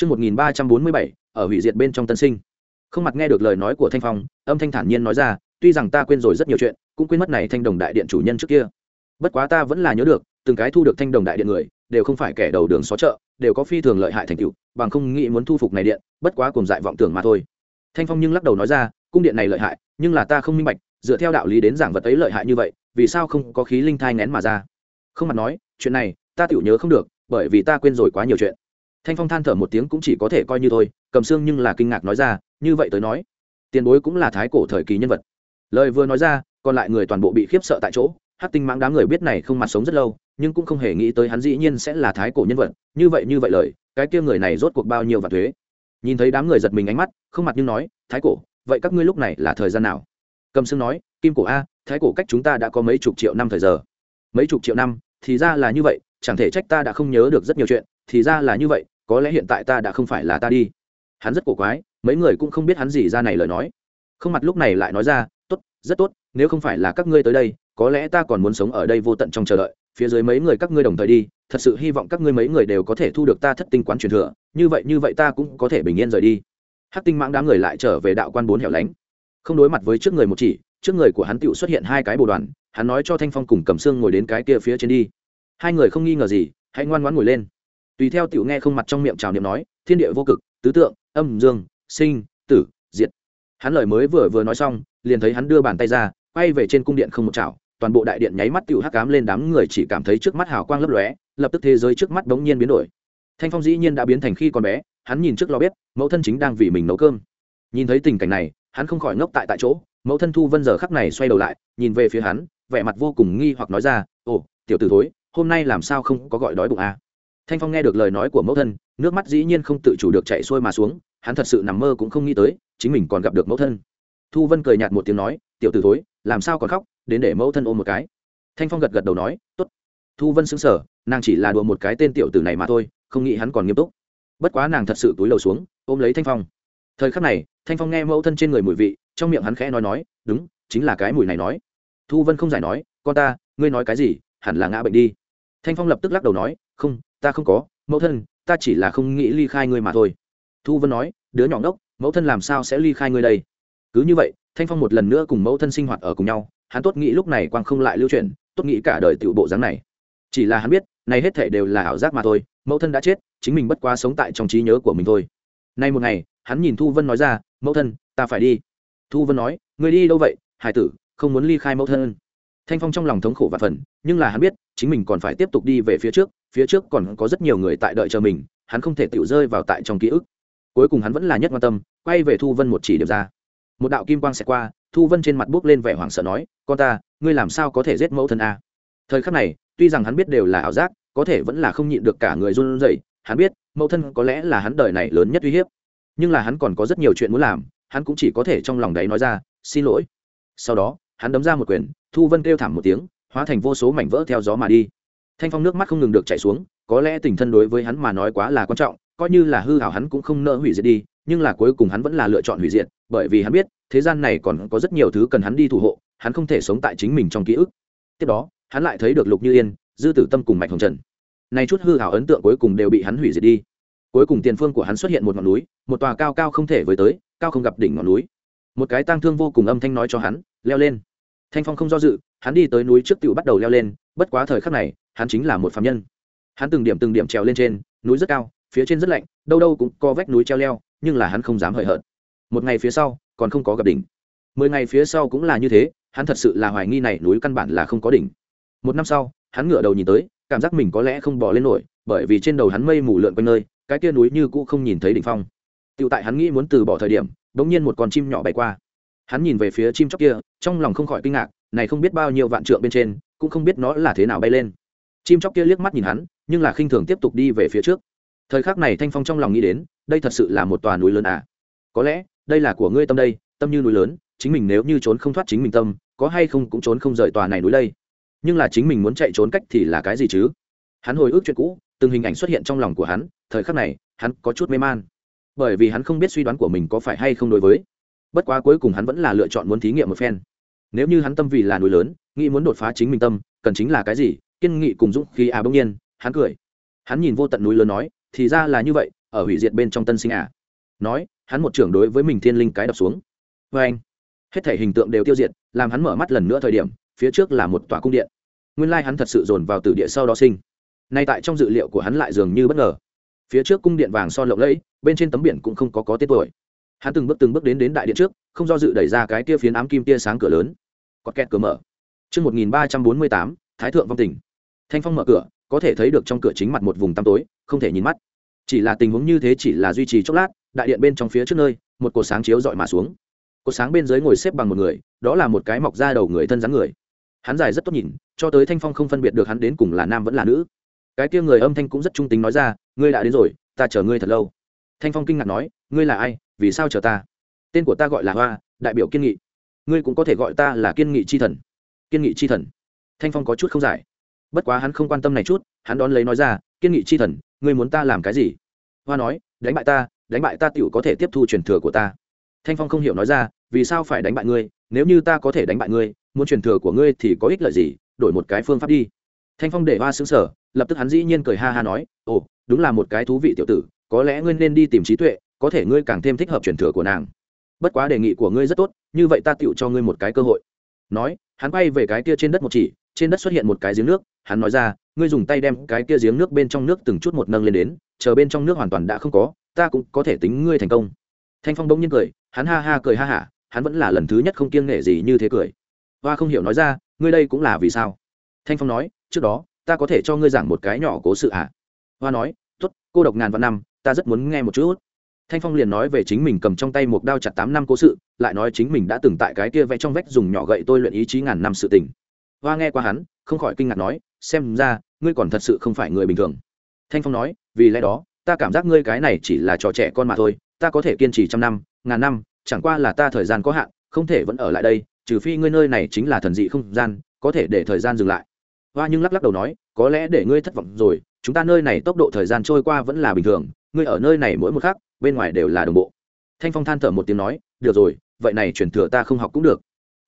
Chương 1347, ở hủy diệt bên trong tân sinh. Không mặt nghe được lời nói của Thanh Phong, âm thanh thản nhiên nói ra, tuy rằng ta quên rồi rất nhiều chuyện, cũng quên mất này Thanh Đồng đại điện chủ nhân trước kia. Bất quá ta vẫn là nhớ được, từng cái thu được Thanh Đồng đại điện người, đều không phải kẻ đầu đường xó chợ, đều có phi thường lợi hại thành tựu, bằng không nghĩ muốn thu phục này điện, bất quá cùng dại vọng tưởng mà thôi. Thanh Phong nhưng lắc đầu nói ra, cung điện này lợi hại, nhưng là ta không minh bạch, dựa theo đạo lý đến giảng vật ấy lợi hại như vậy, vì sao không có khí linh thai nén mà ra? Không mặt nói, chuyện này, ta tiểu nhớ không được, bởi vì ta quên rồi quá nhiều chuyện thanh phong than thở một tiếng cũng chỉ có thể coi như thôi, cầm xương nhưng là kinh ngạc nói ra, như vậy tới nói, tiền bối cũng là thái cổ thời kỳ nhân vật. Lời vừa nói ra, còn lại người toàn bộ bị khiếp sợ tại chỗ hát tinh mãng đám người biết này không mặt sống rất lâu, nhưng cũng không hề nghĩ tới hắn dĩ nhiên sẽ là thái cổ nhân vật, như vậy như vậy lời, cái kia người này rốt cuộc bao nhiêu và thuế. Nhìn thấy đám người giật mình ánh mắt, không mặt nhưng nói, thái cổ, vậy các ngươi lúc này là thời gian nào? Cầm xương nói, kim cổ a, thái cổ cách chúng ta đã có mấy chục triệu năm thời giờ. Mấy chục triệu năm, thì ra là như vậy, chẳng thể trách ta đã không nhớ được rất nhiều chuyện, thì ra là như vậy có lẽ hiện tại ta đã không phải là ta đi. Hắn rất cổ quái, mấy người cũng không biết hắn gì ra này lời nói. Không mặt lúc này lại nói ra, tốt, rất tốt, nếu không phải là các ngươi tới đây, có lẽ ta còn muốn sống ở đây vô tận trong chờ đợi. Phía dưới mấy người các ngươi đồng thời đi, thật sự hy vọng các ngươi mấy người đều có thể thu được ta thất tinh quán truyền thừa, như vậy như vậy ta cũng có thể bình yên rời đi. Hắc tinh mãng đám người lại trở về đạo quan bốn hẻo lánh. Không đối mặt với trước người một chỉ, trước người của hắn tựu xuất hiện hai cái bồ đoàn, hắn nói cho thanh phong cùng cầm xương ngồi đến cái kia phía trên đi. Hai người không nghi ngờ gì, hãy ngoan ngoãn ngồi lên tùy theo tiểu nghe không mặt trong miệng trào niệm nói, thiên địa vô cực, tứ tượng, âm, dương, sinh, tử, diệt. Hắn lời mới vừa vừa nói xong, liền thấy hắn đưa bàn tay ra, quay về trên cung điện không một chảo, toàn bộ đại điện nháy mắt tiểu hắc cám lên đám người chỉ cảm thấy trước mắt hào quang lấp lóe, lập tức thế giới trước mắt bỗng nhiên biến đổi. Thanh phong dĩ nhiên đã biến thành khi còn bé, hắn nhìn trước lò bếp, mẫu thân chính đang vì mình nấu cơm. Nhìn thấy tình cảnh này, hắn không khỏi ngốc tại tại chỗ, mẫu thân thu vân giờ khắc này xoay đầu lại, nhìn về phía hắn, vẻ mặt vô cùng nghi hoặc nói ra, ồ, tiểu t ử thối, hôm nay làm sao không có gọi đói bụng à? Thanh phong nghe được lời nói của mẫu thân, nước mắt dĩ nhiên không tự chủ được chạy xuôi mà xuống, hắn thật sự nằm mơ cũng không nghĩ tới, chính mình còn gặp được mẫu thân. Thu vân cười nhạt một tiếng nói, tiểu t ử thối, làm sao còn khóc, đến để mẫu thân ôm một cái. Thanh phong gật gật đầu nói t ố t thu vân xứng sở nàng chỉ là đùa một cái tên tiểu tử này mà thôi, không nghĩ hắn còn nghiêm túc. Bất quá nàng thật sự túi lầu xuống, ôm lấy thanh phong. Thời khắc này, thanh phong nghe mẫu thân trên người mùi vị, trong miệng hắn khẽ nói nói, đúng, chính là cái mùi này nói. Thu vân không giải nói, con ta, ngươi nói cái gì, hẳn là ngã bệnh đi. Thanh phong lập tức lắc đầu nói, không ta không có, mẫu thân, ta chỉ là không nghĩ ly khai ngươi mà thôi. Thu vân nói, đứa nhỏ ngốc, mẫu thân làm sao sẽ ly khai ngươi đây? Cứ như vậy, thanh phong một lần nữa cùng mẫu thân sinh hoạt ở cùng nhau, hắn tốt nghĩ lúc này quang không lại lưu truyền tốt nghĩ cả đời tiểu bộ dáng này. Chỉ là hắn biết, này hết thể đều là ảo giác mà thôi, mẫu thân đã chết, chính mình bất quá sống tại trong trí nhớ của mình thôi. Nay một ngày, hắn nhìn thu vân nói ra, mẫu thân, ta phải đi. Thu vân nói người đi đâu vậy, hải tử, không muốn ly khai mẫu thân thanh phong trong lòng thống khổ và phần nhưng là hắn biết, chính mình còn phải tiếp tục đi về phía trước phía trước còn có rất nhiều người tại đợi chờ mình, hắn không thể tự rơi vào tại trong ký ức. Cuối cùng hắn vẫn là nhất quan tâm, quay về thu vân một chỉ điểm ra. Một đạo kim quang sẽ qua, thu vân trên mặt bước lên vẻ hoảng sợ nói, con ta, ngươi làm sao có thể giết mẫu thân a? Thời khắc này, tuy rằng hắn biết đều là ảo giác, có thể vẫn là không nhịn được cả người run rẩy, hắn biết, mẫu thân có lẽ là hắn đời này lớn nhất uy hiếp. Nhưng là hắn còn có rất nhiều chuyện muốn làm, hắn cũng chỉ có thể trong lòng đấy nói ra, xin lỗi. Sau đó hắn đấm ra một quyền, thu vân kêu thảm một tiếng, hóa thành vô số mảnh vỡ theo gió mà đi. Thanh phong nước mắt không ngừng được chảy xuống, có lẽ tình thân đối với hắn mà nói quá là quan trọng, coi như là hư hảo hắn cũng không nỡ hủy diệt đi, nhưng là cuối cùng hắn vẫn là lựa chọn hủy diệt, bởi vì hắn biết, thế gian này còn có rất nhiều thứ cần hắn đi thủ hộ, hắn không thể sống tại chính mình trong ký ức. Tiếp đó, hắn lại thấy được lục như yên, dư tử tâm cùng mạch hồng trần. Nay chút hư hảo ấn tượng cuối cùng đều bị hắn hủy diệt đi. Cuối cùng tiền phương của hắn xuất hiện một ngọn núi, một tòa cao cao không thể với tới, cao không gặp đỉnh ngọn núi. Một cái tang thương vô cùng âm thanh nói cho hắn leo lên. Thanh phong không do dự, hắn đi tới núi trước tựu bắt đầu leo lên, bất quá thời khắc này, hắn chính là một phạm nhân. Hắn từng điểm từng điểm trèo lên trên, núi rất cao, phía trên rất lạnh, đâu đâu cũng có vách núi treo leo, nhưng là hắn không dám hời hợt. Một ngày phía sau, còn không có gặp đỉnh. Mười ngày phía sau cũng là như thế, hắn thật sự là hoài nghi này núi căn bản là không có đỉnh. Một năm sau, hắn ngửa đầu nhìn tới, cảm giác mình có lẽ không bỏ lên nổi, bởi vì trên đầu hắn mây mù lượn quanh nơi, cái kia núi như cũ không nhìn thấy đỉnh phong. Tựu tại hắn nghĩ muốn từ bỏ thời điểm đ ỗ n g nhiên một con chim nhỏ bay qua hắn nhìn về phía chim chóc kia, trong lòng không khỏi kinh ngạc, này không biết bao nhiêu vạn trượng bên trên, cũng không biết nó là thế nào bay lên. Chim chóc kia liếc mắt nhìn hắn, nhưng là khinh thường tiếp tục đi về phía trước. Thời khắc này thanh phong trong lòng nghĩ đến, đây thật sự là một tòa núi lớn à. Có lẽ, đây là của ngươi tâm đây, tâm như núi lớn, chính mình nếu như trốn không thoát chính mình tâm, có hay không cũng trốn không rời tòa này núi đây. Nhưng là chính mình muốn chạy trốn cách thì là cái gì chứ? Hắn hồi ức chuyện cũ, từng hình ảnh xuất hiện trong lòng của hắn, thời khắc này, hắn có chút mê man. Bởi vì hắn không biết suy đoán của mình có phải hay không đối với bất quá cuối cùng hắn vẫn là lựa chọn muốn thí nghiệm một phen. Nếu như hắn tâm vì là núi lớn, nghĩ muốn đột phá chính mình tâm, cần chính là cái gì? Kiên nghị cùng dũng khi à bỗng nhiên, hắn cười. Hắn nhìn vô tận núi lớn nói, thì ra là như vậy, ở hủy diệt bên trong tân sinh à. Nói, hắn một trưởng đối với mình thiên linh cái đập xuống. Vê anh, hết thể hình tượng đều tiêu diệt, làm hắn mở mắt lần nữa thời điểm, phía trước là một tòa cung điện. Nguyên lai hắn thật sự dồn vào từ địa sau đó sinh. Nay tại trong dự liệu của hắn lại dường như bất ngờ. Phía trước cung điện vàng son lộng lẫy, bên trên tấm biển cũng không có có tên tuổi hắn từng bước từng bước đến đến đại điện trước không do dự đẩy ra cái tia phiến ám kim tia sáng cửa lớn có kẹt cửa mở Trước 1348, Thái Thượng Vong Tỉnh. Thanh Phong mở cửa, có thể thấy được trong cửa chính mặt một vùng tăm tối, không thể nhìn mắt. Chỉ là tình huống như thế chỉ là duy trì chốc lát, đại điện bên trong phía trước nơi, một cột sáng chiếu dọi mà xuống. Cột sáng bên dưới ngồi xếp bằng một người, đó là một cái mọc ra đầu người thân dáng người. Hắn dài rất tốt nhìn, cho tới Thanh Phong không phân biệt được hắn đến cùng là nam vẫn là nữ. Cái kia người âm thanh cũng rất trung tính nói ra, ngươi đã đến rồi, ta chờ ngươi thật lâu. Thanh Phong kinh ngạc nói, ngươi là ai, vì sao chờ ta? Tên của ta gọi là Hoa, đại biểu kiên nghị. Ngươi cũng có thể gọi ta là kiên nghị chi thần. Kiên nghị chi thần. Thanh phong có chút không giải. Bất quá hắn không quan tâm này chút hắn đón lấy nói ra kiên nghị chi thần ngươi muốn ta làm cái gì? Hoa nói đánh bại ta đánh bại ta tựu có thể tiếp thu truyền thừa của ta. Thanh phong không hiểu nói ra vì sao phải đánh bại ngươi nếu như ta có thể đánh bại ngươi muốn truyền thừa của ngươi thì có ích lợi gì đổi một cái phương pháp đi. Thanh phong để hoa xứng sở lập tức hắn dĩ nhiên cười ha ha nói ồ đúng là một cái thú vị tiểu tử có lẽ ngươi nên đi tìm trí tuệ có thể ngươi càng thêm thích hợp truyền thừa của nàng. Bất quá đề nghị của ngươi rất tốt, như vậy ta tựu cho ngươi một cái cơ hội. Nói, hắn quay về cái kia trên đất một chỉ, trên đất xuất hiện một cái giếng nước, hắn nói ra, ngươi dùng tay đem cái kia giếng nước bên trong nước từng chút một nâng lên đến, chờ bên trong nước hoàn toàn đã không có, ta cũng có thể tính ngươi thành công. Thanh phong bỗng nhiên cười, hắn ha ha cười ha hả, hắn vẫn là lần thứ nhất không kiêng nghệ gì như thế cười. Hoa không hiểu nói ra, ngươi đây cũng là vì sao? Thanh phong nói, trước đó, ta có thể cho ngươi giảng một cái nhỏ cố sự ạ à? hoa nói t ố t cô độc ngàn vạn năm, ta rất muốn nghe một chút thanh phong liền nói về chính mình cầm trong tay một đao chặt tám năm cố sự, lại nói chính mình đã từng tại cái kia vẽ trong vách dùng nhỏ gậy tôi luyện ý chí ngàn năm sự tình. Hoa nghe qua hắn, không khỏi kinh ngạc nói, xem ra, ngươi còn thật sự không phải người bình thường. Thanh phong nói, vì lẽ đó, ta cảm giác ngươi cái này chỉ là trò trẻ con mà thôi, ta có thể kiên trì trăm năm, ngàn năm, chẳng qua là ta thời gian có hạn, không thể vẫn ở lại đây, trừ phi ngươi nơi này chính là thần dị không gian, có thể để thời gian dừng lại. Hoa nhưng lắc lắc đầu nói, có lẽ để ngươi thất vọng rồi, chúng ta nơi này tốc độ thời gian trôi qua vẫn là bình thường, ngươi ở nơi này mỗi một khắc bên ngoài đều là đồng bộ. Thanh phong than thở một tiếng nói, được rồi, vậy này truyền thừa ta không học cũng được.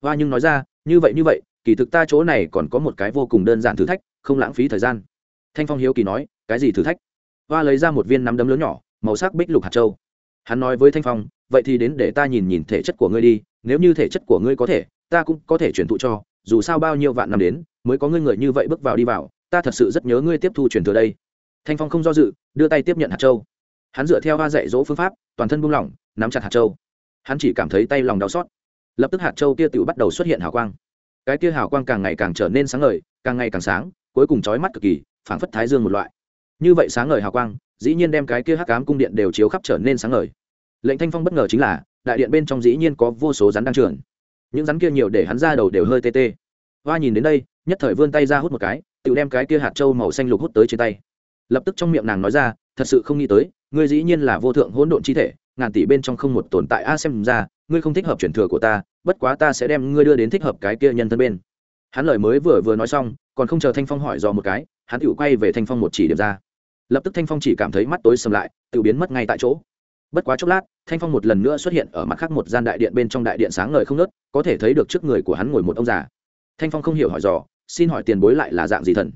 Hoa nhưng nói ra, như vậy như vậy, kỳ thực ta chỗ này còn có một cái vô cùng đơn giản thử thách, không lãng phí thời gian. Thanh phong hiếu kỳ nói, cái gì thử thách? Hoa lấy ra một viên nắm đấm lớn nhỏ, màu sắc bích lục hạt châu. Hắn nói với thanh phong, vậy thì đến để ta nhìn nhìn thể chất của ngươi đi, nếu như thể chất của ngươi có thể, ta cũng có thể truyền thụ cho, dù sao bao nhiêu vạn năm đến, mới có ngươi người như vậy bước vào đi vào, ta thật sự rất nhớ ngươi tiếp thu truyền thừa đây. Thanh phong không do dự, đưa tay tiếp nhận hạt châu hắn dựa theo hoa dạy dỗ phương pháp, toàn thân buông lỏng, nắm chặt hạt châu. Hắn chỉ cảm thấy tay lòng đau xót. Lập tức hạt châu kia tự bắt đầu xuất hiện hào quang. Cái kia hào quang càng ngày càng trở nên sáng ngời, càng ngày càng sáng, cuối cùng trói mắt cực kỳ, phảng phất thái dương một loại. Như vậy sáng ngời hào quang, dĩ nhiên đem cái kia hắc cám cung điện đều chiếu khắp trở nên sáng ngời. Lệnh thanh phong bất ngờ chính là, đại điện bên trong dĩ nhiên có vô số rắn đang trườn. Những rắn kia nhiều để hắn ra đầu đều hơi tê tê. Hoa nhìn đến đây, nhất thời vươn tay ra hút một cái tự đem cái kia hạt trâu màu xanh lục hút tới trên tay. Lập tức trong miệng nàng nói ra, thật sự không nghĩ tới ngươi dĩ nhiên là vô thượng hỗn độn chi thể, ngàn tỷ bên trong không một tồn tại. A, xem ra, ngươi không thích hợp truyền thừa của ta, bất quá ta sẽ đem ngươi đưa đến thích hợp cái kia nhân thân bên. Hắn lời mới vừa vừa nói xong, còn không chờ thanh phong hỏi dò một cái, hắn tự quay về thanh phong một chỉ điểm ra. Lập tức thanh phong chỉ cảm thấy mắt tối sầm lại, tự biến mất ngay tại chỗ. Bất quá chốc lát, thanh phong một lần nữa xuất hiện ở mặt khác một gian đại điện bên trong đại điện sáng ngời không nớt có thể thấy được trước người của hắn ngồi một ông già. Thanh phong không hiểu hỏi dò, xin hỏi tiền bối lại là dạng gì thần?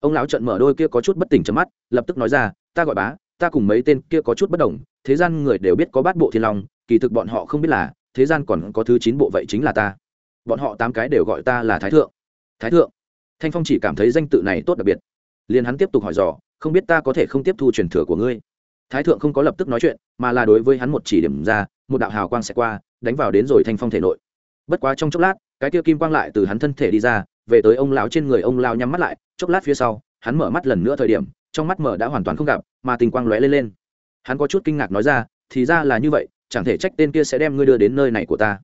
Ông lão trận mở đôi kia có chút bất tỉnh chấm mắt, lập tức nói ra, ta gọi bá ta cùng mấy tên kia có chút bất đồng, thế gian người đều biết có bát bộ thiên long, kỳ thực bọn họ không biết là, thế gian còn có thứ chín bộ vậy chính là ta. Bọn họ tám cái đều gọi ta là thái thượng. Thái thượng. Thanh phong chỉ cảm thấy danh tự này tốt đặc biệt. Liền hắn tiếp tục hỏi dò, không biết ta có thể không tiếp thu truyền thừa của ngươi. Thái thượng không có lập tức nói chuyện, mà là đối với hắn một chỉ điểm ra, một đạo hào quang sẽ qua, đánh vào đến rồi thanh phong thể nội. Bất quá trong chốc lát, cái kia kim quang lại từ hắn thân thể đi ra, về tới ông lão trên người ông lao nhắm mắt lại, chốc lát phía sau, hắn mở mắt lần nữa thời điểm trong mắt mở đã hoàn toàn không gặp, mà tình quang lóe lên lên. Hắn có chút kinh ngạc nói ra, thì ra là như vậy, chẳng thể trách tên kia sẽ đem ngươi đưa đến nơi này của ta.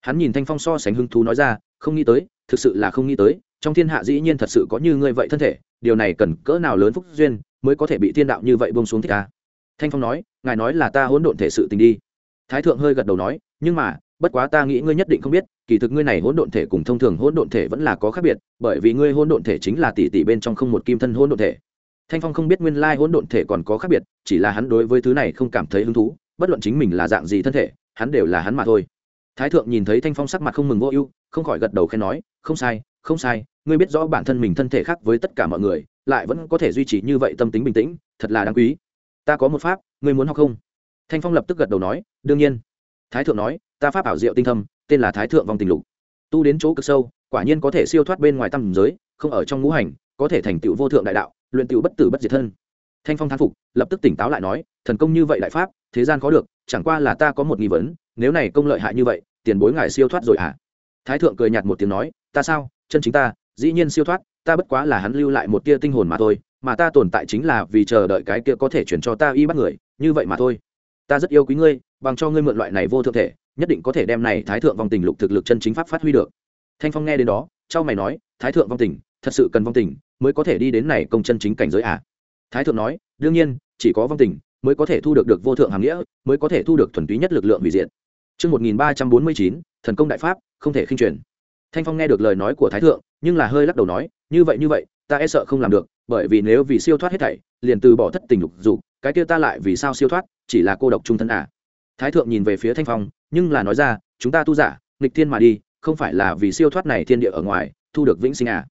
Hắn nhìn thanh phong so sánh hứng thú nói ra, không nghĩ tới, thực sự là không nghĩ tới, trong thiên hạ dĩ nhiên thật sự có như ngươi vậy thân thể, điều này cần cỡ nào lớn phúc duyên mới có thể bị thiên đạo như vậy bông xuống thích ta. Thanh phong nói, ngài nói là ta hỗn độn thể sự tình đi. Thái thượng hơi gật đầu nói, nhưng mà, bất quá ta nghĩ ngươi nhất định không biết, kỳ thực ngươi này hỗn độn thể cùng thông thường hỗn độn thể vẫn là có khác biệt, bởi vì ngươi hỗn độn thể chính là tỷ tỷ bên trong không một kim thân hỗn độn thể thanh phong không biết nguyên lai hỗn độn thể còn có khác biệt, chỉ là hắn đối với thứ này không cảm thấy hứng thú, bất luận chính mình là dạng gì thân thể, hắn đều là hắn mà thôi. Thái thượng nhìn thấy thanh phong sắc mặt không mừng vô ưu, không khỏi gật đầu khen nói, không sai không sai, ngươi biết rõ bản thân mình thân thể khác với tất cả mọi người, lại vẫn có thể duy trì như vậy tâm tính bình tĩnh, thật là đáng quý. Ta có một pháp, ngươi muốn học không? Thanh phong lập tức gật đầu nói, đương nhiên. Thái thượng nói, ta pháp ảo diệu tinh thâm, tên là thái thượng vong tình lục. Tu đến chỗ cực sâu, quả nhiên có thể siêu thoát bên ngoài tâm giới, không ở trong ngũ hành, có thể thành tựu vô thượng đại đạo luyện tựu bất tử bất diệt thân. Thanh phong thán phục, lập tức tỉnh táo lại nói, thần công như vậy đại pháp, thế gian khó được, chẳng qua là ta có một nghi vấn, nếu này công lợi hại như vậy, tiền bối ngài siêu thoát rồi hả? Thái thượng cười nhạt một tiếng nói, ta sao, chân chính ta, dĩ nhiên siêu thoát, ta bất quá là hắn lưu lại một tia tinh hồn mà thôi, mà ta tồn tại chính là vì chờ đợi cái kia có thể chuyển cho ta y bắt người, như vậy mà thôi. Ta rất yêu quý ngươi, bằng cho ngươi mượn loại này vô thượng thể, nhất định có thể đem này thái thượng vong tình lục thực lực chân chính pháp phát huy được. Thanh phong nghe đến đó trao mày nói, thái thượng vong tình, thật sự cần vong tình mới có thể đi đến này công chân chính cảnh giới à thái thượng nói đương nhiên chỉ có vong tình mới có thể thu được được vô thượng hàm nghĩa mới có thể thu được thuần túy nhất lực lượng hủy diệt Chương 1349, thần công đại pháp, không thể khinh truyền. Thanh Phong nghe được lời nói của Thái Thượng, nhưng là hơi lắc đầu nói, như vậy như vậy, ta e sợ không làm được, bởi vì nếu vì siêu thoát hết thảy, liền từ bỏ thất tình lục dục, cái kia ta lại vì sao siêu thoát, chỉ là cô độc trung thân à. Thái Thượng nhìn về phía Thanh Phong, nhưng là nói ra, chúng ta tu giả, nghịch thiên mà đi, không phải là vì siêu thoát này thiên địa ở ngoài, thu được vĩnh sinh à.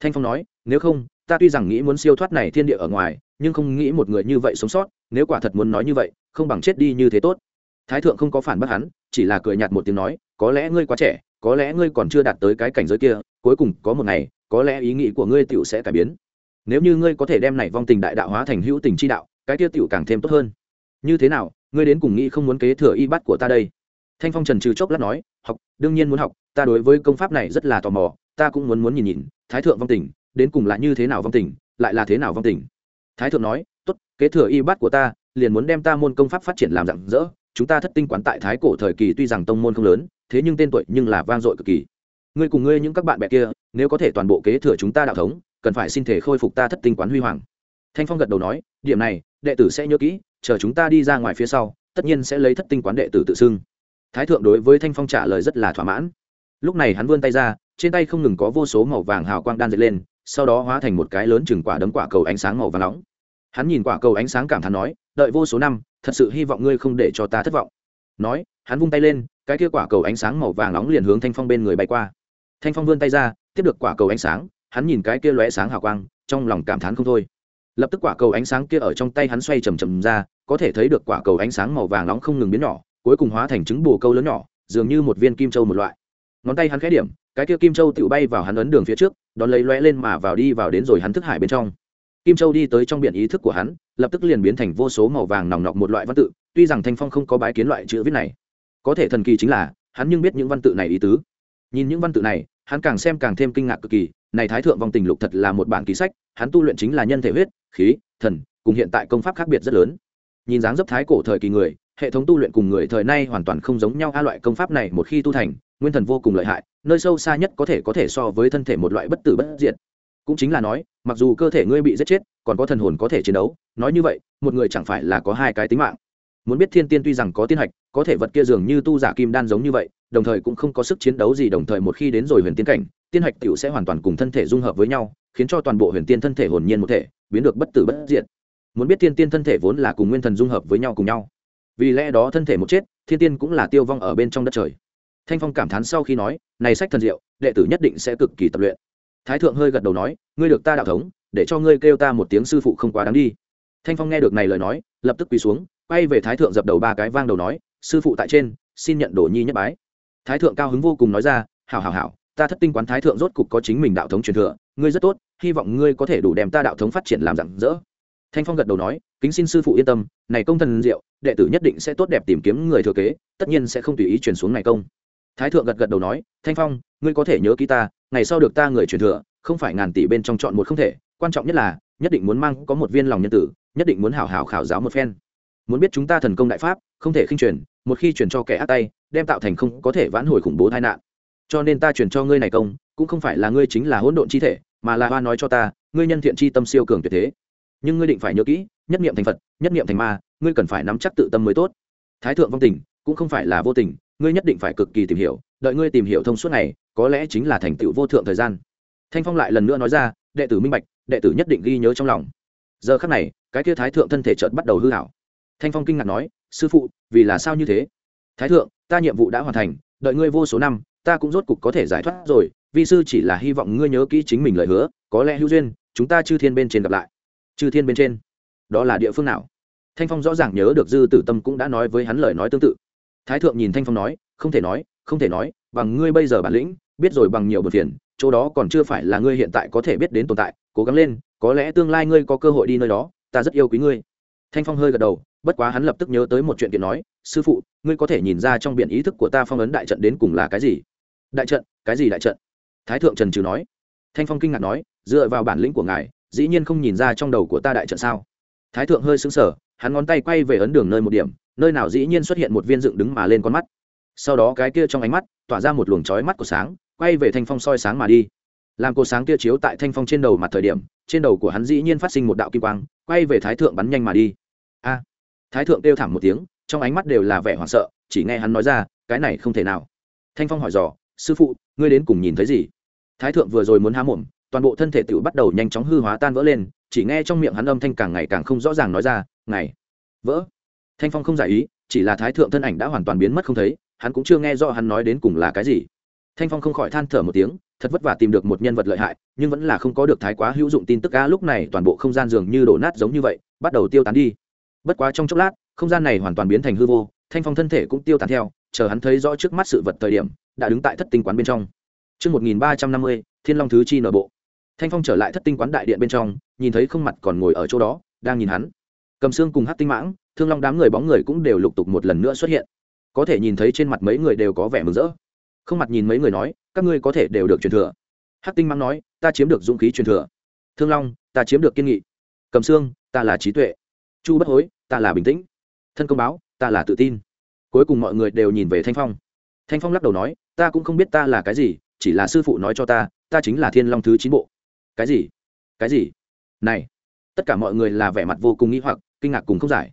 Thanh Phong nói, nếu không, ta tuy rằng nghĩ muốn siêu thoát này thiên địa ở ngoài, nhưng không nghĩ một người như vậy sống sót nếu quả thật muốn nói như vậy không bằng chết đi như thế tốt. Thái thượng không có phản bác hắn chỉ là cười nhạt một tiếng nói có lẽ ngươi quá trẻ có lẽ ngươi còn chưa đạt tới cái cảnh giới kia cuối cùng có một ngày có lẽ ý nghĩ của ngươi tựu sẽ cải biến. Nếu như ngươi có thể đem này vong tình đại đạo hóa thành hữu tình chi đạo cái kia tựu càng thêm tốt hơn. Như thế nào ngươi đến cùng nghĩ không muốn kế thừa y bắt của ta đây? Thanh phong trần trừ chốc lát nói học đương nhiên muốn học ta đối với công pháp này rất là tò mò ta cũng muốn muốn nhìn nhìn, thái thượng vong tình, đến cùng là như thế nào vong tình, lại là thế nào vong tình? Thái thượng nói, tốt, kế thừa y bát của ta, liền muốn đem ta môn công pháp phát triển làm rạng rỡ. Chúng ta thất tinh quán tại thái cổ thời kỳ tuy rằng tông môn không lớn, thế nhưng tên tuổi nhưng là vang dội cực kỳ. Ngươi cùng ngươi những các bạn bè kia, nếu có thể toàn bộ kế thừa chúng ta đạo thống, cần phải xin thể khôi phục ta thất tinh quán huy hoàng. Thanh phong gật đầu nói, điểm này, đệ tử sẽ nhớ kỹ, chờ chúng ta đi ra ngoài phía sau, tất nhiên sẽ lấy thất tinh quán đệ tử tự xưng. Thái thượng đối với thanh phong trả lời rất là thỏa mãn lúc này hắn vươn tay ra, trên tay không ngừng có vô số màu vàng hào quang đan dệt lên, sau đó hóa thành một cái lớn chừng quả đấm quả cầu ánh sáng màu vàng nóng. Hắn nhìn quả cầu ánh sáng cảm thán nói, đợi vô số năm, thật sự hy vọng ngươi không để cho ta thất vọng. Nói, hắn vung tay lên, cái kia quả cầu ánh sáng màu vàng nóng liền hướng thanh phong bên người bay qua. Thanh phong vươn tay ra, tiếp được quả cầu ánh sáng, hắn nhìn cái kia lóe sáng hào quang, trong lòng cảm thán không thôi. Lập tức quả cầu ánh sáng kia ở trong tay hắn xoay chầm chầm ra, có thể thấy được quả cầu ánh sáng màu vàng nóng không ngừng biến nhỏ, cuối cùng hóa thành trứng bồ câu lớn nhỏ, dường như một viên kim châu một loại ngón tay hắn khẽ điểm, cái kia kim châu tự bay vào hắn ấn đường phía trước, đón lấy lóe lên mà vào đi vào đến rồi hắn thức hải bên trong. Kim châu đi tới trong biển ý thức của hắn, lập tức liền biến thành vô số màu vàng nòng nọc một loại văn tự, tuy rằng thanh phong không có bái kiến loại chữ viết này. Có thể thần kỳ chính là, hắn nhưng biết những văn tự này ý tứ. Nhìn những văn tự này, hắn càng xem càng thêm kinh ngạc cực kỳ, này thái thượng vong tình lục thật là một bản ký sách, hắn tu luyện chính là nhân thể huyết, khí, thần, cùng hiện tại công pháp khác biệt rất lớn. Nhìn dáng dấp thái cổ thời kỳ người, hệ thống tu luyện cùng người thời nay hoàn toàn không giống nhau, a loại công pháp này một khi tu thành nguyên thần vô cùng lợi hại, nơi sâu xa nhất có thể có thể so với thân thể một loại bất tử bất diệt. Cũng chính là nói, mặc dù cơ thể ngươi bị giết chết, còn có thần hồn có thể chiến đấu, nói như vậy, một người chẳng phải là có hai cái tính mạng. Muốn biết thiên tiên tuy rằng có tiên hạch, có thể vật kia dường như tu giả kim đan giống như vậy, đồng thời cũng không có sức chiến đấu gì đồng thời một khi đến rồi huyền tiên cảnh, tiên hạch t i ể u sẽ hoàn toàn cùng thân thể dung hợp với nhau, khiến cho toàn bộ huyền tiên thân thể hồn nhiên một thể, biến được bất tử bất diệt. Muốn biết thiên tiên thân thể vốn là cùng nguyên thần dung hợp với nhau cùng nhau. Vì lẽ đó thân thể một chết, thiên tiên cũng là tiêu vong ở bên trong đất trời thanh phong cảm thán sau khi nói, này sách thần diệu, đệ tử nhất định sẽ cực kỳ tập luyện. Thái thượng hơi gật đầu nói, ngươi được ta đạo thống, để cho ngươi kêu ta một tiếng sư phụ không quá đáng đi. Thanh phong nghe được này lời nói, lập tức quỳ xuống, quay về thái thượng dập đầu ba cái vang đầu nói, sư phụ tại trên, xin nhận đồ nhi nhất bái. Thái thượng cao hứng vô cùng nói ra, hảo hảo hảo, ta thất tinh quán thái thượng rốt cục có chính mình đạo thống truyền thừa, ngươi rất tốt, hy vọng ngươi có thể đủ đem ta đạo thống phát triển làm rạng rỡ. Thanh phong gật đầu nói, kính xin sư phụ yên tâm, này công thần diệu, đệ tử nhất định sẽ tốt đẹp tìm kiếm người thừa kế, tất nhiên sẽ không tùy ý truyền xuống này công thái thượng gật gật đầu nói, thanh phong, ngươi có thể nhớ ký ta, ngày sau được ta người truyền thừa, không phải ngàn tỷ bên trong chọn một không thể, quan trọng nhất là, nhất định muốn mang có một viên lòng nhân tử, nhất định muốn hảo hảo khảo giáo một phen. Muốn biết chúng ta thần công đại pháp, không thể khinh truyền, một khi truyền cho kẻ ác tay, đem tạo thành không có thể vãn hồi khủng bố tai nạn. Cho nên ta truyền cho ngươi này công, cũng không phải là ngươi chính là hỗn độn chi thể, mà là hoa nói cho ta, ngươi nhân thiện chi tâm siêu cường tuyệt thế. Nhưng ngươi định phải nhớ kỹ, nhất niệm thành phật, nhất niệm thành ma, ngươi cần phải nắm chắc tự tâm mới tốt. Thái thượng vong tình, cũng không phải là vô tình ngươi nhất định phải cực kỳ tìm hiểu, đợi ngươi tìm hiểu thông suốt này, có lẽ chính là thành tựu vô thượng thời gian. Thanh phong lại lần nữa nói ra, đệ tử minh bạch, đệ tử nhất định ghi nhớ trong lòng. Giờ khắc này, cái kia thái thượng thân thể chợt bắt đầu hư hảo thanh phong kinh ngạc nói, sư phụ, vì là sao như thế? Thái thượng, ta nhiệm vụ đã hoàn thành, đợi ngươi vô số năm, ta cũng rốt cục có thể giải thoát rồi, vi sư chỉ là hy vọng ngươi nhớ kỹ chính mình lời hứa, có lẽ hữu duyên, chúng ta chư thiên bên trên gặp lại. Chư thiên bên trên? Đó là địa phương nào? Thanh phong rõ ràng nhớ được dư tử tâm cũng đã nói với hắn lời nói tương tự thái thượng nhìn thanh phong nói, không thể nói, không thể nói, bằng ngươi bây giờ bản lĩnh, biết rồi bằng nhiều bờ phiền, chỗ đó còn chưa phải là ngươi hiện tại có thể biết đến tồn tại, cố gắng lên, có lẽ tương lai ngươi có cơ hội đi nơi đó, ta rất yêu quý ngươi. Thanh phong hơi gật đầu, bất quá hắn lập tức nhớ tới một chuyện kiện nói, sư phụ, ngươi có thể nhìn ra trong biển ý thức của ta phong ấn đại trận đến cùng là cái gì? Đại trận? Cái gì đại trận? Thái thượng trần trừ nói. Thanh phong kinh ngạc nói, dựa vào bản lĩnh của ngài, dĩ nhiên không nhìn ra trong đầu của ta đại trận sao? Thái thượng hơi xứng sở hắn ngón tay quay về ấn đường nơi một điểm nơi nào dĩ nhiên xuất hiện một viên dựng đứng mà lên con mắt. Sau đó cái kia trong ánh mắt, tỏa ra một luồng chói mắt của sáng, quay về thanh phong soi sáng mà đi. Làm cô sáng kia chiếu tại thanh phong trên đầu mặt thời điểm, trên đầu của hắn dĩ nhiên phát sinh một đạo kim quang, quay về thái thượng bắn nhanh mà đi. A! Thái thượng kêu thảm một tiếng, trong ánh mắt đều là vẻ hoảng sợ, chỉ nghe hắn nói ra, cái này không thể nào. Thanh phong hỏi dò, sư phụ, ngươi đến cùng nhìn thấy gì? Thái thượng vừa rồi muốn há mồm, toàn bộ thân thể tự bắt đầu nhanh chóng hư hóa tan vỡ lên, chỉ nghe trong miệng hắn âm thanh càng ngày càng không rõ ràng nói ra ngày vỡ thanh phong không giải ý chỉ là thái thượng thân ảnh đã hoàn toàn biến mất không thấy hắn cũng chưa nghe rõ hắn nói đến cùng là cái gì thanh phong không khỏi than thở một tiếng thật vất vả tìm được một nhân vật lợi hại nhưng vẫn là không có được thái quá hữu dụng tin tức ca lúc này toàn bộ không gian dường như đổ nát giống như vậy bắt đầu tiêu tán đi bất quá trong chốc lát không gian này hoàn toàn biến thành hư vô thanh phong thân thể cũng tiêu tán theo chờ hắn thấy rõ trước mắt sự vật thời điểm đã đứng tại thất tinh quán bên trong Trước 1350, Thiên Long Thứ Chi nở bộ. Thanh Phong trở lại thất tinh quán đại điện bên trong, nhìn thấy không mặt còn ngồi ở chỗ đó, đang nhìn hắn. Cầm xương cùng Hát Tinh Mãng, Thương Long đám người bóng người cũng đều lục tục một lần nữa xuất hiện. Có thể nhìn thấy trên mặt mấy người đều có vẻ mừng rỡ. Không mặt nhìn mấy người nói, các ngươi có thể đều được truyền thừa. Hắc Tinh mang nói, ta chiếm được dũng khí truyền thừa. Thương Long, ta chiếm được kiên nghị. Cầm xương, ta là trí tuệ. Chu Bất Hối, ta là bình tĩnh. Thân công báo, ta là tự tin. Cuối cùng mọi người đều nhìn về Thanh Phong. Thanh Phong lắc đầu nói, ta cũng không biết ta là cái gì, chỉ là sư phụ nói cho ta ta chính là thiên long thứ chín bộ cái gì cái gì này tất cả mọi người là vẻ mặt vô cùng nghĩ hoặc kinh ngạc cùng không giải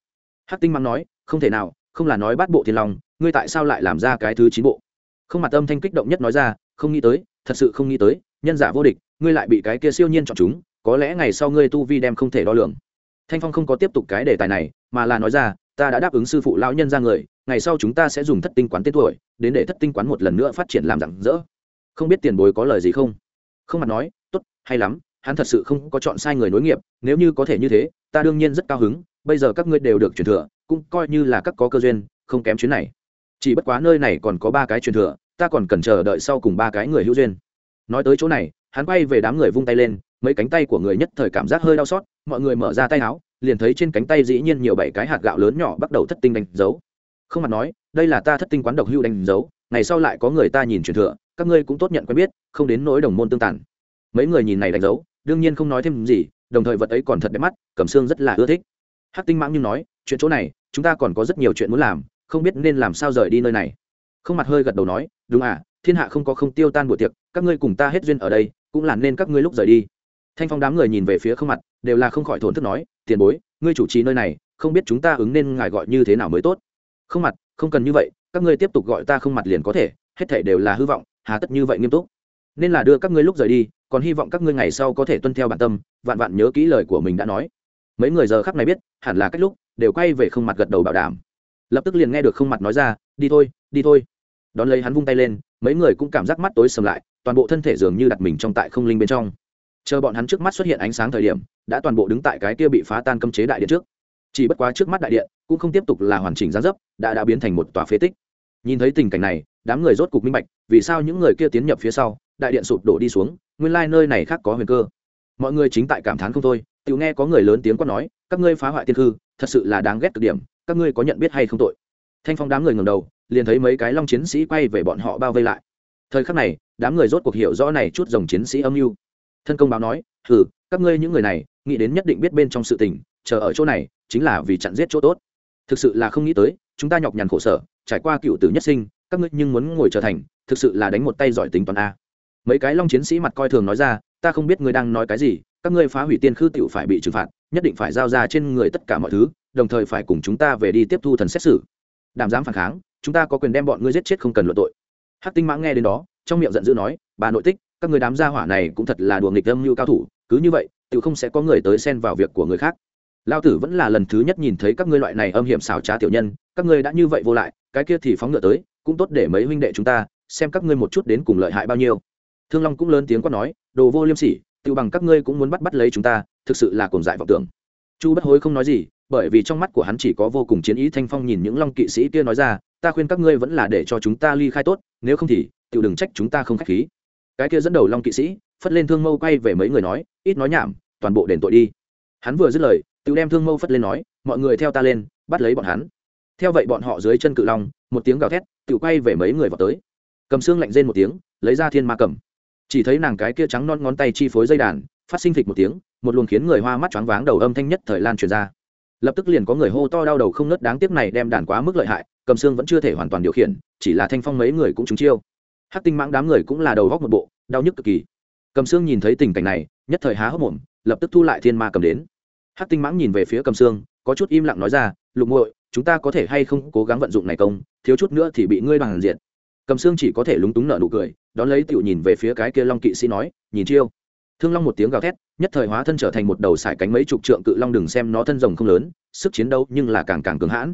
hắc tinh mang nói, không thể nào, không là nói bắt bộ thiên long, ngươi tại sao lại làm ra cái thứ chín bộ? Không mặt âm thanh kích động nhất nói ra, không nghĩ tới, thật sự không nghĩ tới, nhân giả vô địch, ngươi lại bị cái kia siêu nhiên chọn chúng, có lẽ ngày sau ngươi tu vi đem không thể đo lường. Thanh phong không có tiếp tục cái đề tài này, mà là nói ra, ta đã đáp ứng sư phụ lão nhân ra người, ngày sau chúng ta sẽ dùng thất tinh quán tên tuổi, đến để thất tinh quán một lần nữa phát triển làm rạng rỡ. Không biết tiền bối có lời gì không? Không mặt nói, tốt, hay lắm, hắn thật sự không có chọn sai người nối nghiệp, nếu như có thể như thế, ta đương nhiên rất cao hứng bây giờ các ngươi đều được truyền thừa, cũng coi như là các có cơ duyên, không kém chuyến này. Chỉ bất quá nơi này còn có ba cái truyền thừa, ta còn cần chờ đợi sau cùng ba cái người hữu duyên. Nói tới chỗ này, hắn quay về đám người vung tay lên, mấy cánh tay của người nhất thời cảm giác hơi đau xót, mọi người mở ra tay áo, liền thấy trên cánh tay dĩ nhiên nhiều bảy cái hạt gạo lớn nhỏ bắt đầu thất tinh đánh dấu. Không mặt nói, đây là ta thất tinh quán độc hưu đánh dấu, ngày sau lại có người ta nhìn truyền thừa, các ngươi cũng tốt nhận quen biết, không đến nỗi đồng môn tương tàn. Mấy người nhìn này đánh dấu, đương nhiên không nói thêm gì, đồng thời vật ấy còn thật đẹp mắt cẩm xương rất là ưa thích hắc tinh mãng nhưng nói, chuyện chỗ này, chúng ta còn có rất nhiều chuyện muốn làm, không biết nên làm sao rời đi nơi này. Không mặt hơi gật đầu nói, đúng à thiên hạ không có không tiêu tan buổi tiệc, các ngươi cùng ta hết duyên ở đây, cũng là nên các ngươi lúc rời đi. Thanh phong đám người nhìn về phía không mặt, đều là không khỏi thổn thức nói, tiền bối, ngươi chủ trì nơi này, không biết chúng ta ứng nên ngài gọi như thế nào mới tốt? Không mặt, không cần như vậy, các ngươi tiếp tục gọi ta không mặt liền có thể, hết thể đều là hư vọng, hà tất như vậy nghiêm túc. Nên là đưa các ngươi lúc rời đi, còn hy vọng các ngươi ngày sau có thể tuân theo bản tâm, vạn vạn nhớ kỹ lời của mình đã nói mấy người giờ khắc này biết, hẳn là cách lúc, đều quay về không mặt gật đầu bảo đảm. Lập tức liền nghe được không mặt nói ra, đi thôi đi thôi. Đón lấy hắn vung tay lên, mấy người cũng cảm giác mắt tối sầm lại, toàn bộ thân thể dường như đặt mình trong tại không linh bên trong. Chờ bọn hắn trước mắt xuất hiện ánh sáng thời điểm, đã toàn bộ đứng tại cái kia bị phá tan cấm chế đại điện trước. Chỉ bất quá trước mắt đại điện, cũng không tiếp tục là hoàn chỉnh gián dấp, đã đã biến thành một tòa phế tích. Nhìn thấy tình cảnh này, đám người rốt cục minh bạch, vì sao những người kia tiến nhập phía sau, đại điện sụp đổ đi xuống, nguyên lai nơi này khác có huyền cơ. Mọi người chính tại cảm thán không thôi tiểu nghe có người lớn tiếng quát nói các ngươi phá hoại tiên hư thật sự là đáng ghét cực điểm các ngươi có nhận biết hay không tội? Thanh phong đám người ngầm đầu liền thấy mấy cái long chiến sĩ quay về bọn họ bao vây lại. Thời khắc này đám người rốt cuộc hiểu rõ này chút dòng chiến sĩ âm mưu. Thân công báo nói hừ, các ngươi những người này nghĩ đến nhất định biết bên trong sự tình chờ ở chỗ này chính là vì chặn giết chỗ tốt. Thực sự là không nghĩ tới chúng ta nhọc nhằn khổ sở trải qua cựu tử nhất sinh các ngươi nhưng muốn ngồi trở thành thực sự là đánh một tay giỏi tính toán a. Mấy cái long chiến sĩ mặt coi thường nói ra ta không biết ngươi đang nói cái gì các ngươi phá hủy tiên khư tiểu phải bị trừng phạt, nhất định phải giao ra trên người tất cả mọi thứ, đồng thời phải cùng chúng ta về đi tiếp thu thần xét xử. Đảm dám phản kháng, chúng ta có quyền đem bọn ngươi giết chết không cần luận tội. Hắc tinh mãng nghe đến đó, trong miệng giận dữ nói, bà nội tích, các người đám gia hỏa này cũng thật là đùa nghịch âm như cao thủ, cứ như vậy tự không sẽ có người tới xen vào việc của người khác. Lao tử vẫn là lần thứ nhất nhìn thấy các ngươi loại này âm hiểm xảo trá tiểu nhân, các ngươi đã như vậy vô lại, cái kia thì phóng ngựa tới, cũng tốt để mấy huynh đệ chúng ta, xem các ngươi một chút đến cùng lợi hại bao nhiêu. Thương long cũng lớn tiếng quát nói, đồ vô liêm sỉ tự bằng các ngươi cũng muốn bắt bắt lấy chúng ta, thực sự là cồn dại vọng tưởng. Chu bất hối không nói gì, bởi vì trong mắt của hắn chỉ có vô cùng chiến ý thanh phong nhìn những long kỵ sĩ kia nói ra, ta khuyên các ngươi vẫn là để cho chúng ta ly khai tốt, nếu không thì tự đừng trách chúng ta không k h á c h khí. Cái kia dẫn đầu long kỵ sĩ, phất lên thương mâu quay về mấy người nói, ít nói nhảm, toàn bộ đền tội đi. Hắn vừa dứt lời tự đem thương mâu phất lên nói, mọi người theo ta lên, bắt lấy bọn hắn. Theo vậy bọn họ dưới chân cự long, một tiếng gào thét tự quay về mấy người vào tới. Cầm xương lạnh rên một tiếng, lấy ra thiên ma cầm chỉ thấy nàng cái kia trắng non ngón tay chi phối dây đàn, phát sinh thịt một tiếng, một luồng khiến người hoa mắt choáng váng đầu âm thanh nhất thời lan truyền ra. Lập tức liền có người hô to đau đầu không nớt đáng tiếc này đem đàn quá mức lợi hại, cầm xương vẫn chưa thể hoàn toàn điều khiển, chỉ là thanh phong mấy người cũng trúng chiêu. Hắc tinh mãng đám người cũng là đầu góc một bộ, đau nhức cực kỳ. Cầm xương nhìn thấy tình cảnh này, nhất thời há hốc mồm, lập tức thu lại thiên ma cầm đến. Hắc tinh mãng nhìn về phía cầm xương, có chút im lặng nói ra, lục muội, chúng ta có thể hay không cố gắng vận dụng này công, thiếu chút nữa thì bị ngươi bằng diện cầm xương chỉ có thể lúng túng nợ nụ cười đón lấy tiểu nhìn về phía cái kia long kỵ sĩ nói, nhìn chiêu. Thương long một tiếng gào thét, nhất thời hóa thân trở thành một đầu sải cánh mấy chục trượng cự long đừng xem nó thân rồng không lớn, sức chiến đấu nhưng là càng càng cứng hãn.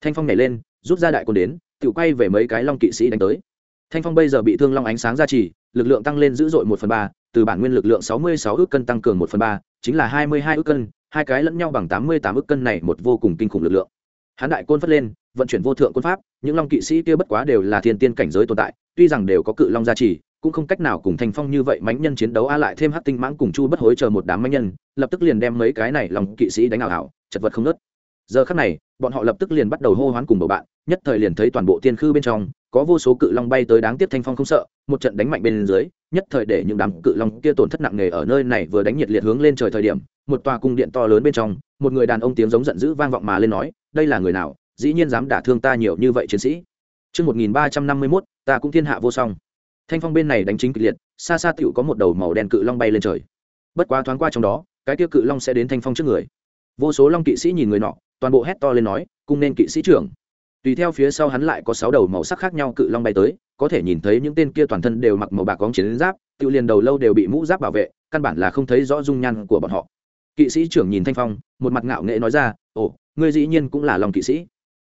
Thanh phong nhảy lên, rút ra đại côn đến, tiểu quay về mấy cái long kỵ sĩ đánh tới. Thanh phong bây giờ bị thương long ánh sáng ra trì, lực lượng tăng lên dữ dội một phần ba, từ bản nguyên lực lượng sáu mươi sáu ước cân tăng cường một phần ba, chính là hai mươi hai ước cân, hai cái lẫn nhau bằng tám mươi tám ước cân này một vô cùng kinh khủng lực lượng. Hắn đại côn phất lên vận chuyển vô thượng quân pháp, những long kỵ sĩ kia bất quá đều là thiên tiên cảnh giới tồn tại, tuy rằng đều có cự long gia trì, cũng không cách nào cùng thành phong như vậy mãnh nhân chiến đấu, a lại thêm hát tinh mãng cùng chu bất hối chờ một đám mãnh nhân, lập tức liền đem mấy cái này lòng kỵ sĩ đánh ảo ảo, chật vật không nớt. Giờ khắc này, bọn họ lập tức liền bắt đầu hô hoán cùng bầu bạn, nhất thời liền thấy toàn bộ tiên khư bên trong, có vô số cự long bay tới đáng tiếc thanh phong không sợ, một trận đánh mạnh bên dưới, nhất thời để những đám cự long kia tổn thất nặng nề ở nơi này vừa đánh nhiệt liệt hướng lên trời thời điểm, một tòa cung điện to lớn bên trong, một người đàn ông tiếng giống giận dữ vang vọng mà lên nói, đây là người nào? Dĩ nhiên dám đả thương ta nhiều như vậy chiến sĩ. Trước 1351, ta cũng thiên hạ vô song. Thanh phong bên này đánh chính kịch liệt xa xa tiểu có một đầu màu đen cự long bay lên trời. Bất quá thoáng qua trong đó cái kia cự long sẽ đến thanh phong trước người. Vô số long kỵ sĩ nhìn người nọ toàn bộ hét to lên nói cung nên kỵ sĩ trưởng. Tùy theo phía sau hắn lại có sáu đầu màu sắc khác nhau cự long bay tới có thể nhìn thấy những tên kia toàn thân đều mặc màu bạc cóng chiến giáp tiêu liền đầu lâu đều bị mũ giáp bảo vệ căn bản là không thấy rõ dung nhan của bọn họ. Kỵ sĩ trưởng nhìn thanh phong một mặt ngạo nghễ nói ra ồ ngươi dĩ nhiên cũng là lòng kỵ sĩ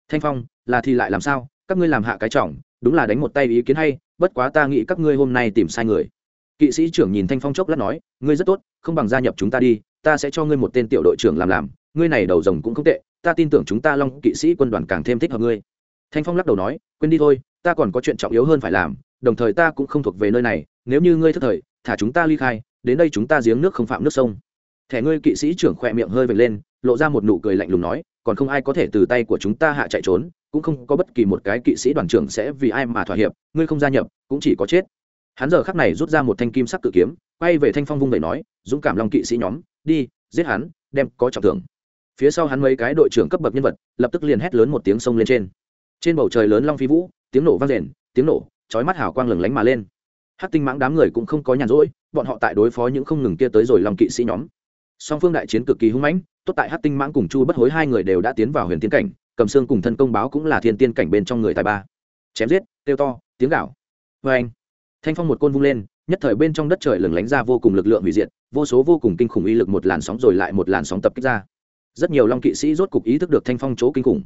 thanh phong, là thì lại làm sao? Các ngươi làm hạ cái trọng, đúng là đánh một tay ý kiến hay, bất quá ta nghĩ các ngươi hôm nay tìm sai người. Kỵ sĩ trưởng nhìn thanh phong chốc lát nói, ngươi rất tốt, không bằng gia nhập chúng ta đi, ta sẽ cho ngươi một tên tiểu đội trưởng làm làm, ngươi này đầu rồng cũng không tệ, ta tin tưởng chúng ta long kỵ sĩ quân đoàn càng thêm thích hợp ngươi. Thanh phong lắc đầu nói, quên đi thôi, ta còn có chuyện trọng yếu hơn phải làm, đồng thời ta cũng không thuộc về nơi này, nếu như ngươi thức thời, thả chúng ta ly khai, đến đây chúng ta giếng nước không phạm nước sông thẻ ngươi kỵ sĩ trưởng khỏe miệng hơi vệt lên, lộ ra một nụ cười lạnh lùng nói, còn không ai có thể từ tay của chúng ta hạ chạy trốn, cũng không có bất kỳ một cái kỵ sĩ đoàn trưởng sẽ vì ai mà thỏa hiệp, ngươi không gia nhập, cũng chỉ có chết. Hắn giờ khắc này rút ra một thanh kim sắc cự kiếm, quay về thanh phong vung vẩy nói, dũng cảm long kỵ sĩ nhóm, đi, giết hắn, đem có trọng thưởng. Phía sau hắn mấy cái đội trưởng cấp bậc nhân vật, lập tức liền hét lớn một tiếng sông lên trên. Trên bầu trời lớn long phi vũ, tiếng nổ vang rền, tiếng nổ, chói mắt hào quang lừng lánh mà lên. Hát tinh mãng đám người cũng không có nhàn rỗi, bọn họ tại đối phó những không ngừng kia tới rồi long kỵ sĩ nhóm song phương đại chiến cực kỳ hung mãnh, tốt tại hát tinh mãng cùng chu bất hối hai người đều đã tiến vào huyền tiên cảnh, cầm xương cùng thân công báo cũng là thiên tiên cảnh bên trong người tài ba. Chém giết, kêu to, tiếng gạo vê anh, thanh phong một côn vung lên, nhất thời bên trong đất trời lừng lánh ra vô cùng lực lượng hủy diệt, vô số vô cùng kinh khủng uy lực một làn sóng rồi lại một làn sóng tập kích ra. Rất nhiều long kỵ sĩ rốt cục ý thức được thanh phong chỗ kinh khủng.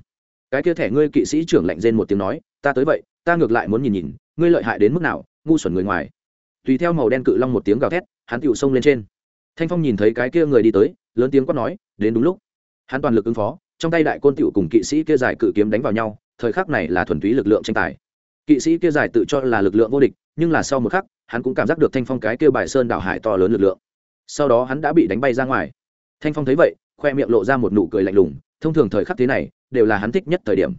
Cái kia thẻ ngươi kỵ sĩ trưởng lạnh rên một tiếng nói, ta tới vậy, ta ngược lại muốn nhìn nhìn, ngươi lợi hại đến mức nào, ngu xuẩn người ngoài. Tùy theo màu đen cự long một tiếng gào thét, hắn tựu xông lên trên thanh phong nhìn thấy cái kia người đi tới, lớn tiếng quát nói, đến đúng lúc. Hắn toàn lực ứng phó, trong tay đại côn tựu cùng kỵ sĩ kia giải cự kiếm đánh vào nhau, thời khắc này là thuần túy lực lượng tranh tài. Kỵ sĩ kia giải tự cho là lực lượng vô địch, nhưng là sau một khắc, hắn cũng cảm giác được thanh phong cái kia bài sơn đảo hải to lớn lực lượng. Sau đó hắn đã bị đánh bay ra ngoài. Thanh phong thấy vậy, khoe miệng lộ ra một nụ cười lạnh lùng, thông thường thời khắc thế này, đều là hắn thích nhất thời điểm.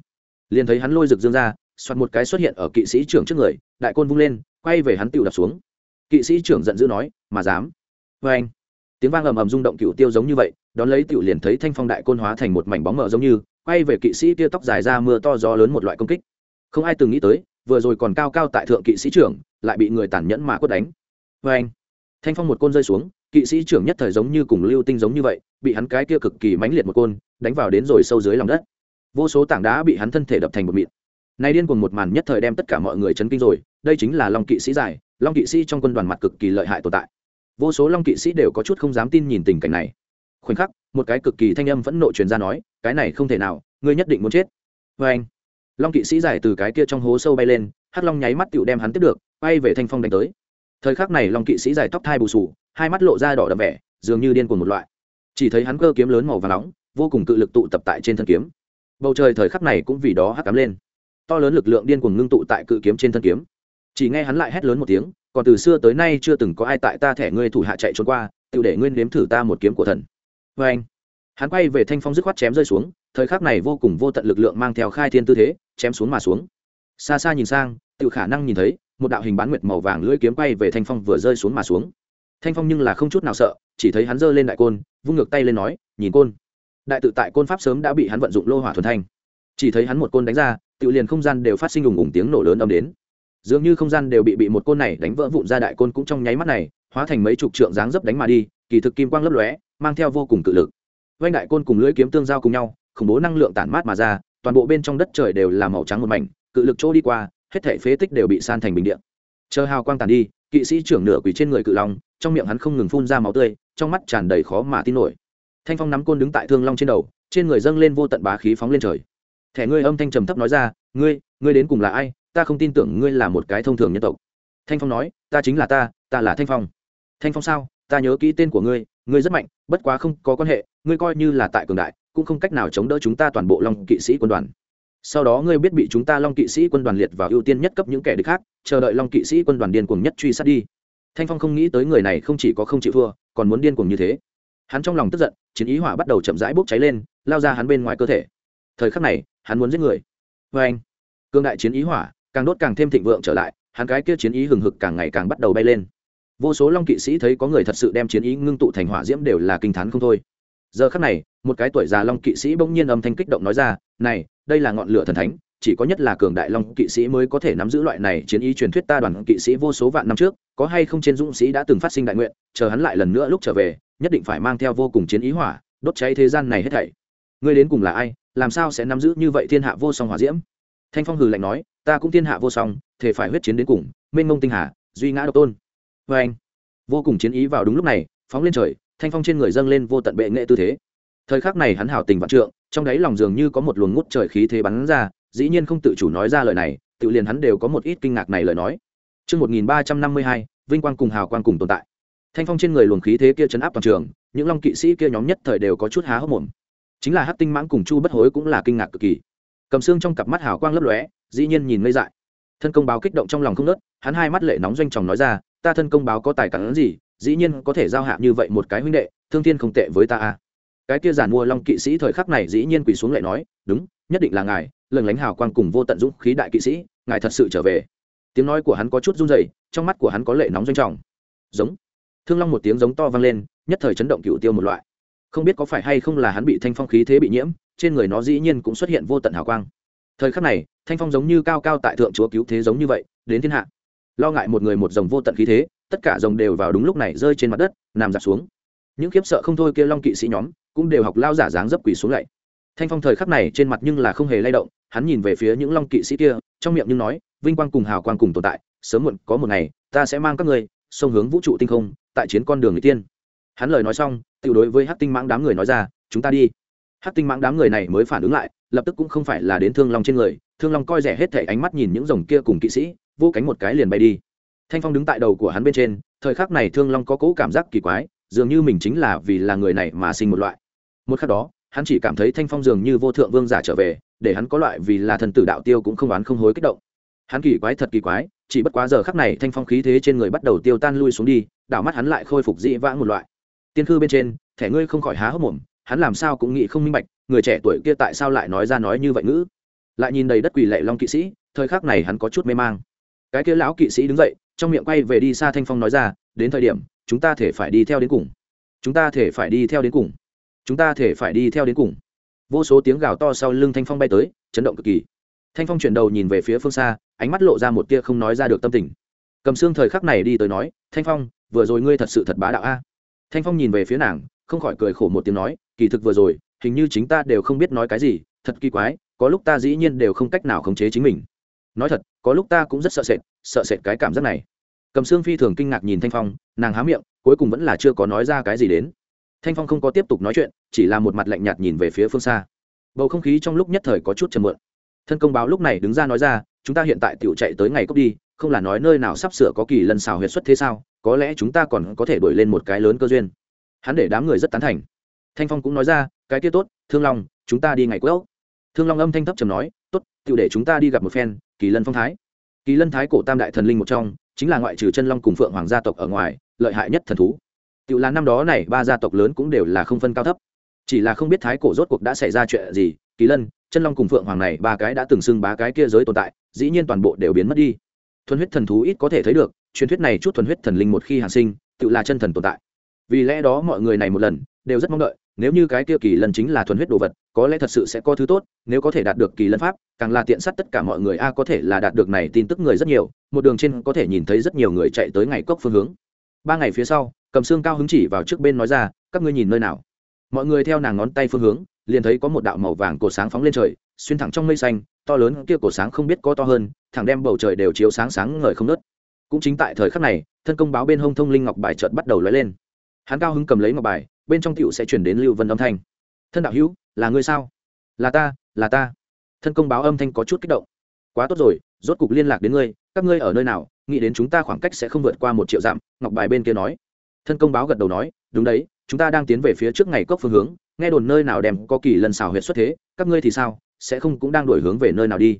Liền thấy hắn lôi rực dương ra soạt một cái xuất hiện ở kỵ sĩ trưởng trước người, đại côn vung lên, quay về hắn tựu đập xuống. Kỵ sĩ trưởng giận dữ nói, mà dám. Vê anh tiếng vang ầm ầm rung động cựu tiêu giống như vậy, đón lấy tiểu liền thấy thanh phong đại côn hóa thành một mảnh bóng mờ giống như, quay về kỵ sĩ kia tóc dài ra mưa to gió lớn một loại công kích. Không ai từng nghĩ tới, vừa rồi còn cao cao tại thượng kỵ sĩ trưởng, lại bị người tàn nhẫn mà quất đánh. Vê anh, thanh phong một côn rơi xuống, kỵ sĩ trưởng nhất thời giống như cùng lưu tinh giống như vậy, bị hắn cái kia cực kỳ mãnh liệt một côn, đánh vào đến rồi sâu dưới lòng đất. Vô số tảng đá bị hắn thân thể đập thành một mịn. Này điên cuồng một màn nhất thời đem tất cả mọi người chấn kinh rồi, đây chính là long kỵ sĩ giải long kỵ sĩ trong quân đoàn mặt cực kỳ lợi hại tồn tại vô số long kỵ sĩ đều có chút không dám tin nhìn tình cảnh này. Khoảnh khắc, một cái cực kỳ thanh âm vẫn nộ truyền ra nói, cái này không thể nào, ngươi nhất định muốn chết. Vê anh, long kỵ sĩ giải từ cái kia trong hố sâu bay lên, hắc long nháy mắt tựu đem hắn tiếp được, bay về thanh phong đánh tới. Thời khắc này, long kỵ sĩ giải tóc thai bù sù hai mắt lộ ra đỏ đậm vẻ, dường như điên cuồng một loại. Chỉ thấy hắn cơ kiếm lớn màu và nóng, vô cùng cự lực tụ tập tại trên thân kiếm. Bầu trời thời khắc này cũng vì đó hắc cắm lên. To lớn lực lượng điên cuồng ngưng tụ tại cự kiếm trên thân kiếm. Chỉ nghe hắn lại hét lớn một tiếng còn từ xưa tới nay chưa từng có ai tại ta thẻ ngươi thủ hạ chạy trốn qua, tự để nguyên nếm thử ta một kiếm của thần. Vê anh, hắn quay về thanh phong dứt khoát chém rơi xuống, thời khắc này vô cùng vô tận lực lượng mang theo khai thiên tư thế, chém xuống mà xuống. Xa xa nhìn sang, tự khả năng nhìn thấy, một đạo hình bán nguyệt màu vàng lưỡi kiếm quay về thanh phong vừa rơi xuống mà xuống. Thanh phong nhưng là không chút nào sợ, chỉ thấy hắn giơ lên đại côn, vung ngược tay lên nói, nhìn côn. Đại tự tại côn pháp sớm đã bị hắn vận dụng lô hỏa thuần thanh. Chỉ thấy hắn một côn đánh ra, tự liền không gian đều phát sinh ùng ùng tiếng nổ lớn âm đến dường như không gian đều bị bị một côn này đánh vỡ vụn ra đại côn cũng trong nháy mắt này, hóa thành mấy chục trượng dáng dấp đánh mà đi, kỳ thực kim quang lấp lóe, mang theo vô cùng cự lực. Vanh đại côn cùng lưỡi kiếm tương giao cùng nhau, khủng bố năng lượng tản mát mà ra, toàn bộ bên trong đất trời đều là màu trắng một mảnh, cự lực chỗ đi qua, hết thể phế tích đều bị san thành bình điện chờ hào quang tàn đi, kỵ sĩ trưởng nửa quỳ trên người cự long, trong miệng hắn không ngừng phun ra máu tươi, trong mắt tràn đầy khó mà tin nổi. Thanh phong nắm côn đứng tại thương long trên đầu, trên người dâng lên vô tận bá khí phóng lên trời. Thẻ ngươi âm thanh trầm thấp nói ra, ngươi ngươi đến cùng là ai? Ta không tin tưởng ngươi là một cái thông thường nhân tộc. Thanh phong nói, ta chính là ta ta là thanh phong. Thanh phong sao? Ta nhớ kỹ tên của ngươi ngươi rất mạnh, bất quá không có quan hệ, ngươi coi như là tại cường đại, cũng không cách nào chống đỡ chúng ta toàn bộ long kỵ sĩ quân đoàn. Sau đó ngươi biết bị chúng ta long kỵ sĩ quân đoàn liệt vào ưu tiên nhất cấp những kẻ địch khác, chờ đợi long kỵ sĩ quân đoàn điên cuồng nhất truy sát đi. Thanh phong không nghĩ tới người này không chỉ có không chịu thua, còn muốn điên cuồng như thế. Hắn trong lòng tức giận, chiến ý hỏa bắt đầu chậm rãi bốc cháy lên, lao ra hắn bên ngoài cơ thể. Thời khắc này, hắn muốn giết người. Vâng. Vê anh cương đại chiến ý hỏa càng đốt càng thêm thịnh vượng trở lại, hắn cái kia chiến ý hừng hực càng ngày càng bắt đầu bay lên. Vô số long kỵ sĩ thấy có người thật sự đem chiến ý ngưng tụ thành hỏa diễm đều là kinh t h á n không thôi. Giờ khắc này, một cái tuổi già long kỵ sĩ bỗng nhiên âm thanh kích động nói ra, này, đây là ngọn lửa thần thánh, chỉ có nhất là cường đại long kỵ sĩ mới có thể nắm giữ loại này chiến ý truyền thuyết ta đoàn kỵ sĩ vô số vạn năm trước, có hay không trên dũng sĩ đã từng phát sinh đại nguyện, chờ hắn lại lần nữa lúc trở về, nhất định phải mang theo vô cùng chiến ý hỏa, đốt cháy thế gian này hết thảy. Ngươi đến cùng là ai, làm sao sẽ nắm giữ như vậy thiên hạ vô song hỏa diễm? Thanh phong hừ lạnh nói ta cũng thiên hạ vô song thể phải huyết chiến đến cùng mênh mông tinh hà duy ngã độc tôn vê anh vô cùng chiến ý vào đúng lúc này phóng lên trời thanh phong trên người dâng lên vô tận bệ nghệ tư thế thời khắc này hắn hảo tình vạn trượng trong đáy lòng dường như có một luồng ngút trời khí thế bắn ra dĩ nhiên không tự chủ nói ra lời này tự liền hắn đều có một ít kinh ngạc này lời nói Trước 1352, vinh quang cùng hào quang cùng tồn tại. Thanh phong trên người luồng khí thế kia chấn áp toàn trường, những long kỵ sĩ kia nhóm nhất thời đều có chút há hốc mồm. Chính là Hắc Tinh Mãng cùng Chu Bất Hối cũng là kinh ngạc cực kỳ. Cầm xương trong cặp mắt hào quang lấp lóe, dĩ nhiên nhìn ngây dại. Thân công báo kích động trong lòng không nớt, hắn hai mắt lệ nóng doanh tròng nói ra, ta thân công báo có tài cản gì, dĩ nhiên có thể giao hạ như vậy một cái huynh đệ thương thiên không tệ với ta a. Cái kia giản mua long kỵ sĩ thời khắc này dĩ nhiên quỳ xuống lại nói đúng nhất định là ngài lần lánh hào quang cùng vô tận dũng khí đại kỵ sĩ ngài thật sự trở về. Tiếng nói của hắn có chút run rẩy trong mắt của hắn có lệ nóng doanh trọng. Giống. Thương long một tiếng giống to vang lên nhất thời chấn động cựu tiêu một loại. Không biết có phải hay không là hắn bị thanh phong khí thế bị nhiễm trên người nó dĩ nhiên cũng xuất hiện vô tận hào quang. Thời khắc này thanh phong giống như cao cao tại thượng chúa cứu thế giống như vậy, đến thiên hạ. Lo ngại một người một dòng vô tận khí thế, tất cả dòng đều vào đúng lúc này rơi trên mặt đất, nằm giặt xuống. Những khiếp sợ không thôi kia long kỵ sĩ nhóm cũng đều học lao giả dáng dấp quỳ xuống lạy thanh phong thời khắc này trên mặt nhưng là không hề lay động, hắn nhìn về phía những long kỵ sĩ kia, trong miệng nhưng nói, vinh quang cùng hào quang cùng tồn tại, sớm muộn có một ngày, ta sẽ mang các ngươi, sông hướng vũ trụ tinh không, tại chiến con đường người tiên. Hắn lời nói xong tự đối với hát tinh mãng đám người nói ra, chúng ta đi. Hát tinh mãng đám người này mới phản ứng lại, lập tức cũng không phải là đến thương long trên người thương long coi rẻ hết thể ánh mắt nhìn những dòng kia cùng kỵ sĩ, vô cánh một cái liền bay đi. Thanh phong đứng tại đầu của hắn bên trên, thời khắc này thương long có cỗ cảm giác kỳ quái, dường như mình chính là vì là người này mà sinh một loại. Một khắc đó, hắn chỉ cảm thấy thanh phong dường như vô thượng vương giả trở về, để hắn có loại vì là thần tử đạo tiêu cũng không oán không hối kích động. Hắn kỳ quái thật kỳ quái, chỉ bất quá giờ khắc này thanh phong khí thế trên người bắt đầu tiêu tan lui xuống đi, đảo mắt hắn lại khôi phục dĩ vãng một loại. Tiên khư bên trên, thẻ ngươi không khỏi há hốc mồm, hắn làm sao cũng nghĩ không minh bạch, người trẻ tuổi kia tại sao lại nói ra nói như vậy ngữ? Lại nhìn đầy đất quỳ lệ long kỵ sĩ, thời khắc này hắn có chút mê mang. Cái kia lão kỵ sĩ đứng dậy, trong miệng quay về đi xa thanh phong nói ra, đến thời điểm, chúng ta thể phải đi theo đến cùng. Chúng ta thể phải đi theo đến cùng. Chúng ta thể phải đi theo đến cùng. Vô số tiếng gào to sau lưng thanh phong bay tới, chấn động cực kỳ. Thanh phong chuyển đầu nhìn về phía phương xa, ánh mắt lộ ra một tia không nói ra được tâm tình. Cầm xương thời khắc này đi tới nói, thanh phong, vừa rồi ngươi thật sự thật bá đạo a. Thanh phong nhìn về phía nàng, không khỏi cười khổ một tiếng nói, kỳ thực vừa rồi, hình như chính ta đều không biết nói cái gì, thật kỳ quái có lúc ta dĩ nhiên đều không cách nào khống chế chính mình. Nói thật, có lúc ta cũng rất sợ sệt sợ sệt cái cảm giác này. Cầm xương phi thường kinh ngạc nhìn thanh phong, nàng há miệng, cuối cùng vẫn là chưa có nói ra cái gì đến. Thanh phong không có tiếp tục nói chuyện, chỉ là một mặt lạnh nhạt nhìn về phía phương xa. Bầu không khí trong lúc nhất thời có chút chầm mượn thân công báo lúc này đứng ra nói ra, chúng ta hiện tại tự chạy tới ngày cốc đi, không là nói nơi nào sắp sửa có kỳ lần xào huyệt xuất thế sao, có lẽ chúng ta còn có thể đổi lên một cái lớn cơ duyên. Hắn để đám người rất tán thành. Thanh phong cũng nói ra, cái kia tốt, thương long, chúng ta đi ngày quốc thương long âm thanh thấp trầm nói, tốt tự để chúng ta đi gặp một phen, kỳ lân phong thái. Kỳ lân thái cổ tam đại thần linh một trong, chính là ngoại trừ chân long cùng phượng hoàng gia tộc ở ngoài, lợi hại nhất thần thú. Tự là năm đó này, ba gia tộc lớn cũng đều là không phân cao thấp. Chỉ là không biết thái cổ rốt cuộc đã xảy ra chuyện gì, kỳ lân, chân long cùng phượng hoàng này, ba cái đã từng xưng bá cái kia giới tồn tại, dĩ nhiên toàn bộ đều biến mất đi. Thuần huyết thần thú ít có thể thấy được, truyền thuyết này chút thuần huyết thần linh một khi hàng sinh tự là chân thần tồn tại. Vì lẽ đó mọi người này một lần, đều rất mong đợi, nếu như cái kia kỳ lân chính là thuần huyết đồ vật có lẽ thật sự sẽ có thứ tốt, nếu có thể đạt được kỳ lân pháp, càng là tiện sắt tất cả mọi người, a, có thể là đạt được này tin tức người rất nhiều, một đường trên có thể nhìn thấy rất nhiều người chạy tới ngày cốc phương hướng. Ba ngày phía sau, cầm xương cao hứng chỉ vào trước bên nói ra, các ngươi nhìn nơi nào? Mọi người theo nàng ngón tay phương hướng, liền thấy có một đạo màu vàng cổ sáng phóng lên trời, xuyên thẳng trong mây xanh, to lớn kia cổ sáng không biết có to hơn, thẳng đem bầu trời đều chiếu sáng sáng ngời không nớt cũng chính tại thời khắc này, thân công báo bên hông thông linh ngọc bài chợt bắt đầu lóe lên. Hắn cao hứng cầm lấy ngọc bài, bên trong tiểu sẽ chuyển đến lưu vân âm thanh. Thân đạo hữu là ngươi sao? Là ta là ta. Thân công báo âm thanh có chút kích động. Quá tốt rồi, rốt cục liên lạc đến ngươi, các ngươi ở nơi nào, nghĩ đến chúng ta khoảng cách sẽ không vượt qua một triệu dặm, ngọc bài bên kia nói. Thân công báo gật đầu nói, đúng đấy, chúng ta đang tiến về phía trước ngày cốc phương hướng, nghe đồn nơi nào đem có kỳ lần xào huyệt xuất thế, các ngươi thì sao, sẽ không cũng đang đổi hướng về nơi nào đi.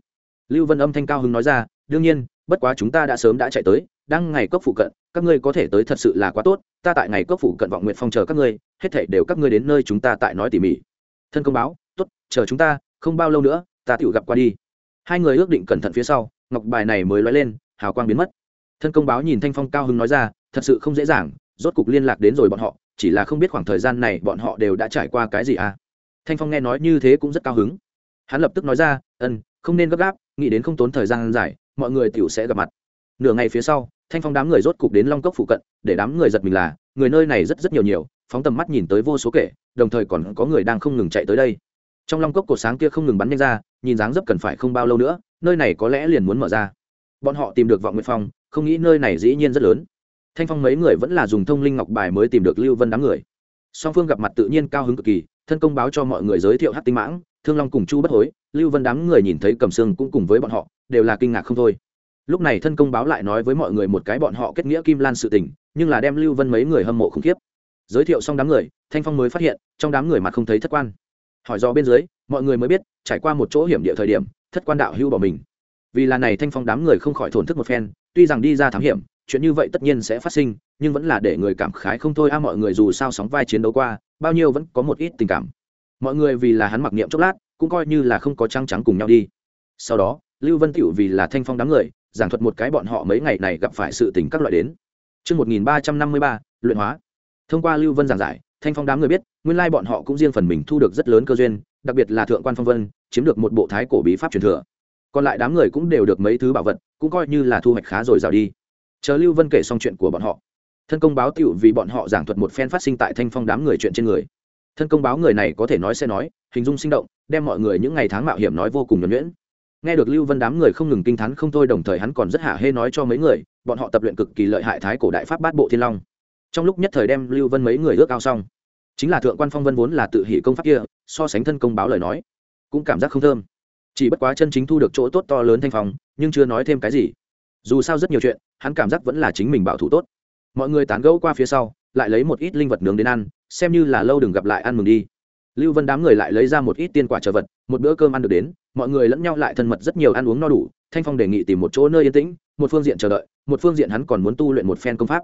Lưu vân âm thanh cao hứng nói ra, đương nhiên, bất quá chúng ta đã sớm đã chạy tới, đang ngày cốc phụ cận, các ngươi có thể tới thật sự là quá tốt, ta tại ngày cốc phụ cận vọng nguyện phong chờ các ngươi, hết thể đều các ngươi đến nơi chúng ta tại nói tỉ mỉ thân công báo, tốt, chờ chúng ta, không bao lâu nữa, ta tự gặp qua đi. Hai người ước định cẩn thận phía sau, ngọc bài này mới lói lên, hào quang biến mất. Thân công báo nhìn thanh phong cao hứng nói ra, thật sự không dễ dàng, rốt cục liên lạc đến rồi bọn họ, chỉ là không biết khoảng thời gian này bọn họ đều đã trải qua cái gì à? Thanh phong nghe nói như thế cũng rất cao hứng. Hắn lập tức nói ra, ân, không nên gấp gáp, nghĩ đến không tốn thời gian dài, mọi người tiểu sẽ gặp mặt. Nửa ngày phía sau, thanh phong đám người rốt cục đến long cốc phụ cận, để đám người giật mình là, người nơi này rất rất nhiều nhiều phóng tầm mắt nhìn tới vô số kể, đồng thời còn có người đang không ngừng chạy tới đây. Trong long cốc cột sáng kia không ngừng bắn nhanh ra, nhìn dáng dấp cần phải không bao lâu nữa, nơi này có lẽ liền muốn mở ra. Bọn họ tìm được vọng nguyệt phong, không nghĩ nơi này dĩ nhiên rất lớn. Thanh phong mấy người vẫn là dùng thông linh ngọc bài mới tìm được lưu vân đám người. Song phương gặp mặt tự nhiên cao hứng cực kỳ, thân công báo cho mọi người giới thiệu hát tinh mãng, thương long cùng chu bất hối, lưu vân đám người nhìn thấy cầm sương cũng cùng với bọn họ, đều là kinh ngạc không thôi. Lúc này thân công báo lại nói với mọi người một cái bọn họ kết nghĩa kim lan sự tình, nhưng là đem lưu vân mấy người hâm mộ khủng khiếp giới thiệu xong đám người thanh phong mới phát hiện trong đám người mặt không thấy thất quan. Hỏi do bên dưới mọi người mới biết trải qua một chỗ hiểm địa thời điểm thất quan đạo hưu bỏ mình. Vì là này thanh phong đám người không khỏi thổn thức một phen tuy rằng đi ra thám hiểm chuyện như vậy tất nhiên sẽ phát sinh nhưng vẫn là để người cảm khái không thôi a mọi người dù sao sóng vai chiến đấu qua bao nhiêu vẫn có một ít tình cảm. Mọi người vì là hắn mặc niệm chốc lát cũng coi như là không có trăng trắng cùng nhau đi. Sau đó lưu vân tiểu vì là thanh phong đám người giảng thuật một cái bọn họ mấy ngày này gặp phải sự tình các loại đến. Trước 1353, luyện hóa. Thông qua Lưu Vân giảng giải, Thanh Phong đám người biết, nguyên lai bọn họ cũng riêng phần mình thu được rất lớn cơ duyên, đặc biệt là thượng quan phong vân, chiếm được một bộ thái cổ bí pháp truyền thừa. Còn lại đám người cũng đều được mấy thứ bảo vật, cũng coi như là thu hoạch khá rồi rào đi. Chờ Lưu Vân kể xong chuyện của bọn họ, thân công báo tựu vì bọn họ giảng thuật một phen phát sinh tại Thanh Phong đám người chuyện trên người. Thân công báo người này có thể nói sẽ nói, hình dung sinh động, đem mọi người những ngày tháng mạo hiểm nói vô cùng nhuần nhuyễn nghe được lưu vân đám người không ngừng kinh t h á n không thôi đồng thời hắn còn rất hả hê nói cho mấy người bọn họ tập luyện cực kỳ lợi hại thái cổ đại pháp bát bộ thiên long trong lúc nhất thời đem lưu vân mấy người ước ao xong, chính là thượng quan phong vân vốn là tự hỷ công pháp kia, so sánh thân công báo lời nói, cũng cảm giác không thơm. Chỉ bất quá chân chính thu được chỗ tốt to lớn thanh phong, nhưng chưa nói thêm cái gì. Dù sao rất nhiều chuyện, hắn cảm giác vẫn là chính mình bảo thủ tốt. Mọi người tán gẫu qua phía sau, lại lấy một ít linh vật nướng đến ăn, xem như là lâu đừng gặp lại ăn mừng đi. Lưu vân đám người lại lấy ra một ít tiên quả trợ vật, một bữa cơm ăn được đến, mọi người lẫn nhau lại thân mật rất nhiều ăn uống no đủ, thanh phong đề nghị tìm một chỗ nơi yên tĩnh, một phương diện chờ đợi, một phương diện hắn còn muốn tu luyện một phen công pháp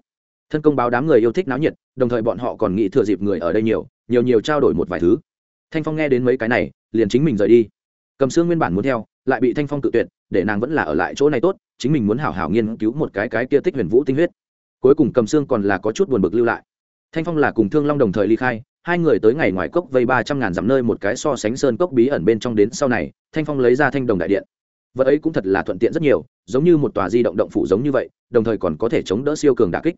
thân công báo đám người yêu thích náo nhiệt, đồng thời bọn họ còn nghĩ thừa dịp người ở đây nhiều nhiều nhiều trao đổi một vài thứ. Thanh phong nghe đến mấy cái này, liền chính mình rời đi. Cầm xương nguyên bản muốn theo, lại bị thanh phong tự tuyệt, để nàng vẫn là ở lại chỗ này tốt, chính mình muốn hảo hảo nghiên cứu một cái cái kia tích huyền vũ tinh huyết. Cuối cùng cầm xương còn là có chút buồn bực lưu lại. Thanh phong là cùng thương long đồng thời ly khai, hai người tới ngày ngoài cốc vây ba trăm ngàn dặm nơi một cái so sánh sơn cốc bí ẩn bên trong đến sau này, thanh phong lấy ra thanh đồng đại điện. Vật ấy cũng thật là thuận tiện rất nhiều, giống như một tòa di động động phủ giống như vậy, đồng thời còn có thể chống đỡ siêu cường đà kích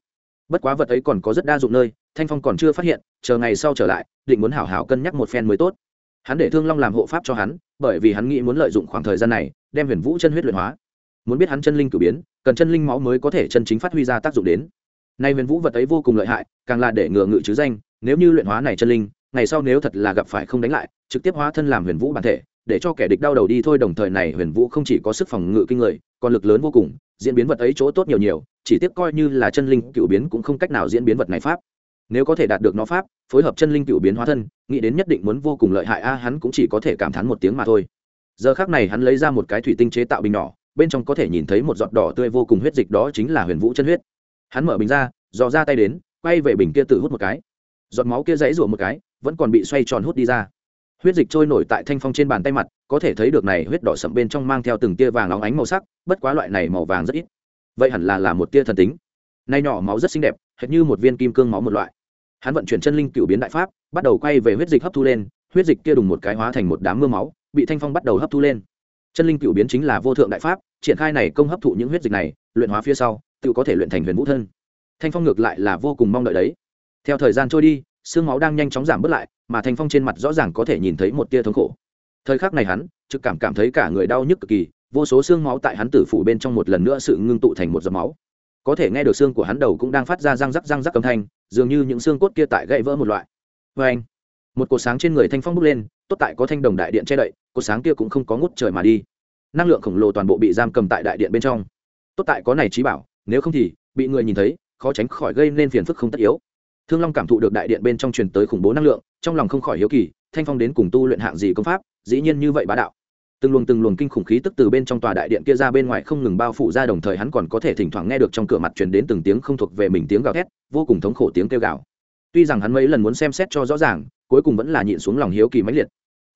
bất quá vật ấy còn có rất đa dụng nơi, thanh phong còn chưa phát hiện, chờ ngày sau trở lại, định muốn hảo hảo cân nhắc một phen mới tốt. Hắn để thương long làm hộ pháp cho hắn, bởi vì hắn nghĩ muốn lợi dụng khoảng thời gian này, đem huyền vũ chân huyết luyện hóa. Muốn biết hắn chân linh cử biến, cần chân linh máu mới có thể chân chính phát huy ra tác dụng đến. Nay huyền vũ vật ấy vô cùng lợi hại, càng là để ngừa ngự chứ danh, nếu như luyện hóa này chân linh, ngày sau nếu thật là gặp phải không đánh lại, trực tiếp hóa thân làm huyền vũ bản thể, để cho kẻ địch đau đầu đi thôi. Đồng thời này huyền vũ không chỉ có sức phòng ngự kinh người, còn lực lớn vô cùng, diễn biến vật ấy chỗ tốt nhiều nhiều chỉ tiếc coi như là chân linh cựu biến cũng không cách nào diễn biến vật này pháp. Nếu có thể đạt được nó pháp, phối hợp chân linh cựu biến hóa thân, nghĩ đến nhất định muốn vô cùng lợi hại a, hắn cũng chỉ có thể cảm thán một tiếng mà thôi. Giờ khác này hắn lấy ra một cái thủy tinh chế tạo bình nhỏ, bên trong có thể nhìn thấy một giọt đỏ tươi vô cùng huyết dịch, đó chính là huyền vũ chân huyết. Hắn mở bình ra, dò ra tay đến, quay về bình kia tự hút một cái. Giọt máu kia dãy rủa một cái, vẫn còn bị xoay tròn hút đi ra. Huyết dịch trôi nổi tại thanh phong trên bàn tay mặt, có thể thấy được này huyết đỏ sậm bên trong mang theo từng tia vàng óng ánh màu sắc, bất quá loại này màu vàng rất ít vậy hẳn là là một tia thần tính. Nay nhỏ máu rất xinh đẹp, hệt như một viên kim cương máu một loại. Hắn vận chuyển chân linh cựu biến đại pháp, bắt đầu quay về huyết dịch hấp thu lên, huyết dịch kia đùng một cái hóa thành một đám mưa máu, bị thanh phong bắt đầu hấp thu lên. Chân linh cựu biến chính là vô thượng đại pháp, triển khai này công hấp thụ những huyết dịch này, luyện hóa phía sau, tự có thể luyện thành huyền vũ thân. Thanh phong ngược lại là vô cùng mong đợi đấy. Theo thời gian trôi đi, xương máu đang nhanh chóng giảm bớt lại, mà thanh phong trên mặt rõ ràng có thể nhìn thấy một tia thống khổ. Thời khắc này hắn, trực cảm cảm thấy cả người đau nhức cực kỳ vô số xương máu tại hắn tử phủ bên trong một lần nữa sự ngưng tụ thành một giọt máu. Có thể nghe được xương của hắn đầu cũng đang phát ra răng rắc răng rắc âm thanh, dường như những xương cốt kia tại gãy vỡ một loại. Vê anh một cột sáng trên người thanh phong bốc lên, tốt tại có thanh đồng đại điện che đậy, cột sáng kia cũng không có ngút trời mà đi. Năng lượng khổng lồ toàn bộ bị giam cầm tại đại điện bên trong. Tốt tại có này trí bảo, nếu không thì, bị người nhìn thấy, khó tránh khỏi gây nên phiền phức không tất yếu. Thương long cảm thụ được đại điện bên trong truyền tới khủng bố năng lượng, trong lòng không khỏi hiếu kỳ, thanh phong đến cùng tu luyện hạng gì công pháp, dĩ nhiên như vậy bá đạo từng luồng từng luồng kinh khủng khí tức từ bên trong tòa đại điện kia ra bên ngoài không ngừng bao phủ ra, đồng thời hắn còn có thể thỉnh thoảng nghe được trong cửa mặt truyền đến từng tiếng không thuộc về mình tiếng gào thét, vô cùng thống khổ tiếng kêu gào. Tuy rằng hắn mấy lần muốn xem xét cho rõ ràng, cuối cùng vẫn là nhịn xuống lòng hiếu kỳ mãnh liệt.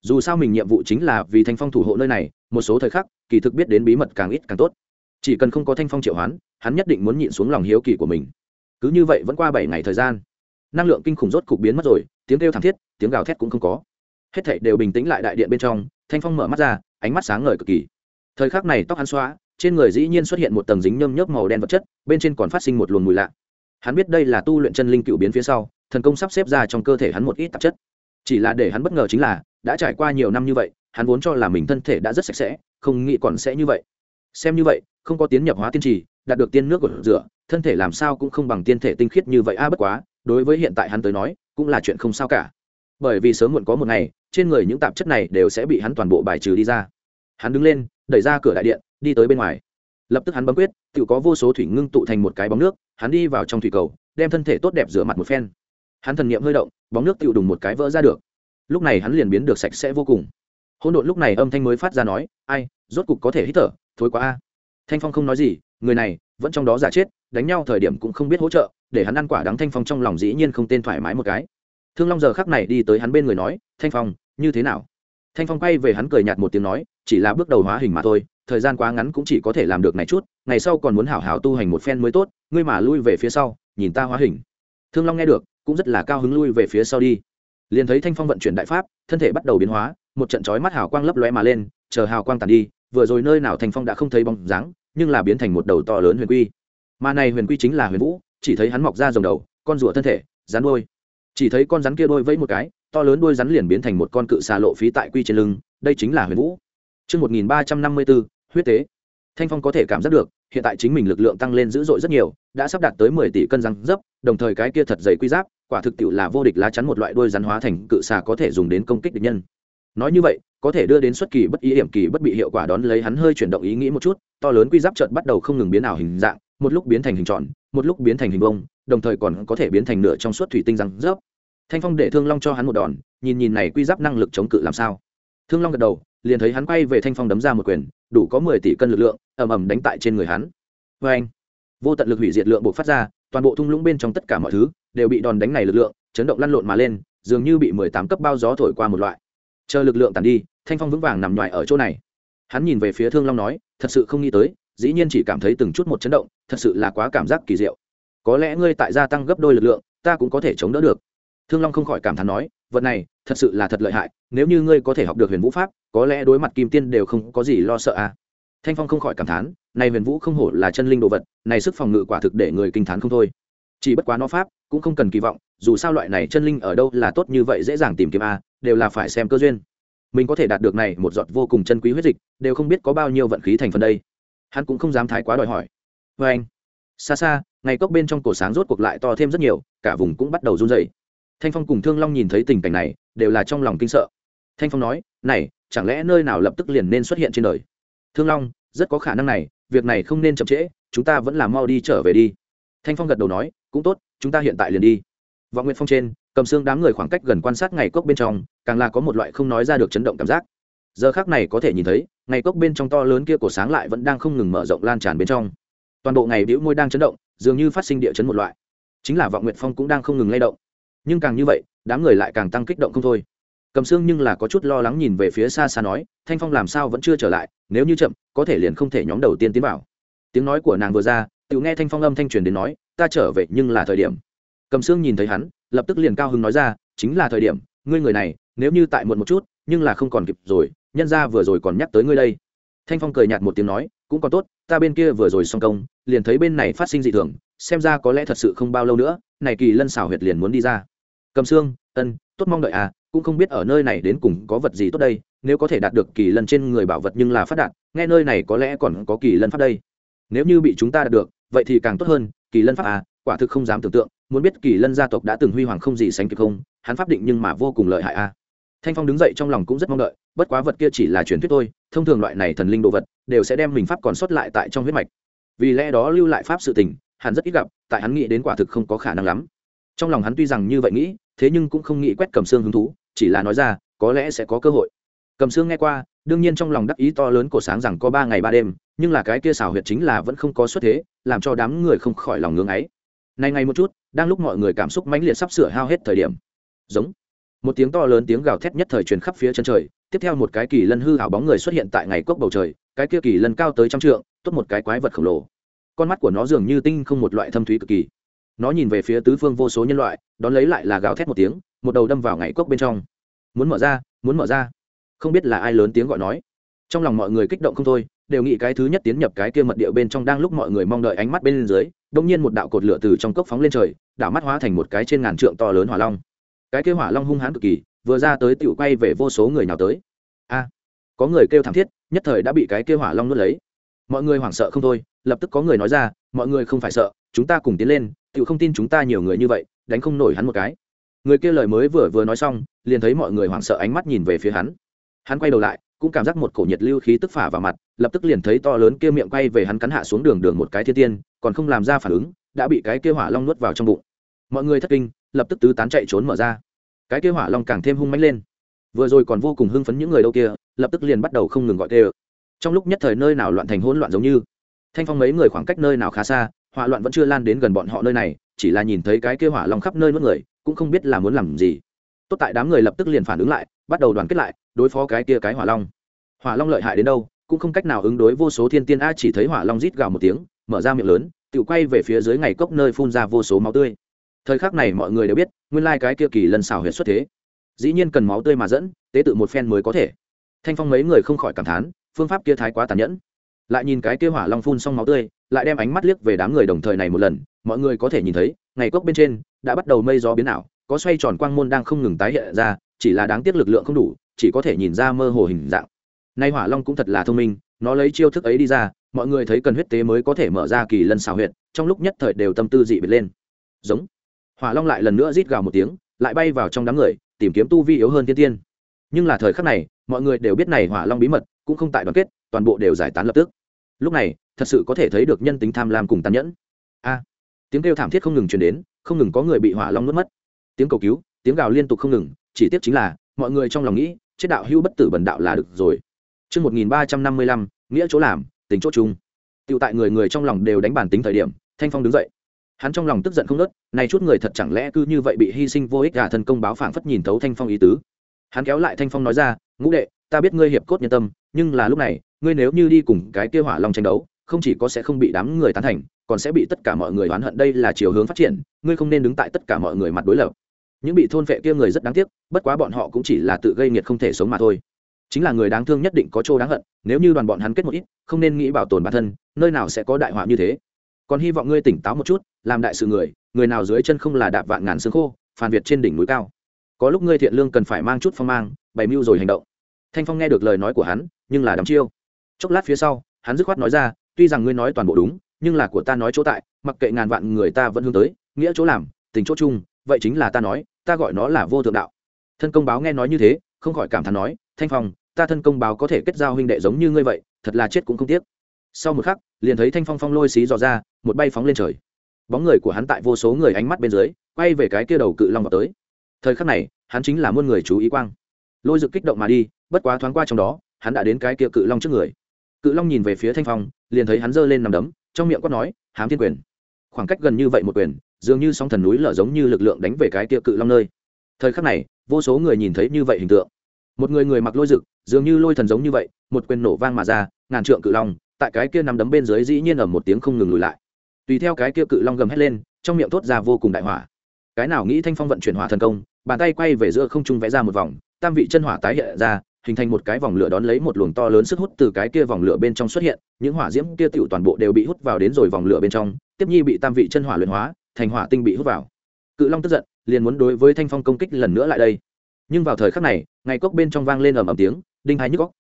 Dù sao mình nhiệm vụ chính là vì thanh phong thủ hộ nơi này, một số thời khắc, kỳ thực biết đến bí mật càng ít càng tốt. Chỉ cần không có thanh phong triệu hoán, hắn nhất định muốn nhịn xuống lòng hiếu kỳ của mình. Cứ như vậy vẫn qua bảy ngày thời gian, năng lượng kinh khủng rốt cục biến mất rồi, tiếng kêu thảm thiết, tiếng gào thét cũng không có. Hết thảy đều bình tĩnh lại đại điện bên trong, thanh phong mở mắt ra ánh mắt sáng ngời cực kỳ. Thời khắc này tóc hắn xóa, trên người dĩ nhiên xuất hiện một tầng dính nhâm nhớp màu đen vật chất, bên trên còn phát sinh một luồng mùi lạ. Hắn biết đây là tu luyện chân linh cựu biến phía sau, thần công sắp xếp ra trong cơ thể hắn một ít tạp chất. Chỉ là để hắn bất ngờ chính là, đã trải qua nhiều năm như vậy, hắn vốn cho là mình thân thể đã rất sạch sẽ, không nghĩ còn sẽ như vậy. Xem như vậy, không có tiến nhập hóa tiên trì, đạt được tiên nước của rửa, thân thể làm sao cũng không bằng tiên thể tinh khiết như vậy. A, bất quá, đối với hiện tại hắn tới nói, cũng là chuyện không sao cả. Bởi vì sớm muộn có một ngày trên người những tạp chất này đều sẽ bị hắn toàn bộ bài trừ đi ra. Hắn đứng lên, đẩy ra cửa đại điện, đi tới bên ngoài. Lập tức hắn bấm quyết, tự có vô số thủy ngưng tụ thành một cái bóng nước, hắn đi vào trong thủy cầu, đem thân thể tốt đẹp rửa mặt một phen. Hắn thần niệm hơi động, bóng nước tự đùng một cái vỡ ra được. Lúc này hắn liền biến được sạch sẽ vô cùng. Hôn độn lúc này âm thanh mới phát ra nói, ai, rốt cục có thể hít thở, thối quá a. Thanh phong không nói gì, người này vẫn trong đó giả chết, đánh nhau thời điểm cũng không biết hỗ trợ, để hắn ăn quả đắng thanh phong trong lòng dĩ nhiên không tên thoải mái một cái thương long giờ khắc này đi tới hắn bên người nói, thanh phong, như thế nào? Thanh phong quay về hắn cười nhạt một tiếng nói, chỉ là bước đầu hóa hình mà thôi, thời gian quá ngắn cũng chỉ có thể làm được này chút, ngày sau còn muốn hảo hảo tu hành một phen mới tốt, ngươi mà lui về phía sau, nhìn ta hóa hình. Thương long nghe được, cũng rất là cao hứng lui về phía sau đi. Liền thấy thanh phong vận chuyển đại pháp, thân thể bắt đầu biến hóa, một trận chói mắt hào quang lấp lóe mà lên, chờ hào quang tàn đi, vừa rồi nơi nào thanh phong đã không thấy bóng dáng, nhưng là biến thành một đầu to lớn huyền quy. Mà này huyền quy chính là huyền vũ, chỉ thấy hắn mọc ra dòng đầu, con rùa thân thể rán đôi chỉ thấy con rắn kia đôi vẫy một cái to lớn đôi rắn liền biến thành một con cự xà lộ phí tại quy trên lưng đây chính là huyền vũ Chương 1354, huyết tế. Thanh Phong có thể cảm giác được, hiện tại chính mình lực lượng tăng lên dữ dội rất nhiều, đã sắp đạt tới 10 tỷ cân răng dấp, đồng thời cái kia thật dày quy giáp, quả thực tiệu là vô địch lá chắn một loại đôi rắn hóa thành cự xà có thể dùng đến công kích địch nhân. Nói như vậy, có thể đưa đến xuất kỳ bất ý hiểm kỳ bất bị hiệu quả đón lấy hắn hơi chuyển động ý nghĩ một chút, to lớn quy giáp chợt bắt đầu không ngừng biến ảo hình dạng, một lúc biến thành hình tròn, một lúc biến thành hình bông, đồng thời còn có thể biến thành nửa trong suốt thủy tinh răng rớp. Thanh Phong để Thương Long cho hắn một đòn, nhìn nhìn này quy giáp năng lực chống cự làm sao. Thương Long gật đầu, liền thấy hắn quay về thanh phong đấm ra một quyền đủ có mười tỷ cân lực lượng ầm ầm đánh tại trên người hắn vê anh vô tận lực hủy diệt lượng buộc phát ra toàn bộ thung lũng bên trong tất cả mọi thứ đều bị đòn đánh này lực lượng chấn động lăn lộn mà lên dường như bị mười tám cấp bao gió thổi qua một loại chờ lực lượng tàn đi thanh phong vững vàng nằm ngoài ở chỗ này hắn nhìn về phía thương long nói thật sự không nghĩ tới dĩ nhiên chỉ cảm thấy từng chút một chấn động thật sự là quá cảm giác kỳ diệu. Có lẽ ngươi tại gia tăng gấp đôi lực lượng ta cũng có thể chống đỡ được. Thương long không khỏi cảm thán nói vật này thật sự là thật lợi hại nếu như ngươi có thể học được huyền vũ pháp có lẽ đối mặt kim tiên đều không có gì lo sợ à. Thanh phong không khỏi cảm thán này huyền vũ không hổ là chân linh đồ vật này sức phòng ngự quả thực để người kinh thán không thôi. Chỉ bất quá nó pháp cũng không cần kỳ vọng dù sao loại này chân linh ở đâu là tốt như vậy dễ dàng tìm kiếm a à, đều là phải xem cơ duyên. Mình có thể đạt được này một giọt vô cùng chân quý huyết dịch đều không biết có bao nhiêu vận khí thành phần đây hắn cũng không dám thái quá đòi hỏi. Vê anh, xa xa, ngày cốc bên trong cổ sáng rốt cuộc lại to thêm rất nhiều, cả vùng cũng bắt đầu run dày thanh phong cùng thương long nhìn thấy tình cảnh này, đều là trong lòng kinh sợ. Thanh phong nói, này, chẳng lẽ nơi nào lập tức liền nên xuất hiện trên đời? Thương long, rất có khả năng này, việc này không nên chậm trễ, chúng ta vẫn làm mau đi trở về đi. Thanh phong gật đầu nói, cũng tốt, chúng ta hiện tại liền đi. Vọng nguyện phong trên, cầm xương đám người khoảng cách gần quan sát ngày cốc bên trong, càng là có một loại không nói ra được chấn động cảm giác. Giờ khác này có thể nhìn thấy ngày cốc bên trong to lớn kia của sáng lại vẫn đang không ngừng mở rộng lan tràn bên trong. Toàn bộ ngày biểu môi đang chấn động, dường như phát sinh địa chấn một loại. Chính là vọng nguyện phong cũng đang không ngừng lay động. Nhưng càng như vậy, đám người lại càng tăng kích động không thôi. Cầm xương nhưng là có chút lo lắng nhìn về phía xa xa nói, thanh phong làm sao vẫn chưa trở lại, nếu như chậm, có thể liền không thể nhóm đầu tiên tiến vào. Tiếng nói của nàng vừa ra tự nghe thanh phong âm thanh truyền đến nói, ta trở về, nhưng là thời điểm. Cầm xương nhìn thấy hắn, lập tức liền cao hứng nói ra, chính là thời điểm, ngươi người này, nếu như tại muộn một chút nhưng là không còn kịp rồi, nhân ra vừa rồi còn nhắc tới ngươi đây. Thanh phong cười nhạt một tiếng nói, cũng còn tốt, ta bên kia vừa rồi xong công, liền thấy bên này phát sinh dị thường, xem ra có lẽ thật sự không bao lâu nữa, này kỳ lân xảo huyệt liền muốn đi ra. Cầm xương, ân, tốt mong đợi à cũng không biết ở nơi này đến cùng có vật gì tốt đây, nếu có thể đạt được kỳ lân trên người bảo vật nhưng là phát đạt, nghe nơi này có lẽ còn có kỳ lân pháp đây. Nếu như bị chúng ta đạt được, vậy thì càng tốt hơn, kỳ lân pháp à quả thực không dám tưởng tượng, muốn biết kỳ lân gia tộc đã từng huy hoàng không gì sánh kịp không, hắn pháp định nhưng mà vô cùng lợi hại à thanh phong đứng dậy trong lòng cũng rất mong đợi, bất quá vật kia chỉ là truyền thuyết thôi, thông thường loại này thần linh đồ vật đều sẽ đem mình pháp còn sót lại tại trong huyết mạch. Vì lẽ đó lưu lại pháp sự tình, hắn rất ít gặp, tại hắn nghĩ đến quả thực không có khả năng lắm. Trong lòng hắn tuy rằng như vậy nghĩ, thế nhưng cũng không nghĩ quét cầm xương hứng thú, chỉ là nói ra, có lẽ sẽ có cơ hội. Cầm xương nghe qua, đương nhiên trong lòng đắc ý to lớn của sáng rằng có ba ngày ba đêm, nhưng là cái kia xảo huyệt chính là vẫn không có xuất thế, làm cho đám người không khỏi lòng ngưng ấy. Nay ngày một chút, đang lúc mọi người cảm xúc mãnh liệt sắp sửa hao hết thời điểm. Giống một tiếng to lớn tiếng gào thét nhất thời truyền khắp phía chân trời, tiếp theo một cái kỳ lân hư hảo bóng người xuất hiện tại ngày cốc bầu trời, cái kia kỳ lân cao tới trăm trượng, tốt một cái quái vật khổng lồ. Con mắt của nó dường như tinh không một loại thâm thúy cực kỳ. Nó nhìn về phía tứ phương vô số nhân loại, đón lấy lại là gào thét một tiếng, một đầu đâm vào ngày cốc bên trong. Muốn mở ra, muốn mở ra. Không biết là ai lớn tiếng gọi nói. Trong lòng mọi người kích động không thôi, đều nghĩ cái thứ nhất tiến nhập cái kia mật địa bên trong đang lúc mọi người mong đợi ánh mắt bên dưới đông nhiên một đạo cột lửa từ trong cốc phóng lên trời, đảo mắt hóa thành một cái trên ngàn trượng to lớn hỏa long cái kêu hỏa long hung hãn cực kỳ, vừa ra tới tựu quay về vô số người nào tới. A, có người kêu thảm thiết, nhất thời đã bị cái kêu hỏa long nuốt lấy. Mọi người hoảng sợ không thôi, lập tức có người nói ra, mọi người không phải sợ, chúng ta cùng tiến lên tựu không tin chúng ta nhiều người như vậy, đánh không nổi hắn một cái. Người kia lời mới vừa vừa nói xong, liền thấy mọi người hoảng sợ ánh mắt nhìn về phía hắn. Hắn quay đầu lại, cũng cảm giác một cổ nhiệt lưu khí tức phả vào mặt, lập tức liền thấy to lớn kia miệng quay về hắn cắn hạ xuống đường đường một cái thiên tiên, còn không làm ra phản ứng, đã bị cái kia hỏa long nuốt vào trong bụng. Mọi người thất kinh lập tức tứ tán chạy trốn mở ra. Cái kia hỏa long càng thêm hung mãnh lên. Vừa rồi còn vô cùng hưng phấn những người đâu kia, lập tức liền bắt đầu không ngừng gọi tê ơ. Trong lúc nhất thời nơi nào loạn thành hỗn loạn giống như. Thanh phong mấy người khoảng cách nơi nào khá xa, hỏa loạn vẫn chưa lan đến gần bọn họ nơi này, chỉ là nhìn thấy cái kia hỏa long khắp nơi mất người, cũng không biết là muốn làm gì. Tốt tại đám người lập tức liền phản ứng lại, bắt đầu đoàn kết lại, đối phó cái kia cái hỏa long. Hỏa long lợi hại đến đâu, cũng không cách nào ứng đối vô số thiên tiên a chỉ thấy hỏa long rít gào một tiếng, mở ra miệng lớn, tự quay về phía dưới ngày cốc nơi phun ra vô số máu tươi thời khắc này mọi người đều biết, nguyên lai cái kia kỳ lần xào huyệt xuất thế. Dĩ nhiên cần máu tươi mà dẫn, tế tự một phen mới có thể. Thanh phong mấy người không khỏi cảm thán, phương pháp kia thái quá tàn nhẫn. Lại nhìn cái kia hỏa long phun xong máu tươi, lại đem ánh mắt liếc về đám người đồng thời này một lần, mọi người có thể nhìn thấy, ngày cốc bên trên, đã bắt đầu mây gió biến ảo, có xoay tròn quang môn đang không ngừng tái hiện ra, chỉ là đáng tiếc lực lượng không đủ, chỉ có thể nhìn ra mơ hồ hình dạng. Nay hỏa long cũng thật là thông minh, nó lấy chiêu thức ấy đi ra, mọi người thấy cần huyết tế mới có thể mở ra kỳ lân xào huyệt, trong lúc nhất thời đều tâm tư dị biệt lên. Giống hỏa long lại lần nữa rít gào một tiếng lại bay vào trong đám người tìm kiếm tu vi yếu hơn thiên tiên. Nhưng là thời khắc này mọi người đều biết này hỏa long bí mật cũng không tại đoàn kết toàn bộ đều giải tán lập tức. Lúc này thật sự có thể thấy được nhân tính tham lam cùng tàn nhẫn. A! Tiếng kêu thảm thiết không ngừng truyền đến không ngừng có người bị hỏa long nuốt mất. Tiếng cầu cứu tiếng gào liên tục không ngừng chỉ tiếc chính là mọi người trong lòng nghĩ chết đạo hưu bất tử bần đạo là được rồi. Trước 1355, nghĩa chỗ làm, tính chỗ chung. Tiêu tại người người trong lòng đều đánh bản tính thời điểm, Thanh Phong đứng dậy. Hắn trong lòng tức giận không nớt, này chút người thật chẳng lẽ cứ như vậy bị hy sinh vô ích gà thân công báo phảng phất nhìn thấu Thanh Phong ý tứ. Hắn kéo lại Thanh Phong nói ra, ngũ đệ, ta biết ngươi hiệp cốt nhân tâm, nhưng là lúc này, ngươi nếu như đi cùng cái kia hỏa long tranh đấu, không chỉ có sẽ không bị đám người tán thành, còn sẽ bị tất cả mọi người oán hận đây là chiều hướng phát triển, ngươi không nên đứng tại tất cả mọi người mặt đối lập. Những bị thôn vệ kia người rất đáng tiếc bất quá bọn họ cũng chỉ là tự gây nghiệt không thể sống mà thôi. Chính là người đáng thương nhất định có chỗ đáng hận nếu như đoàn bọn hắn kết một ít không nên nghĩ bảo tồn bản thân nơi nào sẽ có đại họa như thế. Còn hy vọng ngươi tỉnh táo một chút làm đại sự người người nào dưới chân không là đạp vạn ngàn xương khô phản việt trên đỉnh núi cao. Có lúc ngươi thiện lương cần phải mang chút phong mang, bày mưu rồi hành động. Thanh phong nghe được lời nói của hắn, nhưng là đắm chiêu. Chốc lát phía sau, hắn dứt khoát nói ra, tuy rằng ngươi nói toàn bộ đúng, nhưng là của ta nói chỗ tại, mặc kệ ngàn vạn người ta vẫn hướng tới, nghĩa chỗ làm, tình chỗ chung, vậy chính là ta nói, ta gọi nó là vô thượng đạo. Thân công báo nghe nói như thế, không khỏi cảm thán nói, thanh phong, ta thân công báo có thể kết giao huynh đệ giống như ngươi vậy, thật là chết cũng không tiếc. Sau một khắc, liền thấy thanh phong phong lôi xí dò ra, một bay phóng lên trời bóng người của hắn tại vô số người ánh mắt bên dưới, quay về cái kia đầu cự long vào tới. Thời khắc này, hắn chính là muôn người chú ý quang. Lôi dực kích động mà đi, bất quá thoáng qua trong đó, hắn đã đến cái kia cự long trước người. Cự long nhìn về phía thanh phong, liền thấy hắn giơ lên nằm đấm, trong miệng quát nói, hám thiên quyền. Khoảng cách gần như vậy một quyền, dường như sóng thần núi lở giống như lực lượng đánh về cái kia cự long nơi. Thời khắc này, vô số người nhìn thấy như vậy hình tượng. Một người người mặc lôi rực dường như lôi thần giống như vậy, một quyền nổ vang mà ra, ngàn trượng cự long, tại cái kia nằm đấm bên dưới dĩ nhiên ở một tiếng không ngừng lùi lại tùy theo cái kia cự long gầm hét lên, trong miệng thốt ra vô cùng đại hỏa. Cái nào nghĩ thanh phong vận chuyển hỏa thần công, bàn tay quay về giữa không trung vẽ ra một vòng, tam vị chân hỏa tái hiện ra, hình thành một cái vòng lửa đón lấy một luồng to lớn sức hút từ cái kia vòng lửa bên trong xuất hiện, những hỏa diễm kia tựu toàn bộ đều bị hút vào đến rồi vòng lửa bên trong, tiếp nhi bị tam vị chân hỏa luyện hóa, thành hỏa tinh bị hút vào. Cự long tức giận, liền muốn đối với thanh phong công kích lần nữa lại đây. Nhưng vào thời khắc này, ngày cốc bên trong vang lên ầm ầm tiếng, đinh hai nhức góc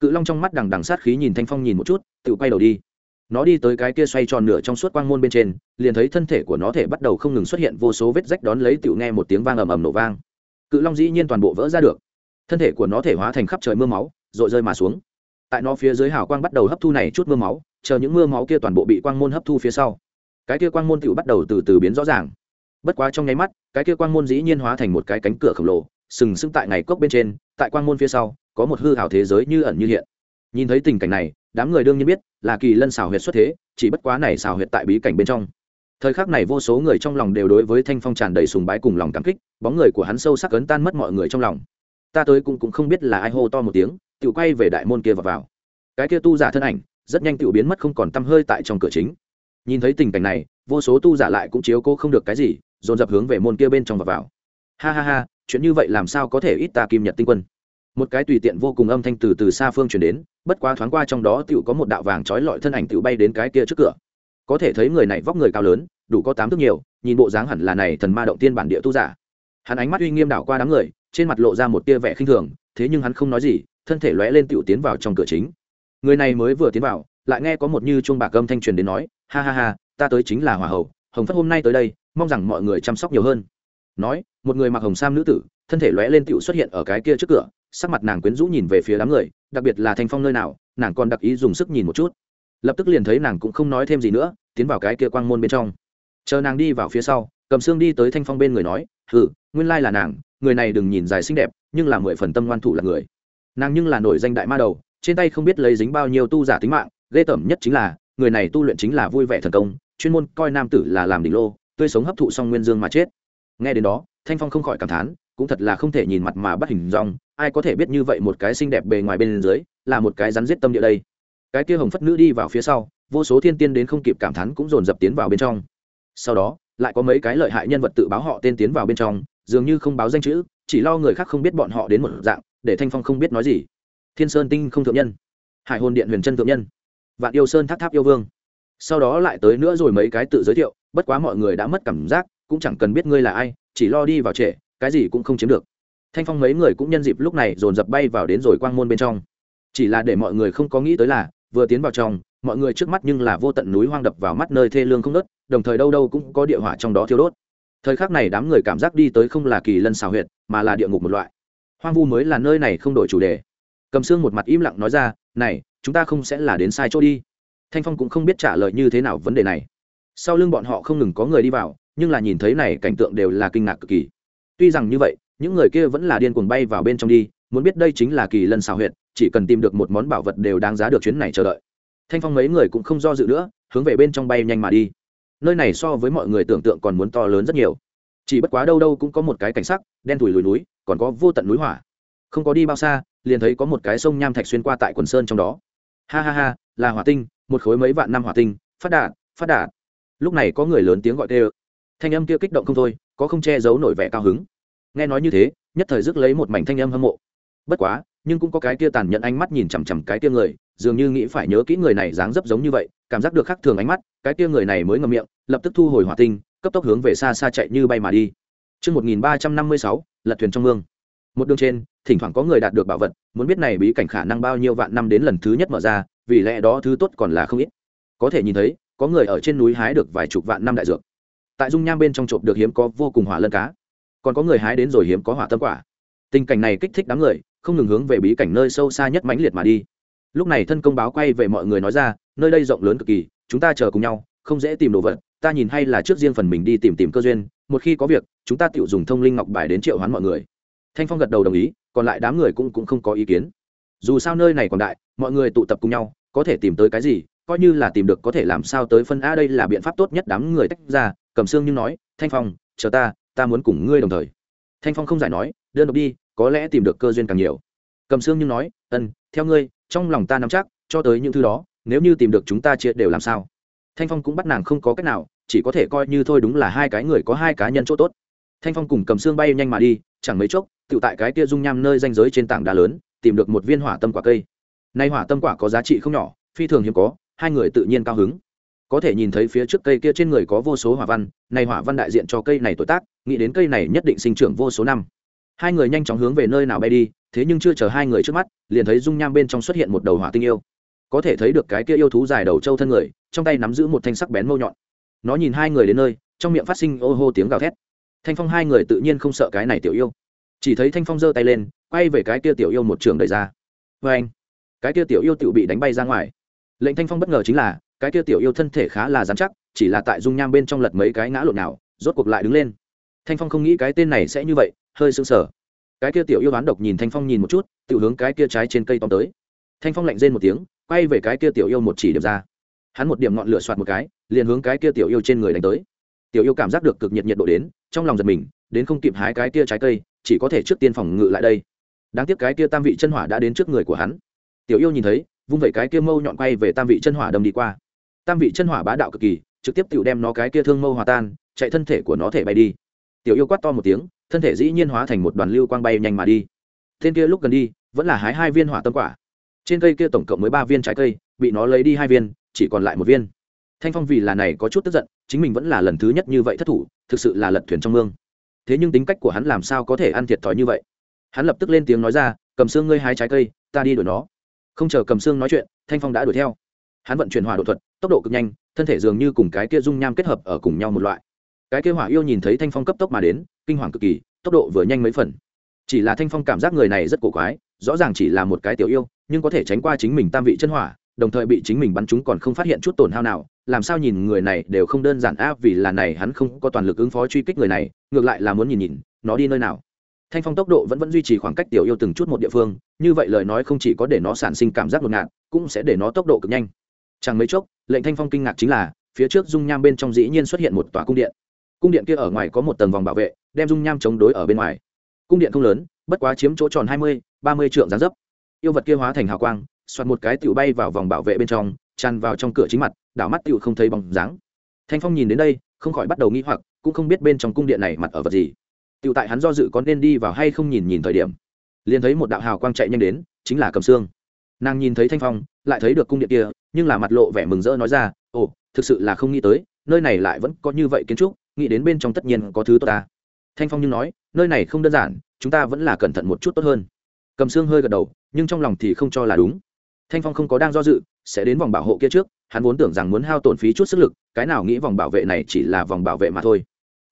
cự long trong mắt đằng đằng sát khí nhìn thanh phong nhìn một chút tự quay đầu đi nó đi tới cái kia xoay tròn nửa trong suốt quang môn bên trên, liền thấy thân thể của nó thể bắt đầu không ngừng xuất hiện vô số vết rách đón lấy tự nghe một tiếng vang ầm ầm nổ vang. Cự long dĩ nhiên toàn bộ vỡ ra được. Thân thể của nó thể hóa thành khắp trời mưa máu rồi rơi mà xuống. Tại nó phía dưới hào quang bắt đầu hấp thu này chút mưa máu, chờ những mưa máu kia toàn bộ bị quang môn hấp thu phía sau. Cái kia quang môn tự bắt đầu từ từ biến rõ ràng. Bất quá trong nháy mắt, cái kia quang môn dĩ nhiên hóa thành một cái cánh cửa khổng lồ, sừng sững tại ngày cốc bên trên, tại quang môn phía sau, có một hư hảo thế giới như ẩn như hiện. Nhìn thấy tình cảnh này đám người đương nhiên biết là kỳ lân xào huyệt xuất thế, chỉ bất quá này xào huyệt tại bí cảnh bên trong. Thời khắc này vô số người trong lòng đều đối với thanh phong tràn đầy sùng bái cùng lòng cảm kích, bóng người của hắn sâu sắc ấn tan mất mọi người trong lòng. Ta tới cũng cũng không biết là ai hô to một tiếng tự quay về đại môn kia và vào. Cái kia tu giả thân ảnh, rất nhanh tự biến mất không còn tăm hơi tại trong cửa chính. Nhìn thấy tình cảnh này, vô số tu giả lại cũng chiếu cô không được cái gì, dồn dập hướng về môn kia bên trong và vào. Ha ha ha, chuyện như vậy làm sao có thể ít ta kim nhật tinh quân? Một cái tùy tiện vô cùng âm thanh từ từ xa phương chuyển đến bất quá thoáng qua trong đó tựu có một đạo vàng trói lọi thân ảnh tựu bay đến cái kia trước cửa. Có thể thấy người này vóc người cao lớn, đủ có tám thước nhiều, nhìn bộ dáng hẳn là này thần ma động tiên bản địa tu giả. Hắn ánh mắt uy nghiêm đảo qua đám người, trên mặt lộ ra một tia vẻ khinh thường, thế nhưng hắn không nói gì, thân thể lóe lên tựu tiến vào trong cửa chính. Người này mới vừa tiến vào, lại nghe có một như chuông bạc âm thanh truyền đến nói, ha ha ha, ta tới chính là hòa hậu hồng phất hôm nay tới đây, mong rằng mọi người chăm sóc nhiều hơn. Nói, một người mặc hồng sam nữ tử, thân thể lóe lên tựu xuất hiện ở cái kia trước cửa sắc mặt nàng quyến rũ nhìn về phía đám người, đặc biệt là thanh phong nơi nào, nàng còn đặc ý dùng sức nhìn một chút. Lập tức liền thấy nàng cũng không nói thêm gì nữa, tiến vào cái kia quang môn bên trong. Chờ nàng đi vào phía sau, cầm xương đi tới thanh phong bên người nói, hừ, nguyên lai là nàng, người này đừng nhìn dài xinh đẹp, nhưng là mười phần tâm ngoan thủ là người. Nàng nhưng là nổi danh đại ma đầu, trên tay không biết lấy dính bao nhiêu tu giả tính mạng, ghê tởm nhất chính là, người này tu luyện chính là vui vẻ thần công, chuyên môn coi nam tử là làm đỉnh lô, tươi sống hấp thụ xong nguyên dương mà chết. Nghe đến đó, thanh phong không khỏi cảm thán, cũng thật là không thể nhìn mặt mà bắt hình dong ai có thể biết như vậy một cái xinh đẹp bề ngoài bên dưới, là một cái rắn giết tâm địa đây. Cái kia hồng phất nữ đi vào phía sau, vô số thiên tiên đến không kịp cảm thán cũng dồn dập tiến vào bên trong. Sau đó, lại có mấy cái lợi hại nhân vật tự báo họ tên tiến vào bên trong, dường như không báo danh chữ, chỉ lo người khác không biết bọn họ đến một dạng, để thanh phong không biết nói gì. Thiên sơn tinh không thượng nhân, hải hồn điện huyền chân thượng nhân, vạn yêu sơn tháp tháp yêu vương. Sau đó lại tới nữa rồi mấy cái tự giới thiệu, bất quá mọi người đã mất cảm giác, cũng chẳng cần biết ngươi là ai, chỉ lo đi vào trễ, cái gì cũng không chiếm được thanh phong mấy người cũng nhân dịp lúc này dồn dập bay vào đến rồi quang môn bên trong. Chỉ là để mọi người không có nghĩ tới là, vừa tiến vào trong, mọi người trước mắt nhưng là vô tận núi hoang đập vào mắt nơi thê lương không nớt, đồng thời đâu đâu cũng có địa hỏa trong đó thiêu đốt. Thời khắc này đám người cảm giác đi tới không là kỳ lân xào huyệt, mà là địa ngục một loại. Hoang vu mới là nơi này không đổi chủ đề. Cầm xương một mặt im lặng nói ra, này, chúng ta không sẽ là đến sai chỗ đi. Thanh phong cũng không biết trả lời như thế nào vấn đề này. Sau lưng bọn họ không ngừng có người đi vào, nhưng là nhìn thấy này cảnh tượng đều là kinh ngạc cực kỳ. Tuy rằng như vậy những người kia vẫn là điên cuồng bay vào bên trong đi, muốn biết đây chính là kỳ lân xào huyệt, chỉ cần tìm được một món bảo vật đều đáng giá được chuyến này chờ đợi. Thanh phong mấy người cũng không do dự nữa, hướng về bên trong bay nhanh mà đi. Nơi này so với mọi người tưởng tượng còn muốn to lớn rất nhiều. Chỉ bất quá đâu đâu cũng có một cái cảnh sắc, đen thùi lùi núi, còn có vô tận núi hỏa. Không có đi bao xa, liền thấy có một cái sông nham thạch xuyên qua tại quần sơn trong đó. Ha ha ha, là hỏa tinh, một khối mấy vạn năm hỏa tinh, phát đạn phát đạn lúc này có người lớn tiếng gọi tê ơ. Thanh âm kia kích động không thôi, có không che giấu nổi vẻ cao hứng nghe nói như thế nhất thời rước lấy một mảnh thanh âm hâm mộ bất quá nhưng cũng có cái kia tàn nhẫn ánh mắt nhìn chằm chằm cái kia người dường như nghĩ phải nhớ kỹ người này dáng dấp giống như vậy cảm giác được khác thường ánh mắt cái kia người này mới ngậm miệng lập tức thu hồi hỏa tinh cấp tốc hướng về xa xa chạy như bay mà đi Trước 1356, lật thuyền trong mương. Một đường trên, thỉnh thoảng có người đạt được bảo vật, muốn biết này bí cảnh khả năng bao nhiêu vạn năm đến lần thứ nhất mở ra, vì lẽ đó thứ tốt còn là không ít. Có thể nhìn thấy, có người ở trên núi hái được vài chục vạn năm đại dược. Tại dung nham bên trong trộm được hiếm có vô cùng hỏa lân cá, còn có người hái đến rồi hiếm có hỏa tâm quả. Tình cảnh này kích thích đám người, không ngừng hướng về bí cảnh nơi sâu xa nhất mãnh liệt mà đi. Lúc này thân công báo quay về mọi người nói ra, nơi đây rộng lớn cực kỳ, chúng ta chờ cùng nhau, không dễ tìm đồ vật, ta nhìn hay là trước riêng phần mình đi tìm tìm cơ duyên một khi có việc chúng ta tự dùng thông linh ngọc bài đến triệu hoán mọi người thanh phong gật đầu đồng ý còn lại đám người cũng, cũng không có ý kiến dù sao nơi này còn đại mọi người tụ tập cùng nhau có thể tìm tới cái gì coi như là tìm được có thể làm sao tới phân a đây là biện pháp tốt nhất đám người tách ra cầm xương nhưng nói thanh phong chờ ta ta muốn cùng ngươi đồng thời. Thanh phong không giải nói, đơn độc đi, có lẽ tìm được cơ duyên càng nhiều. Cầm xương nhưng nói, ân, theo ngươi, trong lòng ta nắm chắc, cho tới những thứ đó, nếu như tìm được chúng ta chia đều làm sao? Thanh phong cũng bắt nàng không có cách nào, chỉ có thể coi như thôi đúng là hai cái người có hai cá nhân chỗ tốt. Thanh phong cùng cầm xương bay nhanh mà đi, chẳng mấy chốc, tự tại cái kia dung nham nơi danh giới trên tảng đá lớn, tìm được một viên hỏa tâm quả cây. Nay hỏa tâm quả có giá trị không nhỏ, phi thường hiếm có, hai người tự nhiên cao hứng. Có thể nhìn thấy phía trước cây kia trên người có vô số hỏa văn này hỏa văn đại diện cho cây này tuổi tác nghĩ đến cây này nhất định sinh trưởng vô số năm. Hai người nhanh chóng hướng về nơi nào bay đi, thế nhưng chưa chờ hai người trước mắt, liền thấy dung nham bên trong xuất hiện một đầu hỏa tinh yêu. Có thể thấy được cái kia yêu thú dài đầu trâu thân người, trong tay nắm giữ một thanh sắc bén mâu nhọn. Nó nhìn hai người đến nơi, trong miệng phát sinh ô hô tiếng gào thét. Thanh phong hai người tự nhiên không sợ cái này tiểu yêu. Chỉ thấy thanh phong giơ tay lên, quay về cái kia tiểu yêu một trường đẩy ra. Vê anh, cái kia tiểu yêu tự bị đánh bay ra ngoài. Lệnh thanh phong bất ngờ chính là, cái kia tiểu yêu thân thể khá là dán chắc, chỉ là tại dung nham bên trong lật mấy cái ngã lộn nào, rốt cuộc lại đứng lên thanh phong không nghĩ cái tên này sẽ như vậy, hơi sững sờ. Cái kia tiểu yêu bán độc nhìn thanh phong nhìn một chút tự hướng cái kia trái trên cây tóm tới. Thanh phong lạnh rên một tiếng, quay về cái kia tiểu yêu một chỉ điểm ra. Hắn một điểm ngọn lửa soạt một cái, liền hướng cái kia tiểu yêu trên người đánh tới. Tiểu yêu cảm giác được cực nhiệt nhiệt độ đến, trong lòng giật mình, đến không kịp hái cái kia trái cây, chỉ có thể trước tiên phòng ngự lại đây. Đáng tiếc cái kia tam vị chân hỏa đã đến trước người của hắn. Tiểu yêu nhìn thấy, vung vẩy cái kia mâu nhọn quay về tam vị chân hỏa đâm đi qua. Tam vị chân hỏa bá đạo cực kỳ, trực tiếp tự đem nó cái kia thương mâu hòa tan, chạy thân thể của nó thể bay đi tiểu yêu quát to một tiếng, thân thể dĩ nhiên hóa thành một đoàn lưu quang bay nhanh mà đi. Tên kia lúc gần đi, vẫn là hái hai viên hỏa tâm quả. Trên cây kia tổng cộng mới ba viên trái cây, bị nó lấy đi hai viên, chỉ còn lại một viên. Thanh phong vì là này có chút tức giận, chính mình vẫn là lần thứ nhất như vậy thất thủ, thực sự là lật thuyền trong mương. Thế nhưng tính cách của hắn làm sao có thể ăn thiệt thòi như vậy? Hắn lập tức lên tiếng nói ra, cầm xương ngươi hái trái cây, ta đi đuổi nó. Không chờ cầm xương nói chuyện, thanh phong đã đuổi theo. Hắn vận chuyển hỏa độ thuật, tốc độ cực nhanh, thân thể dường như cùng cái kia dung nham kết hợp ở cùng nhau một loại cái kêu hỏa yêu nhìn thấy thanh phong cấp tốc mà đến, kinh hoàng cực kỳ, tốc độ vừa nhanh mấy phần. Chỉ là thanh phong cảm giác người này rất cổ quái, rõ ràng chỉ là một cái tiểu yêu, nhưng có thể tránh qua chính mình tam vị chân hỏa, đồng thời bị chính mình bắn chúng còn không phát hiện chút tổn hao nào, làm sao nhìn người này đều không đơn giản áp vì là này hắn không có toàn lực ứng phó truy kích người này, ngược lại là muốn nhìn nhìn, nó đi nơi nào. Thanh phong tốc độ vẫn vẫn duy trì khoảng cách tiểu yêu từng chút một địa phương, như vậy lời nói không chỉ có để nó sản sinh cảm giác ngột ngạt, cũng sẽ để nó tốc độ cực nhanh. Chẳng mấy chốc, lệnh thanh phong kinh ngạc chính là, phía trước dung nham bên trong dĩ nhiên xuất hiện một tòa cung điện cung điện kia ở ngoài có một tầng vòng bảo vệ, đem dung nham chống đối ở bên ngoài. Cung điện không lớn, bất quá chiếm chỗ tròn hai mươi, ba mươi trượng gián dấp. Yêu vật kia hóa thành hào quang soạt một cái tựu bay vào vòng bảo vệ bên trong, tràn vào trong cửa chính mặt, đảo mắt tựu không thấy bóng dáng. Thanh phong nhìn đến đây, không khỏi bắt đầu nghĩ hoặc, cũng không biết bên trong cung điện này mặt ở vật gì. Tựu tại hắn do dự có nên đi vào hay không nhìn nhìn thời điểm, liền thấy một đạo hào quang chạy nhanh đến, chính là cầm xương. Nàng nhìn thấy thanh phong, lại thấy được cung điện kia, nhưng là mặt lộ vẻ mừng rỡ nói ra, ồ, thực sự là không nghĩ tới nơi này lại vẫn có như vậy kiến trúc, nghĩ đến bên trong tất nhiên có thứ tốt ta. Thanh phong như nói, nơi này không đơn giản, chúng ta vẫn là cẩn thận một chút tốt hơn. Cầm xương hơi gật đầu, nhưng trong lòng thì không cho là đúng. Thanh phong không có đang do dự, sẽ đến vòng bảo hộ kia trước, hắn vốn tưởng rằng muốn hao tổn phí chút sức lực, cái nào nghĩ vòng bảo vệ này chỉ là vòng bảo vệ mà thôi.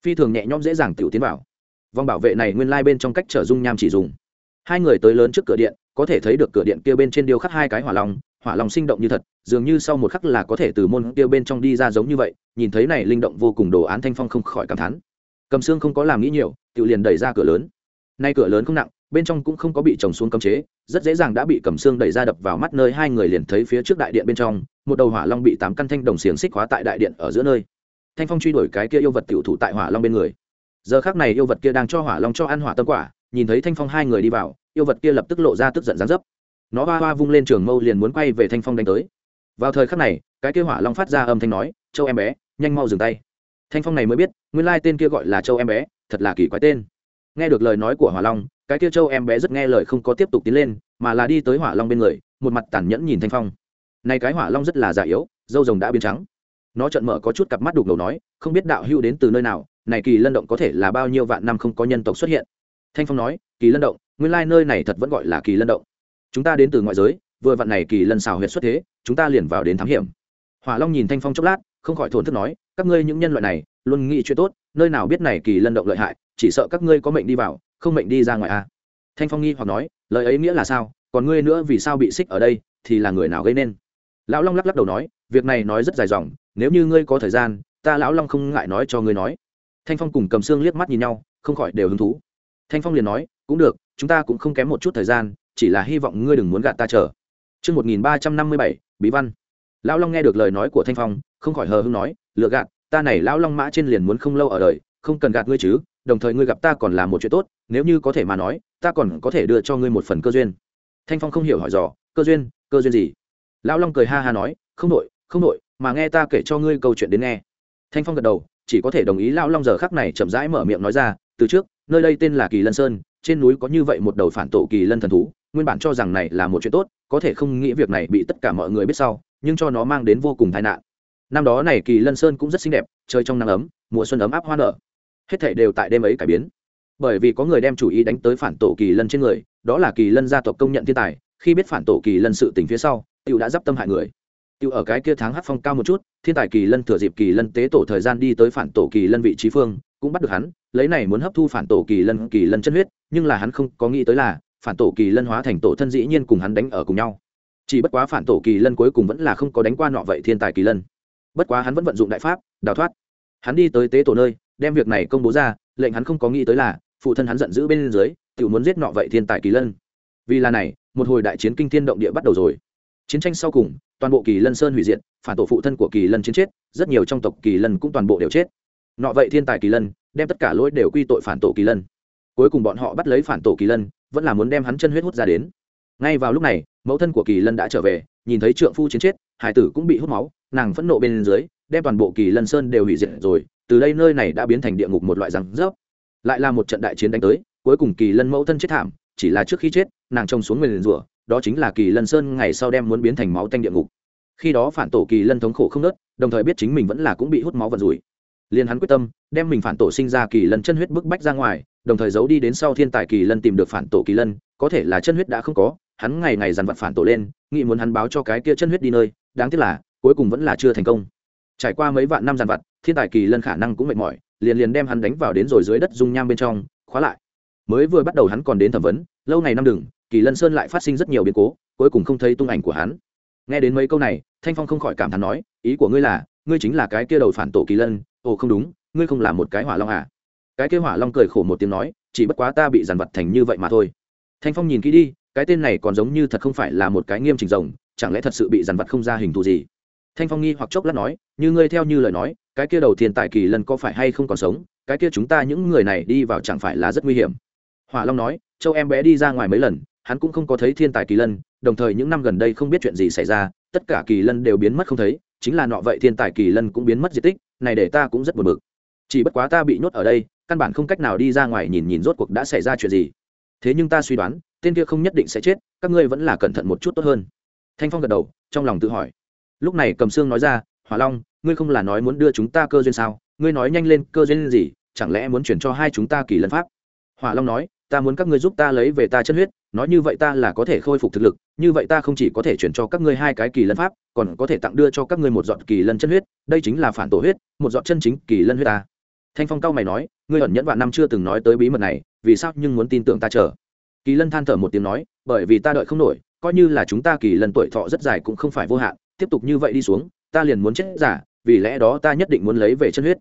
Phi thường nhẹ nhõm dễ dàng tiểu tiến vào. Vòng bảo vệ này nguyên lai、like、bên trong cách trở dung nham chỉ dùng. Hai người tới lớn trước cửa điện, có thể thấy được cửa điện kia bên trên điêu khắc hai cái hỏa lòng hỏa lòng sinh động như thật, dường như sau một khắc là có thể từ môn kia bên trong đi ra giống như vậy, nhìn thấy này linh động vô cùng đồ án thanh phong không khỏi cảm thán. Cầm xương không có làm nghĩ nhiều tự liền đẩy ra cửa lớn. Nay cửa lớn không nặng, bên trong cũng không có bị trồng xuống cấm chế, rất dễ dàng đã bị cầm xương đẩy ra đập vào mắt nơi hai người liền thấy phía trước đại điện bên trong, một đầu hỏa long bị tám căn thanh đồng xiềng xích hóa tại đại điện ở giữa nơi. Thanh phong truy đuổi cái kia yêu vật tiểu thủ tại hỏa long bên người. Giờ khác này yêu vật kia đang cho hỏa long cho ăn hỏa tâm quả, nhìn thấy thanh phong hai người đi vào, yêu vật kia lập tức lộ ra tức giận gián dấp nó hoa hoa vung lên trường mâu liền muốn quay về thanh phong đánh tới. Vào thời khắc này, cái kia hỏa long phát ra âm thanh nói, châu em bé, nhanh mau dừng tay. Thanh phong này mới biết, nguyên lai tên kia gọi là châu em bé, thật là kỳ quái tên. Nghe được lời nói của hỏa long, cái kia châu em bé rất nghe lời không có tiếp tục tiến lên, mà là đi tới hỏa long bên người, một mặt tàn nhẫn nhìn thanh phong. Này cái hỏa long rất là già yếu, dâu rồng đã biến trắng. Nó trợn mở có chút cặp mắt đục ngầu nói, không biết đạo hưu đến từ nơi nào, này kỳ lân động có thể là bao nhiêu vạn năm không có nhân tộc xuất hiện? Thanh phong nói, kỳ lân động, nguyên lai nơi này thật vẫn gọi là kỳ lân động chúng ta đến từ ngoại giới, vừa vặn này kỳ lần xào huyệt xuất thế, chúng ta liền vào đến thám hiểm. Hỏa long nhìn thanh phong chốc lát, không khỏi thổn thức nói, các ngươi những nhân loại này, luôn nghĩ chuyện tốt, nơi nào biết này kỳ lân động lợi hại, chỉ sợ các ngươi có mệnh đi vào, không mệnh đi ra ngoài a à. thanh phong nghi hoặc nói, lời ấy nghĩa là sao, còn ngươi nữa vì sao bị xích ở đây, thì là người nào gây nên? Lão long lắc lắc đầu nói, việc này nói rất dài dòng, nếu như ngươi có thời gian, ta lão long không ngại nói cho ngươi nói. Thanh phong cùng cầm xương liếc mắt nhìn nhau, không khỏi đều hứng thú. Thanh phong liền nói, cũng được, chúng ta cũng không kém một chút thời gian chỉ là hy vọng ngươi đừng muốn gạt ta chờ Trước 1357, Bí Văn. Lão Long nghe được lời nói của Thanh Phong, không khỏi hờ hững nói, lừa gạt, ta này Lão Long mã trên liền muốn không lâu ở đời, không cần gạt ngươi chứ, đồng thời ngươi gặp ta còn là một chuyện tốt, nếu như có thể mà nói, ta còn có thể đưa cho ngươi một phần cơ duyên. Thanh Phong không hiểu hỏi dò, cơ duyên, cơ duyên gì? Lão Long cười ha ha nói, không đổi, không đổi, mà nghe ta kể cho ngươi câu chuyện đến nghe. Thanh Phong gật đầu, chỉ có thể đồng ý Lão Long giờ khắc này chậm rãi mở miệng nói ra, từ trước, nơi đây tên là Kỳ Lân Sơn, trên núi có như vậy một đầu phản tổ kỳ lân thần thú nguyên bản cho rằng này là một chuyện tốt, có thể không nghĩ việc này bị tất cả mọi người biết sau, nhưng cho nó mang đến vô cùng tai nạn. Năm đó này kỳ lân sơn cũng rất xinh đẹp chơi trong nắng ấm, mùa xuân ấm áp hoa nở. Hết thảy đều tại đêm ấy cải biến. Bởi vì có người đem chủ ý đánh tới phản tổ kỳ lân trên người, đó là kỳ lân gia tộc công nhận thiên tài, khi biết phản tổ kỳ lân sự tình phía sau, tiểu đã d tâm hại người. Tiểu ở cái kia tháng hát phong cao một chút, thiên tài kỳ lân thừa dịp kỳ lân tế tổ thời gian đi tới phản tổ kỳ lân vị trí phương, cũng bắt được hắn, lấy này muốn hấp thu phản tổ kỳ lân kỳ lân chân huyết, nhưng là hắn không có nghĩ tới là phản tổ kỳ lân hóa thành tổ thân dĩ nhiên cùng hắn đánh ở cùng nhau. Chỉ bất quá phản tổ kỳ lân cuối cùng vẫn là không có đánh qua nọ vậy thiên tài kỳ lân. Bất quá hắn vẫn vận dụng đại pháp, đào thoát. Hắn đi tới tế tổ nơi, đem việc này công bố ra, lệnh hắn không có nghĩ tới là, phụ thân hắn giận dữ bên dưới tự muốn giết nọ vậy thiên tài kỳ lân. Vì là này, một hồi đại chiến kinh thiên động địa bắt đầu rồi. Chiến tranh sau cùng, toàn bộ kỳ lân sơn hủy diệt, phản tổ phụ thân của kỳ lân chiến chết, rất nhiều trong tộc kỳ lân cũng toàn bộ đều chết. Nọ vậy thiên tài kỳ lân, đem tất cả lỗi đều quy tội phản tổ kỳ lân. Cuối cùng bọn họ bắt lấy phản tổ kỳ lân vẫn là muốn đem hắn chân huyết hút ra đến. Ngay vào lúc này, mẫu thân của kỳ lân đã trở về, nhìn thấy trượng phu chiến chết, hải tử cũng bị hút máu, nàng phẫn nộ bên dưới, đem toàn bộ kỳ lân sơn đều hủy diệt rồi, từ đây nơi này đã biến thành địa ngục một loại răng rớp. Lại là một trận đại chiến đánh tới, cuối cùng kỳ lân mẫu thân chết thảm, chỉ là trước khi chết, nàng trông xuống nguyền rủa, đó chính là kỳ lân sơn ngày sau đem muốn biến thành máu tanh địa ngục. Khi đó phản tổ kỳ lân thống khổ không nớt, đồng thời biết chính mình vẫn là cũng bị hút máu vận rủi. Liền hắn quyết tâm, đem mình phản tổ sinh ra kỳ lân chân huyết bức bách ra ngoài đồng thời giấu đi đến sau thiên tài kỳ lân tìm được phản tổ kỳ lân, có thể là chân huyết đã không có, hắn ngày ngày dằn vặt phản tổ lên, nghĩ muốn hắn báo cho cái kia chân huyết đi nơi, đáng tiếc là, cuối cùng vẫn là chưa thành công. Trải qua mấy vạn năm dằn vặt, thiên tài kỳ lân khả năng cũng mệt mỏi, liền liền đem hắn đánh vào đến rồi dưới đất dung nham bên trong, khóa lại. Mới vừa bắt đầu hắn còn đến thẩm vấn, lâu ngày năm đừng, kỳ lân sơn lại phát sinh rất nhiều biến cố, cuối cùng không thấy tung ảnh của hắn. Nghe đến mấy câu này, thanh phong không khỏi cảm thán nói, ý của ngươi là, ngươi chính là cái kia đầu phản tổ kỳ lân, ồ không đúng, ngươi không là một cái hỏa long à? Cái kia hỏa long cười khổ một tiếng nói, chỉ bất quá ta bị dàn vật thành như vậy mà thôi. Thanh phong nhìn kỹ đi, cái tên này còn giống như thật không phải là một cái nghiêm trình rồng, chẳng lẽ thật sự bị dàn vật không ra hình thù gì? Thanh phong nghi hoặc chốc lát nói, như ngươi theo như lời nói, cái kia đầu tiên tại kỳ lân có phải hay không còn sống? Cái kia chúng ta những người này đi vào chẳng phải là rất nguy hiểm? Hỏa long nói, châu em bé đi ra ngoài mấy lần, hắn cũng không có thấy thiên tài kỳ lân, đồng thời những năm gần đây không biết chuyện gì xảy ra, tất cả kỳ lân đều biến mất không thấy, chính là nọ vậy thiên tài kỳ lân cũng biến mất di tích, này để ta cũng rất buồn bực. Chỉ bất quá ta bị nhốt ở đây căn bản không cách nào đi ra ngoài nhìn nhìn rốt cuộc đã xảy ra chuyện gì. Thế nhưng ta suy đoán, tên kia không nhất định sẽ chết, các ngươi vẫn là cẩn thận một chút tốt hơn. Thanh phong gật đầu, trong lòng tự hỏi. Lúc này cầm sương nói ra, hỏa long, ngươi không là nói muốn đưa chúng ta cơ duyên sao? Ngươi nói nhanh lên, cơ duyên gì? Chẳng lẽ muốn chuyển cho hai chúng ta kỳ lân pháp? Hỏa long nói, ta muốn các ngươi giúp ta lấy về ta chân huyết, nói như vậy ta là có thể khôi phục thực lực, như vậy ta không chỉ có thể chuyển cho các ngươi hai cái kỳ lân pháp, còn có thể tặng đưa cho các ngươi một giọt kỳ lân chân huyết, đây chính là phản tổ huyết, một giọt chân chính kỳ lân huyết ta thanh phong cao mày nói, ngươi ẩn nhẫn vạn năm chưa từng nói tới bí mật này, vì sao nhưng muốn tin tưởng ta chờ? Kỳ lân than thở một tiếng nói, bởi vì ta đợi không nổi, coi như là chúng ta kỳ lân tuổi thọ rất dài cũng không phải vô hạn, tiếp tục như vậy đi xuống, ta liền muốn chết giả, vì lẽ đó ta nhất định muốn lấy về chân huyết.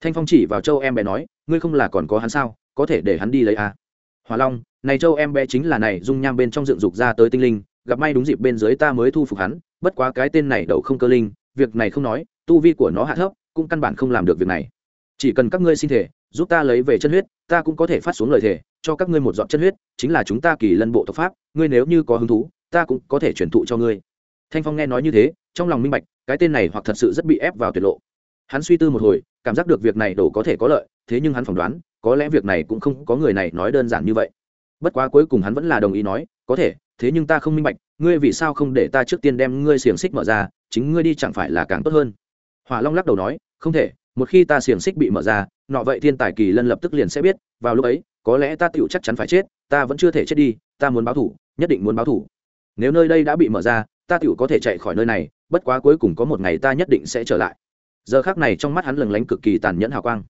Thanh phong chỉ vào châu em bé nói, ngươi không là còn có hắn sao? Có thể để hắn đi lấy à. hòa long, này châu em bé chính là này, dung nham bên trong dựng dục ra tới tinh linh, gặp may đúng dịp bên dưới ta mới thu phục hắn, bất quá cái tên này đầu không cơ linh, việc này không nói, tu vi của nó hạ thấp, cũng căn bản không làm được việc này chỉ cần các ngươi xin thể, giúp ta lấy về chân huyết, ta cũng có thể phát xuống lời thể, cho các ngươi một dọn chân huyết, chính là chúng ta kỳ lân bộ tộc pháp, ngươi nếu như có hứng thú, ta cũng có thể truyền thụ cho ngươi. Thanh phong nghe nói như thế, trong lòng minh bạch, cái tên này hoặc thật sự rất bị ép vào tuyệt lộ. Hắn suy tư một hồi, cảm giác được việc này đổ có thể có lợi, thế nhưng hắn phỏng đoán, có lẽ việc này cũng không có người này nói đơn giản như vậy. Bất quá cuối cùng hắn vẫn là đồng ý nói, có thể, thế nhưng ta không minh bạch, ngươi vì sao không để ta trước tiên đem ngươi xiềng xích mở ra, chính ngươi đi chẳng phải là càng tốt hơn? Hỏa long lắc đầu nói, không thể một khi ta xiềng xích bị mở ra, nọ vậy thiên tài kỳ lân lập tức liền sẽ biết, vào lúc ấy, có lẽ ta tựu chắc chắn phải chết, ta vẫn chưa thể chết đi, ta muốn báo thủ, nhất định muốn báo thủ. Nếu nơi đây đã bị mở ra, ta tựu có thể chạy khỏi nơi này, bất quá cuối cùng có một ngày ta nhất định sẽ trở lại. Giờ khác này trong mắt hắn lừng lánh cực kỳ tàn nhẫn hào quang.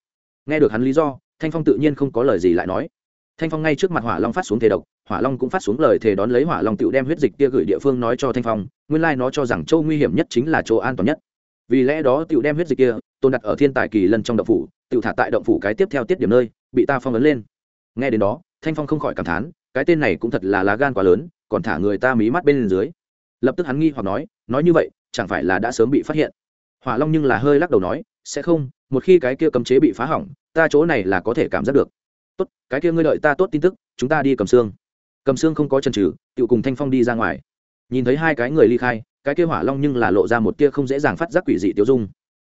Nghe được hắn lý do, thanh phong tự nhiên không có lời gì lại nói. Thanh phong ngay trước mặt hỏa long phát xuống thể độc, hỏa long cũng phát xuống lời thề đón lấy hỏa long tựu đem huyết dịch kia gửi địa phương nói cho thanh phong, nguyên lai nó cho rằng châu nguy hiểm nhất chính là chỗ an toàn nhất vì lẽ đó tựu đem huyết dịch kia, tôn đặt ở thiên tài kỳ lân trong động phủ tựu thả tại động phủ cái tiếp theo tiết điểm nơi, bị ta phong ấn lên. Nghe đến đó, thanh phong không khỏi cảm thán, cái tên này cũng thật là lá gan quá lớn, còn thả người ta mí mắt bên dưới. Lập tức hắn nghi hoặc nói nói như vậy, chẳng phải là đã sớm bị phát hiện. Hỏa long nhưng là hơi lắc đầu nói, sẽ không, một khi cái kia cấm chế bị phá hỏng, ta chỗ này là có thể cảm giác được. Tốt, cái kia ngươi đợi ta tốt tin tức, chúng ta đi cầm xương. Cầm xương không có chân trừ tự cùng thanh phong đi ra ngoài. Nhìn thấy hai cái người ly khai cái kia hỏa long nhưng là lộ ra một tia không dễ dàng phát giác quỷ dị tiêu dung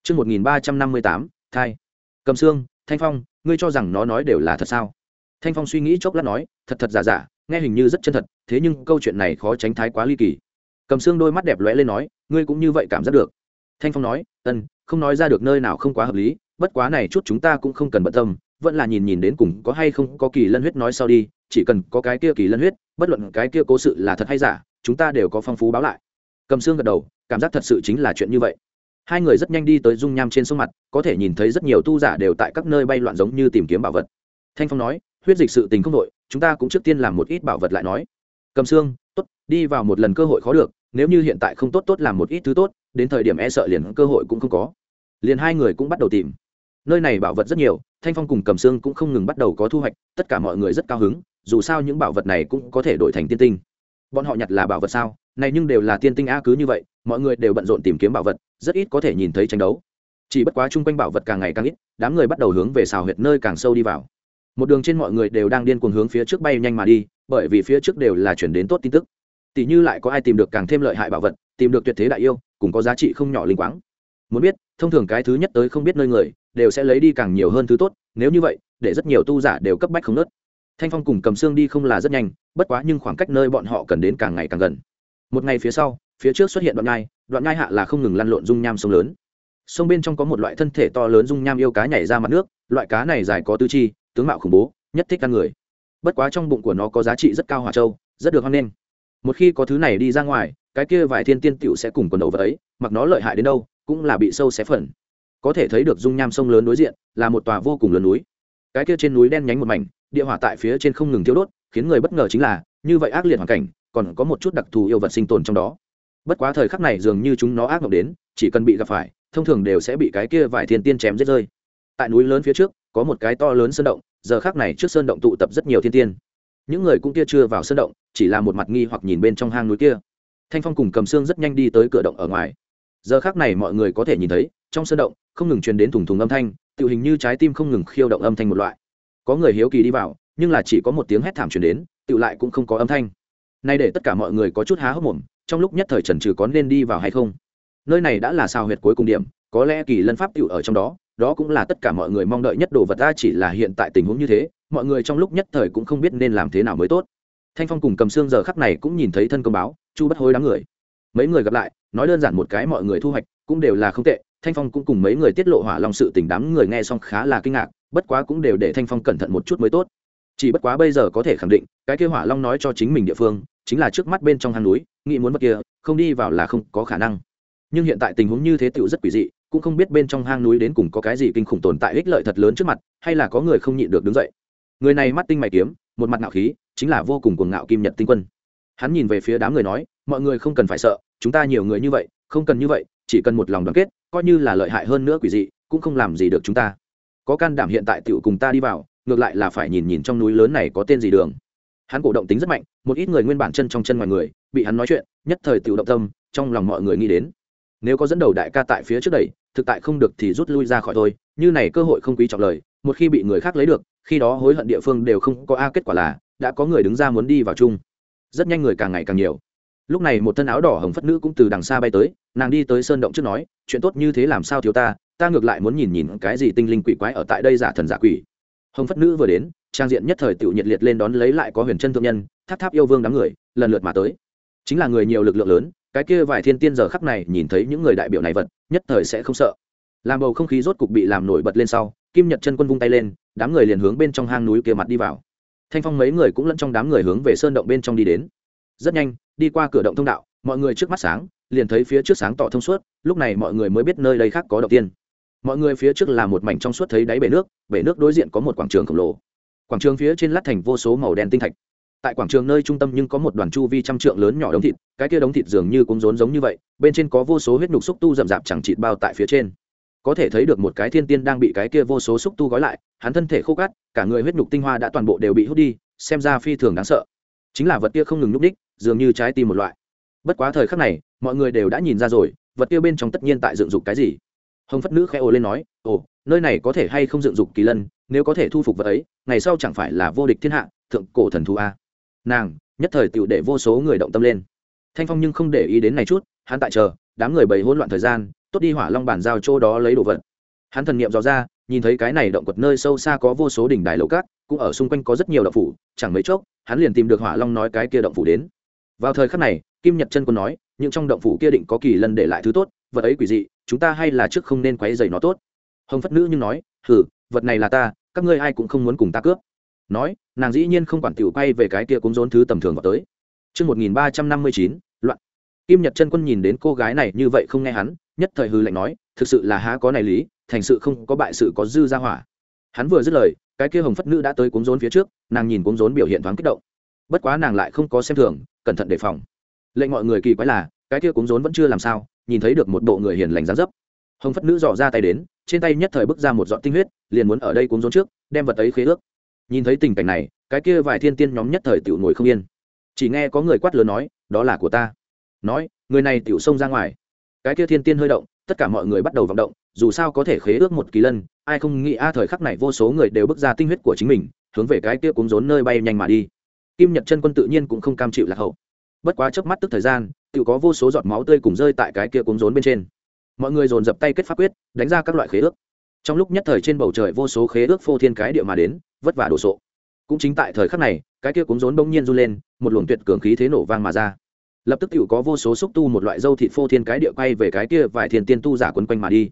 Trước 1358, thai. Cầm xương, Thanh Phong, ngươi cho rằng nó nói đều là thật sao? Thanh Phong suy nghĩ chốc lát nói, thật thật giả giả, nghe hình như rất chân thật, thế nhưng câu chuyện này khó tránh thái quá ly kỳ. Cầm xương đôi mắt đẹp lóe lên nói, ngươi cũng như vậy cảm giác được. Thanh Phong nói, ân, không nói ra được nơi nào không quá hợp lý, bất quá này chút chúng ta cũng không cần bận tâm, vẫn là nhìn nhìn đến cùng có hay không có kỳ lân huyết nói sau đi, chỉ cần có cái kia kỳ lân huyết, bất luận cái kia cố sự là thật hay giả, chúng ta đều có phong phú báo lại cầm xương gật đầu, cảm giác thật sự chính là chuyện như vậy. Hai người rất nhanh đi tới dung nham trên sông mặt, có thể nhìn thấy rất nhiều tu giả đều tại các nơi bay loạn giống như tìm kiếm bảo vật. Thanh phong nói, huyết dịch sự tình không đội chúng ta cũng trước tiên làm một ít bảo vật lại nói. Cầm xương, tốt, đi vào một lần cơ hội khó được, nếu như hiện tại không tốt tốt làm một ít thứ tốt, đến thời điểm e sợ liền cơ hội cũng không có. Liền hai người cũng bắt đầu tìm. Nơi này bảo vật rất nhiều, thanh phong cùng cầm xương cũng không ngừng bắt đầu có thu hoạch, tất cả mọi người rất cao hứng, dù sao những bảo vật này cũng có thể đổi thành tiên tinh bọn họ nhặt là bảo vật sao? Này nhưng đều là tiên tinh a cứ như vậy, mọi người đều bận rộn tìm kiếm bảo vật, rất ít có thể nhìn thấy tranh đấu. Chỉ bất quá chung quanh bảo vật càng ngày càng ít, đám người bắt đầu hướng về xào huyệt nơi càng sâu đi vào. Một đường trên mọi người đều đang điên cuồng hướng phía trước bay nhanh mà đi, bởi vì phía trước đều là chuyển đến tốt tin tức. Tỷ như lại có ai tìm được càng thêm lợi hại bảo vật, tìm được tuyệt thế đại yêu cũng có giá trị không nhỏ linh quáng. Muốn biết, thông thường cái thứ nhất tới không biết nơi người, đều sẽ lấy đi càng nhiều hơn thứ tốt, nếu như vậy, để rất nhiều tu giả đều cấp bách không nớt thanh phong cùng cầm xương đi không là rất nhanh, bất quá nhưng khoảng cách nơi bọn họ cần đến càng ngày càng gần. Một ngày phía sau, phía trước xuất hiện đoạn nhai đoạn nhai hạ là không ngừng lăn lộn dung nham sông lớn. Sông bên trong có một loại thân thể to lớn dung nham yêu cá nhảy ra mặt nước, loại cá này dài có tư chi, tướng mạo khủng bố, nhất thích ăn người. Bất quá trong bụng của nó có giá trị rất cao hỏa châu, rất được hoan nghênh. Một khi có thứ này đi ra ngoài, cái kia vài thiên tiên tựu sẽ cùng quần đầu vật ấy, mặc nó lợi hại đến đâu, cũng là bị sâu xé phần. Có thể thấy được dung nham sông lớn đối diện, là một tòa vô cùng lớn núi. Cái kia trên núi đen nhánh một mảnh địa hỏa tại phía trên không ngừng thiêu đốt, khiến người bất ngờ chính là, như vậy ác liệt hoàn cảnh, còn có một chút đặc thù yêu vật sinh tồn trong đó. Bất quá thời khắc này dường như chúng nó ác mộng đến, chỉ cần bị gặp phải, thông thường đều sẽ bị cái kia vài thiên tiên chém giết rơi. Tại núi lớn phía trước, có một cái to lớn sơn động, giờ khác này trước sơn động tụ tập rất nhiều thiên tiên. Những người cũng kia chưa vào sơn động, chỉ là một mặt nghi hoặc nhìn bên trong hang núi kia. Thanh phong cùng cầm xương rất nhanh đi tới cửa động ở ngoài. Giờ khác này mọi người có thể nhìn thấy, trong sơn động, không ngừng truyền đến thùng thùng âm thanh tự hình như trái tim không ngừng khiêu động âm thanh một loại có người hiếu kỳ đi vào, nhưng là chỉ có một tiếng hét thảm truyền đến, tự lại cũng không có âm thanh. Nay để tất cả mọi người có chút há hốc mồm, trong lúc nhất thời trần trừ có nên đi vào hay không. Nơi này đã là sao huyệt cuối cùng điểm, có lẽ kỳ lân pháp tựu ở trong đó đó cũng là tất cả mọi người mong đợi nhất đồ vật ta chỉ là hiện tại tình huống như thế, mọi người trong lúc nhất thời cũng không biết nên làm thế nào mới tốt. Thanh phong cùng cầm xương giờ khắc này cũng nhìn thấy thân công báo, chu bất hối đám người. Mấy người gặp lại, nói đơn giản một cái mọi người thu hoạch, cũng đều là không tệ. Thanh phong cũng cùng mấy người tiết lộ hỏa lòng sự tình đám người nghe xong khá là kinh ngạc bất quá cũng đều để thanh phong cẩn thận một chút mới tốt. Chỉ bất quá bây giờ có thể khẳng định, cái kia hỏa long nói cho chính mình địa phương, chính là trước mắt bên trong hang núi, nghĩ muốn bất kia, không đi vào là không có khả năng. Nhưng hiện tại tình huống như thế tựu rất quỷ dị, cũng không biết bên trong hang núi đến cùng có cái gì kinh khủng tồn tại ích lợi thật lớn trước mặt, hay là có người không nhịn được đứng dậy. Người này mắt tinh mày kiếm, một mặt ngạo khí, chính là vô cùng cuồng ngạo kim nhật tinh quân. Hắn nhìn về phía đám người nói, mọi người không cần phải sợ, chúng ta nhiều người như vậy, không cần như vậy, chỉ cần một lòng đoàn kết, coi như là lợi hại hơn nữa quỷ dị, cũng không làm gì được chúng ta có can đảm hiện tại tựu cùng ta đi vào, ngược lại là phải nhìn nhìn trong núi lớn này có tên gì đường. Hắn cổ động tính rất mạnh, một ít người nguyên bản chân trong chân ngoài người, bị hắn nói chuyện, nhất thời tiểu động tâm, trong lòng mọi người nghĩ đến. Nếu có dẫn đầu đại ca tại phía trước đây thực tại không được thì rút lui ra khỏi thôi, như này cơ hội không quý trọng lời, một khi bị người khác lấy được, khi đó hối hận địa phương đều không có a, kết quả là, đã có người đứng ra muốn đi vào chung. Rất nhanh người càng ngày càng nhiều. Lúc này một thân áo đỏ hồng phất nữ cũng từ đằng xa bay tới, nàng đi tới sơn động trước nói, chuyện tốt như thế làm sao thiếu ta ta ngược lại muốn nhìn nhìn cái gì tinh linh quỷ quái ở tại đây giả thần giả quỷ. Hồng phất nữ vừa đến, trang diện nhất thời tiểu nhiệt liệt lên đón lấy lại có huyền chân thượng nhân, tháp tháp yêu vương đám người, lần lượt mà tới. Chính là người nhiều lực lượng lớn, cái kia vài thiên tiên giờ khắc này nhìn thấy những người đại biểu này vật, nhất thời sẽ không sợ. Làm bầu không khí rốt cục bị làm nổi bật lên sau, kim nhật chân quân vung tay lên, đám người liền hướng bên trong hang núi kia mặt đi vào. Thanh phong mấy người cũng lẫn trong đám người hướng về sơn động bên trong đi đến. Rất nhanh, đi qua cửa động thông đạo, mọi người trước mắt sáng, liền thấy phía trước sáng tỏ thông suốt, lúc này mọi người mới biết nơi đây khác có động tiên mọi người phía trước là một mảnh trong suốt thấy đáy bể nước bể nước đối diện có một quảng trường khổng lồ. Quảng trường phía trên lát thành vô số màu đen tinh thạch. Tại quảng trường nơi trung tâm nhưng có một đoàn chu vi trăm trượng lớn nhỏ đống thịt, cái kia đống thịt dường như cũng rốn giống như vậy, bên trên có vô số huyết nhục xúc tu rậm rạp chẳng chịt bao tại phía trên. Có thể thấy được một cái thiên tiên đang bị cái kia vô số xúc tu gói lại, hắn thân thể khô cát, cả người huyết nhục tinh hoa đã toàn bộ đều bị hút đi, xem ra phi thường đáng sợ. Chính là vật kia không ngừng nhúc đích dường như trái tim một loại. Bất quá thời khắc này, mọi người đều đã nhìn ra rồi, vật kia bên trong tất nhiên tại dựng dục cái gì hồng phất nữ khẽ ồ lên nói, ồ, nơi này có thể hay không dựng dục kỳ lân, nếu có thể thu phục vật ấy, ngày sau chẳng phải là vô địch thiên hạ, thượng cổ thần thú a. Nàng, nhất thời tựu để vô số người động tâm lên. Thanh phong nhưng không để ý đến này chút, hắn tại chờ, đám người bày hỗn loạn thời gian, tốt đi hỏa long bản giao chỗ đó lấy đồ vật. Hắn thần nghiệm dò ra, nhìn thấy cái này động quật nơi sâu xa có vô số đỉnh đài lầu cát, cũng ở xung quanh có rất nhiều động phủ, chẳng mấy chốc, hắn liền tìm được hỏa long nói cái kia động phủ đến. Vào thời khắc này, kim nhật chân quân nói nhưng trong động phủ kia định có kỳ lân để lại thứ tốt, vật ấy quỷ dị chúng ta hay là trước không nên quấy dày nó tốt hồng phất nữ nhưng nói hử vật này là ta các ngươi ai cũng không muốn cùng ta cướp nói nàng dĩ nhiên không quản tiểu quay về cái kia cũng rốn thứ tầm thường vào tới Trước 1359, loạn. Kim Nhật chân quân nhìn đến cô gái này như vậy không nghe hắn, nhất thời hư lệnh nói, thực sự là há có này lý, thành sự không có bại sự có dư ra hỏa. Hắn vừa dứt lời, cái kia hồng phất nữ đã tới cuống rốn phía trước, nàng nhìn cuống rốn biểu hiện thoáng kích động. Bất quá nàng lại không có xem thường, cẩn thận đề phòng. Lệnh mọi người kỳ quái là, cái kia cuống rốn vẫn chưa làm sao, nhìn thấy được một bộ người hiền lành dáng dấp. Hồng phất nữ dò ra tay đến, trên tay nhất thời bức ra một giọt tinh huyết, liền muốn ở đây cuốn rốn trước, đem vật ấy khế ước. Nhìn thấy tình cảnh này, cái kia vài thiên tiên nhóm nhất thời tiểu ngồi không yên. Chỉ nghe có người quát lớn nói đó là của ta. Nói người này tiểu xông ra ngoài. Cái kia thiên tiên hơi động tất cả mọi người bắt đầu vận động dù sao có thể khế ước một kỳ lân ai không nghĩ a thời khắc này vô số người đều bước ra tinh huyết của chính mình hướng về cái kia cúng rốn nơi bay nhanh mà đi. Kim nhật chân quân tự nhiên cũng không cam chịu lạc hậu bất quá chớp mắt tức thời gian tự có vô số giọt máu tươi cùng rơi tại cái kia cuống rốn bên trên. Mọi người dồn dập tay kết pháp quyết, đánh ra các loại khế ước. Trong lúc nhất thời trên bầu trời vô số khế ước phô thiên cái địa mà đến, vất vả đổ sộ. Cũng chính tại thời khắc này, cái kia cuống rốn bỗng nhiên run lên, một luồng tuyệt cường khí thế nổ vang mà ra. Lập tức tự có vô số xúc tu một loại dâu thịt phô thiên cái địa quay về cái kia vài thiên tiên tu giả quấn quanh mà đi.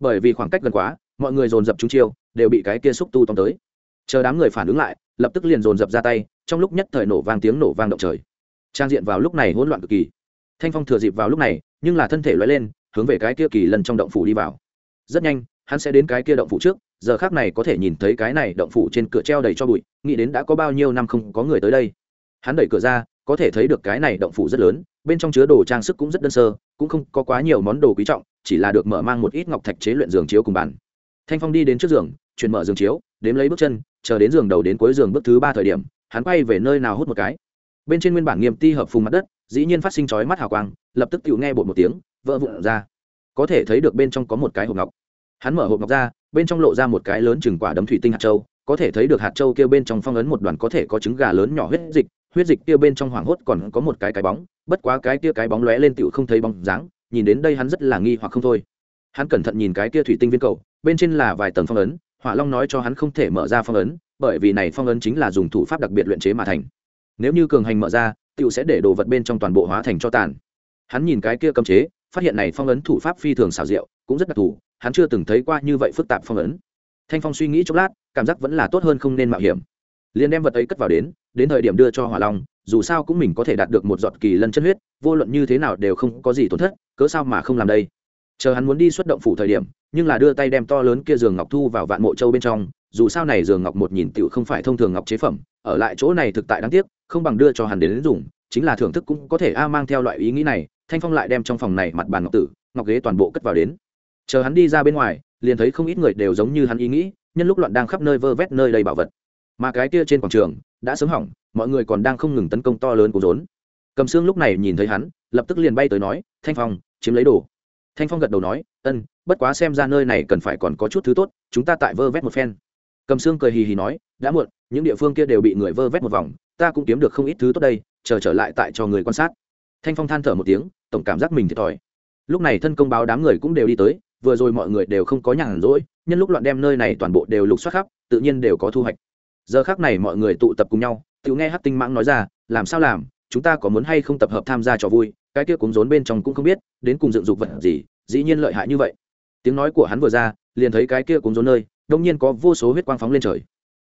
Bởi vì khoảng cách gần quá, mọi người dồn dập trúng chiêu, đều bị cái kia xúc tu tóm tới. Chờ đám người phản ứng lại, lập tức liền dồn dập ra tay, trong lúc nhất thời nổ vang tiếng nổ vang động trời trang diện vào lúc này hỗn loạn cực kỳ. Thanh phong thừa dịp vào lúc này, nhưng là thân thể loay lên, hướng về cái kia kỳ lần trong động phủ đi vào. Rất nhanh, hắn sẽ đến cái kia động phủ trước, giờ khác này có thể nhìn thấy cái này động phủ trên cửa treo đầy cho bụi, nghĩ đến đã có bao nhiêu năm không có người tới đây. Hắn đẩy cửa ra, có thể thấy được cái này động phủ rất lớn, bên trong chứa đồ trang sức cũng rất đơn sơ, cũng không có quá nhiều món đồ quý trọng, chỉ là được mở mang một ít ngọc thạch chế luyện giường chiếu cùng bàn. Thanh phong đi đến trước giường, chuyển mở giường chiếu, đếm lấy bước chân, chờ đến giường đầu đến cuối giường bước thứ ba thời điểm, hắn quay về nơi nào hút một cái bên trên nguyên bản nghiêm ti hợp phùng mặt đất, dĩ nhiên phát sinh chói mắt hào quang, lập tức tự nghe bột một tiếng, vỡ vụn ra. Có thể thấy được bên trong có một cái hộp ngọc. Hắn mở hộp ngọc ra, bên trong lộ ra một cái lớn chừng quả đấm thủy tinh hạt châu, có thể thấy được hạt châu kia bên trong phong ấn một đoàn có thể có trứng gà lớn nhỏ huyết dịch huyết dịch kia bên trong hoảng hốt còn có một cái cái bóng, bất quá cái kia cái bóng lóe lên tựu không thấy bóng dáng, nhìn đến đây hắn rất là nghi hoặc không thôi. Hắn cẩn thận nhìn cái kia thủy tinh viên cầu, bên trên là vài tầng phong ấn, hỏa long nói cho hắn không thể mở ra phong ấn, bởi vì này phong ấn chính là dùng thủ pháp đặc biệt luyện chế mà thành nếu như cường hành mở ra tựu sẽ để đồ vật bên trong toàn bộ hóa thành cho tàn. Hắn nhìn cái kia cấm chế, phát hiện này phong ấn thủ pháp phi thường xảo diệu, cũng rất đặc thù, hắn chưa từng thấy qua như vậy phức tạp phong ấn. Thanh phong suy nghĩ chốc lát, cảm giác vẫn là tốt hơn không nên mạo hiểm. Liền đem vật ấy cất vào đến đến thời điểm đưa cho hỏa long, dù sao cũng mình có thể đạt được một giọt kỳ lân chân huyết, vô luận như thế nào đều không có gì tổn thất, cớ sao mà không làm đây? Chờ hắn muốn đi xuất động phủ thời điểm, nhưng là đưa tay đem to lớn kia giường ngọc thu vào vạn mộ châu bên trong, dù sao này giường ngọc một nhìn tựu không phải thông thường ngọc chế phẩm ở lại chỗ này thực tại đáng tiếc không bằng đưa cho hắn đến, đến dùng chính là thưởng thức cũng có thể a mang theo loại ý nghĩ này thanh phong lại đem trong phòng này mặt bàn ngọc tử ngọc ghế toàn bộ cất vào đến. Chờ hắn đi ra bên ngoài liền thấy không ít người đều giống như hắn ý nghĩ nhân lúc loạn đang khắp nơi vơ vét nơi đầy bảo vật. Mà cái kia trên quảng trường đã sớm hỏng mọi người còn đang không ngừng tấn công to lớn của rốn. Cầm xương lúc này nhìn thấy hắn lập tức liền bay tới nói thanh phong chiếm lấy đồ. Thanh phong gật đầu nói ân bất quá xem ra nơi này cần phải còn có chút thứ tốt chúng ta tại vơ vét một phen. Cầm xương cười hì hì nói đã muộn, những địa phương kia đều bị người vơ vét một vòng, ta cũng kiếm được không ít thứ tốt đây, chờ trở lại tại cho người quan sát. Thanh phong than thở một tiếng, tổng cảm giác mình thiệt thòi. Lúc này thân công báo đám người cũng đều đi tới, vừa rồi mọi người đều không có nhàn rỗi, nhân lúc loạn đem nơi này toàn bộ đều lục soát khắp, tự nhiên đều có thu hoạch. Giờ khác này mọi người tụ tập cùng nhau tự nghe hát tinh mãng nói ra, làm sao làm, chúng ta có muốn hay không tập hợp tham gia trò vui, cái kia cúng rốn bên trong cũng không biết, đến cùng dựng dục vật gì, dĩ nhiên lợi hại như vậy. Tiếng nói của hắn vừa ra, liền thấy cái kia cúng rốn nơi, đông nhiên có vô số huyết quang phóng lên trời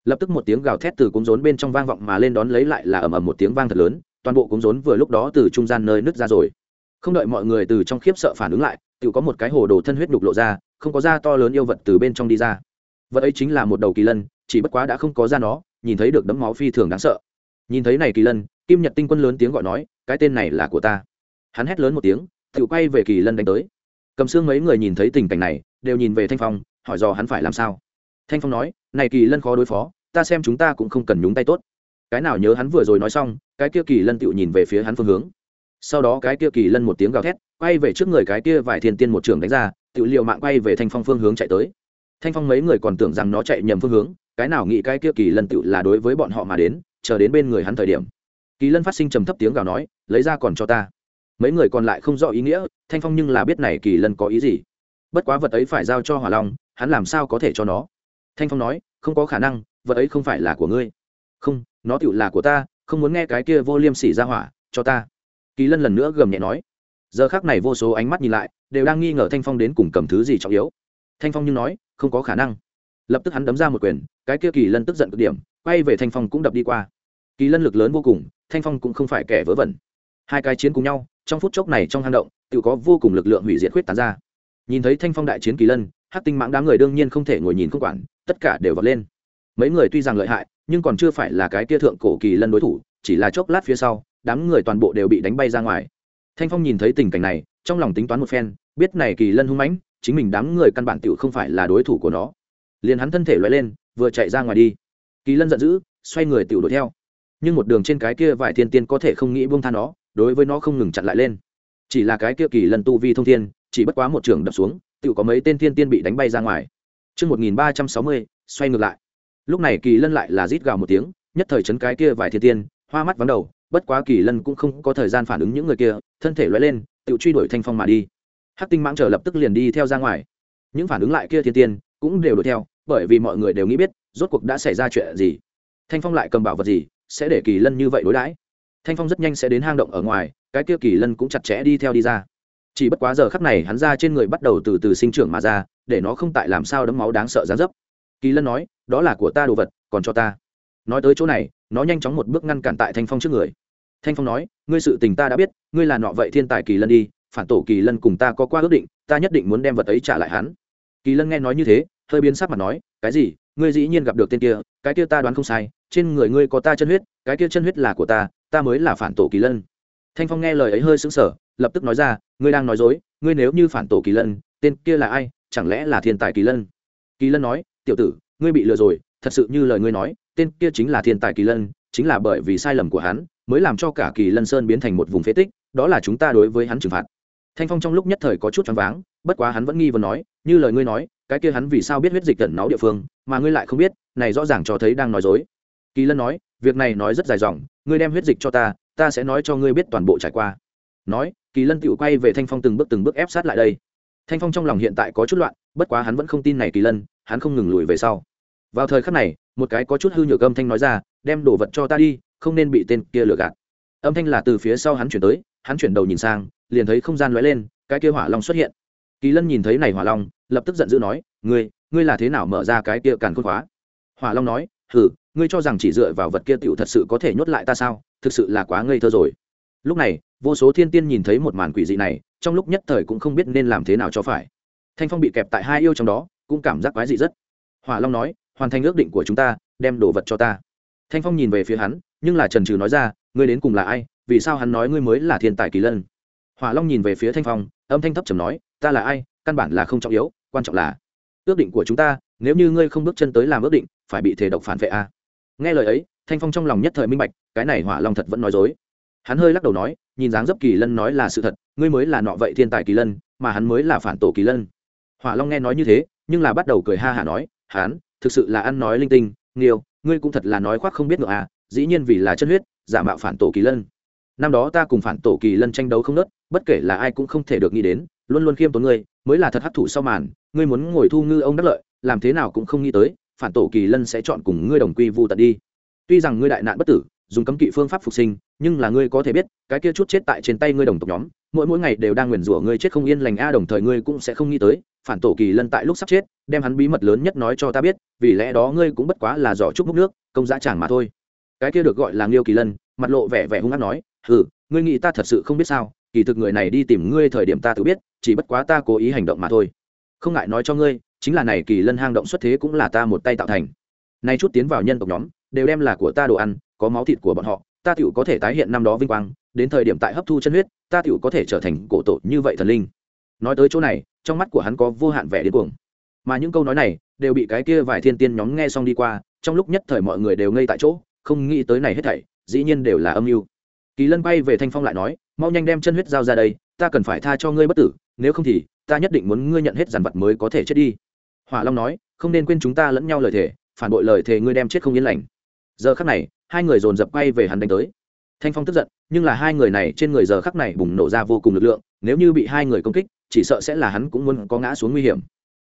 lập tức một tiếng gào thét từ cúng rốn bên trong vang vọng mà lên đón lấy lại là ầm ầm một tiếng vang thật lớn, toàn bộ cúng rốn vừa lúc đó từ trung gian nơi nứt ra rồi. Không đợi mọi người từ trong khiếp sợ phản ứng lại tự có một cái hồ đồ thân huyết đục lộ ra, không có da to lớn yêu vật từ bên trong đi ra. Vật ấy chính là một đầu kỳ lân, chỉ bất quá đã không có da nó, nhìn thấy được đấm máu phi thường đáng sợ. Nhìn thấy này kỳ lân, kim nhật tinh quân lớn tiếng gọi nói, cái tên này là của ta. Hắn hét lớn một tiếng tự quay về kỳ lân đánh tới. Cầm xương mấy người nhìn thấy tình cảnh này, đều nhìn về thanh phong, hỏi dò hắn phải làm sao. Thanh phong nói, này kỳ lân khó đối phó ta xem chúng ta cũng không cần nhúng tay tốt. Cái nào nhớ hắn vừa rồi nói xong, cái kia kỳ lân tựu nhìn về phía hắn phương hướng. Sau đó cái kia kỳ lân một tiếng gào thét, quay về trước người cái kia vài thiên tiên một trường đánh ra tự liệu mạng quay về thanh phong phương hướng chạy tới. Thanh phong mấy người còn tưởng rằng nó chạy nhầm phương hướng, cái nào nghĩ cái kia kỳ lân tựu là đối với bọn họ mà đến, chờ đến bên người hắn thời điểm. Kỳ lân phát sinh trầm thấp tiếng gào nói, lấy ra còn cho ta. Mấy người còn lại không rõ ý nghĩa, thanh phong nhưng là biết này kỳ lân có ý gì. Bất quá vật ấy phải giao cho hỏa long, hắn làm sao có thể cho nó? Thanh phong nói không có khả năng, vật ấy không phải là của ngươi. Không, nó tựu là của ta, không muốn nghe cái kia vô liêm sỉ ra hỏa, cho ta. Kỳ lân lần nữa gầm nhẹ nói. Giờ khác này vô số ánh mắt nhìn lại, đều đang nghi ngờ thanh phong đến cùng cầm thứ gì trọng yếu. Thanh phong như nói, không có khả năng. Lập tức hắn đấm ra một quyền, cái kia kỳ lân tức giận cực điểm, quay về thanh phong cũng đập đi qua. Kỳ lân lực lớn vô cùng, thanh phong cũng không phải kẻ vớ vẩn. Hai cái chiến cùng nhau, trong phút chốc này trong hang động tự có vô cùng lực lượng hủy diệt khuyết tán ra. Nhìn thấy thanh phong đại chiến kỳ lân hát tinh mãng đám người đương nhiên không thể ngồi nhìn không quản tất cả đều vọt lên. Mấy người tuy rằng lợi hại, nhưng còn chưa phải là cái tia thượng cổ kỳ lân đối thủ, chỉ là chốc lát phía sau, đám người toàn bộ đều bị đánh bay ra ngoài. Thanh phong nhìn thấy tình cảnh này, trong lòng tính toán một phen, biết này kỳ lân hung mãnh, chính mình đám người căn bản tựu không phải là đối thủ của nó. Liền hắn thân thể loại lên, vừa chạy ra ngoài đi. Kỳ lân giận dữ, xoay người tựu đuổi theo. Nhưng một đường trên cái kia vài thiên tiên có thể không nghĩ buông tha nó, đối với nó không ngừng chặn lại lên. Chỉ là cái kia kỳ lân tu vi thông thiên, chỉ bất quá một trường đập xuống tựu có mấy tên thiên tiên bị đánh bay ra ngoài. Trước 1360, xoay ngược lại. Lúc này kỳ lân lại là rít gào một tiếng, nhất thời chấn cái kia vài thiên tiên, hoa mắt vắng đầu, bất quá kỳ lân cũng không có thời gian phản ứng những người kia thân thể lóe lên tự truy đuổi thanh phong mà đi. Hắc tinh mãng chờ lập tức liền đi theo ra ngoài. Những phản ứng lại kia thiên tiên cũng đều đuổi theo bởi vì mọi người đều nghĩ biết rốt cuộc đã xảy ra chuyện gì. Thanh phong lại cầm bảo vật gì sẽ để kỳ lân như vậy đối đãi? Thanh phong rất nhanh sẽ đến hang động ở ngoài cái kia kỳ lân cũng chặt chẽ đi theo đi ra chỉ bất quá giờ khắc này hắn ra trên người bắt đầu từ từ sinh trưởng mà ra, để nó không tại làm sao đấm máu đáng sợ gián dấp. Kỳ lân nói, đó là của ta đồ vật, còn cho ta. Nói tới chỗ này, nó nhanh chóng một bước ngăn cản tại thanh phong trước người. Thanh phong nói, ngươi sự tình ta đã biết, ngươi là nọ vậy thiên tài kỳ lân đi, phản tổ kỳ lân cùng ta có qua ước định, ta nhất định muốn đem vật ấy trả lại hắn. Kỳ lân nghe nói như thế, hơi biến sắc mà nói, cái gì? Ngươi dĩ nhiên gặp được tên kia, cái kia ta đoán không sai, trên người ngươi có ta chân huyết, cái kia chân huyết là của ta ta mới là phản tổ kỳ lân. Thanh phong nghe lời ấy hơi sững sờ lập tức nói ra, ngươi đang nói dối, ngươi nếu như phản tổ kỳ lân, tên kia là ai? Chẳng lẽ là thiên tài kỳ lân? Kỳ lân nói, tiểu tử, ngươi bị lừa rồi, thật sự như lời ngươi nói, tên kia chính là thiên tài kỳ lân, chính là bởi vì sai lầm của hắn, mới làm cho cả kỳ lân sơn biến thành một vùng phế tích, đó là chúng ta đối với hắn trừng phạt. Thanh phong trong lúc nhất thời có chút choáng váng, bất quá hắn vẫn nghi vấn nói, như lời ngươi nói, cái kia hắn vì sao biết huyết dịch tẩn náu địa phương, mà ngươi lại không biết, này rõ ràng cho thấy đang nói dối. Kỳ lân nói, việc này nói rất dài dòng, ngươi đem huyết dịch cho ta ta sẽ nói cho ngươi biết toàn bộ trải qua nói, kỳ lân tự quay về thanh phong từng bước từng bước ép sát lại đây. Thanh phong trong lòng hiện tại có chút loạn, bất quá hắn vẫn không tin này kỳ lân, hắn không ngừng lùi về sau. Vào thời khắc này, một cái có chút hư nhược âm thanh nói ra, đem đồ vật cho ta đi, không nên bị tên kia lừa gạt. Âm thanh là từ phía sau hắn chuyển tới, hắn chuyển đầu nhìn sang, liền thấy không gian lóe lên, cái kia hỏa long xuất hiện. Kỳ lân nhìn thấy này hỏa long, lập tức giận dữ nói, ngươi ngươi là thế nào mở ra cái kia càn khôn khóa? Hỏa long nói hử ngươi cho rằng chỉ dựa vào vật kia tựu thật sự có thể nhốt lại ta sao? Thực sự là quá ngây thơ rồi lúc này, vô số thiên tiên nhìn thấy một màn quỷ dị này, trong lúc nhất thời cũng không biết nên làm thế nào cho phải. Thanh phong bị kẹp tại hai yêu trong đó, cũng cảm giác quái dị rất. Hỏa long nói, hoàn thành ước định của chúng ta, đem đồ vật cho ta. Thanh phong nhìn về phía hắn, nhưng là trần trừ nói ra, ngươi đến cùng là ai? Vì sao hắn nói ngươi mới là thiên tài kỳ lân? Hỏa long nhìn về phía thanh phong, âm thanh thấp trầm nói, ta là ai? Căn bản là không trọng yếu, quan trọng là ước định của chúng ta, nếu như ngươi không bước chân tới làm ước định, phải bị thể độc phản vệ a à. nghe lời ấy, thanh phong trong lòng nhất thời minh bạch, cái này hỏa long thật vẫn nói dối hắn hơi lắc đầu nói, nhìn dáng dấp kỳ lân nói là sự thật, ngươi mới là nọ vậy thiên tài kỳ lân, mà hắn mới là phản tổ kỳ lân. Hỏa long nghe nói như thế, nhưng là bắt đầu cười ha hả nói, hắn, thực sự là ăn nói linh tinh, nghiêu, ngươi cũng thật là nói khoác không biết ngựa à dĩ nhiên vì là chân huyết, giả mạo phản tổ kỳ lân. Năm đó ta cùng phản tổ kỳ lân tranh đấu không nớt, bất kể là ai cũng không thể được nghĩ đến, luôn luôn khiêm tốn ngươi, mới là thật hấp thụ sau màn, ngươi muốn ngồi thu ngư ông đắc lợi, làm thế nào cũng không nghĩ tới, phản tổ kỳ lân sẽ chọn cùng ngươi đồng quy vu tận đi. Tuy rằng ngươi đại nạn bất tử dùng cấm kỵ phương pháp phục sinh, nhưng là ngươi có thể biết, cái kia chút chết tại trên tay ngươi đồng tộc nhóm, mỗi mỗi ngày đều đang nguyền rủa ngươi chết không yên lành a, đồng thời ngươi cũng sẽ không nghĩ tới, phản tổ kỳ lân tại lúc sắp chết, đem hắn bí mật lớn nhất nói cho ta biết, vì lẽ đó ngươi cũng bất quá là giỏ trúc múc nước, công giá chàng mà thôi. Cái kia được gọi là nghiêu kỳ lân, mặt lộ vẻ vẻ hung hát nói, hừ, ngươi nghĩ ta thật sự không biết sao, kỳ thực người này đi tìm ngươi thời điểm ta tự biết, chỉ bất quá ta cố ý hành động mà thôi. Không ngại nói cho ngươi, chính là này kỳ lân hang động xuất thế cũng là ta một tay tạo thành. Nay chút tiến vào nhân tộc nhóm, đều đem là của ta đồ ăn có máu thịt của bọn họ, ta tựu có thể tái hiện năm đó vinh quang, đến thời điểm tại hấp thu chân huyết, ta tựu có thể trở thành cổ tổ như vậy thần linh. Nói tới chỗ này, trong mắt của hắn có vô hạn vẻ điên cuồng. Mà những câu nói này đều bị cái kia vài thiên tiên nhóm nghe xong đi qua, trong lúc nhất thời mọi người đều ngây tại chỗ, không nghĩ tới này hết thảy, dĩ nhiên đều là âm mưu. Kỳ lân bay về thanh phong lại nói, mau nhanh đem chân huyết giao ra đây, ta cần phải tha cho ngươi bất tử, nếu không thì ta nhất định muốn ngươi nhận hết giàn vật mới có thể chết đi. Hỏa long nói, không nên quên chúng ta lẫn nhau lời thề, phản bội lời thề ngươi đem chết không yên lành. Giờ khắc này hai người dồn dập quay về hắn đánh tới. Thanh phong tức giận, nhưng là hai người này trên người giờ khắc này bùng nổ ra vô cùng lực lượng, nếu như bị hai người công kích, chỉ sợ sẽ là hắn cũng muốn có ngã xuống nguy hiểm.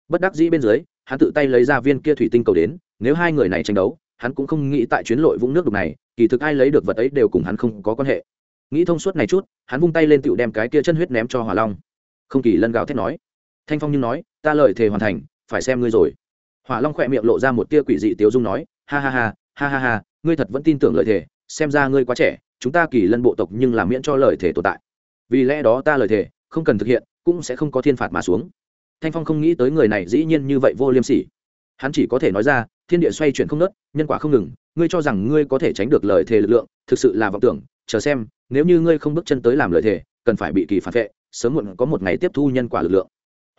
Bất đắc dĩ bên dưới, hắn tự tay lấy ra viên kia thủy tinh cầu đến, nếu hai người này tranh đấu, hắn cũng không nghĩ tại chuyến lội vũng nước đục này, kỳ thực ai lấy được vật ấy đều cùng hắn không có quan hệ. Nghĩ thông suốt này chút, hắn vung tay lên tựu đem cái kia chân huyết ném cho hỏa long. Không kỳ lân gào thét nói. Thanh phong nhưng nói, ta lời thề hoàn thành, phải xem ngươi rồi. Hỏa long khỏe miệng lộ ra một tia quỷ dị tiếu dung nói, ha ha ha ha ha ha ngươi thật vẫn tin tưởng lời thề, xem ra ngươi quá trẻ, chúng ta kỳ lân bộ tộc nhưng làm miễn cho lời thề tồn tại. Vì lẽ đó ta lời thề, không cần thực hiện, cũng sẽ không có thiên phạt mà xuống. Thanh phong không nghĩ tới người này dĩ nhiên như vậy vô liêm sỉ. Hắn chỉ có thể nói ra, thiên địa xoay chuyển không nớt nhân quả không ngừng, ngươi cho rằng ngươi có thể tránh được lời thề lực lượng, thực sự là vọng tưởng, chờ xem, nếu như ngươi không bước chân tới làm lời thề, cần phải bị kỳ phản vệ, sớm muộn có một ngày tiếp thu nhân quả lực lượng.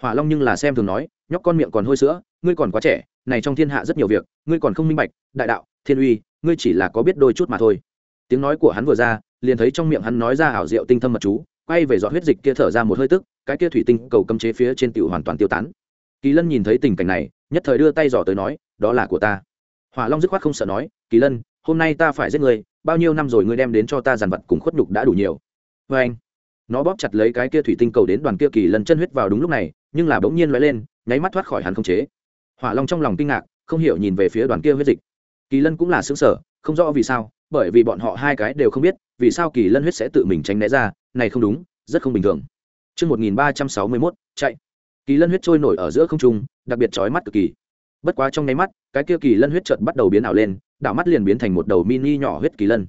Hỏa long nhưng là xem thường nói, nhóc con miệng còn hôi sữa, ngươi còn quá trẻ, này trong thiên hạ rất nhiều việc, ngươi còn không minh bạch, đại đạo, thiên uy ngươi chỉ là có biết đôi chút mà thôi. Tiếng nói của hắn vừa ra, liền thấy trong miệng hắn nói ra ảo diệu tinh thâm mật chú, quay về dọn huyết dịch kia thở ra một hơi tức, cái kia thủy tinh cầu cấm chế phía trên tiểu hoàn toàn tiêu tán. Kỳ lân nhìn thấy tình cảnh này, nhất thời đưa tay dò tới nói, đó là của ta. Hỏa long dứt khoát không sợ nói, kỳ lân, hôm nay ta phải giết ngươi, bao nhiêu năm rồi ngươi đem đến cho ta giàn vật cùng khuất nhục đã đủ nhiều. Vê anh, nó bóp chặt lấy cái kia thủy tinh cầu đến đoàn kia kỳ lân chân huyết vào đúng lúc này, nhưng là bỗng nhiên lóe lên, nháy mắt thoát khỏi hắn không chế. Hỏa long trong lòng kinh ngạc, không hiểu nhìn về phía đoàn kia huyết dịch kỳ lân cũng là xứng sở không rõ vì sao bởi vì bọn họ hai cái đều không biết vì sao kỳ lân huyết sẽ tự mình tránh né ra này không đúng rất không bình thường Trước 1361, chạy. Kỳ lân huyết trôi nổi ở giữa không trung, đặc biệt chói mắt cực kỳ. Bất quá trong nháy mắt, cái kia kỳ lân huyết chợt bắt đầu biến ảo lên, đảo mắt liền biến thành một đầu mini nhỏ huyết kỳ lân.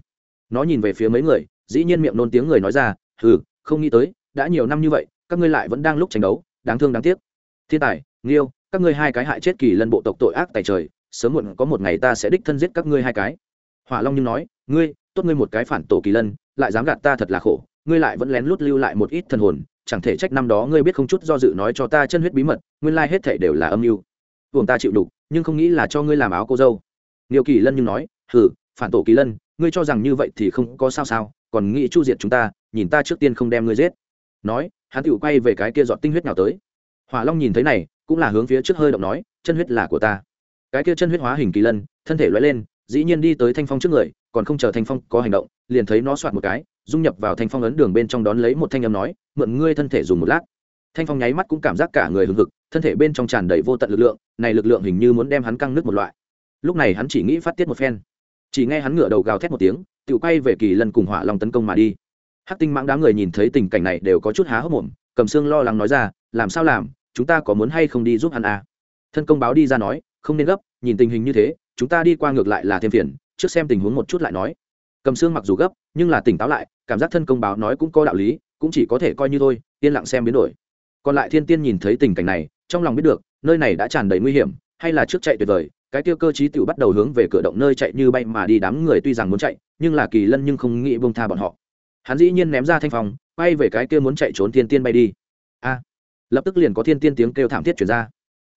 Nó nhìn về phía mấy người, dĩ nhiên miệng nôn tiếng người nói ra, "Hừ, không nghĩ tới, đã nhiều năm như vậy, các ngươi lại vẫn đang lúc tranh đấu, đáng thương đáng tiếc." Thiên tài, Nghiêu, các ngươi hai cái hại chết kỳ lân bộ tộc tội ác tại trời, sớm muộn có một ngày ta sẽ đích thân giết các ngươi hai cái. Hỏa Long nhưng nói, "Ngươi, tốt ngươi một cái phản tổ kỳ lân, lại dám gạt ta thật là khổ, ngươi lại vẫn lén lút lưu lại một ít thần hồn chẳng thể trách năm đó ngươi biết không chút do dự nói cho ta chân huyết bí mật nguyên lai hết thể đều là âm mưu. Buồng ta chịu đục nhưng không nghĩ là cho ngươi làm áo cô dâu. Nhiều kỳ lân nhưng nói hừ, phản tổ kỳ lân ngươi cho rằng như vậy thì không có sao sao còn nghĩ chu diệt chúng ta nhìn ta trước tiên không đem ngươi giết. Nói hắn tự quay về cái kia dọn tinh huyết nào tới. Hỏa long nhìn thấy này cũng là hướng phía trước hơi động nói chân huyết là của ta cái kia chân huyết hóa hình kỳ lân, thân thể loay lên, dĩ nhiên đi tới thanh phong trước người, còn không chờ thanh phong có hành động, liền thấy nó soạt một cái, dung nhập vào thanh phong ấn đường bên trong đón lấy một thanh âm nói, mượn ngươi thân thể dùng một lát. Thanh phong nháy mắt cũng cảm giác cả người hừng hực, thân thể bên trong tràn đầy vô tận lực lượng, này lực lượng hình như muốn đem hắn căng nước một loại. Lúc này hắn chỉ nghĩ phát tiết một phen. Chỉ nghe hắn ngửa đầu gào thét một tiếng tự quay về kỳ lân cùng hỏa long tấn công mà đi. Hắc tinh mãng đám người nhìn thấy tình cảnh này đều có chút há hốc mồm, cầm xương lo lắng nói ra, làm sao làm? Chúng ta có muốn hay không đi giúp hắn à? thân công báo đi ra nói không nên gấp, nhìn tình hình như thế, chúng ta đi qua ngược lại là thêm phiền, trước xem tình huống một chút lại nói. Cầm xương mặc dù gấp, nhưng là tỉnh táo lại, cảm giác thân công báo nói cũng có đạo lý, cũng chỉ có thể coi như thôi, yên lặng xem biến đổi. Còn lại thiên tiên nhìn thấy tình cảnh này, trong lòng biết được, nơi này đã tràn đầy nguy hiểm, hay là trước chạy tuyệt vời, cái tiêu cơ chí tự bắt đầu hướng về cửa động nơi chạy như bay mà đi đám người tuy rằng muốn chạy, nhưng là kỳ lân nhưng không nghĩ bông tha bọn họ. Hắn dĩ nhiên ném ra thanh phòng bay về cái kia muốn chạy trốn thiên tiên bay đi. A! Lập tức liền có thiên tiên tiếng kêu thảm thiết chuyển ra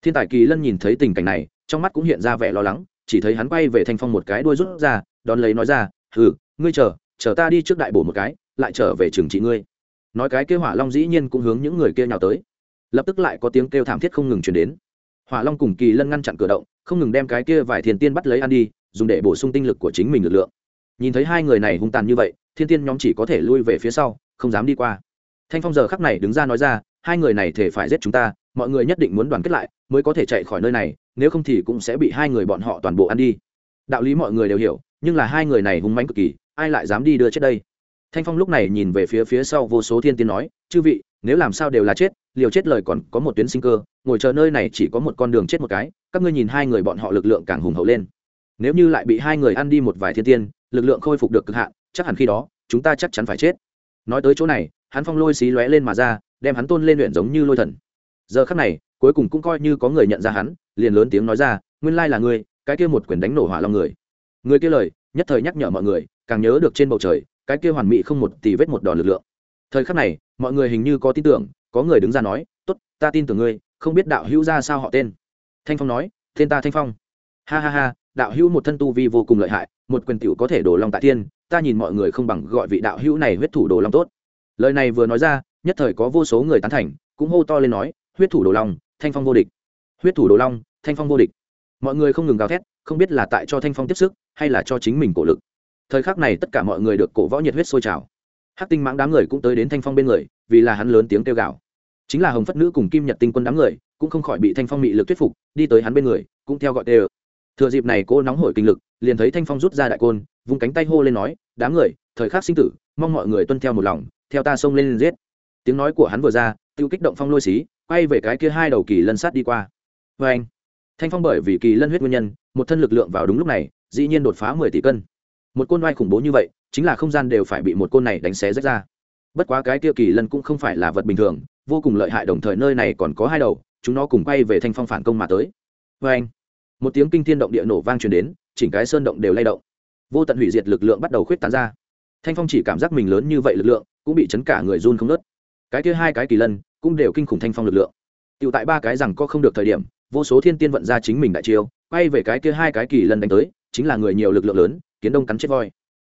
thiên tài kỳ lân nhìn thấy tình cảnh này, trong mắt cũng hiện ra vẻ lo lắng, chỉ thấy hắn quay về thanh phong một cái đuôi rút ra, đón lấy nói ra, hừ, ngươi chờ chờ ta đi trước đại bổ một cái, lại trở về trường trị ngươi. Nói cái kêu hỏa long dĩ nhiên cũng hướng những người kia nhào tới. Lập tức lại có tiếng kêu thảm thiết không ngừng chuyển đến. Hỏa long cùng kỳ lân ngăn chặn cửa động, không ngừng đem cái kia vài thiền tiên bắt lấy ăn đi, dùng để bổ sung tinh lực của chính mình lực lượng. Nhìn thấy hai người này hung tàn như vậy, thiên tiên nhóm chỉ có thể lui về phía sau, không dám đi qua. Thanh phong giờ khắc này đứng ra nói ra hai người này thể phải giết chúng ta, mọi người nhất định muốn đoàn kết lại mới có thể chạy khỏi nơi này, nếu không thì cũng sẽ bị hai người bọn họ toàn bộ ăn đi. Đạo lý mọi người đều hiểu, nhưng là hai người này hung mãnh cực kỳ, ai lại dám đi đưa chết đây? Thanh phong lúc này nhìn về phía phía sau vô số thiên tiên nói, chư vị, nếu làm sao đều là chết, liều chết lời còn có một tuyến sinh cơ, ngồi chờ nơi này chỉ có một con đường chết một cái, các ngươi nhìn hai người bọn họ lực lượng càng hùng hậu lên. Nếu như lại bị hai người ăn đi một vài thiên tiên, lực lượng khôi phục được cực hạn, chắc hẳn khi đó, chúng ta chắc chắn phải chết. Nói tới chỗ này, hắn phong lôi xí lóe lên mà ra đem hắn tôn lên luyện giống như lôi thần. Giờ khắc này, cuối cùng cũng coi như có người nhận ra hắn, liền lớn tiếng nói ra, nguyên lai là ngươi, cái kia một quyền đánh nổ hỏa long người. Người kia lời, nhất thời nhắc nhở mọi người, càng nhớ được trên bầu trời, cái kia hoàn mỹ không một tỷ vết một đòn lực lượng. Thời khắc này, mọi người hình như có tin tưởng, có người đứng ra nói, tốt, ta tin tưởng ngươi, không biết đạo hữu ra sao họ tên. Thanh phong nói, tên ta thanh phong. Ha ha ha, đạo hữu một thân tu vi vô cùng lợi hại, một quyền tiểu có thể đổ long tại thiên, ta nhìn mọi người không bằng gọi vị đạo hữu này huyết thủ đồ long tốt. Lời này vừa nói ra nhất thời có vô số người tán thành, cũng hô to lên nói, huyết thủ đồ long, thanh phong vô địch. Huyết thủ đồ long, thanh phong vô địch. Mọi người không ngừng gào thét, không biết là tại cho thanh phong tiếp sức, hay là cho chính mình cổ lực. Thời khắc này tất cả mọi người được cổ võ nhiệt huyết sôi trào. Hắc tinh mãng đám người cũng tới đến thanh phong bên người, vì là hắn lớn tiếng kêu gào. Chính là hồng phất nữ cùng kim nhật tinh quân đám người, cũng không khỏi bị thanh phong mị lực thuyết phục, đi tới hắn bên người, cũng theo gọi tê ơ. Thừa dịp này cô nóng hổi kinh lực, liền thấy thanh phong rút ra đại côn, vung cánh tay hô lên nói, đám người, thời khắc sinh tử, mong mọi người tuân theo một lòng, theo ta xông lên giết tiếng nói của hắn vừa ra, tiêu kích động phong lôi xí, quay về cái kia hai đầu kỳ lân sát đi qua. Vê anh, thanh phong bởi vì kỳ lân huyết nguyên nhân, một thân lực lượng vào đúng lúc này, dĩ nhiên đột phá mười tỷ cân. Một côn oai khủng bố như vậy, chính là không gian đều phải bị một côn này đánh xé rách ra. Bất quá cái kia kỳ lân cũng không phải là vật bình thường, vô cùng lợi hại đồng thời nơi này còn có hai đầu, chúng nó cùng quay về thanh phong phản công mà tới. Vê anh, một tiếng kinh thiên động địa nổ vang truyền đến, chỉnh cái sơn động đều lay động. Vô tận hủy diệt lực lượng bắt đầu khuyết tán ra. Thanh phong chỉ cảm giác mình lớn như vậy lực lượng, cũng bị chấn cả người run không nớt cái kia hai cái kỳ lân cũng đều kinh khủng thanh phong lực lượng. Tựu tại ba cái rằng có không được thời điểm, vô số thiên tiên vận ra chính mình đại chiêu, quay về cái kia hai cái kỳ lân đánh tới, chính là người nhiều lực lượng lớn, kiến đông cắn chết voi.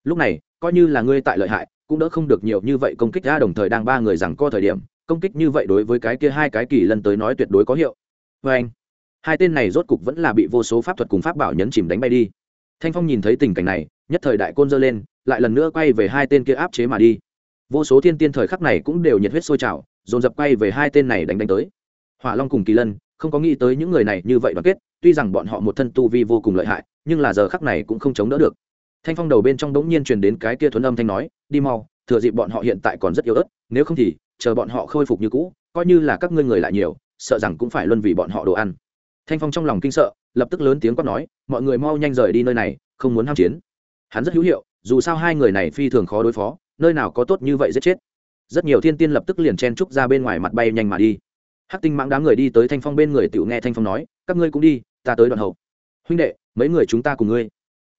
Lúc này, coi như là ngươi tại lợi hại, cũng đỡ không được nhiều như vậy công kích ra đồng thời đang ba người rằng co thời điểm, công kích như vậy đối với cái kia hai cái kỳ lân tới nói tuyệt đối có hiệu. Vê anh, hai tên này rốt cục vẫn là bị vô số pháp thuật cùng pháp bảo nhấn chìm đánh bay đi. Thanh phong nhìn thấy tình cảnh này, nhất thời đại côn dơ lên, lại lần nữa quay về hai tên kia áp chế mà đi vô số thiên tiên thời khắc này cũng đều nhiệt huyết sôi trào, dồn dập quay về hai tên này đánh đánh tới. Hỏa long cùng kỳ lân, không có nghĩ tới những người này như vậy đoàn kết, tuy rằng bọn họ một thân tu vi vô cùng lợi hại, nhưng là giờ khắc này cũng không chống đỡ được. Thanh phong đầu bên trong đống nhiên truyền đến cái kia thuấn âm thanh nói, đi mau, thừa dịp bọn họ hiện tại còn rất yếu ớt, nếu không thì, chờ bọn họ khôi phục như cũ, coi như là các ngươi người lại nhiều, sợ rằng cũng phải luân vì bọn họ đồ ăn. Thanh phong trong lòng kinh sợ, lập tức lớn tiếng quát nói, mọi người mau nhanh rời đi nơi này, không muốn ham chiến. Hắn rất hữu hiệu, dù sao hai người này phi thường khó đối phó nơi nào có tốt như vậy giết chết. Rất nhiều thiên tiên lập tức liền chen trúc ra bên ngoài mặt bay nhanh mà đi. Hắc tinh mãng đám người đi tới thanh phong bên người tự nghe thanh phong nói các ngươi cũng đi ta tới đoạn hậu. Huynh đệ mấy người chúng ta cùng ngươi.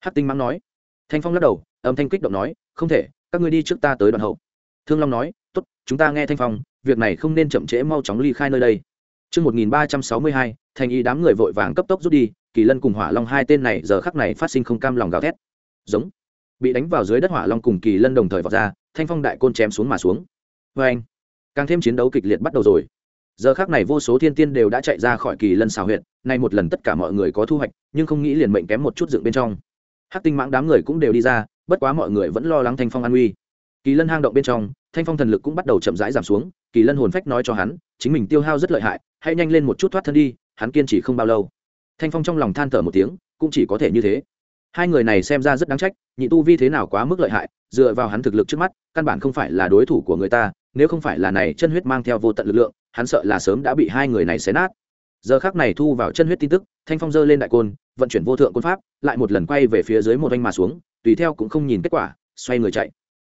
Hắc tinh mãng nói. Thanh phong lắc đầu âm thanh kích động nói không thể các ngươi đi trước ta tới đoạn hậu. Thương long nói tốt chúng ta nghe thanh phong việc này không nên chậm trễ mau chóng ly khai nơi đây. Trước 1362, thành y đám người vội vàng cấp tốc rút đi, Kỳ Lân cùng Hỏa Long hai tên này giờ khắc này phát sinh không cam lòng gào thét. Giống. Bị đánh vào dưới đất Hỏa Long cùng Kỳ Lân đồng thời vọt ra, thanh phong đại côn chém xuống mà xuống. vê anh. Càng thêm chiến đấu kịch liệt bắt đầu rồi. Giờ khắc này vô số thiên tiên đều đã chạy ra khỏi Kỳ Lân xào huyệt, nay một lần tất cả mọi người có thu hoạch, nhưng không nghĩ liền mệnh kém một chút dựng bên trong. Hắc tinh mãng đám người cũng đều đi ra, bất quá mọi người vẫn lo lắng thanh phong an uy kỳ lân hang động bên trong thanh phong thần lực cũng bắt đầu chậm rãi giảm xuống kỳ lân hồn phách nói cho hắn chính mình tiêu hao rất lợi hại hãy nhanh lên một chút thoát thân đi hắn kiên trì không bao lâu thanh phong trong lòng than thở một tiếng cũng chỉ có thể như thế hai người này xem ra rất đáng trách, nhị tu vi thế nào quá mức lợi hại, dựa vào hắn thực lực trước mắt, căn bản không phải là đối thủ của người ta, nếu không phải là này chân huyết mang theo vô tận lực lượng, hắn sợ là sớm đã bị hai người này xé nát. Giờ khác này thu vào chân huyết tin tức, thanh phong dơ lên đại côn, vận chuyển vô thượng côn pháp, lại một lần quay về phía dưới một anh mà xuống, tùy theo cũng không nhìn kết quả, xoay người chạy.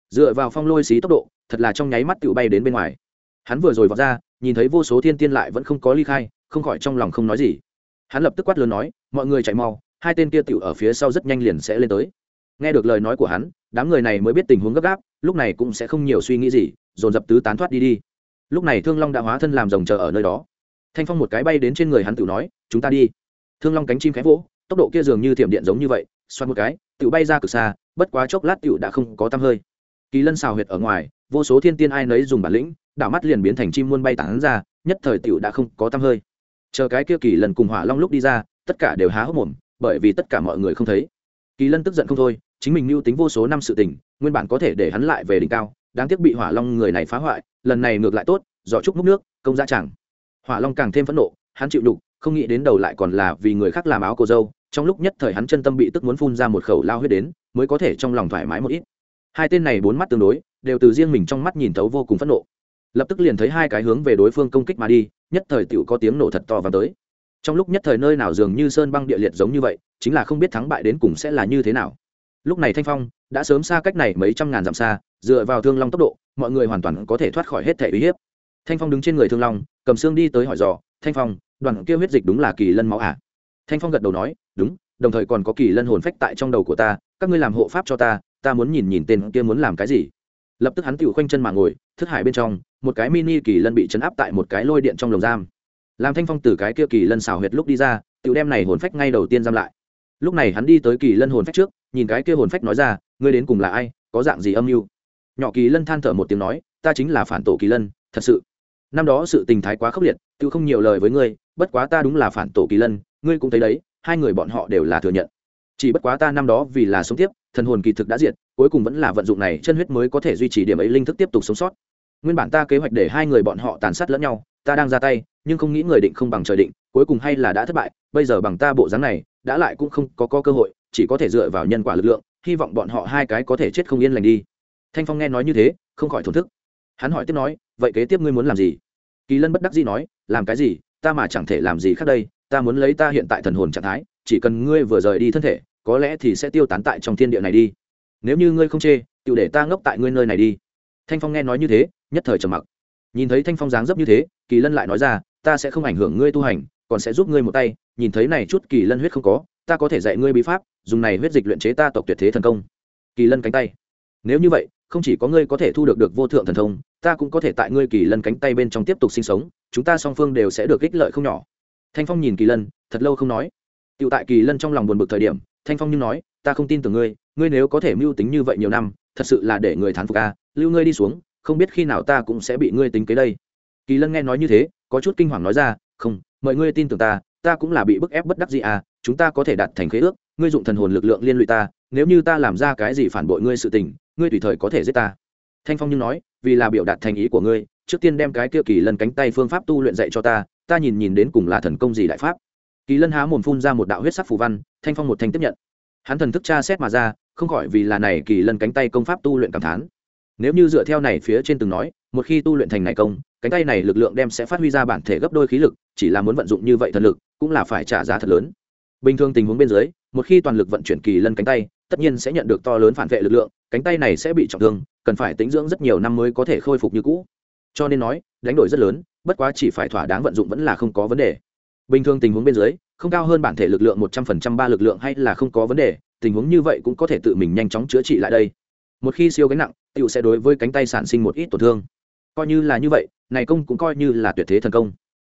Dựa vào phong lôi xí tốc độ, thật là trong nháy mắt tự bay đến bên ngoài. Hắn vừa rồi vọt ra, nhìn thấy vô số thiên tiên lại vẫn không có ly khai, không khỏi trong lòng không nói gì. Hắn lập tức quát lớn nói, mọi người chạy mau hai tên kia tiểu ở phía sau rất nhanh liền sẽ lên tới. Nghe được lời nói của hắn, đám người này mới biết tình huống gấp gáp, lúc này cũng sẽ không nhiều suy nghĩ gì, dồn dập tứ tán thoát đi đi. Lúc này thương long đã hóa thân làm rồng chờ ở nơi đó. Thanh phong một cái bay đến trên người hắn tự nói, chúng ta đi. Thương long cánh chim khẽ vỗ, tốc độ kia dường như thiểm điện giống như vậy, xoắn một cái tự bay ra cực xa, bất quá chốc lát tự đã không có tăm hơi. Kỳ lân xào huyệt ở ngoài, vô số thiên tiên ai nấy dùng bản lĩnh, đảo mắt liền biến thành chim muôn bay tán ra, nhất thời tiểu đã không có tăm hơi. Chờ cái kia kỳ lân cùng hỏa long lúc đi ra, tất cả đều há hốc mồm bởi vì tất cả mọi người không thấy. Kỳ lân tức giận không thôi, chính mình mưu tính vô số năm sự tình, nguyên bản có thể để hắn lại về đỉnh cao, đáng tiếc bị hỏa long người này phá hoại, lần này ngược lại tốt giỏ trúc múc nước, công ra chẳng. Hỏa long càng thêm phẫn nộ, hắn chịu đục không nghĩ đến đầu lại còn là vì người khác làm áo cô dâu, trong lúc nhất thời hắn chân tâm bị tức muốn phun ra một khẩu lao huyết đến, mới có thể trong lòng thoải mái một ít. Hai tên này bốn mắt tương đối, đều từ riêng mình trong mắt nhìn thấu vô cùng phẫn nộ. Lập tức liền thấy hai cái hướng về đối phương công kích mà đi, nhất thời tựu có tiếng nổ thật to và tới trong lúc nhất thời nơi nào dường như sơn băng địa liệt giống như vậy, chính là không biết thắng bại đến cùng sẽ là như thế nào. Lúc này thanh phong đã sớm xa cách này mấy trăm ngàn dặm xa, dựa vào thương long tốc độ, mọi người hoàn toàn có thể thoát khỏi hết thể uy hiếp. Thanh phong đứng trên người thương long, cầm xương đi tới hỏi dò, thanh phong, đoàn kia huyết dịch đúng là kỳ lân máu à? Thanh phong gật đầu nói, đúng, đồng thời còn có kỳ lân hồn phách tại trong đầu của ta, các ngươi làm hộ pháp cho ta ta muốn nhìn nhìn tên kia muốn làm cái gì. Lập tức hắn tựu khoanh chân mà ngồi, thức hải bên trong, một cái mini kỳ lân bị chấn áp tại một cái lôi điện trong lồng giam làm thanh phong từ cái kia kỳ lân xào huyệt lúc đi ra tựu đem này hồn phách ngay đầu tiên giam lại. Lúc này hắn đi tới kỳ lân hồn phách trước, nhìn cái kia hồn phách nói ra, ngươi đến cùng là ai? Có dạng gì âm mưu? Nhỏ kỳ lân than thở một tiếng nói, ta chính là phản tổ kỳ lân, thật sự. Năm đó sự tình thái quá khốc liệt tự không nhiều lời với ngươi, bất quá ta đúng là phản tổ kỳ lân, ngươi cũng thấy đấy, hai người bọn họ đều là thừa nhận. Chỉ bất quá ta năm đó vì là sống tiếp, thần hồn kỳ thực đã diệt, cuối cùng vẫn là vận dụng này chân huyết mới có thể duy trì điểm ấy linh thức tiếp tục sống sót. Nguyên bản ta kế hoạch để hai người bọn họ tàn sát lẫn nhau, ta đang ra tay nhưng không nghĩ người định không bằng trời định cuối cùng hay là đã thất bại bây giờ bằng ta bộ dáng này đã lại cũng không có, có cơ hội chỉ có thể dựa vào nhân quả lực lượng hy vọng bọn họ hai cái có thể chết không yên lành đi. Thanh phong nghe nói như thế không khỏi thổn thức. Hắn hỏi tiếp nói vậy kế tiếp ngươi muốn làm gì? Kỳ lân bất đắc dĩ nói làm cái gì? Ta mà chẳng thể làm gì khác đây ta muốn lấy ta hiện tại thần hồn trạng thái chỉ cần ngươi vừa rời đi thân thể có lẽ thì sẽ tiêu tán tại trong thiên địa này đi. Nếu như ngươi không chê tự để ta ngốc tại ngươi nơi này đi. Thanh phong nghe nói như thế nhất thời trầm mặc. Nhìn thấy thanh phong dáng dấp như thế kỳ lân lại nói ra ta sẽ không ảnh hưởng ngươi tu hành, còn sẽ giúp ngươi một tay, nhìn thấy này chút kỳ lân huyết không có, ta có thể dạy ngươi bí pháp, dùng này huyết dịch luyện chế ta tộc tuyệt thế thần công. Kỳ lân cánh tay. Nếu như vậy, không chỉ có ngươi có thể thu được được vô thượng thần thông, ta cũng có thể tại ngươi kỳ lân cánh tay bên trong tiếp tục sinh sống, chúng ta song phương đều sẽ được ích lợi không nhỏ. Thanh phong nhìn kỳ lân, thật lâu không nói. Tựu tại kỳ lân trong lòng buồn bực thời điểm, thanh phong nhưng nói, ta không tin tưởng ngươi ngươi nếu có thể mưu tính như vậy nhiều năm, thật sự là để người thán phục a, lưu ngươi đi xuống, không biết khi nào ta cũng sẽ bị ngươi tính kế đây. Kỳ lân nghe nói như thế có chút kinh hoàng nói ra, không mời ngươi tin tưởng ta ta cũng là bị bức ép bất đắc gì à chúng ta có thể đạt thành khế ước, ngươi dụng thần hồn lực lượng liên lụy ta, nếu như ta làm ra cái gì phản bội ngươi sự tình, ngươi tùy thời có thể giết ta. Thanh phong nhưng nói, vì là biểu đạt thành ý của ngươi, trước tiên đem cái kia kỳ lân cánh tay phương pháp tu luyện dạy cho ta ta nhìn nhìn đến cùng là thần công gì đại pháp. Kỳ lân há mồm phun ra một đạo huyết sắc phù văn, thanh phong một thanh tiếp nhận. Hắn thần thức tra xét mà ra, không khỏi vì là này kỳ lân cánh tay công pháp tu luyện cảm thán nếu như dựa theo này phía trên từng nói, một khi tu luyện thành này công, cánh tay này lực lượng đem sẽ phát huy ra bản thể gấp đôi khí lực, chỉ là muốn vận dụng như vậy thần lực, cũng là phải trả giá thật lớn. Bình thường tình huống bên dưới, một khi toàn lực vận chuyển kỳ lân cánh tay, tất nhiên sẽ nhận được to lớn phản vệ lực lượng, cánh tay này sẽ bị trọng thương, cần phải tính dưỡng rất nhiều năm mới có thể khôi phục như cũ. Cho nên nói, đánh đổi rất lớn, bất quá chỉ phải thỏa đáng vận dụng vẫn là không có vấn đề. Bình thường tình huống bên dưới, không cao hơn bản thể lực lượng một trăm phần trăm ba lực lượng hay là không có vấn đề, tình huống như vậy cũng có thể tự mình nhanh chóng chữa trị lại đây. Một khi siêu gánh nặng tựu sẽ đối với cánh tay sản sinh một ít tổn thương. Coi như là như vậy, này công cũng coi như là tuyệt thế thần công.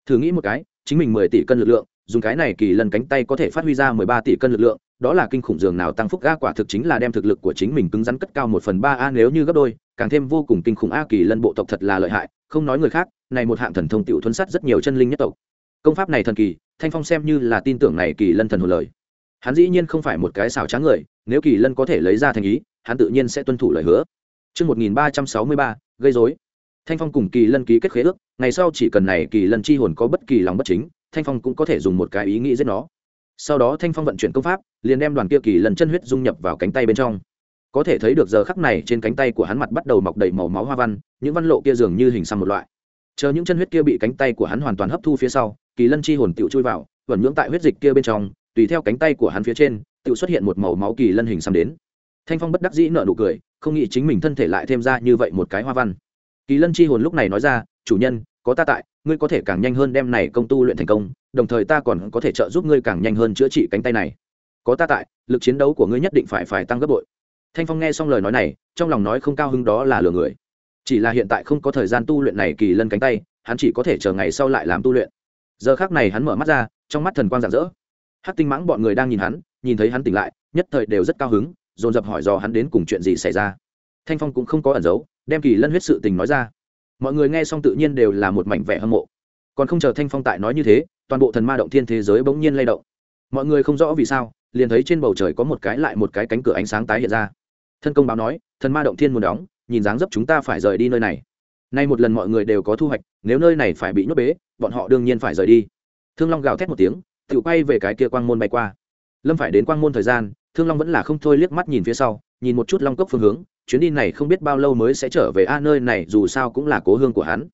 Thử nghĩ một cái, chính mình mười tỷ cân lực lượng, dùng cái này kỳ lần cánh tay có thể phát huy ra mười ba tỷ cân lực lượng, đó là kinh khủng dường nào tăng phúc a quả thực chính là đem thực lực của chính mình cứng rắn cất cao một phần ba a nếu như gấp đôi, càng thêm vô cùng kinh khủng a kỳ lân bộ tộc thật là lợi hại, không nói người khác, này một hạng thần thông tiểu thuấn sắt rất nhiều chân linh nhất tộc. Công pháp này thần kỳ, thanh phong xem như là tin tưởng này kỳ lân thần hồ lời. Hắn dĩ nhiên không phải một cái xảo trá người, nếu kỳ lân có thể lấy ra thành ý, hắn tự nhiên sẽ tuân thủ lời hứa. Trước 1363, gây rối. Thanh Phong cùng Kỳ Lân ký kết khế ước, ngày sau chỉ cần này Kỳ Lân chi hồn có bất kỳ lòng bất chính, Thanh Phong cũng có thể dùng một cái ý nghĩ giết nó. Sau đó Thanh Phong vận chuyển công pháp, liền đem đoàn kia Kỳ Lân chân huyết dung nhập vào cánh tay bên trong. Có thể thấy được giờ khắc này trên cánh tay của hắn mặt bắt đầu mọc đầy màu máu hoa văn, những văn lộ kia dường như hình xăm một loại. Chờ những chân huyết kia bị cánh tay của hắn hoàn toàn hấp thu phía sau, Kỳ Lân chi hồn tiểu chui vào, vẩn nhưỡng tại huyết dịch kia bên trong, tùy theo cánh tay của hắn phía trên, tiểu xuất hiện một màu máu kỳ lân hình xăm đến thanh phong bất đắc dĩ nợ nụ cười, không nghĩ chính mình thân thể lại thêm ra như vậy một cái hoa văn. Kỳ lân chi hồn lúc này nói ra, chủ nhân, có ta tại, ngươi có thể càng nhanh hơn đem này công tu luyện thành công, đồng thời ta còn có thể trợ giúp ngươi càng nhanh hơn chữa trị cánh tay này. Có ta tại, lực chiến đấu của ngươi nhất định phải phải tăng gấp bội. Thanh phong nghe xong lời nói này, trong lòng nói không cao hứng đó là lừa người. Chỉ là hiện tại không có thời gian tu luyện này kỳ lân cánh tay, hắn chỉ có thể chờ ngày sau lại làm tu luyện. Giờ khác này hắn mở mắt ra, trong mắt thần quang rạng rỡ. Hát tinh mãng bọn người đang nhìn hắn, nhìn thấy hắn tỉnh lại, nhất thời đều rất cao hứng dồn dập hỏi dò hắn đến cùng chuyện gì xảy ra. Thanh phong cũng không có ẩn giấu, đem kỳ lân huyết sự tình nói ra. Mọi người nghe xong tự nhiên đều là một mảnh vẻ hâm mộ. Còn không chờ thanh phong tại nói như thế, toàn bộ thần ma động thiên thế giới bỗng nhiên lay động. Mọi người không rõ vì sao, liền thấy trên bầu trời có một cái lại một cái cánh cửa ánh sáng tái hiện ra. Thân công báo nói, thần ma động thiên muốn đóng, nhìn dáng dấp chúng ta phải rời đi nơi này. Nay một lần mọi người đều có thu hoạch, nếu nơi này phải bị nhốt bế, bọn họ đương nhiên phải rời đi. Thương long gào thét một tiếng, tự quay về cái kia quang môn bay qua lâm phải đến quang môn thời gian, thương long vẫn là không thôi liếc mắt nhìn phía sau, nhìn một chút long cốc phương hướng, chuyến đi này không biết bao lâu mới sẽ trở về. A, nơi này dù sao cũng là cố hương của hắn.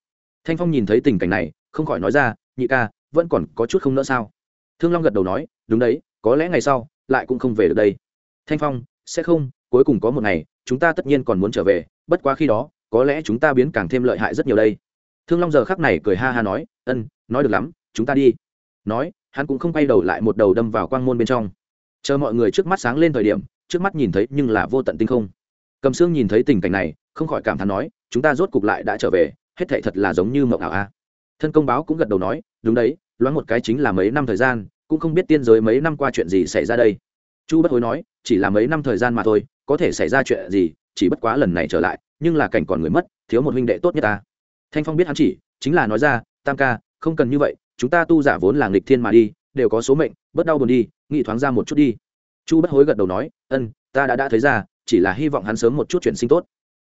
Thanh phong nhìn thấy tình cảnh này, không khỏi nói ra, nhị ca, vẫn còn có chút không nỡ sao? Thương long gật đầu nói, đúng đấy, có lẽ ngày sau, lại cũng không về được đây. Thanh phong, sẽ không, cuối cùng có một ngày, chúng ta tất nhiên còn muốn trở về, bất quá khi đó, có lẽ chúng ta biến càng thêm lợi hại rất nhiều đây. Thương long giờ khắc này cười ha ha nói, ân, nói được lắm, chúng ta đi. Nói, hắn cũng không quay đầu lại một đầu đâm vào quang môn bên trong chờ mọi người trước mắt sáng lên thời điểm, trước mắt nhìn thấy nhưng là vô tận tinh không. Cầm xương nhìn thấy tình cảnh này, không khỏi cảm thán nói, chúng ta rốt cục lại đã trở về, hết thệ thật là giống như mộng ảo a. Thân công báo cũng gật đầu nói, đúng đấy, loáng một cái chính là mấy năm thời gian, cũng không biết tiên giới mấy năm qua chuyện gì xảy ra đây. Chu bất hối nói, chỉ là mấy năm thời gian mà thôi, có thể xảy ra chuyện gì, chỉ bất quá lần này trở lại, nhưng là cảnh còn người mất, thiếu một huynh đệ tốt nhất ta. Thanh phong biết hắn chỉ, chính là nói ra, tam ca, không cần như vậy, chúng ta tu giả vốn là nghịch thiên mà đi, đều có số mệnh, bớt đau buồn đi nghĩ thoáng ra một chút đi. Chu bất hối gật đầu nói ân ta đã đã thấy ra chỉ là hy vọng hắn sớm một chút chuyển sinh tốt.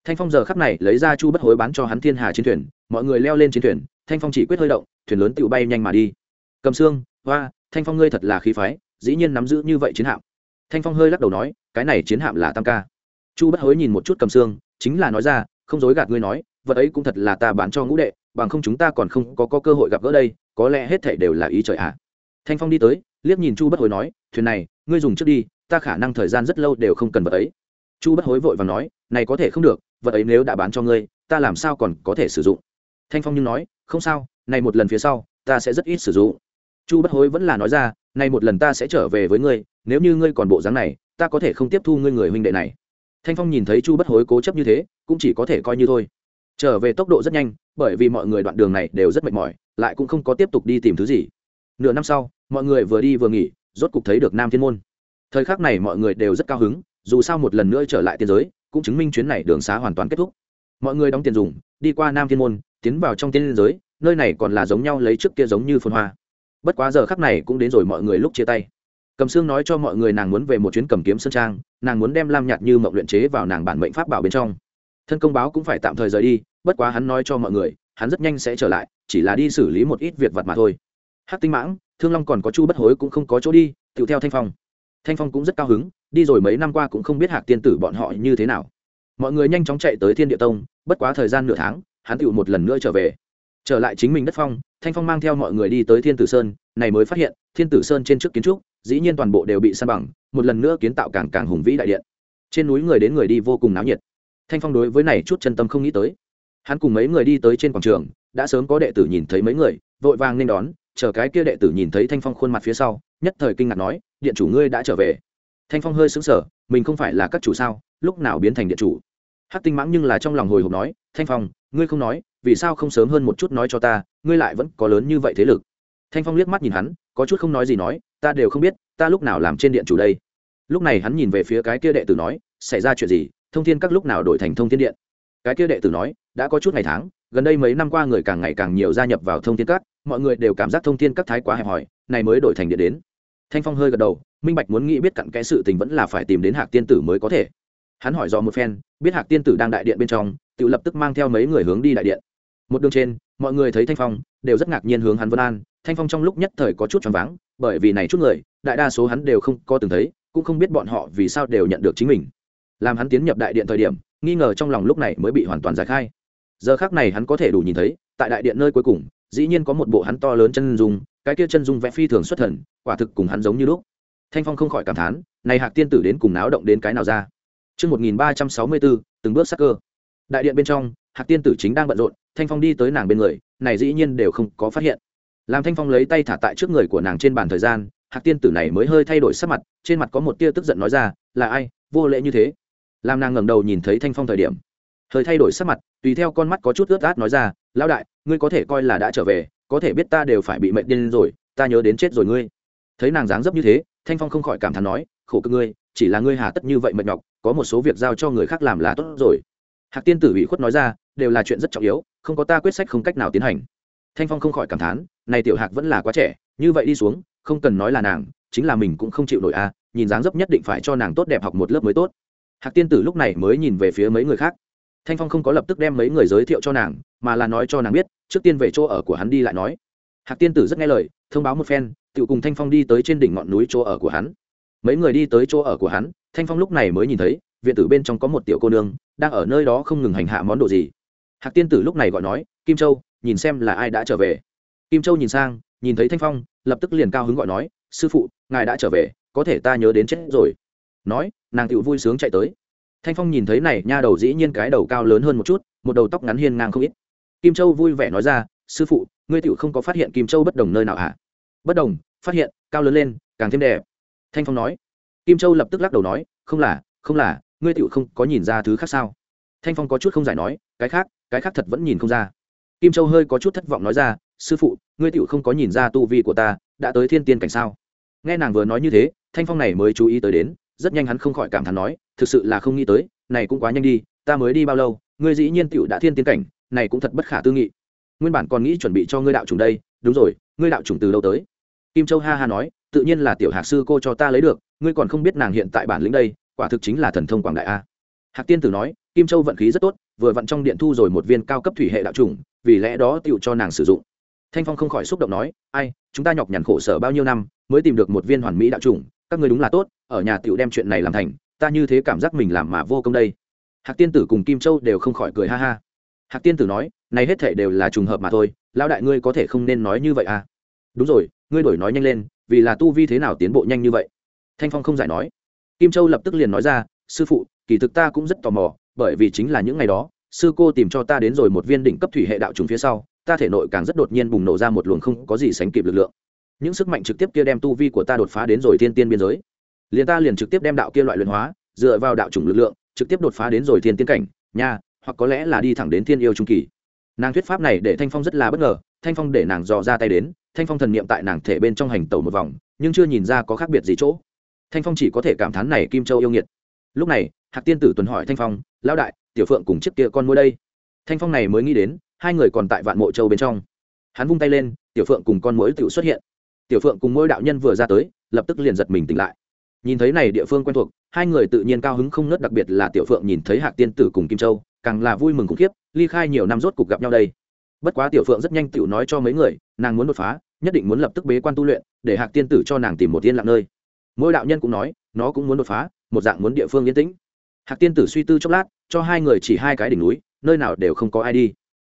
Thanh phong giờ khắp này lấy ra chu bất hối bán cho hắn thiên hà chiến thuyền mọi người leo lên chiến thuyền thanh phong chỉ quyết hơi động thuyền lớn tự bay nhanh mà đi. Cầm xương hoa thanh phong ngươi thật là khí phái dĩ nhiên nắm giữ như vậy chiến hạm. Thanh phong hơi lắc đầu nói cái này chiến hạm là tam ca. Chu bất hối nhìn một chút cầm xương chính là nói ra không dối gạt ngươi nói vật ấy cũng thật là ta bán cho ngũ đệ bằng không chúng ta còn không có, có cơ hội gặp gỡ đây có lẽ hết thể đều là ý trời ạ. À. thanh phong đi tới liếc nhìn chu bất hối nói, thuyền này, ngươi dùng trước đi, ta khả năng thời gian rất lâu đều không cần vật ấy. Chu bất hối vội và nói, này có thể không được, vật ấy nếu đã bán cho ngươi, ta làm sao còn có thể sử dụng? Thanh phong nhưng nói, không sao, này một lần phía sau, ta sẽ rất ít sử dụng. Chu bất hối vẫn là nói ra, này một lần ta sẽ trở về với ngươi, nếu như ngươi còn bộ dáng này, ta có thể không tiếp thu ngươi người huynh đệ này. Thanh phong nhìn thấy chu bất hối cố chấp như thế, cũng chỉ có thể coi như thôi. Trở về tốc độ rất nhanh, bởi vì mọi người đoạn đường này đều rất mệt mỏi, lại cũng không có tiếp tục đi tìm thứ gì. Nửa năm sau mọi người vừa đi vừa nghỉ, rốt cục thấy được nam thiên môn. Thời khắc này mọi người đều rất cao hứng, dù sao một lần nữa trở lại tiên giới, cũng chứng minh chuyến này đường xá hoàn toàn kết thúc. Mọi người đóng tiền dùng, đi qua nam thiên môn, tiến vào trong tiên giới, nơi này còn là giống nhau lấy trước kia giống như Phồn hoa. Bất quá giờ khắc này cũng đến rồi mọi người lúc chia tay. Cầm sương nói cho mọi người nàng muốn về một chuyến cầm kiếm sơn trang, nàng muốn đem lam nhạt như mộng luyện chế vào nàng bản mệnh pháp bảo bên trong. Thân công báo cũng phải tạm thời rời đi, bất quá hắn nói cho mọi người, hắn rất nhanh sẽ trở lại, chỉ là đi xử lý một ít việc vặt mà thôi hát tinh mãng, thương long còn có chu bất hối cũng không có chỗ đi tựu theo thanh phong. Thanh phong cũng rất cao hứng, đi rồi mấy năm qua cũng không biết hạc tiên tử bọn họ như thế nào. Mọi người nhanh chóng chạy tới thiên địa tông, bất quá thời gian nửa tháng, hắn tựu một lần nữa trở về. Trở lại chính mình đất phong, thanh phong mang theo mọi người đi tới thiên tử sơn, này mới phát hiện, thiên tử sơn trên trước kiến trúc, dĩ nhiên toàn bộ đều bị san bằng, một lần nữa kiến tạo càng càng hùng vĩ đại điện. Trên núi người đến người đi vô cùng náo nhiệt. Thanh phong đối với này chút chân tâm không nghĩ tới. Hắn cùng mấy người đi tới trên quảng trường, đã sớm có đệ tử nhìn thấy mấy người, vội vàng nên đón chờ cái kia đệ tử nhìn thấy thanh phong khuôn mặt phía sau, nhất thời kinh ngạc nói, điện chủ ngươi đã trở về. Thanh phong hơi xứng sở mình không phải là các chủ sao? Lúc nào biến thành điện chủ? Hắc tinh mãng nhưng là trong lòng hồi hộp nói, thanh phong, ngươi không nói, vì sao không sớm hơn một chút nói cho ta, ngươi lại vẫn có lớn như vậy thế lực? Thanh phong liếc mắt nhìn hắn, có chút không nói gì nói, ta đều không biết, ta lúc nào làm trên điện chủ đây? Lúc này hắn nhìn về phía cái kia đệ tử nói, xảy ra chuyện gì? Thông thiên các lúc nào đổi thành thông thiên điện? Cái kia đệ tử nói, đã có chút ngày tháng, gần đây mấy năm qua người càng ngày càng nhiều gia nhập vào thông thiên các mọi người đều cảm giác thông thiên các thái quá hẹp hòi, này mới đổi thành điện đến. Thanh phong hơi gật đầu, minh bạch muốn nghĩ biết cặn kẽ sự tình vẫn là phải tìm đến hạc tiên tử mới có thể. Hắn hỏi dò một phen, biết hạc tiên tử đang đại điện bên trong, tự lập tức mang theo mấy người hướng đi đại điện. Một đường trên, mọi người thấy thanh phong, đều rất ngạc nhiên hướng hắn vân an. Thanh phong trong lúc nhất thời có chút choáng váng, bởi vì này chút người, đại đa số hắn đều không có từng thấy, cũng không biết bọn họ vì sao đều nhận được chính mình. Làm hắn tiến nhập đại điện thời điểm, nghi ngờ trong lòng lúc này mới bị hoàn toàn giải khai. Giờ khác này hắn có thể đủ nhìn thấy, tại đại điện nơi cuối cùng dĩ nhiên có một bộ hắn to lớn chân dung cái kia chân dung vẽ phi thường xuất thần quả thực cùng hắn giống như lúc thanh phong không khỏi cảm thán này hạc tiên tử đến cùng náo động đến cái nào ra Trước 1364, từng bước sắc cơ. Đại điện bên trong, hạc tiên tử chính đang bận rộn, thanh phong đi tới nàng bên người, này dĩ nhiên đều không có phát hiện. Làm thanh phong lấy tay thả tại trước người của nàng trên bàn thời gian, hạc tiên tử này mới hơi thay đổi sắc mặt, trên mặt có một tia tức giận nói ra, là ai, vô lễ như thế. Làm nàng ngẩng đầu nhìn thấy thanh phong thời điểm, hơi thay đổi sắc mặt, tùy theo con mắt có chút ướt át nói ra, lão đại, ngươi có thể coi là đã trở về, có thể biết ta đều phải bị mệnh điên rồi, ta nhớ đến chết rồi ngươi. Thấy nàng dáng dấp như thế, thanh phong không khỏi cảm thán nói, khổ cực ngươi, chỉ là ngươi hà tất như vậy mệt nhọc, có một số việc giao cho người khác làm là tốt rồi. Hạc tiên tử bị khuất nói ra đều là chuyện rất trọng yếu không có ta quyết sách không cách nào tiến hành. Thanh phong không khỏi cảm thán này tiểu hạc vẫn là quá trẻ như vậy đi xuống không cần nói là nàng chính là mình cũng không chịu nổi a nhìn dáng dấp nhất định phải cho nàng tốt đẹp học một lớp mới tốt. Hạc tiên tử lúc này mới nhìn về phía mấy người khác thanh phong không có lập tức đem mấy người giới thiệu cho nàng, mà là nói cho nàng biết, trước tiên về chỗ ở của hắn đi lại nói. Hạc tiên tử rất nghe lời, thông báo một phen tự cùng thanh phong đi tới trên đỉnh ngọn núi chỗ ở của hắn. Mấy người đi tới chỗ ở của hắn, thanh phong lúc này mới nhìn thấy, viện tử bên trong có một tiểu cô nương, đang ở nơi đó không ngừng hành hạ món đồ gì. Hạc tiên tử lúc này gọi nói, kim châu, nhìn xem là ai đã trở về. Kim châu nhìn sang, nhìn thấy thanh phong, lập tức liền cao hứng gọi nói, sư phụ, ngài đã trở về, có thể ta nhớ đến chết rồi. Nói, nàng tự vui sướng chạy tới thanh phong nhìn thấy này, nha đầu dĩ nhiên cái đầu cao lớn hơn một chút, một đầu tóc ngắn hiên ngang không ít. Kim châu vui vẻ nói ra, sư phụ, ngươi tựu không có phát hiện kim châu bất đồng nơi nào hả? Bất đồng, phát hiện, cao lớn lên, càng thêm đẹp. Thanh phong nói. Kim châu lập tức lắc đầu nói, không là không là, ngươi tựu không có nhìn ra thứ khác sao? Thanh phong có chút không giải nói, cái khác cái khác thật vẫn nhìn không ra. Kim châu hơi có chút thất vọng nói ra, sư phụ, ngươi tựu không có nhìn ra tu vi của ta, đã tới thiên tiên cảnh sao? Nghe nàng vừa nói như thế, thanh phong này mới chú ý tới đến rất nhanh hắn không khỏi cảm thán nói, thực sự là không nghĩ tới, này cũng quá nhanh đi, ta mới đi bao lâu, ngươi dĩ nhiên tựu đã thiên tiên cảnh, này cũng thật bất khả tư nghị. Nguyên bản còn nghĩ chuẩn bị cho ngươi đạo chủng đây, đúng rồi, ngươi đạo chủng từ đâu tới? Kim châu ha ha nói, tự nhiên là tiểu hạc sư cô cho ta lấy được, ngươi còn không biết nàng hiện tại bản lĩnh đây, quả thực chính là thần thông quảng đại a. Hạc tiên tử nói, kim châu vận khí rất tốt, vừa vặn trong điện thu rồi một viên cao cấp thủy hệ đạo chủng, vì lẽ đó tựu cho nàng sử dụng. Thanh phong không khỏi xúc động nói, ai, chúng ta nhọc nhằn khổ sở bao nhiêu năm, mới tìm được một viên hoàn mỹ đạo chủng, các ngươi đúng là tốt ở nhà tiểu đem chuyện này làm thành, ta như thế cảm giác mình làm mà vô công đây. Hạc tiên tử cùng kim châu đều không khỏi cười ha ha. Hạc tiên tử nói, này hết thể đều là trùng hợp mà thôi, lão đại ngươi có thể không nên nói như vậy à? Đúng rồi, ngươi đổi nói nhanh lên, vì là tu vi thế nào tiến bộ nhanh như vậy? Thanh phong không giải nói. Kim châu lập tức liền nói ra, sư phụ, kỳ thực ta cũng rất tò mò, bởi vì chính là những ngày đó, sư cô tìm cho ta đến rồi một viên đỉnh cấp thủy hệ đạo trùng phía sau, ta thể nội càng rất đột nhiên bùng nổ ra một luồng không có gì sánh kịp lực lượng. Những sức mạnh trực tiếp kia đem tu vi của ta đột phá đến rồi thiên tiên biên giới liền ta liền trực tiếp đem đạo kia loại luyện hóa, dựa vào đạo chủng lực lượng, trực tiếp đột phá đến rồi thiên tiên cảnh, nha, hoặc có lẽ là đi thẳng đến thiên yêu trung kỳ. Nàng thuyết pháp này để thanh phong rất là bất ngờ, thanh phong để nàng dò ra tay đến, thanh phong thần niệm tại nàng thể bên trong hành tẩu một vòng, nhưng chưa nhìn ra có khác biệt gì chỗ. Thanh phong chỉ có thể cảm thán này kim châu yêu nghiệt. Lúc này, hạc tiên tử tuần hỏi thanh phong, lão đại, tiểu phượng cùng chiếc kia con môi đây? Thanh phong này mới nghĩ đến, hai người còn tại vạn mộ châu bên trong. Hắn vung tay lên, tiểu phượng cùng con mũi tự xuất hiện. Tiểu phượng cùng mỗi đạo nhân vừa ra tới, lập tức liền giật mình tỉnh lại nhìn thấy này địa phương quen thuộc, hai người tự nhiên cao hứng không nớt, đặc biệt là tiểu phượng nhìn thấy hạc tiên tử cùng kim châu, càng là vui mừng khủng khiếp, ly khai nhiều năm rốt cục gặp nhau đây. Bất quá tiểu phượng rất nhanh tự nói cho mấy người, nàng muốn đột phá, nhất định muốn lập tức bế quan tu luyện, để hạc tiên tử cho nàng tìm một yên lặng nơi. Mỗi đạo nhân cũng nói, nó cũng muốn đột phá, một dạng muốn địa phương yên tĩnh. Hạc tiên tử suy tư chốc lát, cho hai người chỉ hai cái đỉnh núi, nơi nào đều không có ai đi.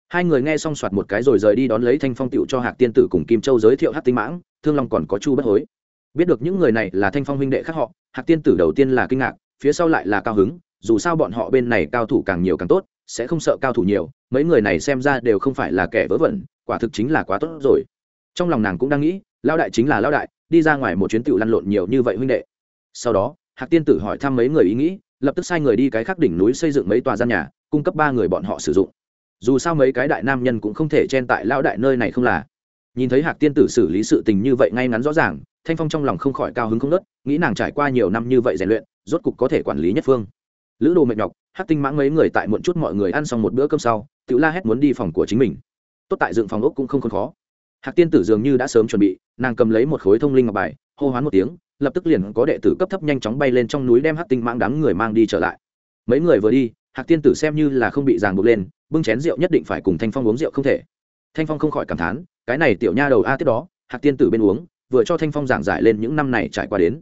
Hai người nghe xong soạt một cái rồi rời đi đón lấy thanh phong tựu cho hạc tiên tử cùng kim châu giới thiệu hát tinh mãng, thương long còn có chu bất hối biết được những người này là thanh phong huynh đệ khác họ, hạc tiên tử đầu tiên là kinh ngạc, phía sau lại là cao hứng, dù sao bọn họ bên này cao thủ càng nhiều càng tốt, sẽ không sợ cao thủ nhiều, mấy người này xem ra đều không phải là kẻ vớ vẩn, quả thực chính là quá tốt rồi. Trong lòng nàng cũng đang nghĩ lao đại chính là lao đại, đi ra ngoài một chuyến tựu lăn lộn nhiều như vậy huynh đệ. Sau đó, hạc tiên tử hỏi thăm mấy người ý nghĩ, lập tức sai người đi cái khác đỉnh núi xây dựng mấy tòa gian nhà, cung cấp ba người bọn họ sử dụng. Dù sao mấy cái đại nam nhân cũng không thể chen tại lao đại nơi này không là nhìn thấy hạc tiên tử xử lý sự tình như vậy ngay ngắn rõ ràng, thanh phong trong lòng không khỏi cao hứng không nớt, nghĩ nàng trải qua nhiều năm như vậy rèn luyện, rốt cục có thể quản lý nhất phương. Lữ đồ mệt nhọc hát tinh mãng mấy người tại muộn chút mọi người ăn xong một bữa cơm sau tự la hét muốn đi phòng của chính mình. Tốt tại dựng phòng ốc cũng không còn khó. Hạc tiên tử dường như đã sớm chuẩn bị, nàng cầm lấy một khối thông linh ngọc bài, hô hoán một tiếng, lập tức liền có đệ tử cấp thấp nhanh chóng bay lên trong núi đem hát tinh mãng đám người mang đi trở lại. Mấy người vừa đi, hạc tiên tử xem như là không bị ràng buộc lên, bưng chén rượu nhất định phải cùng thanh phong uống rượu không thể thanh phong không khỏi cảm thán, cái này tiểu nha đầu a tiếp đó, hạc tiên tử bên uống, vừa cho thanh phong giảng giải lên những năm này trải qua đến.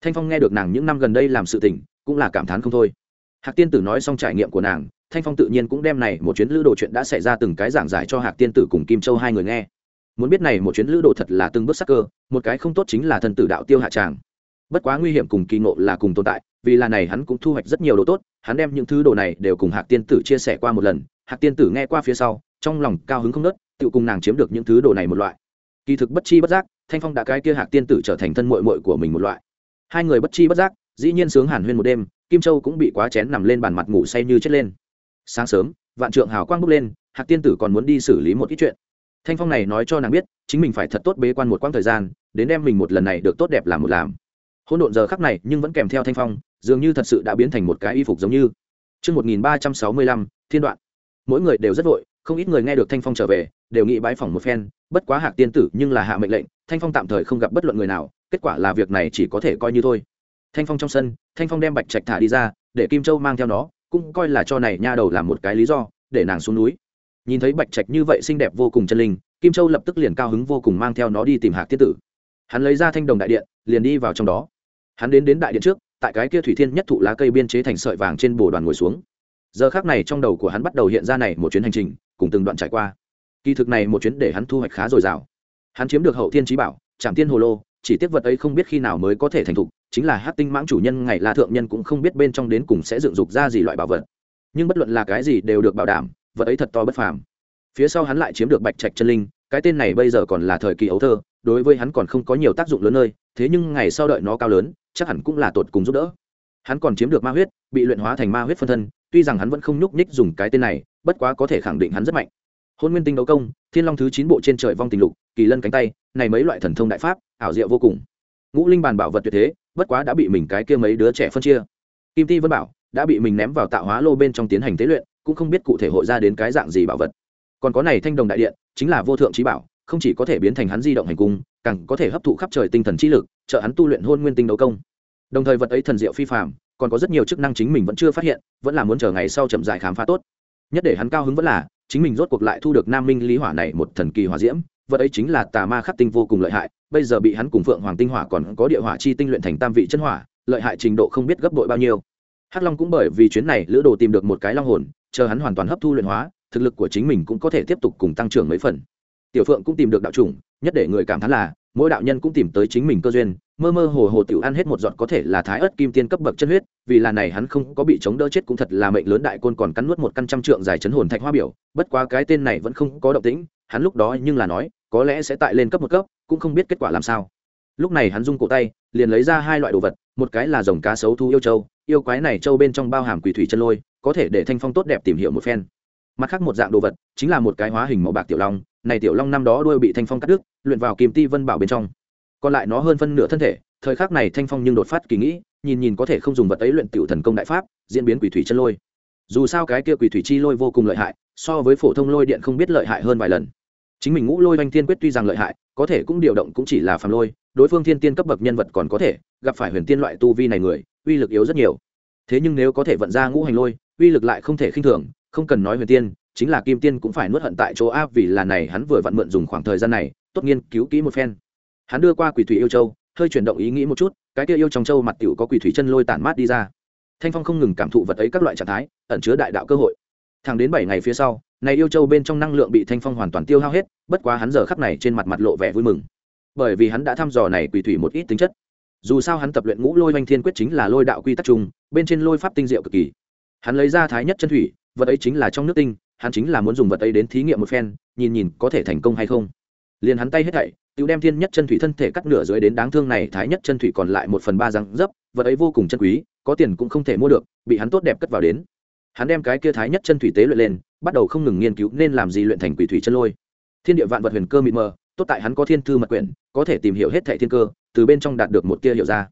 Thanh phong nghe được nàng những năm gần đây làm sự tình, cũng là cảm thán không thôi. Hạc tiên tử nói xong trải nghiệm của nàng, thanh phong tự nhiên cũng đem này một chuyến lữ đồ chuyện đã xảy ra từng cái giảng giải cho hạc tiên tử cùng kim châu hai người nghe. Muốn biết này một chuyến lữ đồ thật là từng bước sắc cơ, một cái không tốt chính là thần tử đạo tiêu hạ tràng. Bất quá nguy hiểm cùng kỳ ngộ là cùng tồn tại, vì là này hắn cũng thu hoạch rất nhiều đồ tốt, hắn đem những thứ đồ này đều cùng hạc tiên tử chia sẻ qua một lần. Hạc tiên tử nghe qua phía sau, trong lòng cao hứng không nớt tự cùng nàng chiếm được những thứ đồ này một loại. Kỳ thực bất chi bất giác thanh phong đã cái kia hạc tiên tử trở thành thân mội mội của mình một loại. Hai người bất chi bất giác dĩ nhiên sướng hàn huyên một đêm kim châu cũng bị quá chén nằm lên bàn mặt ngủ say như chết lên. Sáng sớm vạn trượng hào quang bốc lên hạc tiên tử còn muốn đi xử lý một ít chuyện. Thanh phong này nói cho nàng biết chính mình phải thật tốt bế quan một quãng thời gian đến đem mình một lần này được tốt đẹp làm một làm. Hỗn độn giờ khắc này nhưng vẫn kèm theo thanh phong dường như thật sự đã biến thành một cái y phục giống như. Trước 1365, thiên đoạn. Mỗi người đều rất vội, không ít người nghe được thanh phong trở về đều nghĩ bãi phỏng một phen, bất quá hạc tiên tử nhưng là hạ mệnh lệnh, thanh phong tạm thời không gặp bất luận người nào, kết quả là việc này chỉ có thể coi như thôi. Thanh phong trong sân, thanh phong đem bạch trạch thả đi ra, để kim châu mang theo nó, cũng coi là cho này nha đầu làm một cái lý do, để nàng xuống núi. Nhìn thấy bạch trạch như vậy xinh đẹp vô cùng chân linh, kim châu lập tức liền cao hứng vô cùng mang theo nó đi tìm hạc tiên tử. Hắn lấy ra thanh đồng đại điện, liền đi vào trong đó. Hắn đến đến đại điện trước, tại cái kia thủy thiên nhất thụ lá cây biên chế thành sợi vàng trên bồ đoàn ngồi xuống. Giờ khác này trong đầu của hắn bắt đầu hiện ra này một chuyến hành trình, cùng từng đoạn trải qua kỳ thực này một chuyến để hắn thu hoạch khá dồi dào. Hắn chiếm được hậu thiên trí bảo trạm tiên hồ lô, chỉ tiếc vật ấy không biết khi nào mới có thể thành thục, chính là hát tinh mãng chủ nhân ngày la thượng nhân cũng không biết bên trong đến cùng sẽ dựng dục ra gì loại bảo vật. Nhưng bất luận là cái gì đều được bảo đảm, vật ấy thật to bất phàm. Phía sau hắn lại chiếm được bạch trạch chân linh, cái tên này bây giờ còn là thời kỳ ấu thơ, đối với hắn còn không có nhiều tác dụng lớn nơi, thế nhưng ngày sau đợi nó cao lớn, chắc hẳn cũng là tột cùng giúp đỡ. Hắn còn chiếm được ma huyết, bị luyện hóa thành ma huyết phân thân, tuy rằng hắn vẫn không nhúc nhích dùng cái tên này, bất quá có thể khẳng định hắn rất mạnh hôn nguyên tinh đấu công, thiên long thứ chín bộ trên trời vong tình lục, kỳ lân cánh tay, này mấy loại thần thông đại pháp, ảo diệu vô cùng. Ngũ linh bàn bảo vật tuyệt thế, bất quá đã bị mình cái kia mấy đứa trẻ phân chia. Kim ti vân bảo đã bị mình ném vào tạo hóa lô bên trong tiến hành tế luyện, cũng không biết cụ thể hội ra đến cái dạng gì bảo vật. Còn có này thanh đồng đại điện, chính là vô thượng trí bảo, không chỉ có thể biến thành hắn di động hành cung, càng có thể hấp thụ khắp trời tinh thần trí lực, trợ hắn tu luyện hôn nguyên tinh đấu công. Đồng thời vật ấy thần diệu phi phạm còn có rất nhiều chức năng chính mình vẫn chưa phát hiện, vẫn là muốn chờ ngày sau chậm dài khám phá tốt. Nhất để hắn cao hứng vẫn là chính mình rốt cuộc lại thu được nam minh lý hỏa này một thần kỳ hỏa diễm, vật ấy chính là tà ma khắc tinh vô cùng lợi hại, bây giờ bị hắn cùng phượng hoàng tinh hỏa còn có địa hỏa chi tinh luyện thành tam vị chân hỏa, lợi hại trình độ không biết gấp bội bao nhiêu. Hắc long cũng bởi vì chuyến này lữ đồ tìm được một cái long hồn, chờ hắn hoàn toàn hấp thu luyện hóa, thực lực của chính mình cũng có thể tiếp tục cùng tăng trưởng mấy phần. Tiểu phượng cũng tìm được đạo chủng, nhất để người cảm thán là mỗi đạo nhân cũng tìm tới chính mình cơ duyên, mơ mơ hồ hồ tiểu ăn hết một giọt có thể là thái ớt kim tiên cấp bậc chân huyết, vì là này hắn không có bị chống đỡ chết cũng thật là mệnh lớn đại côn còn cắn nuốt một căn trăm trượng dài chấn hồn thạch hoa biểu, bất quá cái tên này vẫn không có động tĩnh, hắn lúc đó nhưng là nói, có lẽ sẽ tại lên cấp một cấp, cũng không biết kết quả làm sao. Lúc này hắn rung cổ tay, liền lấy ra hai loại đồ vật, một cái là dòng cá sấu thu yêu châu, yêu quái này châu bên trong bao hàm quỷ thủy chân lôi, có thể để thanh phong tốt đẹp tìm hiểu một phen. Mặt khác một dạng đồ vật, chính là một cái hóa hình màu bạc tiểu long này tiểu long năm đó đuôi bị thanh phong cắt đứt, luyện vào kim ti vân bảo bên trong. Còn lại nó hơn phân nửa thân thể, thời khắc này thanh phong nhưng đột phát kỳ nghĩ, nhìn nhìn có thể không dùng vật ấy luyện tiểu thần công đại pháp, diễn biến quỷ thủy chân lôi. Dù sao cái kia quỷ thủy chi lôi vô cùng lợi hại, so với phổ thông lôi điện không biết lợi hại hơn vài lần. Chính mình ngũ lôi oanh thiên quyết tuy rằng lợi hại, có thể cũng điều động cũng chỉ là phàm lôi, đối phương thiên tiên cấp bậc nhân vật còn có thể, gặp phải huyền tiên loại tu vi này người, uy lực yếu rất nhiều. Thế nhưng nếu có thể vận ra ngũ hành lôi, uy lực lại không thể khinh thường, không cần nói huyền tiên chính là kim tiên cũng phải nuốt hận tại chỗ áp vì là này hắn vừa vặn mượn dùng khoảng thời gian này, tốt nghiên cứu kỹ một phen. Hắn đưa qua quỷ thủy yêu châu, hơi chuyển động ý nghĩ một chút, cái kia yêu trong châu mặt tiểu có quỷ thủy chân lôi tản mát đi ra. Thanh phong không ngừng cảm thụ vật ấy các loại trạng thái, ẩn chứa đại đạo cơ hội. Thẳng đến bảy ngày phía sau, này yêu châu bên trong năng lượng bị thanh phong hoàn toàn tiêu hao hết, bất quá hắn giờ khắc này trên mặt mặt lộ vẻ vui mừng. Bởi vì hắn đã thăm dò này quỷ thủy một ít tính chất. Dù sao hắn tập luyện ngũ lôi oanh thiên quyết chính là lôi đạo quy tắc chung, bên trên lôi pháp tinh diệu cực kỳ. Hắn lấy ra thái nhất chân thủy, vật ấy chính là trong nước tinh hắn chính là muốn dùng vật ấy đến thí nghiệm một phen, nhìn nhìn có thể thành công hay không. Liền hắn tay hết thảy tự đem thiên nhất chân thủy thân thể cắt nửa dưới đến đáng thương này, thái nhất chân thủy còn lại một phần ba răng dấp, vật ấy vô cùng chân quý, có tiền cũng không thể mua được, bị hắn tốt đẹp cất vào đến. Hắn đem cái kia thái nhất chân thủy tế luyện lên, bắt đầu không ngừng nghiên cứu nên làm gì luyện thành quỷ thủy chân lôi. Thiên địa vạn vật huyền cơ mịt mờ, tốt tại hắn có thiên thư mật quyển, có thể tìm hiểu hết thẻ thiên cơ, từ bên trong đạt được một tia hiểu ra.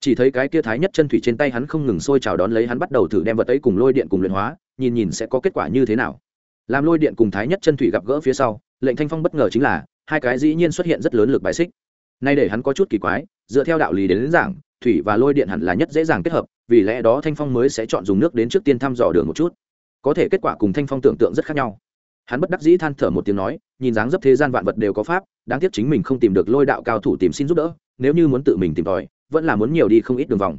Chỉ thấy cái kia thái nhất chân thủy trên tay hắn không ngừng sôi chào đón lấy hắn bắt đầu thử đem vật ấy cùng lôi điện cùng luyện hóa, nhìn nhìn sẽ có kết quả như thế nào làm lôi điện cùng thái nhất chân thủy gặp gỡ phía sau lệnh thanh phong bất ngờ chính là hai cái dĩ nhiên xuất hiện rất lớn lực bài xích. Nay để hắn có chút kỳ quái dựa theo đạo lý đến, đến giảng thủy và lôi điện hẳn là nhất dễ dàng kết hợp vì lẽ đó thanh phong mới sẽ chọn dùng nước đến trước tiên thăm dò đường một chút. Có thể kết quả cùng thanh phong tưởng tượng rất khác nhau. Hắn bất đắc dĩ than thở một tiếng nói nhìn dáng dấp thế gian vạn vật đều có pháp đáng tiếc chính mình không tìm được lôi đạo cao thủ tìm xin giúp đỡ nếu như muốn tự mình tìm tòi vẫn là muốn nhiều đi không ít đường vòng.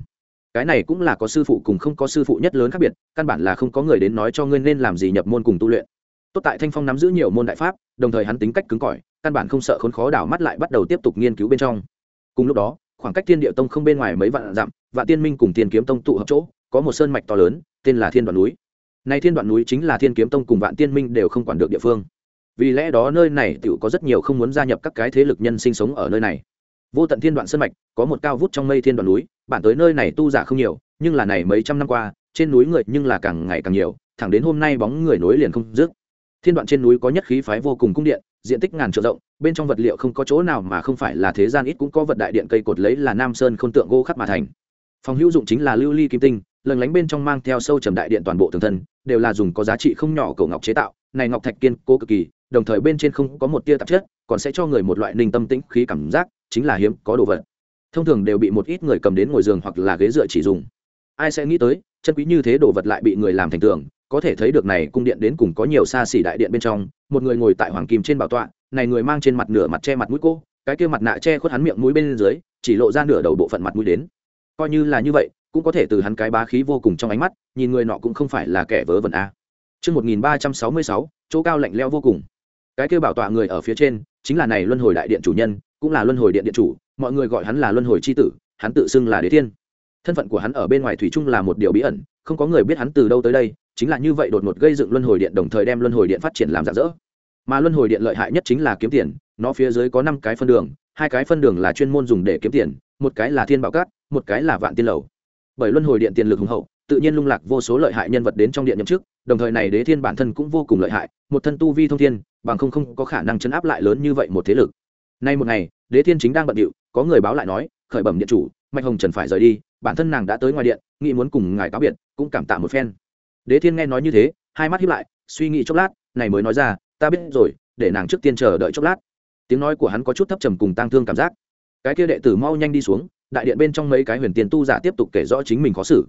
Cái này cũng là có sư phụ cùng không có sư phụ nhất lớn khác biệt căn bản là không có người đến nói cho ngươi nên làm gì nhập môn cùng tu luyện tốt tại thanh phong nắm giữ nhiều môn đại pháp, đồng thời hắn tính cách cứng cỏi, căn bản không sợ khốn khó đảo mắt lại bắt đầu tiếp tục nghiên cứu bên trong. Cùng lúc đó, khoảng cách thiên địa tông không bên ngoài mấy vạn dặm vạn tiên minh cùng tiên kiếm tông tụ hợp chỗ, có một sơn mạch to lớn, tên là thiên đoạn núi. Nay thiên đoạn núi chính là thiên kiếm tông cùng vạn tiên minh đều không quản được địa phương. Vì lẽ đó nơi này tự có rất nhiều không muốn gia nhập các cái thế lực nhân sinh sống ở nơi này. Vô tận thiên đoạn sơn mạch, có một cao vút trong mây thiên đoạn núi, bản tới nơi này tu giả không nhiều, nhưng là này mấy trăm năm qua, trên núi người nhưng là càng ngày càng nhiều, thẳng đến hôm nay bóng người nối liền không dứt thiên đoạn trên núi có nhất khí phái vô cùng cung điện, diện tích ngàn trượng rộng, bên trong vật liệu không có chỗ nào mà không phải là thế gian ít cũng có vật đại điện cây cột lấy là nam sơn k tượng gỗ khắc mà thành. Phòng hữu dụng chính là lưu ly kim tinh lần lánh bên trong mang theo sâu trầm đại điện toàn bộ tường thân, đều là dùng có giá trị không nhỏ cổ ngọc chế tạo, này ngọc thạch kiên cố cực kỳ, đồng thời bên trên không có một tia tạp chất, còn sẽ cho người một loại ninh tâm tĩnh khí cảm giác, chính là hiếm có đồ vật. Thông thường đều bị một ít người cầm đến ngồi giường hoặc là ghế dựa chỉ dùng. Ai sẽ nghĩ tới, chân quý như thế đồ vật lại bị người làm thành tường có thể thấy được này cung điện đến cùng có nhiều xa xỉ đại điện bên trong một người ngồi tại hoàng kim trên bảo tọa này người mang trên mặt nửa mặt che mặt mũi cô cái kia mặt nạ che khuất hắn miệng mũi bên dưới chỉ lộ ra nửa đầu bộ phận mặt mũi đến coi như là như vậy cũng có thể từ hắn cái bá khí vô cùng trong ánh mắt nhìn người nọ cũng không phải là kẻ vớ vẩn a Trước 1366, chỗ cao lạnh leo vô cùng. Cái kia bảo tọa người ở phía trên, chính là này luân hồi đại điện chủ nhân, cũng là luân hồi điện điện chủ, mọi người gọi hắn là luân hồi chi tử, hắn tự xưng là đế thiên. Thân phận của hắn ở bên ngoài thủy chung là một điều bí ẩn, không có người biết hắn từ đâu tới đây, chính là như vậy đột ngột gây dựng luân hồi điện đồng thời đem luân hồi điện phát triển làm rạng rỡ. Mà luân hồi điện lợi hại nhất chính là kiếm tiền nó phía dưới có năm cái phân đường hai cái phân đường là chuyên môn dùng để kiếm tiền một cái là thiên bảo cát một cái là vạn tiên lầu. Bởi luân hồi điện tiền lực hùng hậu tự nhiên lung lạc vô số lợi hại nhân vật đến trong điện nhậm chức đồng thời này đế thiên bản thân cũng vô cùng lợi hại một thân tu vi thông thiên bằng không không có khả năng chấn áp lại lớn như vậy một thế lực. Nay một ngày đế thiên chính đang bận điệu có người báo lại nói khởi bẩm điện chủ mạch hồng trần phải rời đi bản thân nàng đã tới ngoài điện, nghĩ muốn cùng ngài cáo biệt, cũng cảm tạ một phen. Đế thiên nghe nói như thế, hai mắt hiếp lại, suy nghĩ chốc lát, này mới nói ra, ta biết rồi, để nàng trước tiên chờ đợi chốc lát. Tiếng nói của hắn có chút thấp trầm cùng tang thương cảm giác. Cái kia đệ tử mau nhanh đi xuống, đại điện bên trong mấy cái huyền tiền tu giả tiếp tục kể rõ chính mình khó xử.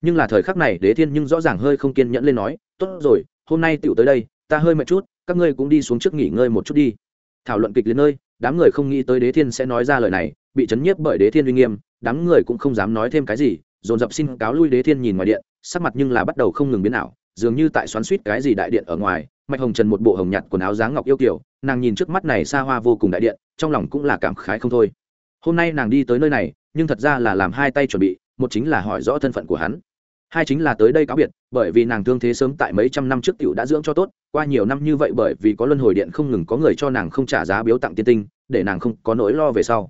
Nhưng là thời khắc này, đế thiên nhưng rõ ràng hơi không kiên nhẫn lên nói, tốt rồi, hôm nay tựu tới đây, ta hơi mệt chút, các ngươi cũng đi xuống trước nghỉ ngơi một chút đi thảo luận kịch liệt nơi, đám người không nghĩ tới đế thiên sẽ nói ra lời này, bị chấn nhiếp bởi đế thiên uy nghiêm, đám người cũng không dám nói thêm cái gì, dồn dập xin cáo lui đế thiên nhìn ngoài điện, sắc mặt nhưng là bắt đầu không ngừng biến ảo, dường như tại xoắn suýt cái gì đại điện ở ngoài, mạch hồng trần một bộ hồng nhạt quần áo dáng ngọc yêu kiểu nàng nhìn trước mắt này xa hoa vô cùng đại điện, trong lòng cũng là cảm khái không thôi. Hôm nay nàng đi tới nơi này, nhưng thật ra là làm hai tay chuẩn bị, một chính là hỏi rõ thân phận của hắn hai chính là tới đây cáo biệt, bởi vì nàng thương thế sớm tại mấy trăm năm trước t i ể u đã dưỡng cho tốt, qua nhiều năm như vậy bởi vì có luân hồi điện không ngừng có người cho nàng không trả giá biếu tặng tiên tinh, để nàng không có nỗi lo về sau.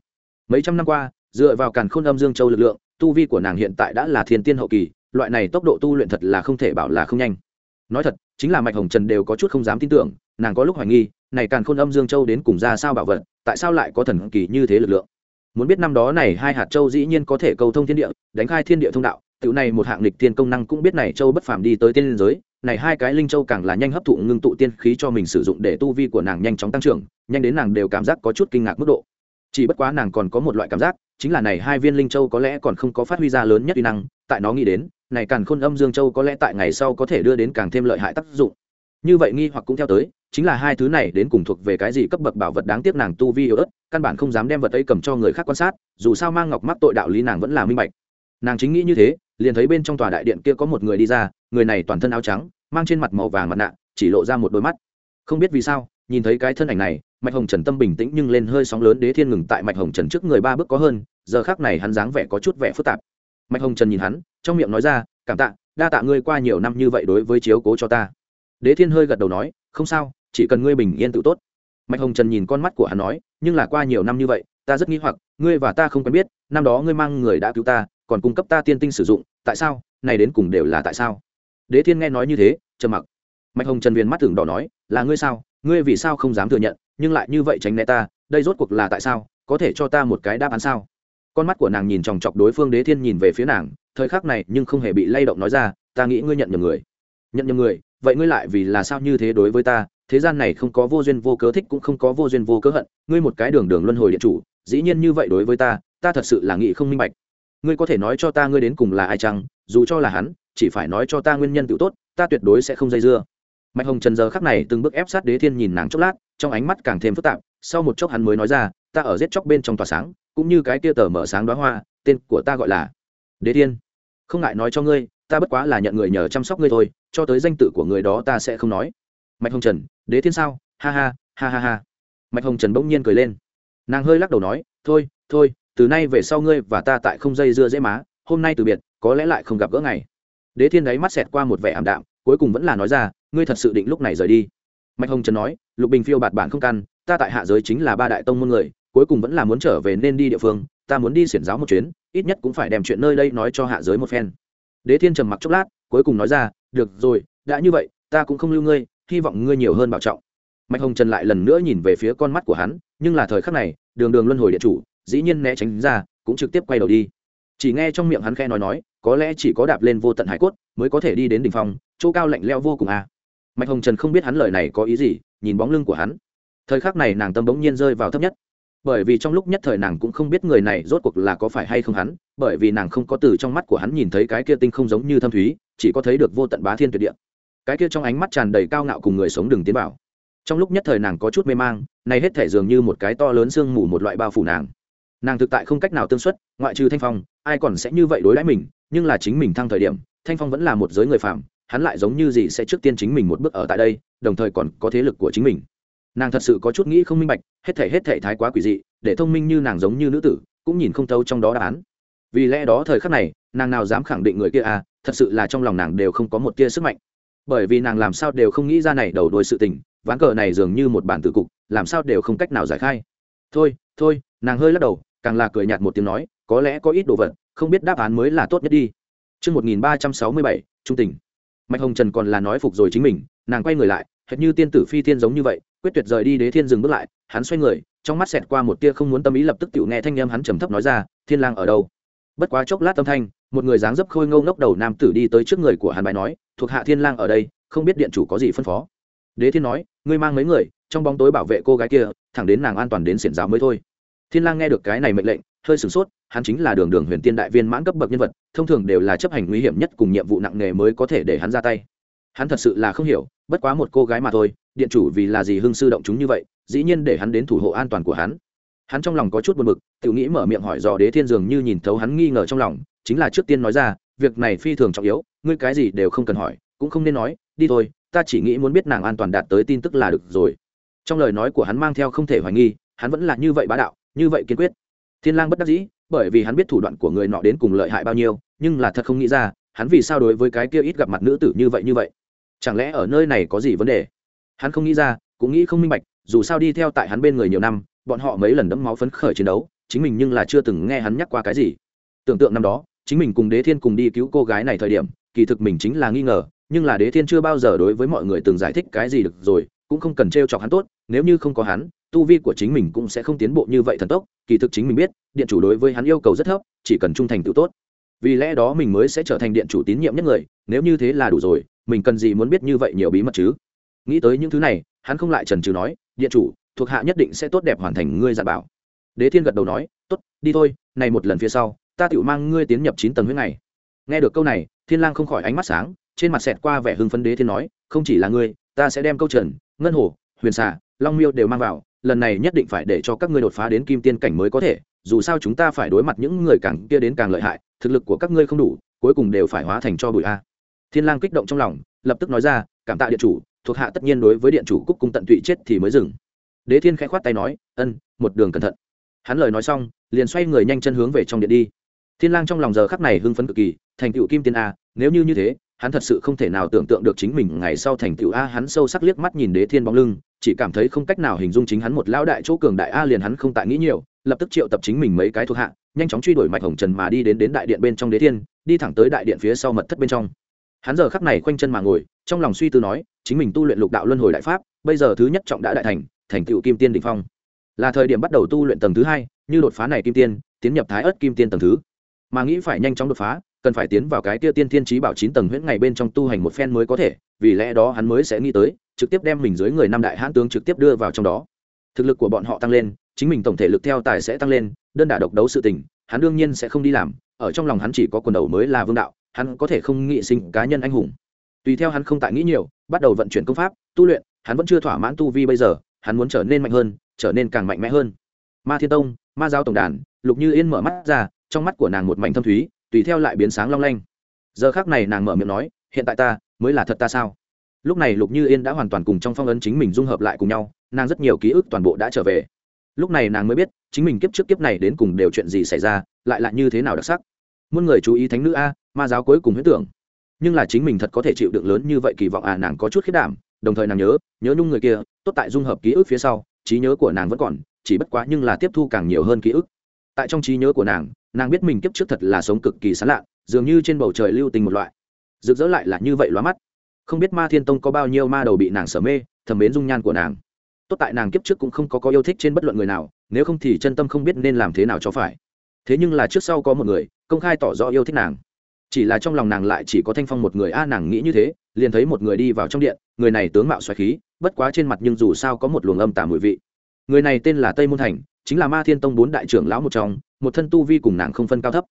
Mấy trăm năm qua, dựa vào càn khôn âm dương châu lực lượng, tu vi của nàng hiện tại đã là thiên tiên hậu kỳ, loại này tốc độ tu luyện thật là không thể bảo là không nhanh. Nói thật, chính là mạch hồng trần đều có chút không dám tin tưởng, nàng có lúc hoài nghi, này càn khôn âm dương châu đến cùng ra sao bảo vật, tại sao lại có thần kỳ như thế lực lượng? Muốn biết năm đó này hai hạt châu dĩ nhiên có thể cầu thông thiên địa, đánh khai thiên địa thông đạo tiểu này một hạng lịch tiên công năng cũng biết này châu bất phàm đi tới tiên giới, này hai cái linh châu càng là nhanh hấp thụ ngưng tụ tiên khí cho mình sử dụng để tu vi của nàng nhanh chóng tăng trưởng, nhanh đến nàng đều cảm giác có chút kinh ngạc mức độ. Chỉ bất quá nàng còn có một loại cảm giác, chính là này hai viên linh châu có lẽ còn không có phát huy ra lớn nhất uy năng, tại nó nghĩ đến, này càng khôn âm dương châu có lẽ tại ngày sau có thể đưa đến càng thêm lợi hại tác dụng. Như vậy nghi hoặc cũng theo tới, chính là hai thứ này đến cùng thuộc về cái gì cấp bậc bảo vật đáng tiếc nàng tu vi yếu ớt, căn bản không dám đem vật ấy cầm cho người khác quan sát, dù sao mang ngọc mắc tội đạo lý nàng vẫn là minh bạch. Nàng chính nghĩ như thế liền thấy bên trong tòa đại điện kia có một người đi ra, người này toàn thân áo trắng, mang trên mặt màu vàng mặt nạ, chỉ lộ ra một đôi mắt. Không biết vì sao, nhìn thấy cái thân ảnh này, mạch hồng trần tâm bình tĩnh nhưng lên hơi sóng lớn đế thiên ngừng tại mạch hồng trần trước người ba bước có hơn, giờ khác này hắn dáng vẻ có chút vẻ phức tạp. Mạch hồng trần nhìn hắn, trong miệng nói ra, cảm tạ, đa tạ ngươi qua nhiều năm như vậy đối với chiếu cố cho ta. Đế thiên hơi gật đầu nói, không sao, chỉ cần ngươi bình yên tự tốt. Mạch hồng trần nhìn con mắt của hắn nói, nhưng là qua nhiều năm như vậy, ta rất nghi hoặc, ngươi và ta không quen biết, năm đó ngươi mang người đã cứu ta còn cung cấp ta tiên tinh sử dụng, tại sao? Này đến cùng đều là tại sao? Đế thiên nghe nói như thế, trầm mặc. Mạch hồng trần viên mắt thường đỏ nói, là ngươi sao? Ngươi vì sao không dám thừa nhận, nhưng lại như vậy tránh né ta, đây rốt cuộc là tại sao? Có thể cho ta một cái đáp án sao? Con mắt của nàng nhìn chòng chọc đối phương, đế thiên nhìn về phía nàng, thời khắc này nhưng không hề bị lay động nói ra, ta nghĩ ngươi nhận nhầm người. Nhận nhầm người? Vậy ngươi lại vì là sao như thế đối với ta? Thế gian này không có vô duyên vô cớ thích cũng không có vô duyên vô cớ hận, ngươi một cái đường đường luân hồi điện chủ, dĩ nhiên như vậy đối với ta ta thật sự là nghĩ không minh bạch ngươi có thể nói cho ta ngươi đến cùng là ai chăng? Dù cho là hắn, chỉ phải nói cho ta nguyên nhân tự tốt, ta tuyệt đối sẽ không dây dưa. Mạch hồng trần giờ khắc này từng bước ép sát đế thiên nhìn nàng chốc lát, trong ánh mắt càng thêm phức tạp, sau một chốc hắn mới nói ra, ta ở giết chóc bên trong tòa sáng, cũng như cái kia tờ mở sáng đoá hoa, tên của ta gọi là đế thiên. Không ngại nói cho ngươi, ta bất quá là nhận người nhờ chăm sóc ngươi thôi, cho tới danh tự của người đó ta sẽ không nói. Mạch hồng trần, đế thiên sao? Ha ha ha ha ha. Mạch hồng trần bỗng nhiên cười lên. Nàng hơi lắc đầu nói, thôi thôi từ nay về sau ngươi và ta tại không dây dưa dễ má, hôm nay từ biệt, có lẽ lại không gặp gỡ ngày. Đế thiên đáy mắt xẹt qua một vẻ ảm đạm, cuối cùng vẫn là nói ra, ngươi thật sự định lúc này rời đi. Mạch hồng trần nói, lục bình phiêu bạt bản không căn, ta tại hạ giới chính là ba đại tông môn người, cuối cùng vẫn là muốn trở về nên đi địa phương, ta muốn đi xiển giáo một chuyến, ít nhất cũng phải đem chuyện nơi đây nói cho hạ giới một phen. Đế thiên trầm mặc chốc lát, cuối cùng nói ra, được rồi, đã như vậy, ta cũng không lưu ngươi, hy vọng ngươi nhiều hơn bảo trọng. Mạch hồng trần lại lần nữa nhìn về phía con mắt của hắn, nhưng là thời khắc này, đường đường luân hồi địa chủ dĩ nhiên né tránh ra, cũng trực tiếp quay đầu đi. Chỉ nghe trong miệng hắn khe nói nói, có lẽ chỉ có đạp lên vô tận hải cốt, mới có thể đi đến đ ỉ n h phong, chỗ cao lạnh leo vô cùng à. mạch hồng trần không biết hắn lời này có ý gì, nhìn bóng lưng của hắn. Thời khắc này nàng tâm bỗng nhiên rơi vào thấp nhất. Bởi vì trong lúc nhất thời nàng cũng không biết người này rốt cuộc là có phải hay không hắn, bởi vì nàng không có từ trong mắt của hắn nhìn thấy cái kia tinh không giống như thâm thúy, chỉ có thấy được vô tận bá thiên tuyệt địa. Cái kia trong ánh mắt tràn đầy cao ngạo cùng người sống đừng tiến vào. Trong lúc nhất thời nàng có chút mê mang nay hết thể dường như một cái to lớn sương mù một loại bao phủ nàng nàng thực tại không cách nào tương xuất, ngoại trừ thanh phong, ai còn sẽ như vậy đối đãi mình, nhưng là chính mình thăng thời điểm, thanh phong vẫn là một giới người phạm hắn lại giống như gì sẽ trước tiên chính mình một bước ở tại đây, đồng thời còn có thế lực của chính mình. Nàng thật sự có chút nghĩ không minh bạch, hết thể hết thể thái quá quỷ dị, để thông minh như nàng giống như nữ tử, cũng nhìn không thâu trong đó đáp án. Vì lẽ đó thời khắc này, nàng nào dám khẳng định người kia à thật sự là trong lòng nàng đều không có một tia sức mạnh. Bởi vì nàng làm sao đều không nghĩ ra này đầu đuôi sự tình, ván cờ này dường như một bản tử cục, làm sao đều không cách nào giải khai. Thôi thôi, nàng hơi lắc đầu càng là cười nhạt một tiếng nói có lẽ có ít đồ vật không biết đáp án mới là tốt nhất đi Trước 1367, trung tình. Mạch Hồng Trần còn là nói phục rồi chính mình, nàng quay người lại, hệt như tiên tử phi thiên giống như vậy, quyết tuyệt rời đi đế thiên dừng bước lại, hắn xoay người, trong mắt xẹt qua một tia không muốn tâm ý lập tức tiểu nghe thanh âm hắn trầm thấp nói ra, "Thiên lang ở đâu?" Bất quá chốc lát âm thanh, một người dáng dấp khôi ngô ngốc đầu nam tử đi tới trước người của hắn bài nói, "Thuộc hạ Thiên lang ở đây, không biết điện chủ có gì phân phó." Đế Thiên nói, "Ngươi mang mấy người, trong bóng tối bảo vệ cô gái kia, thẳng đến nàng an toàn đến xiển giáo mới thôi." Thiên lang nghe được cái này mệnh lệnh, hơi sửng sốt, hắn chính là đường đường huyền tiên đại viên mãn cấp bậc nhân vật, thông thường đều là chấp hành nguy hiểm nhất cùng nhiệm vụ nặng nề mới có thể để hắn ra tay. Hắn thật sự là không hiểu, bất quá một cô gái mà thôi, điện chủ vì là gì hưng sư động chúng như vậy, dĩ nhiên để hắn đến thủ hộ an toàn của hắn hắn trong lòng có chút buồn bực tự nghĩ mở miệng hỏi dò đế thiên dường như nhìn thấu hắn nghi ngờ trong lòng chính là trước tiên nói ra việc này phi thường trọng yếu ngươi cái gì đều không cần hỏi cũng không nên nói đi thôi ta chỉ nghĩ muốn biết nàng an toàn đạt tới tin tức là được rồi trong lời nói của hắn mang theo không thể hoài nghi hắn vẫn là như vậy bá đạo như vậy kiên quyết. Thiên lang bất đắc dĩ, bởi vì hắn biết thủ đoạn của người nọ đến cùng lợi hại bao nhiêu, nhưng là thật không nghĩ ra, hắn vì sao đối với cái kia ít gặp mặt nữ tử như vậy như vậy? Chẳng lẽ ở nơi này có gì vấn đề? Hắn không nghĩ ra, cũng nghĩ không minh bạch, dù sao đi theo tại hắn bên người nhiều năm, bọn họ mấy lần đẫm máu phấn khởi chiến đấu, chính mình nhưng là chưa từng nghe hắn nhắc qua cái gì. Tưởng tượng năm đó, chính mình cùng đế thiên cùng đi cứu cô gái này thời điểm, kỳ thực mình chính là nghi ngờ, nhưng là đế thiên chưa bao giờ đối với mọi người từng giải thích cái gì được rồi, cũng không cần t chọc hắn tốt, nếu như không có hắn tu vi của chính mình cũng sẽ không tiến bộ như vậy thần tốc, kỳ thực chính mình biết, điện chủ đối với hắn yêu cầu rất thấp, chỉ cần trung thành tự tốt. Vì lẽ đó mình mới sẽ trở thành điện chủ tín nhiệm nhất người, nếu như thế là đủ rồi, mình cần gì muốn biết như vậy nhiều bí mật chứ? Nghĩ tới những thứ này, hắn không lại trần trừ nói, điện chủ, thuộc hạ nhất định sẽ tốt đẹp hoàn thành ngươi dặn bảo. Đế thiên gật đầu nói, tốt, đi thôi, này một lần phía sau, ta tự mang ngươi tiến nhập chín tầng huyết này. Nghe được câu này, thiên lang không khỏi ánh mắt sáng, trên mặt xẹt qua vẻ hưng phấn đế thiên nói, không chỉ là ngươi, ta sẽ đem câu trần, ngân hồ, huyền xà, long miêu đều mang vào lần này nhất định phải để cho các ngươi đột phá đến kim tiên cảnh mới có thể, dù sao chúng ta phải đối mặt những người càng kia đến càng lợi hại, thực lực của các ngươi không đủ, cuối cùng đều phải hóa thành cho bụi a. Thiên lang kích động trong lòng, lập tức nói ra, cảm tạ điện chủ, thuộc hạ tất nhiên đối với điện chủ cúc cung tận tụy chết thì mới dừng. Đế thiên khẽ khoát tay nói, ân, một đường cẩn thận. Hắn lời nói xong, liền xoay người nhanh chân hướng về trong điện đi. Thiên lang trong lòng giờ khắc này hưng phấn cực kỳ, thành tựu kim tiên a, nếu như như thế hắn thật sự không thể nào tưởng tượng được chính mình ngày sau thành tựu a, hắn sâu sắc liếc mắt nhìn đế thiên bóng lưng, chỉ cảm thấy không cách nào hình dung chính hắn một lão đại chỗ cường đại a liền hắn không tại nghĩ nhiều, lập tức triệu tập chính mình mấy cái thuộc hạ, nhanh chóng truy đuổi mạch hồng trần mà đi đến đến đại điện bên trong đế thiên, đi thẳng tới đại điện phía sau mật thất bên trong. Hắn giờ khắc này khoanh chân mà ngồi, trong lòng suy tư nói, chính mình tu luyện lục đạo luân hồi đại pháp, bây giờ thứ nhất trọng đã đại thành thành tựu kim tiên đ ỉ n h phong. Là thời điểm bắt đầu tu luyện tầng thứ hai, như đột phá này kim tiên, tiến nhập thái ớt kim tiên tầng thứ. Mà nghĩ phải nhanh chóng đột phá cần phải tiến vào cái kia tiên tiên trí bảo chín tầng huyễn ngày bên trong tu hành một phen mới có thể, vì lẽ đó hắn mới sẽ nghĩ tới, trực tiếp đem mình dưới người năm đại hãn tướng trực tiếp đưa vào trong đó. Thực lực của bọn họ tăng lên, chính mình tổng thể lực theo tài sẽ tăng lên, đơn đả độc đấu sự tình, hắn đương nhiên sẽ không đi làm, ở trong lòng hắn chỉ có quần đầu mới là vương đạo, hắn có thể không nghị sinh cá nhân anh hùng. Tùy theo hắn không tại nghĩ nhiều, bắt đầu vận chuyển công pháp, tu luyện, hắn vẫn chưa thỏa mãn tu vi bây giờ, hắn muốn trở nên mạnh hơn, trở nên càng mạnh mẽ hơn. Ma thiên tông, ma giao tổng đàn, lục như yên mở mắt ra, trong mắt của nàng một mảnh thâm thúy tùy theo lại biến sáng long lanh. Giờ khác này nàng mở miệng nói, hiện tại ta mới là thật ta sao? Lúc này lục như yên đã hoàn toàn cùng trong phong ấn chính mình dung hợp lại cùng nhau, nàng rất nhiều ký ức toàn bộ đã trở về. Lúc này nàng mới biết, chính mình kiếp trước kiếp này đến cùng đều chuyện gì xảy ra, lại là như thế nào đặc sắc. Muôn người chú ý thánh nữ a, ma giáo cuối cùng huyết tưởng. Nhưng là chính mình thật có thể chịu đựng lớn như vậy kỳ vọng à nàng có chút khiết đảm, đồng thời nàng nhớ nhớ nhung người kia, tốt tại dung hợp ký ức phía sau, trí nhớ của nàng vẫn còn, chỉ bất quá nhưng là tiếp thu càng nhiều hơn ký ức. Tại trong trí nhớ của nàng nàng biết mình kiếp trước thật là sống cực kỳ sán lạ dường như trên bầu trời lưu tình một loại. Rực rỡ lại là như vậy lóa mắt. Không biết ma thiên tông có bao nhiêu ma đầu bị nàng sở mê, thầm mến dung nhan của nàng. Tốt tại nàng kiếp trước cũng không có có yêu thích trên bất luận người nào, nếu không thì chân tâm không biết nên làm thế nào cho phải. Thế nhưng là trước sau có một người, công khai tỏ rõ yêu thích nàng. Chỉ là trong lòng nàng lại chỉ có thanh phong một người, a, nàng nghĩ như thế, liền thấy một người đi vào trong điện, người này tướng mạo xoài khí, bất quá trên mặt nhưng dù sao có một luồng âm tà mùi vị. Người này tên là tây môn thành, chính là ma thiên tông bốn đại trưởng lão một trong một thân tu vi cùng nàng không phân cao thấp.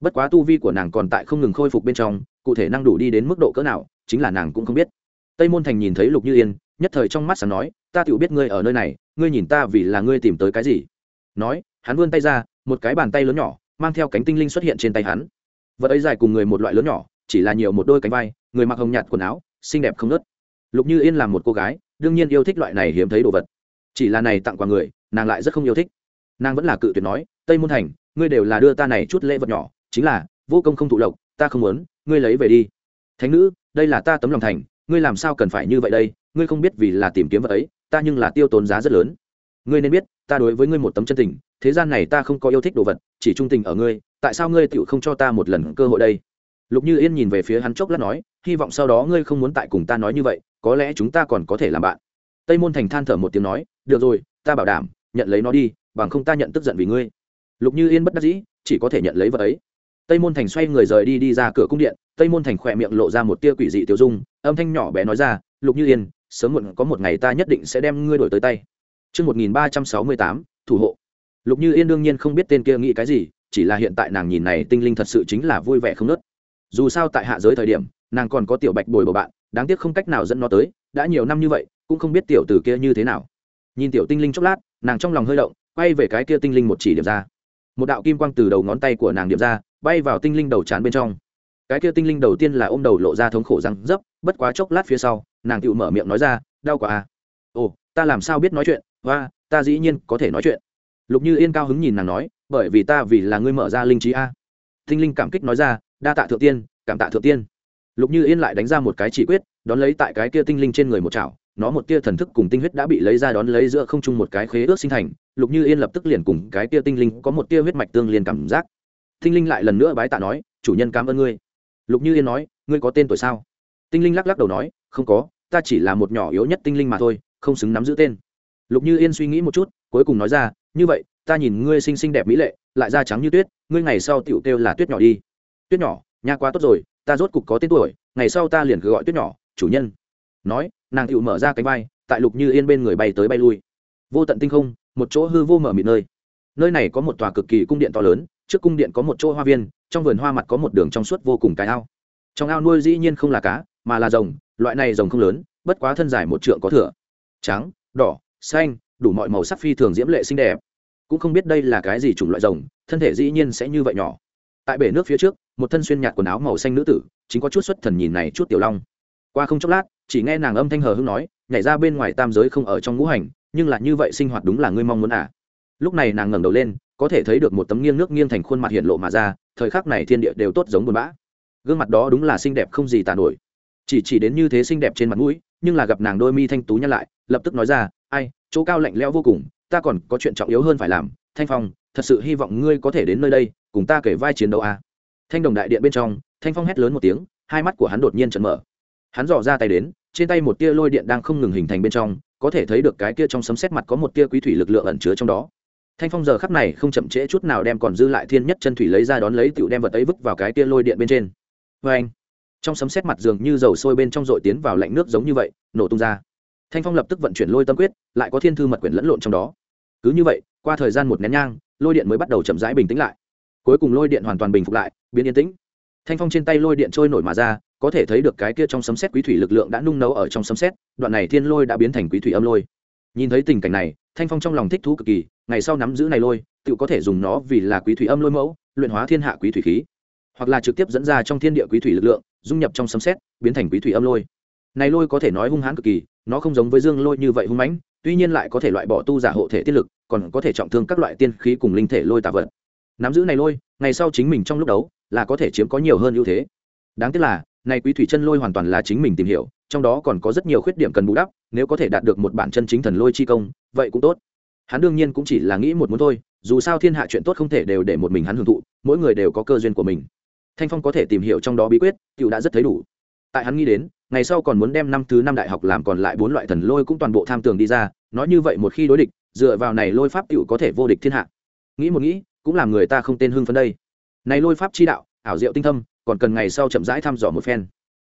Bất quá tu vi của nàng còn tại không ngừng khôi phục bên trong, cụ thể năng đủ đi đến mức độ cỡ nào, chính là nàng cũng không biết. Tây môn thành nhìn thấy lục như yên, nhất thời trong mắt sáng nói, ta tự biết ngươi ở nơi này, ngươi nhìn ta vì là ngươi tìm tới cái gì? Nói, hắn vươn tay ra, một cái bàn tay lớn nhỏ, mang theo cánh tinh linh xuất hiện trên tay hắn. Vật ấy dài cùng người một loại lớn nhỏ, chỉ là nhiều một đôi cánh vai, người mặc hồng nhạt quần áo, xinh đẹp không nớt lục như yên là một cô gái, đương nhiên yêu thích loại này hiếm thấy đồ vật. Chỉ là này tặng quà người, nàng lại rất không yêu thích nàng vẫn là cự tuyệt nói, tây môn thành, ngươi đều là đưa ta này chút lễ vật nhỏ, chính là, vô công không thụ lộc, ta không muốn, ngươi lấy về đi. Thánh nữ, đây là ta tấm lòng thành, ngươi làm sao cần phải như vậy đây? Ngươi không biết vì là tìm kiếm vật ấy, ta nhưng là tiêu tốn giá rất lớn. Ngươi nên biết, ta đối với ngươi một tấm chân tình, thế gian này ta không có yêu thích đồ vật, chỉ trung tình ở ngươi, tại sao ngươi tựu không cho ta một lần cơ hội đây? Lục như yên nhìn về phía hắn chốc lát nói, hy vọng sau đó ngươi không muốn tại cùng ta nói như vậy, có lẽ chúng ta còn có thể làm bạn. Tây môn thành than thở một tiếng nói, được rồi, ta bảo đảm nhận lấy nó đi bằng không ta nhận tức giận vì ngươi lục như yên bất đắc dĩ chỉ có thể nhận lấy vật ấy tây môn thành xoay người rời đi đi ra cửa cung điện tây môn thành khỏe miệng lộ ra một tia quỷ dị tiêu dung âm thanh nhỏ bé nói ra lục như yên sớm muộn có một ngày ta nhất định sẽ đem ngươi đổi tới tay Trước 1368, thủ hộ. Lục Như Yên đương nhiên không biết tên kia nghĩ cái gì, chỉ là hiện tại nàng nhìn này tinh linh thật sự chính là vui vẻ không nớt. Dù sao tại hạ giới thời điểm, nàng còn có tiểu bạch bồi bổ bạn, đáng tiếc không cách nào dẫn nó tới, đã nhiều năm như vậy, cũng không biết tiểu tử kia như thế nào. Nhìn tiểu tinh linh chốc lát, nàng trong lòng hơi động, quay về cái kia tinh linh một chỉ điểm ra. Một đạo kim quang từ đầu ngón tay của nàng điểm ra, bay vào tinh linh đầu trán bên trong. Cái kia tinh linh đầu tiên là ôm đầu lộ ra thống khổ răng dấp, bất quá chốc lát phía sau, nàng tự mở miệng nói ra, đau quá à. Ồ, ta làm sao biết nói chuyện, và ta dĩ nhiên có thể nói chuyện lục như yên cao hứng nhìn nàng nói bởi vì ta vì là ngươi mở ra linh trí a tinh linh cảm kích nói ra đa tạ thượng tiên cảm tạ thượng tiên lục như yên lại đánh ra một cái chỉ quyết đón lấy tại cái kia tinh linh trên người một chảo nó một tia thần thức cùng tinh huyết đã bị lấy ra đón lấy giữa không trung một cái khế ước sinh thành, lục như yên lập tức liền cùng cái tia tinh linh có một tia huyết mạch tương liên cảm giác. Tinh linh lại lần nữa bái tạ nói, chủ nhân cảm ơn ngươi. Lục như yên nói, ngươi có tên tuổi sao? Tinh linh lắc lắc đầu nói, không có, ta chỉ là một nhỏ yếu nhất tinh linh mà thôi, không xứng nắm giữ tên. Lục như yên suy nghĩ một chút, cuối cùng nói ra, như vậy, ta nhìn ngươi xinh xinh đẹp mỹ lệ, lại da trắng như tuyết, ngươi ngày sau tựu kêu là tuyết nhỏ đi. Tuyết nhỏ, nha quá tốt rồi, ta rốt cục có tên tuổi, ngày sau ta liền cứ gọi tuyết nhỏ, chủ nhân. Nói nàng tựu mở ra cánh bay tại lục như yên bên người bay tới bay lui. Vô tận tinh không, một chỗ hư vô mở mịt nơi. Nơi này có một tòa cực kỳ cung điện to lớn, trước cung điện có một chỗ hoa viên, trong vườn hoa mặt có một đường trong suốt vô cùng cái ao. Trong ao nuôi dĩ nhiên không là cá, mà là rồng, loại này rồng không lớn, bất quá thân dài một trượng có thửa. Trắng, đỏ, xanh, đủ mọi màu sắc phi thường diễm lệ xinh đẹp. Cũng không biết đây là cái gì chủng loại rồng, thân thể dĩ nhiên sẽ như vậy nhỏ. Tại bể nước phía trước, một thân xuyên nhạt quần áo màu xanh nữ tử, chính có chút xuất thần nhìn này chút tiểu long. Qua không chốc lát chỉ nghe nàng âm thanh hờ hưng nói, nhảy ra bên ngoài tam giới không ở trong ngũ hành, nhưng là như vậy sinh hoạt đúng là ngươi mong muốn à. Lúc này nàng ngẩng đầu lên, có thể thấy được một tấm nghiêng nước nghiêng thành khuôn mặt hiện lộ mà ra, thời khắc này thiên địa đều tốt giống buồn bã. Gương mặt đó đúng là xinh đẹp không gì tàn nổi. Chỉ chỉ đến như thế xinh đẹp trên mặt mũi, nhưng là gặp nàng đôi mi thanh tú nhăn lại, lập tức nói ra, ai, chỗ cao lạnh lẽo vô cùng, ta còn có chuyện trọng yếu hơn phải làm, thanh phong, thật sự hy vọng ngươi có thể đến nơi đây, cùng ta kể vai chiến đấu a thanh đồng đại điện bên trong, thanh phong hét lớn một tiếng, hai mắt của hắn đột nhiên trận mở hắn dò ra tay đến, trên tay một tia lôi điện đang không ngừng hình thành bên trong, có thể thấy được cái kia trong sấm xét mặt có một tia quý thủy lực lượng ẩn chứa trong đó. Thanh phong giờ khắp này không chậm trễ chút nào đem còn dư lại thiên nhất chân thủy lấy ra đón lấy tựu đem vật ấy vứt vào cái tia lôi điện bên trên. Vê anh, trong sấm xét mặt dường như dầu sôi bên trong dội tiến vào lạnh nước giống như vậy, nổ tung ra. Thanh phong lập tức vận chuyển lôi tâm quyết, lại có thiên thư mật quyển lẫn lộn trong đó. Cứ như vậy, qua thời gian một nén nhang, lôi điện mới bắt đầu chậm rãi bình tĩnh lại. Cuối cùng lôi điện hoàn toàn bình phục lại, biến yên tĩnh. Thanh phong trên tay lôi điện trôi nổi mà ra có thể thấy được cái kia trong sấm xét quý thủy lực lượng đã nung nấu ở trong sấm xét đoạn này thiên lôi đã biến thành quý thủy âm lôi. Nhìn thấy tình cảnh này, thanh phong trong lòng thích thú cực kỳ, ngày sau nắm giữ này lôi, tự có thể dùng nó vì là quý thủy âm lôi mẫu, luyện hóa thiên hạ quý thủy khí. Hoặc là trực tiếp dẫn ra trong thiên địa quý thủy lực lượng, dung nhập trong sấm xét biến thành quý thủy âm lôi. Này lôi có thể nói hung hãn cực kỳ, nó không giống với dương lôi như vậy hung mãnh, tuy nhiên lại có thể loại bỏ tu giả hộ thể tiết lực, còn có thể trọng thương các loại tiên khí cùng linh thể lôi tạ vật. Nắm giữ này lôi, ngày sau chính mình trong lúc đấu, là có thể chiếm có nhiều hơn ưu thế. Đáng tiếc là này quý thủy chân lôi hoàn toàn là chính mình tìm hiểu, trong đó còn có rất nhiều khuyết điểm cần bù đắp, nếu có thể đạt được một bản chân chính thần lôi chi công, vậy cũng tốt. Hắn đương nhiên cũng chỉ là nghĩ một muốn thôi, dù sao thiên hạ chuyện tốt không thể đều để một mình hắn hưởng thụ, mỗi người đều có cơ duyên của mình. Thanh phong có thể tìm hiểu trong đó bí quyết cựu đã rất thấy đủ. Tại hắn nghĩ đến, ngày sau còn muốn đem năm thứ năm đại học làm còn lại bốn loại thần lôi cũng toàn bộ tham tường đi ra, nói như vậy một khi đối địch, dựa vào này lôi pháp cựu có thể vô địch thiên hạ. Nghĩ một nghĩ, cũng làm người ta không tên hưng phấn đây. Này lôi pháp chi đạo, ảo diệu tinh thâm còn cần ngày sau chậm rãi thăm dò một phen.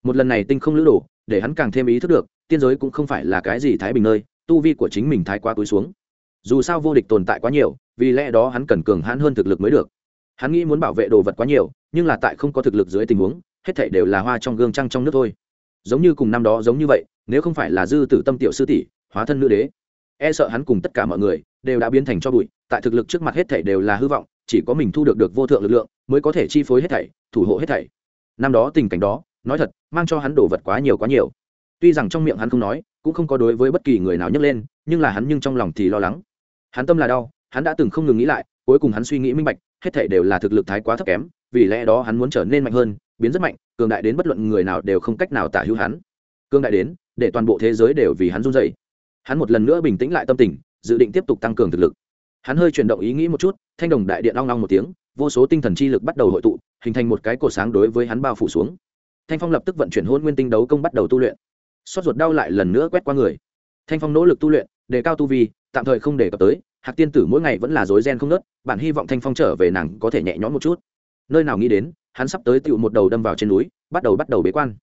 Một lần này tinh không lữ đồ, để hắn càng thêm ý thức được, tiên giới cũng không phải là cái gì thái bình nơi, tu vi của chính mình thái quá túi xuống. Dù sao vô địch tồn tại quá nhiều, vì lẽ đó hắn cần cường hãn hơn thực lực mới được. Hắn nghĩ muốn bảo vệ đồ vật quá nhiều, nhưng là tại không có thực lực dưới tình huống, hết thảy đều là hoa trong gương trăng trong nước thôi. Giống như cùng năm đó giống như vậy, nếu không phải là dư tử tâm tiểu sư tỷ, hóa thân nữ đế e sợ hắn cùng tất cả mọi người đều đã biến thành cho bụi, tại thực lực trước mặt hết thảy đều là hư vọng, chỉ có mình thu được được vô thượng lực lượng, mới có thể chi phối hết thảy thủ hộ hết thảy. Năm đó tình cảnh đó, nói thật, mang cho hắn đổ vật quá nhiều quá nhiều. Tuy rằng trong miệng hắn không nói, cũng không có đối với bất kỳ người nào nhấc lên, nhưng là hắn nhưng trong lòng thì lo lắng. Hắn tâm là đau, hắn đã từng không ngừng nghĩ lại, cuối cùng hắn suy nghĩ minh bạch, hết thảy đều là thực lực thái quá thấp kém, vì lẽ đó hắn muốn trở nên mạnh hơn, biến rất mạnh, cường đại đến bất luận người nào đều không cách nào tả hữu hắn. Cường đại đến, để toàn bộ thế giới đều vì hắn run dậy hắn một lần nữa bình tĩnh lại tâm tình, dự định tiếp tục tăng cường thực lực. Hắn hơi chuyển động ý nghĩ một chút, thanh đồng đại điện long long một tiếng vô số tinh thần chi lực bắt đầu hội tụ, hình thành một cái cột sáng đối với hắn bao phủ xuống. Thanh phong lập tức vận chuyển hôn nguyên tinh đấu công bắt đầu tu luyện. Xót ruột đau lại lần nữa quét qua người. Thanh phong nỗ lực tu luyện, đề cao tu vi, tạm thời không đề cập tới, hạc tiên tử mỗi ngày vẫn là dối gen không nớt bạn hy vọng thanh phong trở về nàng có thể nhẹ nhõm một chút. Nơi nào nghĩ đến, hắn sắp tới tựu một đầu đâm vào trên núi, bắt đầu bắt đầu bế quan.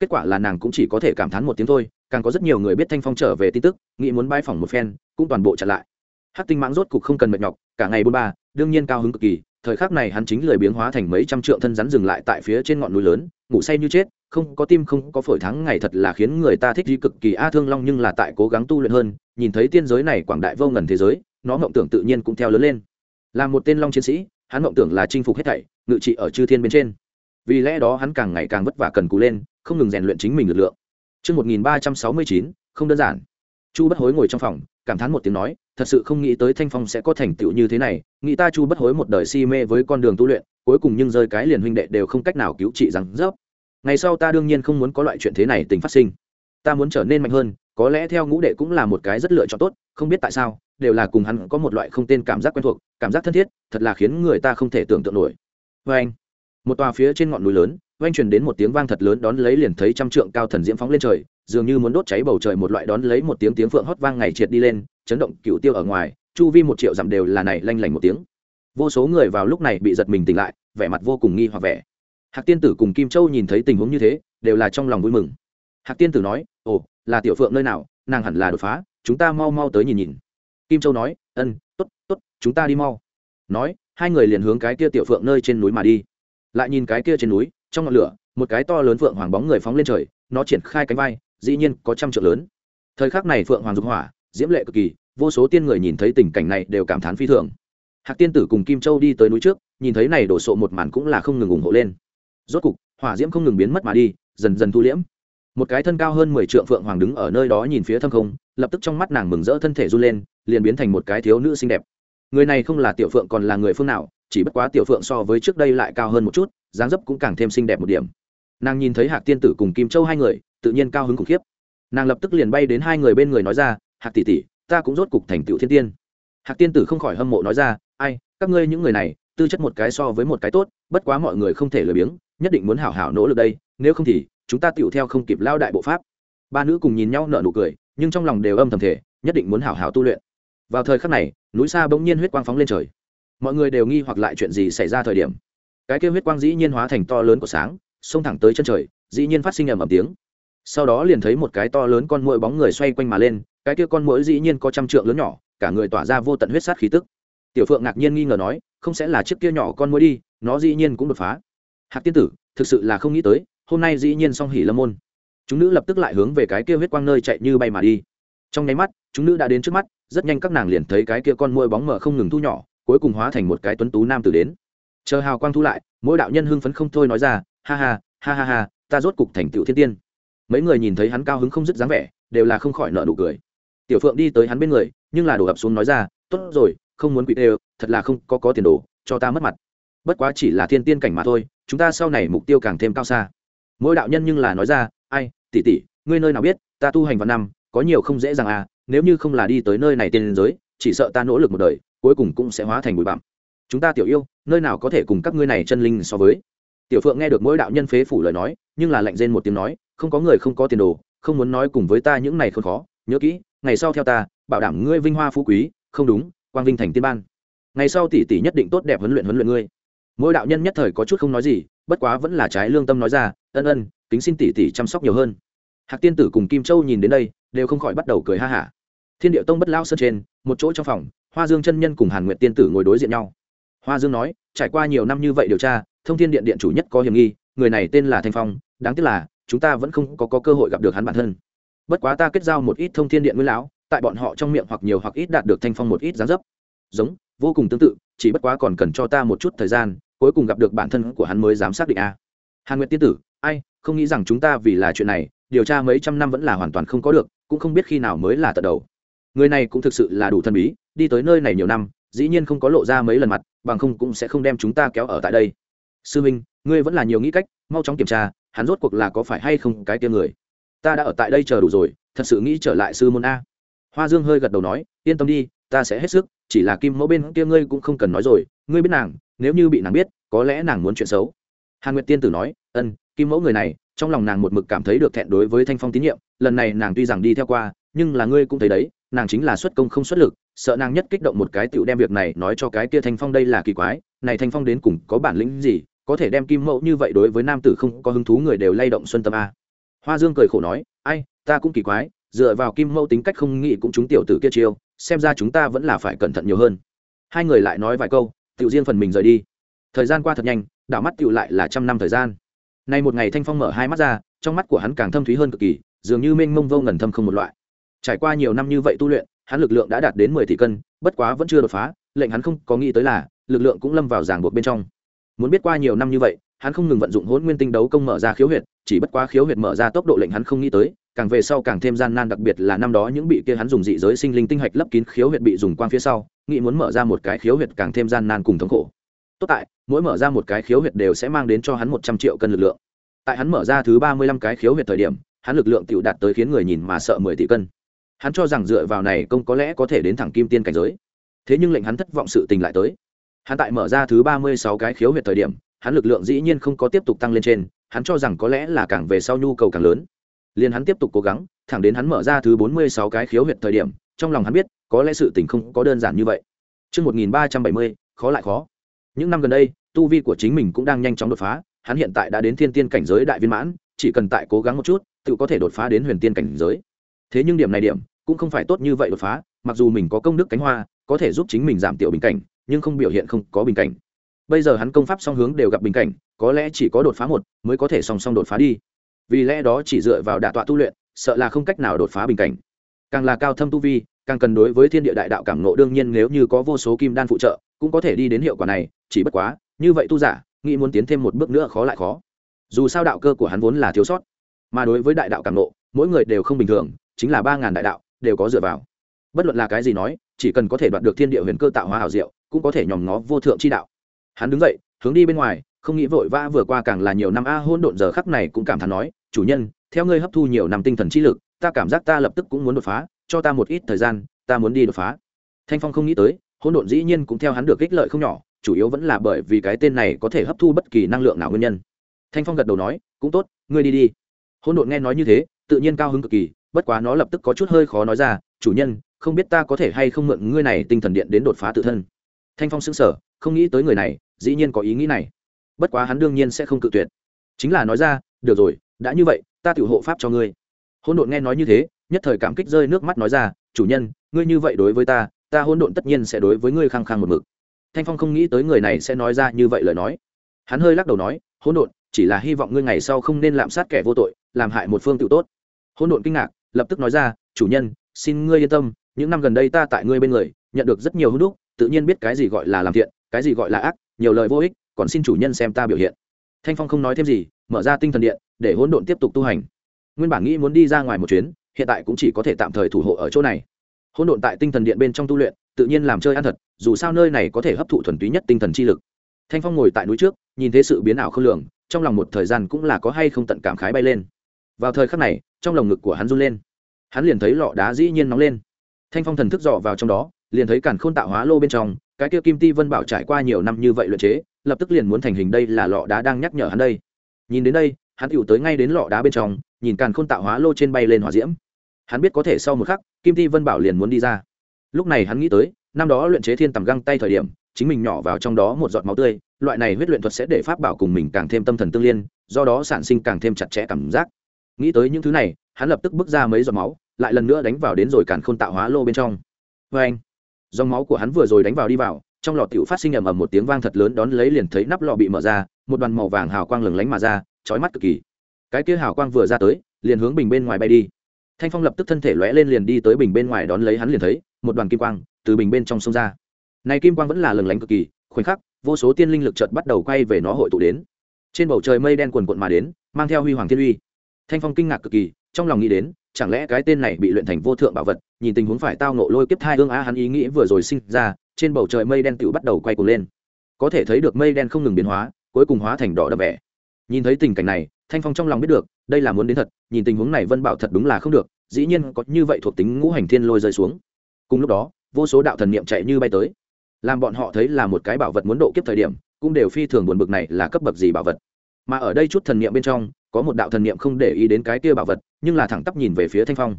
Kết quả là nàng cũng chỉ có thể cảm thán một tiếng thôi, càng có rất nhiều người biết thanh phong trở về tin tức, nghĩ muốn bãi phỏng một phen, cũng toàn bộ chặn lại. Hát tinh mãng rốt cục không cần mệt nhọc, cả ngày bôn ba, đương nhiên cao hứng cực kỳ thời khắc này hắn chính lười biếng hóa thành mấy trăm trượng thân rắn dừng lại tại phía trên ngọn núi lớn ngủ say như chết không có tim không có phổi thắng ngày thật là khiến người ta thích đi cực kỳ a thương long nhưng là tại cố gắng tu luyện hơn nhìn thấy tiên giới này quảng đại vô ngần thế giới nó mộng tưởng tự nhiên cũng theo lớn lên. Là một tên long chiến sĩ hắn mộng tưởng là chinh phục hết thảy ngự trị ở chư thiên bên trên. Vì lẽ đó hắn càng ngày càng vất vả cần cù lên không ngừng rèn luyện chính mình lực lượng. Trước 1369, không đơn giản. Chu bất hối ngồi trong phòng, cảm thán một tiếng nói, thật sự không nghĩ tới Thanh Phong sẽ có thành tựu như thế này, nghĩ ta Chu bất hối một đời si mê với con đường tu luyện, cuối cùng nhưng rơi cái liền huynh đệ đều không cách nào cứu trị rằng dốc. Ngày sau ta đương nhiên không muốn có loại chuyện thế này tình phát sinh. Ta muốn trở nên mạnh hơn, có lẽ theo ngũ đệ cũng là một cái rất lựa chọn tốt, không biết tại sao, đều là cùng hắn có một loại không tên cảm giác quen thuộc, cảm giác thân thiết, thật là khiến người ta không thể tưởng tượng nổi. Và anh, một tòa phía trên ngọn núi lớn, oanh truyền đến một tiếng vang thật lớn đón lấy liền thấy trăm trượng cao thần diễm phóng lên trời, dường như muốn đốt cháy bầu trời một loại đón lấy một tiếng tiếng phượng hót vang ngày triệt đi lên, chấn động cựu tiêu ở ngoài, chu vi một triệu dặm đều là này lanh lảnh một tiếng. Vô số người vào lúc này bị giật mình tỉnh lại, vẻ mặt vô cùng nghi hoặc vẻ. Hạc tiên tử cùng kim châu nhìn thấy tình huống như thế, đều là trong lòng vui mừng. Hạc tiên tử nói, ồ, là tiểu phượng nơi nào, nàng hẳn là đột phá, chúng ta mau mau tới nhìn nhìn. Kim châu nói, ân t ố t t ố t chúng ta đi mau. Nói, hai người liền hướng cái kia tiểu phượng nơi trên núi mà đi. Lại nhìn cái kia trên núi trong ngọn lửa, một cái to lớn phượng hoàng bóng người phóng lên trời, nó triển khai cánh vai, dĩ nhiên có trăm trượng lớn. Thời khắc này phượng hoàng dục hỏa, diễm lệ cực kỳ, vô số tiên người nhìn thấy tình cảnh này đều cảm thán phi thường. Hạc tiên tử cùng kim châu đi tới núi trước, nhìn thấy này đổ sộ một màn cũng là không ngừng ủng hộ lên. Rốt cục, hỏa diễm không ngừng biến mất mà đi, dần dần thu liễm. Một cái thân cao hơn mười trượng phượng hoàng đứng ở nơi đó nhìn phía thâm không, lập tức trong mắt nàng mừng rỡ thân thể run lên, liền biến thành một cái thiếu nữ xinh đẹp. Người này không là tiểu phượng còn là người phương nào chỉ bất quá tiểu phượng so với trước đây lại cao hơn một chút, dáng dấp cũng càng thêm xinh đẹp một điểm. Nàng nhìn thấy hạc tiên tử cùng kim châu hai người, tự nhiên cao hứng khủng khiếp. Nàng lập tức liền bay đến hai người bên người nói ra, hạc tỷ tỷ, ta cũng rốt cục thành tựu thiên tiên. Hạc tiên tử không khỏi hâm mộ nói ra, ai, các ngươi những người này, tư chất một cái so với một cái tốt, bất quá mọi người không thể lười biếng, nhất định muốn hảo hảo nỗ lực đây, nếu không thì chúng ta tựu theo không kịp lao đại bộ pháp. Ba nữ cùng nhìn nhau nở nụ cười, nhưng trong lòng đều âm thầm thể nhất định muốn hảo hảo tu luyện. Vào thời khắc này, núi xa bỗng nhiên huyết quang phóng lên trời mọi người đều nghi hoặc lại chuyện gì xảy ra thời điểm. Cái kêu huyết quang dĩ nhiên hóa thành to lớn của sáng, xông thẳng tới chân trời, dĩ nhiên phát sinh ầm ầm tiếng. Sau đó liền thấy một cái to lớn con mũi bóng người xoay quanh mà lên, cái kia con mũi dĩ nhiên có trăm trượng lớn nhỏ, cả người tỏa ra vô tận huyết sát khí tức. Tiểu phượng ngạc nhiên nghi ngờ nói, không sẽ là chiếc kia nhỏ con mũi đi, nó dĩ nhiên cũng đột phá. Hạc tiên tử, thực sự là không nghĩ tới, hôm nay dĩ nhiên song hỉ lâm môn. Chúng nữ lập tức lại hướng về cái kia huyết quang nơi chạy như bay mà đi. Trong nháy mắt, chúng nữ đã đến trước mắt, rất nhanh các nàng liền thấy cái kia con mũi bóng mở không ngừng thu nhỏ cuối cùng hóa thành một cái tuấn tú nam tử đến. Chờ hào quang thu lại, mỗi đạo nhân hưng phấn không thôi nói ra, ha ha ha ha ha, ta rốt cục thành tựu thiên tiên. Mấy người nhìn thấy hắn cao hứng không dứt dáng vẻ, đều là không khỏi nợ nụ cười. Tiểu phượng đi tới hắn bên người, nhưng là đổ ập xuống nói ra, tốt rồi, không muốn quỵ đều, thật là không có có tiền đồ, cho ta mất mặt. Bất quá chỉ là thiên tiên cảnh mà thôi, chúng ta sau này mục tiêu càng thêm cao xa. Mỗi đạo nhân nhưng là nói ra, ai, tỷ tỷ, ngươi nơi nào biết, ta tu hành vào năm, có nhiều không dễ dàng à nếu như không là đi tới nơi này tiên giới, chỉ sợ ta nỗ lực một đời cuối cùng cũng sẽ hóa thành bụi bặm. Chúng ta tiểu yêu, nơi nào có thể cùng các ngươi này chân linh so với? Tiểu phượng nghe được mỗi đạo nhân phế phủ lời nói, nhưng là lạnh rên một tiếng nói, không có người không có tiền đồ, không muốn nói cùng với ta những này không khó, nhớ kỹ, ngày sau theo ta, bảo đảm ngươi vinh hoa phú quý, không đúng, quang vinh thành tiên ban. Ngày sau tỷ tỷ nhất định tốt đẹp huấn luyện huấn luyện ngươi. Mỗi đạo nhân nhất thời có chút không nói gì, bất quá vẫn là trái lương tâm nói ra, ân ân, kính xin tỷ tỷ chăm sóc nhiều hơn. Hạc tiên tử cùng kim châu nhìn đến đây, đều không khỏi bắt đầu cười ha hả. Thiên điệu tông bất lao sơn trên, một chỗ trong phòng hoa dương chân nhân cùng hàn nguyện tiên tử ngồi đối diện nhau. Hoa dương nói trải qua nhiều năm như vậy điều tra thông thiên điện điện chủ nhất có hiểm nghi người này tên là thanh phong đáng tiếc là chúng ta vẫn không có, có cơ hội gặp được hắn bản thân. Bất quá ta kết giao một ít thông thiên điện nguyên lão tại bọn họ trong miệng hoặc nhiều hoặc ít đạt được thanh phong một ít gián dấp. Giống vô cùng tương tự chỉ bất quá còn cần cho ta một chút thời gian cuối cùng gặp được bản thân của hắn mới dám xác định a. Hàn nguyệt tiên tử ai không nghĩ rằng chúng ta vì là chuyện này điều tra mấy trăm năm vẫn là hoàn toàn không có được cũng không biết khi nào mới là tận đầu người này cũng thực sự là đủ thần bí, đi tới nơi này nhiều năm, dĩ nhiên không có lộ ra mấy lần mặt, bằng không cũng sẽ không đem chúng ta kéo ở tại đây. Sư minh, ngươi vẫn là nhiều nghĩ cách, mau chóng kiểm tra, hắn rốt cuộc là có phải hay không cái tia người. Ta đã ở tại đây chờ đủ rồi, thật sự nghĩ trở lại sư môn a. Hoa dương hơi gật đầu nói, yên tâm đi, ta sẽ hết sức, chỉ là kim mẫu bên kia ngươi cũng không cần nói rồi, ngươi biết nàng, nếu như bị nàng biết, có lẽ nàng muốn chuyện xấu. Hàn nguyệt tiên tử nói, ân, kim mẫu người này, trong lòng nàng một mực cảm thấy được thẹn đối với thanh phong tín nhiệm, lần này nàng tuy rằng đi theo qua nhưng là ngươi cũng thấy đấy, nàng chính là xuất công không xuất lực, sợ nàng nhất kích động một cái tựu đem việc này nói cho cái kia thanh phong đây là kỳ quái, này thanh phong đến cùng có bản lĩnh gì, có thể đem kim mẫu như vậy đối với nam tử không có hứng thú người đều lay động xuân tâm a. Hoa dương cười khổ nói, ai, ta cũng kỳ quái, dựa vào kim mẫu tính cách không nghĩ cũng chúng tiểu tử kia chiêu, xem ra chúng ta vẫn là phải cẩn thận nhiều hơn. Hai người lại nói vài câu, tiểu riêng phần mình rời đi. Thời gian qua thật nhanh, đảo mắt tiểu lại là trăm năm thời gian. Nay một ngày thanh phong mở hai mắt ra, trong mắt của hắn càng thâm thúy hơn cực kỳ, dường như mênh mông vô ngần thâm không một loại trải qua nhiều năm như vậy tu luyện, hắn lực lượng đã đạt đến mười tỷ cân, bất quá vẫn chưa đột phá, lệnh hắn không có nghĩ tới là, lực lượng cũng lâm vào ràng buộc bên trong. Muốn biết qua nhiều năm như vậy, hắn không ngừng vận dụng hỗn nguyên tinh đấu công mở ra khiếu huyệt, chỉ bất quá khiếu huyệt mở ra tốc độ lệnh hắn không nghĩ tới, càng về sau càng thêm gian nan đặc biệt là năm đó những bị kia hắn dùng dị giới sinh linh tinh hạch lấp kín khiếu huyệt bị dùng quang phía sau, nghĩ muốn mở ra một cái khiếu huyệt càng thêm gian nan cùng thống khổ. Tốt tại, mỗi mở ra một cái khiếu huyệt đều sẽ mang đến cho hắn một trăm triệu cân lực lượng. Tại hắn mở ra thứ ba mươi lăm cái khiếu huyệt thời điểm, hắn lực lượng tự đạt tới khiến người nhìn mà sợ mười tỷ cân hắn cho rằng dựa vào này công có lẽ có thể đến thẳng kim tiên cảnh giới thế nhưng lệnh hắn thất vọng sự tình lại tới hắn tại mở ra thứ ba mươi sáu cái khiếu huyệt thời điểm hắn lực lượng dĩ nhiên không có tiếp tục tăng lên trên hắn cho rằng có lẽ là càng về sau nhu cầu càng lớn liền hắn tiếp tục cố gắng thẳng đến hắn mở ra thứ bốn mươi sáu cái khiếu huyệt thời điểm trong lòng hắn biết có lẽ sự tình không có đơn giản như vậy Trước 1370, khó lại khó. Những năm gần đây, tu vi của chính mình cũng đang nhanh chóng đột phá, hắn hiện tại đã đến thiên tiên cảnh giới đại viên mãn, chỉ cần tại cố gắng một chút, tự có thể đột phá đến huyền tiên cảnh giới. Thế nhưng điểm này điểm cũng không phải tốt như vậy đột phá, mặc dù mình có công đức cánh hoa, có thể giúp chính mình giảm tiểu bình cảnh, nhưng không biểu hiện không có bình cảnh. Bây giờ hắn công pháp song hướng đều gặp bình cảnh, có lẽ chỉ có đột phá một mới có thể song song đột phá đi. Vì lẽ đó chỉ dựa vào đạ tọa tu luyện sợ là không cách nào đột phá bình cảnh. Càng là cao thâm tu vi càng cần đối với thiên địa đại đạo cảm nộ đương nhiên nếu như có vô số kim đan phụ trợ cũng có thể đi đến hiệu quả này chỉ bất quá như vậy tu giả nghĩ muốn tiến thêm một bước nữa khó lại khó. Dù sao đạo cơ của hắn vốn là thiếu sót mà đối với đại đạo cảm nộ mỗi người đều không bình thường chính là ba ngàn đại đạo, đều có dựa vào. Bất luận là cái gì nói, chỉ cần có thể đoạt được thiên địa huyền cơ tạo hóa hảo diệu, cũng có thể nhòm ngó vô thượng chi đạo. Hắn đứng dậy, hướng đi bên ngoài, không nghĩ vội vã vừa qua càng là nhiều năm, a hôn độn giờ khắc này cũng cảm thán nói, chủ nhân, theo ngươi hấp thu nhiều năm tinh thần trí lực, ta cảm giác ta lập tức cũng muốn đột phá, cho ta một ít thời gian, ta muốn đi đột phá. Thanh phong không nghĩ tới hôn độn dĩ nhiên cũng theo hắn được ích lợi không nhỏ, chủ yếu vẫn là bởi vì cái tên này có thể hấp thu bất kỳ năng lượng nào nguyên nhân. Thanh phong gật đầu nói, cũng tốt, ngươi đi đi. Hôn độn nghe nói như thế, tự nhiên cao hứng cực kỳ bất quá nó lập tức có chút hơi khó nói ra, chủ nhân, không biết ta có thể hay không mượn ngươi này tinh thần điện đến đột phá tự thân? Thanh phong xứng sở không nghĩ tới người này, dĩ nhiên có ý nghĩ này. Bất quá hắn đương nhiên sẽ không cự tuyệt. Chính là nói ra, được rồi, đã như vậy, ta tự hộ pháp cho ngươi. Hôn độn nghe nói như thế, nhất thời cảm kích rơi nước mắt nói ra, chủ nhân, ngươi như vậy đối với ta ta hôn độn tất nhiên sẽ đối với ngươi khăng khăng một mực. Thanh phong không nghĩ tới người này sẽ nói ra như vậy lời nói. Hắn hơi lắc đầu nói hôn độn, chỉ là hy vọng ngươi ngày sau không nên lạm sát kẻ vô tội, làm hại một phương tự tốt. Hôn độn kinh ngạc lập tức nói ra, chủ nhân, xin ngươi yên tâm, những năm gần đây ta tại ngươi bên người, nhận được rất nhiều hữu đúc tự nhiên biết cái gì gọi là làm thiện, cái gì gọi là ác, nhiều lời vô ích, còn xin chủ nhân xem ta biểu hiện. Thanh phong không nói thêm gì, mở ra tinh thần điện, để hỗn độn tiếp tục tu hành. Nguyên bản nghĩ muốn đi ra ngoài một chuyến, hiện tại cũng chỉ có thể tạm thời thủ hộ ở chỗ này. Hỗn độn tại tinh thần điện bên trong tu luyện, tự nhiên làm chơi ăn thật, dù sao nơi này có thể hấp thụ thuần túy nhất tinh thần chi lực. Thanh phong ngồi tại núi trước, nhìn thấy sự biến ảo không lường, trong lòng một thời gian cũng là có hay không tận cảm khái bay lên. Vào thời khắc này trong lồng ngực của hắn run lên. Hắn liền thấy lọ đá dĩ nhiên nóng lên. Thanh phong thần thức dọ vào trong đó, liền thấy cản khôn tạo hóa lô bên trong, cái kia kim ti vân bảo trải qua nhiều năm như vậy luyện chế, lập tức liền muốn thành hình đây là lọ đá đang nhắc nhở hắn đây. Nhìn đến đây, hắn tựu tới ngay đến lọ đá bên trong, nhìn càn khôn tạo hóa lô trên bay lên hỏa diễm. Hắn biết có thể sau một khắc, kim ti vân bảo liền muốn đi ra. Lúc này hắn nghĩ tới, năm đó luyện chế thiên tầm găng tay thời điểm, chính mình nhỏ vào trong đó một giọt máu tươi, loại này huyết luyện thuật sẽ để pháp bảo cùng mình càng thêm tâm thần tương liên, do đó sản sinh càng thêm chặt chẽ cảm giác nghĩ tới những thứ này, hắn lập tức bước ra mấy giọt máu, lại lần nữa đánh vào đến rồi càn khôn tạo hóa lô bên trong. Vê anh, dòng máu của hắn vừa rồi đánh vào đi vào, trong lò tiểu phát sinh ầm ầm một tiếng vang thật lớn đón lấy liền thấy nắp lò bị mở ra, một đoàn màu vàng hào quang lừng lánh mà ra, chói mắt cực kỳ. Cái kia hào quang vừa ra tới, liền hướng bình bên ngoài bay đi. Thanh phong lập tức thân thể lóe lên liền đi tới bình bên ngoài đón lấy hắn liền thấy, một đoàn kim quang từ bình bên trong sông ra. Này kim quang vẫn là lừng lánh cực kỳ, khoảnh khắc, vô số tiên linh lực chợt bắt đầu quay về nó hội tụ đến. Trên bầu trời mây đen quần quận mà đến, mang theo huy hoàng thiên uy thanh phong kinh ngạc cực kỳ, trong lòng nghĩ đến, chẳng lẽ cái tên này bị luyện thành vô thượng bảo vật, nhìn tình huống phải tao nộ lôi kiếp thai ương á hắn ý nghĩ vừa rồi sinh ra, trên bầu trời mây đen tựu bắt đầu quay cuồng lên. Có thể thấy được mây đen không ngừng biến hóa, cuối cùng hóa thành đỏ đậm vẻ. Nhìn thấy tình cảnh này, thanh phong trong lòng biết được, đây là muốn đến thật, nhìn tình huống này vân bảo thật đúng là không được, dĩ nhiên có như vậy thuộc tính ngũ hành thiên lôi rơi xuống. Cùng lúc đó, vô số đạo thần niệm chạy như bay tới. Làm bọn họ thấy là một cái bảo vật muốn độ kiếp thời điểm, cũng đều phi thường buồn bực này là cấp bậc gì bảo vật. Mà ở đây chút thần niệm bên trong có một đạo thần niệm không để ý đến cái kia bảo vật, nhưng là thẳng tắp nhìn về phía thanh phong.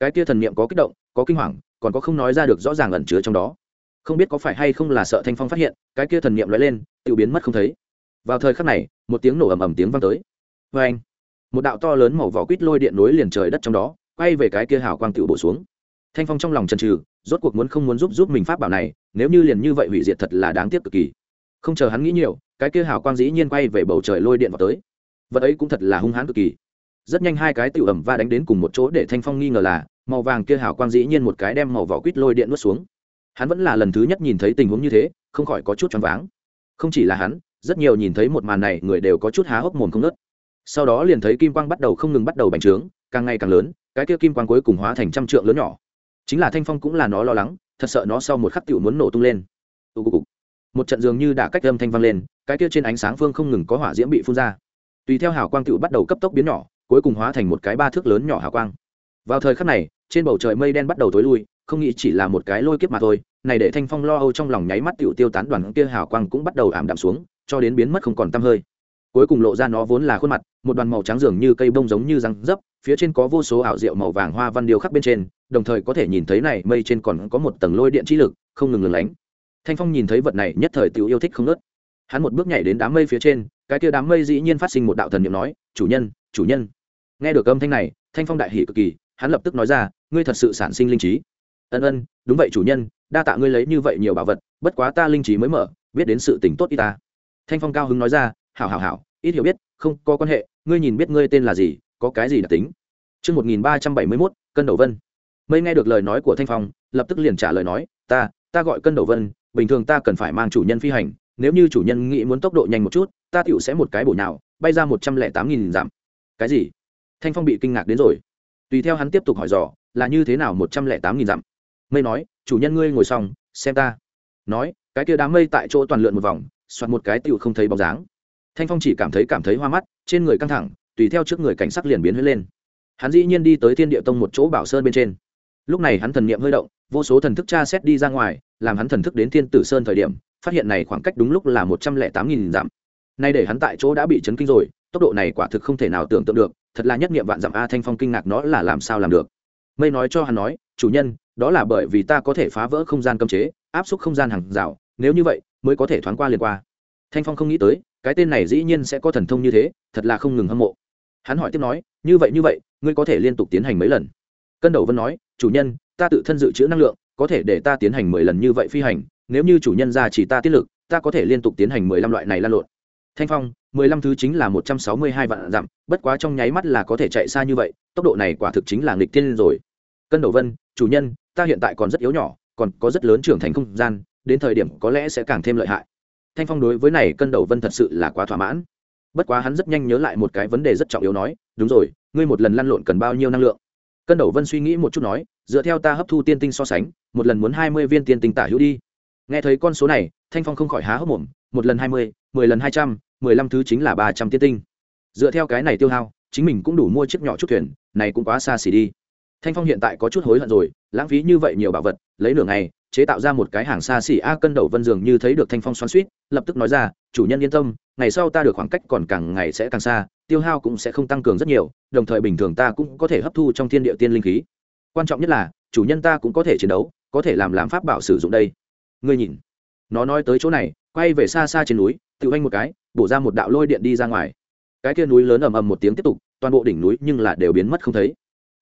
Cái kia thần niệm có kích động, có kinh hoàng, còn có không nói ra được rõ ràng ẩn chứa trong đó. Không biết có phải hay không là sợ thanh phong phát hiện, cái kia thần niệm lóe lên, tự biến mất không thấy. Vào thời khắc này, một tiếng nổ ầm ầm tiếng vang tới. Vê anh, một đạo to lớn màu vỏ quýt lôi điện nối liền trời đất trong đó, quay về cái kia hào quang tự bổ xuống. Thanh phong trong lòng chần trừ rốt cuộc muốn không muốn giúp giúp mình pháp bảo này, nếu như liền như vậy hủy diệt thật là đáng tiếc cực kỳ. Không chờ hắn nghĩ nhiều, cái kia hào quang dĩ nhiên quay về bầu trời lôi điện vào tới vật ấy cũng thật là hung hãn cực kỳ. Rất nhanh hai cái tự ẩm va đánh đến cùng một chỗ để thanh phong nghi ngờ là, màu vàng kia hào quang dĩ nhiên một cái đem màu vỏ quýt lôi điện nuốt xuống. Hắn vẫn là lần thứ nhất nhìn thấy tình huống như thế, không khỏi có chút choáng váng. Không chỉ là hắn, rất nhiều nhìn thấy một màn này người đều có chút há hốc mồm không nớt sau đó liền thấy kim quang bắt đầu không ngừng bắt đầu bành trướng, càng ngày càng lớn, cái kia kim quang cuối cùng hóa thành trăm trượng lớn nhỏ. Chính là thanh phong cũng là nó lo lắng, thật sợ nó sau một khắc tiểu muốn nổ tung lên. Một trận dường như đã cách âm thanh vang lên, cái kia trên ánh sáng phương không ngừng có hỏa diễm bị phun ra tùy theo hào quang tựu bắt đầu cấp tốc biến nhỏ, cuối cùng hóa thành một cái ba thước lớn nhỏ hào quang. Vào thời khắc này, trên bầu trời mây đen bắt đầu tối lui, không nghĩ chỉ là một cái lôi kiếp mà thôi, này để thanh phong lo âu trong lòng nháy mắt tựu tiêu tán đoàn kia hào quang cũng bắt đầu ảm đạm xuống, cho đến biến mất không còn tăm hơi. Cuối cùng lộ ra nó vốn là khuôn mặt, một đoàn màu trắng dường như cây bông giống như răng dấp, phía trên có vô số ảo diệu màu vàng hoa văn điêu khắc bên trên, đồng thời có thể nhìn thấy này mây trên còn có một tầng lôi điện trí lực, không ngừng lừng lánh. Thanh phong nhìn thấy vật này nhất thời tựu yêu thích không nớt hắn một bước nhảy đến đám mây phía trên cái kia đám mây dĩ nhiên phát sinh một đạo thần niệm nói chủ nhân chủ nhân. Nghe được âm thanh này thanh phong đại hỉ cực kỳ hắn lập tức nói ra ngươi thật sự sản sinh linh trí. Ân ân đúng vậy chủ nhân đa tạ ngươi lấy như vậy nhiều bảo vật bất quá ta linh trí mới mở biết đến sự tình tốt y ta. Thanh phong cao hứng nói ra hảo hảo hảo ít hiểu biết không có quan hệ ngươi nhìn biết ngươi tên là gì có cái gì đặc tính? Trước 1371, cân đầu vân. Mây nghe được lời nói của Thanh Phong, lập tức liền trả lời nói, ta, ta gọi cân đầu vân, bình thường ta cần phải mang chủ nhân phi hành, nếu như chủ nhân nghĩ muốn tốc độ nhanh một chút, ta tiểu sẽ một cái bổ nào, bay ra một trăm lẻ tám nghìn dặm. Cái gì? Thanh Phong bị kinh ngạc đến rồi. Tùy theo hắn tiếp tục hỏi dò, là như thế nào một trăm lẻ tám nghìn dặm? Mây nói, chủ nhân ngươi ngồi xong, xem ta. Nói, cái kia đám mây tại chỗ toàn lượn một vòng, xoát một cái tiểu không thấy bóng dáng thanh phong chỉ cảm thấy cảm thấy hoa mắt trên người căng thẳng tùy theo trước người cảnh sắc liền biến huyết lên hắn dĩ nhiên đi tới thiên địa tông một chỗ bảo sơn bên trên lúc này hắn thần niệm hơi động vô số thần thức tra xét đi ra ngoài làm hắn thần thức đến thiên tử sơn thời điểm phát hiện này khoảng cách đúng lúc là một trăm lẻ tám nghìn dặm nay để hắn tại chỗ đã bị chấn kinh rồi, tốc độ này quả thực không thể nào tưởng tượng được, thật là nhất niệm vạn dặm a thanh phong kinh ngạc nó là làm sao làm được. Mây nói cho hắn nói, chủ nhân, đó là bởi vì ta có thể phá vỡ không gian cấm chế, áp suất không gian hàng rào, nếu như vậy, mới có thể thoáng qua liền qua. Thanh phong không nghĩ tới, cái tên này dĩ nhiên sẽ có thần thông như thế, thật là không ngừng hâm mộ. Hắn hỏi tiếp nói, như vậy như vậy, ngươi có thể liên tục tiến hành mấy lần? Cân đầu vân nói, chủ nhân, ta tự thân dự trữ năng lượng, có thể để ta tiến hành mười lần như vậy phi hành, nếu như chủ nhân ra chỉ ta tiết lực, ta có thể liên tục tiến hành mười lăm loại này lan lộn thanh phong, mười lăm thứ chính là một trăm sáu mươi hai vạn dặm, bất quá trong nháy mắt là có thể chạy xa như vậy, tốc độ này quả thực chính là nghịch thiên rồi. Cân đầu vân, chủ nhân, ta hiện tại còn rất yếu nhỏ, còn có rất lớn trưởng thành không gian, đến thời điểm có lẽ sẽ càng thêm lợi hại. Thanh phong đối với này cân đầu vân thật sự là quá thỏa mãn. Bất quá hắn rất nhanh nhớ lại một cái vấn đề rất trọng yếu nói, đúng rồi, ngươi một lần lăn lộn cần bao nhiêu năng lượng? Cân đầu vân suy nghĩ một chút nói, dựa theo ta hấp thu tiên tinh so sánh, một lần muốn hai mươi viên tiên tinh tả hữu đi. Nghe thấy con số này, thanh phong không khỏi há hốc mồm, một lần hai mươi, mười lần hai trăm mười lăm thứ chính là ba trăm tiên tinh. Dựa theo cái này tiêu hao, chính mình cũng đủ mua chiếc nhỏ chút thuyền, này cũng quá xa xỉ đi. Thanh phong hiện tại có chút hối hận rồi, lãng phí như vậy nhiều bảo vật, lấy nửa ngày, chế tạo ra một cái hàng xa xỉ a cân đầu vân dường như thấy được thanh phong xoắn suýt lập tức nói ra, chủ nhân yên tâm, ngày sau ta được khoảng cách còn càng ngày sẽ càng xa, tiêu hao cũng sẽ không tăng cường rất nhiều, đồng thời bình thường ta cũng có thể hấp thu trong thiên địa tiên linh khí. Quan trọng nhất là, chủ nhân ta cũng có thể chiến đấu, có thể làm làm pháp bảo sử dụng đây. Ngươi nhìn, nó nói tới chỗ này, quay về xa xa trên núi, tự anh một cái bổ ra một đạo lôi điện đi ra ngoài. Cái kia núi lớn ầm ầm một tiếng tiếp tục toàn bộ đỉnh núi nhưng là đều biến mất không thấy.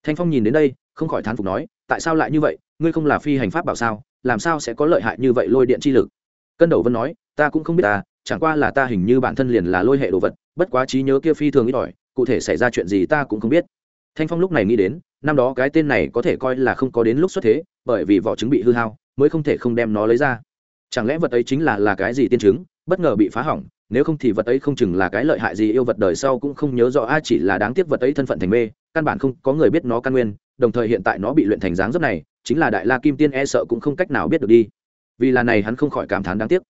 Thanh phong nhìn đến đây không khỏi thán phục nói tại sao lại như vậy? Ngươi không là phi hành pháp bảo sao? Làm sao sẽ có lợi hại như vậy lôi điện chi lực? Cân đầu vân nói ta cũng không biết ta chẳng qua là ta hình như bản thân liền là lôi hệ đồ vật bất quá trí nhớ kia phi thường ít ỏi cụ thể xảy ra chuyện gì ta cũng không biết. Thanh phong lúc này nghĩ đến năm đó cái tên này có thể coi là không có đến lúc xuất thế bởi vì vỏ trứng bị hư hao mới không thể không đem nó lấy ra. Chẳng lẽ vật ấy chính là là cái gì tiên chứng, bất ngờ bị phá hỏng nếu không thì vật ấy không chừng là cái lợi hại gì, yêu vật đời sau cũng không nhớ rõ ai chỉ là đáng tiếc vật ấy thân phận thành mê, căn bản không có người biết nó căn nguyên, đồng thời hiện tại nó bị luyện thành dáng dấp này, chính là đại la kim tiên e sợ cũng không cách nào biết được đi. Vì là này hắn không khỏi cảm thán đáng tiếc.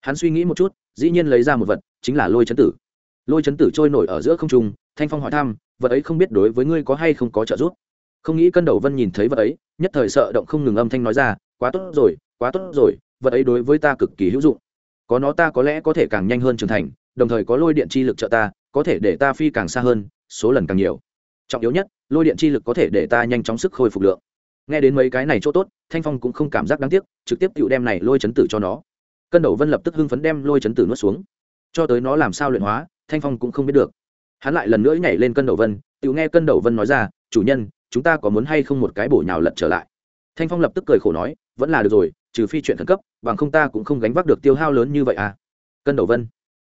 Hắn suy nghĩ một chút, dĩ nhiên lấy ra một vật, chính là lôi chấn tử. Lôi chấn tử trôi nổi ở giữa không trung, thanh phong hỏi thăm, vật ấy không biết đối với ngươi có hay không có trợ giúp? Không nghĩ cân đầu vân nhìn thấy vật ấy, nhất thời sợ động không ngừng âm thanh nói ra, quá tốt rồi, quá tốt rồi, vật ấy đối với ta cực kỳ hữu dụng có nó ta có lẽ có thể càng nhanh hơn trưởng thành, đồng thời có lôi điện chi lực trợ ta, có thể để ta phi càng xa hơn, số lần càng nhiều. Trọng yếu nhất, lôi điện chi lực có thể để ta nhanh chóng sức khôi phục lượng. Nghe đến mấy cái này chỗ tốt, thanh phong cũng không cảm giác đáng tiếc, trực tiếp tựu đem này lôi chấn tử cho nó. Cân đầu vân lập tức hưng phấn đem lôi chấn tử nuốt xuống. Cho tới nó làm sao luyện hóa, thanh phong cũng không biết được. Hắn lại lần nữa nhảy lên cân đầu vân, tựu nghe cân đầu vân nói ra, chủ nhân, chúng ta có muốn hay không một cái bổ nhào lật trở lại? Thanh phong lập tức cười khổ nói, vẫn là được rồi trừ phi chuyện khẩn cấp, bằng không ta cũng không gánh vác được tiêu hao lớn như vậy à. Cân đầu vân.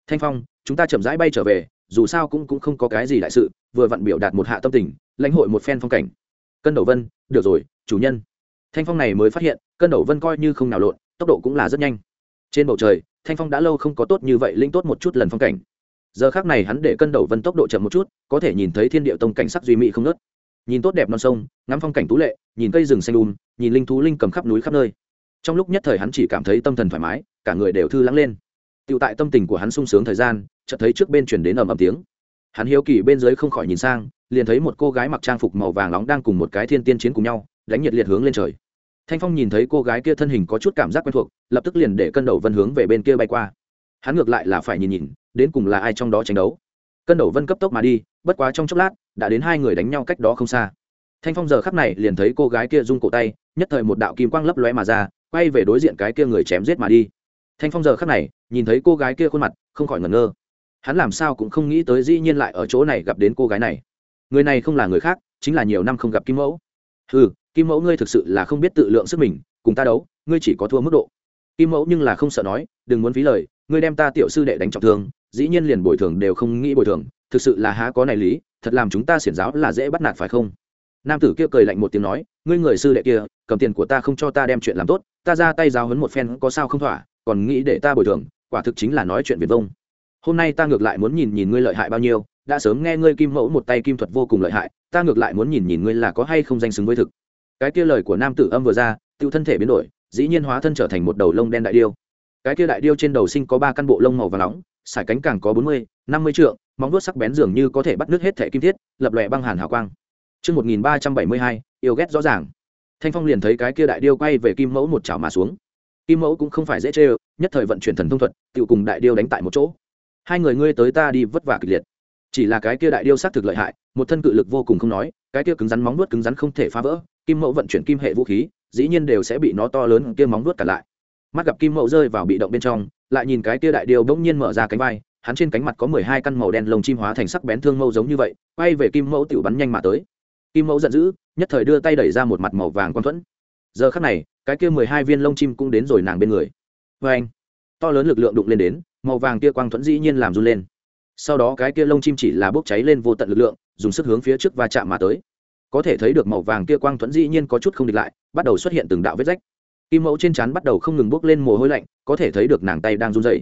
Thanh phong, chúng ta chậm rãi bay trở về, dù sao cũng cũng không có cái gì đại sự, vừa vặn biểu đạt một hạ tâm tình, lãnh hội một phen phong cảnh. Cân đầu vân, được rồi, chủ nhân. Thanh phong này mới phát hiện, cân đầu vân coi như không nào lộn, tốc độ cũng là rất nhanh. Trên bầu trời, thanh phong đã lâu không có tốt như vậy linh tốt một chút lần phong cảnh. Giờ khác này hắn để cân đầu vân tốc độ chậm một chút, có thể nhìn thấy thiên địa tông cảnh sắc duy mỹ không nớt nhìn tốt đẹp non sông, ngắm phong cảnh tú lệ, nhìn cây rừng xanh đùm nhìn linh thú linh cầm khắp núi khắp nơi trong lúc nhất thời hắn chỉ cảm thấy tâm thần thoải mái, cả người đều thư lắng lên. Tựu tại tâm tình của hắn sung sướng thời gian, chợt thấy trước bên chuyển đến ầm ầm tiếng. Hắn hiếu kỳ bên dưới không khỏi nhìn sang, liền thấy một cô gái mặc trang phục màu vàng nóng đang cùng một cái thiên tiên chiến cùng nhau, đánh nhiệt liệt hướng lên trời. Thanh phong nhìn thấy cô gái kia thân hình có chút cảm giác quen thuộc, lập tức liền để cân đầu vân hướng về bên kia bay qua. Hắn ngược lại là phải nhìn nhìn, đến cùng là ai trong đó tranh đấu. Cân đầu vân cấp tốc mà đi, bất quá trong chốc lát, đã đến hai người đánh nhau cách đó không xa. Thanh phong giờ khắc này liền thấy cô gái kia rung cổ tay, nhất thời một đạo kim quang lấp lóe mà ra quay về đối diện cái kia người chém giết mà đi. Thanh phong giờ khắc này, nhìn thấy cô gái kia khuôn mặt, không khỏi ngẩn ngơ. Hắn làm sao cũng không nghĩ tới dĩ nhiên lại ở chỗ này gặp đến cô gái này. Người này không là người khác, chính là nhiều năm không gặp kim mẫu. Ừ kim mẫu ngươi thực sự là không biết tự lượng sức mình, cùng ta đấu, ngươi chỉ có thua mức độ. Kim mẫu nhưng là không sợ nói, đừng muốn phí lời, ngươi đem ta tiểu sư đệ đánh trọng thương, dĩ nhiên liền bồi thường đều không nghĩ bồi thường, thực sự là há có này lý, thật làm chúng ta xiển giáo là dễ bắt nạt phải không? Nam tử kia cười lạnh một tiếng nói, ngươi người sư đệ kia, cầm tiền của ta không cho ta đem chuyện làm tốt, ta ra tay giáo hấn một phen có sao không thỏa, còn nghĩ để ta bồi thường, quả thực chính là nói chuyện viền vông. Hôm nay ta ngược lại muốn nhìn nhìn ngươi lợi hại bao nhiêu, đã sớm nghe ngươi kim mẫu một tay kim thuật vô cùng lợi hại, ta ngược lại muốn nhìn nhìn ngươi là có hay không danh xứng với thực. Cái kia lời của nam tử âm vừa ra, tự thân thể biến đổi, dĩ nhiên hóa thân trở thành một đầu lông đen đại điêu. Cái kia đại điêu trên đầu sinh có ba căn bộ lông màu và nóng, sải cánh càng có bốn mươi, năm mươi trượng, móng vuốt sắc bén dường như có thể bắt nước hết thẻ kim thiết, lập lòe băng hàn hào quang. Trước 1372, yêu ghét rõ ràng. Thanh Phong liền thấy cái kia đại điêu quay về Kim Mẫu một chảo mà xuống. Kim Mẫu cũng không phải dễ chơi, nhất thời vận chuyển thần thông thuật, tiểu cùng đại điêu đánh tại một chỗ. Hai người ngươi tới ta đi vất vả kịch liệt. Chỉ là cái kia đại điêu sát thực lợi hại, một thân cự lực vô cùng không nói, cái kia cứng rắn móng vuốt cứng rắn không thể phá vỡ, Kim Mẫu vận chuyển kim hệ vũ khí, dĩ nhiên đều sẽ bị nó to lớn kia móng vuốt cả lại. Mắt gặp Kim Mẫu rơi vào bị động bên trong, lại nhìn cái kia đại điêu bỗng nhiên mở ra cánh vai, hắn trên cánh mặt có mười hai căn màu đen lông chim hóa thành sắc bén thương mâu giống như vậy, quay về Kim Mẫu tiểu bắn nhanh mà tới kim mẫu giận dữ, nhất thời đưa tay đẩy ra một mặt màu vàng quang thuẫn. Giờ khắc này, cái kia mười hai viên lông chim cũng đến rồi nàng bên người. Vê anh, to lớn lực lượng đụng lên đến, màu vàng kia quang thuẫn dĩ nhiên làm run lên. Sau đó cái kia lông chim chỉ là bốc cháy lên vô tận lực lượng, dùng sức hướng phía trước và chạm mà tới. Có thể thấy được màu vàng kia quang thuẫn dĩ nhiên có chút không địch lại, bắt đầu xuất hiện từng đạo vết rách. Kim mẫu trên trán bắt đầu không ngừng bốc lên mồ hôi lạnh, có thể thấy được nàng tay đang run dày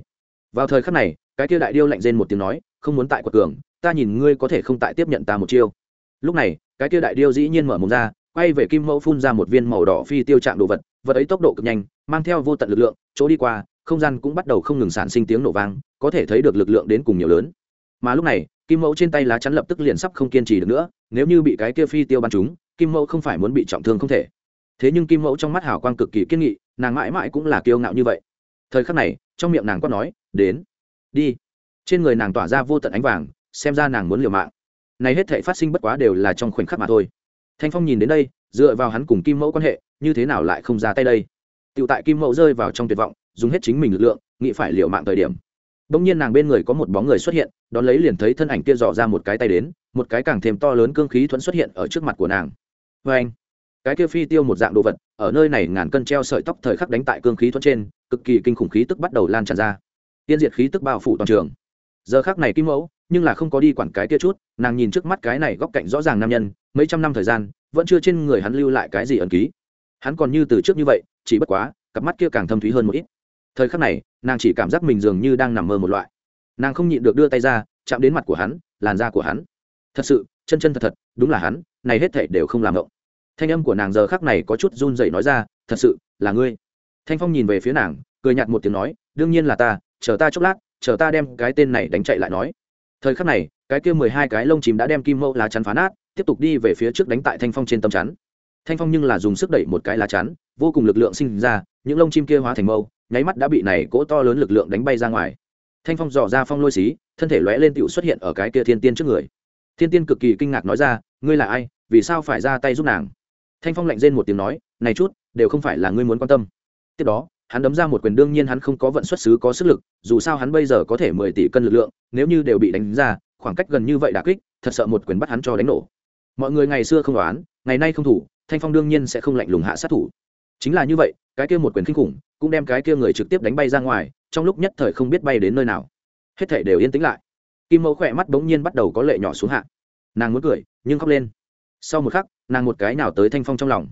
vào thời khắc này, cái kia đại điêu lạnh rên một tiếng nói, không muốn tại quật cường, ta nhìn ngươi có thể không tại tiếp nhận ta một chiêu. Lúc này cái kia đại điêu dĩ nhiên mở mồm ra, quay về kim mẫu phun ra một viên màu đỏ phi tiêu trạng đồ vật vật ấy tốc độ cực nhanh, mang theo vô tận lực lượng, chỗ đi qua, không gian cũng bắt đầu không ngừng sản sinh tiếng nổ vang, có thể thấy được lực lượng đến cùng nhiều lớn. Mà lúc này, kim mẫu trên tay lá chắn lập tức liền sắp không kiên trì được nữa, nếu như bị cái kia phi tiêu bắn trúng, kim mẫu không phải muốn bị trọng thương không thể. Thế nhưng kim mẫu trong mắt hào quang cực kỳ kiên nghị, nàng mãi mãi cũng là kiêu ngạo như vậy. Thời khắc này, trong miệng nàng quát nói, đến, đi. Trên người nàng tỏa ra vô tận ánh vàng, xem ra nàng muốn liều mạng này hết thảy phát sinh bất quá đều là trong khoảnh khắc mà thôi. Thanh phong nhìn đến đây, dựa vào hắn cùng kim mẫu quan hệ, như thế nào lại không ra tay đây? Tiểu tại kim mẫu rơi vào trong tuyệt vọng, dùng hết chính mình lực lượng, nghĩ phải liều mạng thời điểm. Bỗng nhiên nàng bên người có một bóng người xuất hiện, đón lấy liền thấy thân ảnh kia dò ra một cái tay đến, một cái càng thêm to lớn cương khí thuẫn xuất hiện ở trước mặt của nàng. Vê anh, cái kia phi tiêu một dạng đồ vật, ở nơi này ngàn cân treo sợi tóc thời khắc đánh tại cương khí thuẫn trên, cực kỳ kinh khủng khí tức bắt đầu lan tràn ra. Tiên diệt khí tức bao phủ toàn trường. Giờ khắc này kim mẫu nhưng là không có đi quản cái kia chút, nàng nhìn trước mắt cái này góc cạnh rõ ràng nam nhân, mấy trăm năm thời gian, vẫn chưa trên người hắn lưu lại cái gì ẩn ký. Hắn còn như từ trước như vậy, chỉ bất quá, cặp mắt kia càng thâm thúy hơn một ít. Thời khắc này, nàng chỉ cảm giác mình dường như đang nằm mơ một loại. Nàng không nhịn được đưa tay ra, chạm đến mặt của hắn, làn da của hắn. Thật sự, chân chân thật thật, đúng là hắn, này hết thể đều không làm ngộng. Thanh âm của nàng giờ khắc này có chút run rẩy nói ra, thật sự, là ngươi. Thanh phong nhìn về phía nàng, cười nhạt một tiếng nói, đương nhiên là ta, chờ ta chốc lát, chờ ta đem cái tên này đánh chạy lại nói thời khắc này, cái kia mười hai cái lông chìm đã đem kim mẫu lá chắn phá nát, tiếp tục đi về phía trước đánh tại thanh phong trên tấm chắn. Thanh phong nhưng là dùng sức đẩy một cái lá chắn, vô cùng lực lượng sinh ra, những lông chim kia hóa thành mâu, nháy mắt đã bị này cỗ to lớn lực lượng đánh bay ra ngoài. Thanh phong dò ra phong lôi xí, thân thể lóe lên tựu xuất hiện ở cái kia thiên tiên trước người. Thiên tiên cực kỳ kinh ngạc nói ra, ngươi là ai? Vì sao phải ra tay giúp nàng? Thanh phong lạnh rên một tiếng nói, này chút, đều không phải là ngươi muốn quan tâm. Tiếp đó hắn đấm ra một quyền đương nhiên hắn không có vận xuất xứ có sức lực, dù sao hắn bây giờ có thể mười tỷ cân lực lượng, nếu như đều bị đánh ra, khoảng cách gần như vậy đã kích, thật sợ một quyền bắt hắn cho đánh nổ. Mọi người ngày xưa không đoán, ngày nay không thủ, thanh phong đương nhiên sẽ không lạnh lùng hạ sát thủ. Chính là như vậy, cái kia một quyền kinh khủng, cũng đem cái kia người trực tiếp đánh bay ra ngoài, trong lúc nhất thời không biết bay đến nơi nào. Hết thể đều yên tĩnh lại. Kim mẫu khỏe mắt bỗng nhiên bắt đầu có lệ nhỏ xuống hạ. Nàng muốn cười, nhưng khóc lên. Sau một khắc, nàng một cái nào tới thanh phong trong lòng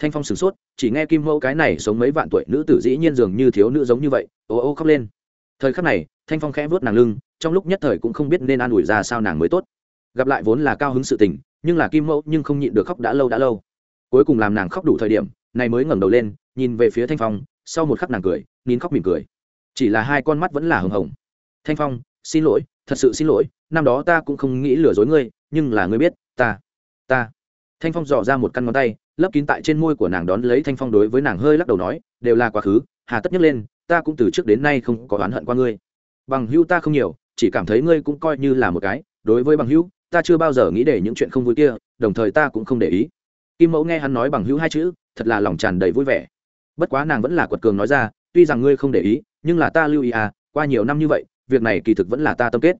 thanh phong sửng sốt, chỉ nghe kim mẫu cái này sống mấy vạn tuổi nữ tử dĩ nhiên dường như thiếu nữ giống như vậy, ô ô khóc lên. Thời khắc này, thanh phong khẽ vớt nàng lưng, trong lúc nhất thời cũng không biết nên an ủi ra sao nàng mới tốt. Gặp lại vốn là cao hứng sự tình, nhưng là kim mẫu nhưng không nhịn được khóc đã lâu đã lâu. Cuối cùng làm nàng khóc đủ thời điểm, này mới ngẩng đầu lên, nhìn về phía thanh phong, sau một khắc nàng cười, nín khóc mỉm cười. Chỉ là hai con mắt vẫn là hừng hồng. Thanh phong, xin lỗi, thật sự xin lỗi, năm đó ta cũng không nghĩ lừa dối ngươi, nhưng là ngươi biết, ta ta thanh phong dò ra một căn ngón tay, lấp kín tại trên môi của nàng đón lấy thanh phong đối với nàng hơi lắc đầu nói, đều là quá khứ, hà tất nhấc lên, ta cũng từ trước đến nay không có oán hận qua ngươi. Bằng hữu ta không nhiều, chỉ cảm thấy ngươi cũng coi như là một cái, đối với bằng hữu, ta chưa bao giờ nghĩ để những chuyện không vui kia, đồng thời ta cũng không để ý. Kim mẫu nghe hắn nói bằng hữu hai chữ, thật là lòng tràn đầy vui vẻ. Bất quá nàng vẫn là quật cường nói ra, tuy rằng ngươi không để ý, nhưng là ta lưu ý à qua nhiều năm như vậy, việc này kỳ thực vẫn là ta tâm kết.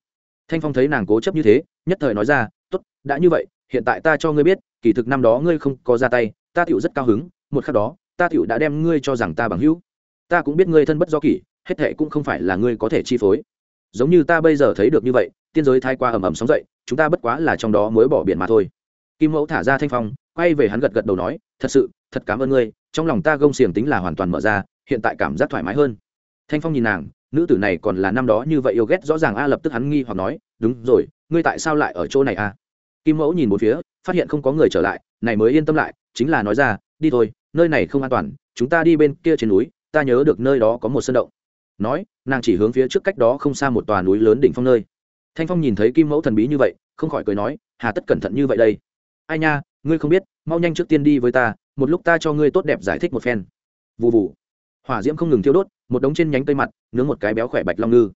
Thanh phong thấy nàng cố chấp như thế, nhất thời nói ra t ố t đã như vậy hiện tại ta cho ngươi biết, kỳ thực năm đó ngươi không có ra tay, ta tựu rất cao hứng, một khắc đó, ta tựu đã đem ngươi cho rằng ta bằng hữu. Ta cũng biết ngươi thân bất do kỷ, hết thệ cũng không phải là ngươi có thể chi phối. Giống như ta bây giờ thấy được như vậy, tiên giới thai qua ầm ầm sóng dậy, chúng ta bất quá là trong đó mới bỏ biển mà thôi. Kim mẫu thả ra thanh phong, quay về hắn gật gật đầu nói, thật sự, thật cảm ơn ngươi, trong lòng ta gông xiềng tính là hoàn toàn mở ra, hiện tại cảm giác thoải mái hơn. Thanh phong nhìn nàng, nữ tử này còn là năm đó như vậy yêu ghét rõ ràng a, lập tức hắn nghi hoặc nói, đúng rồi, ngươi tại sao lại ở chỗ này a? Kim mẫu nhìn một phía, phát hiện không có người trở lại, này mới yên tâm lại, chính là nói ra, đi thôi, nơi này không an toàn, chúng ta đi bên kia trên núi, ta nhớ được nơi đó có một sân động. Nói, nàng chỉ hướng phía trước cách đó không xa một tòa núi lớn đỉnh phong nơi. Thanh phong nhìn thấy kim mẫu thần bí như vậy, không khỏi cười nói, hà tất cẩn thận như vậy đây. Ai nha, ngươi không biết, mau nhanh trước tiên đi với ta, một lúc ta cho ngươi tốt đẹp giải thích một phen. Vụ vụ hỏa diễm không ngừng thiêu đốt, một đống trên nhánh cây mặt, nướng một cái béo khỏe bạch long ngư.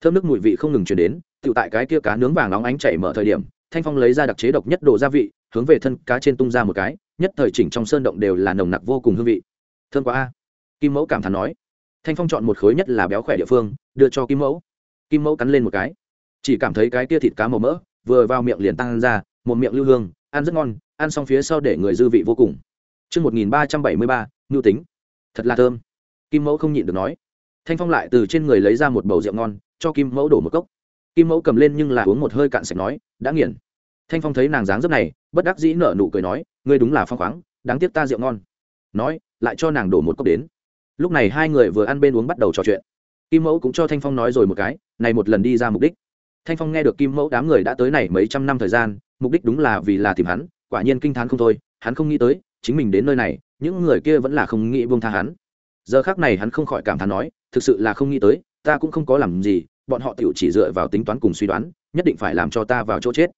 Thơm nước mùi vị không ngừng chuyển đến tự tại cái kia cá nướng vàng nóng ánh chảy mở thời điểm thanh phong lấy ra đặc chế độc nhất đồ gia vị hướng về thân cá trên tung ra một cái nhất thời chỉnh trong sơn động đều là nồng nặc vô cùng hương vị thơm quá a kim mẫu cảm thán nói thanh phong chọn một khối nhất là béo khỏe địa phương đưa cho kim mẫu kim mẫu cắn lên một cái chỉ cảm thấy cái kia thịt cá màu mỡ vừa vào miệng liền tăng ra một miệng lưu hương ăn rất ngon ăn xong phía sau để người dư vị vô cùng Trước 1373, Ngưu tính. Thật là thơm. Kim mẫu không nhịn được nói. Thanh Phong lại từ trên người lấy ra một bầu rượu ngon, cho Kim mẫu đổ một cốc. Kim mẫu cầm lên nhưng là uống một hơi cạn sạch nói, đã nghiền. Thanh Phong thấy nàng dáng dấp này, bất đắc dĩ nở nụ cười nói, ngươi đúng là phong khoáng, đáng tiếc ta rượu ngon. Nói, lại cho nàng đổ một cốc đến. Lúc này hai người vừa ăn bên uống bắt đầu trò chuyện. Kim mẫu cũng cho Thanh Phong nói rồi một cái, này một lần đi ra mục đích. Thanh Phong nghe được Kim mẫu đám người đã tới này mấy trăm năm thời gian, mục đích đúng là vì là tìm hắn, quả nhiên kinh thán không thôi, hắn không nghĩ tới, chính mình đến nơi này những người kia vẫn là không nghĩ buông tha hắn giờ khác này hắn không khỏi cảm thán nói thực sự là không nghĩ tới ta cũng không có làm gì bọn họ tiểu chỉ dựa vào tính toán cùng suy đoán, nhất định phải làm cho ta vào chỗ chết.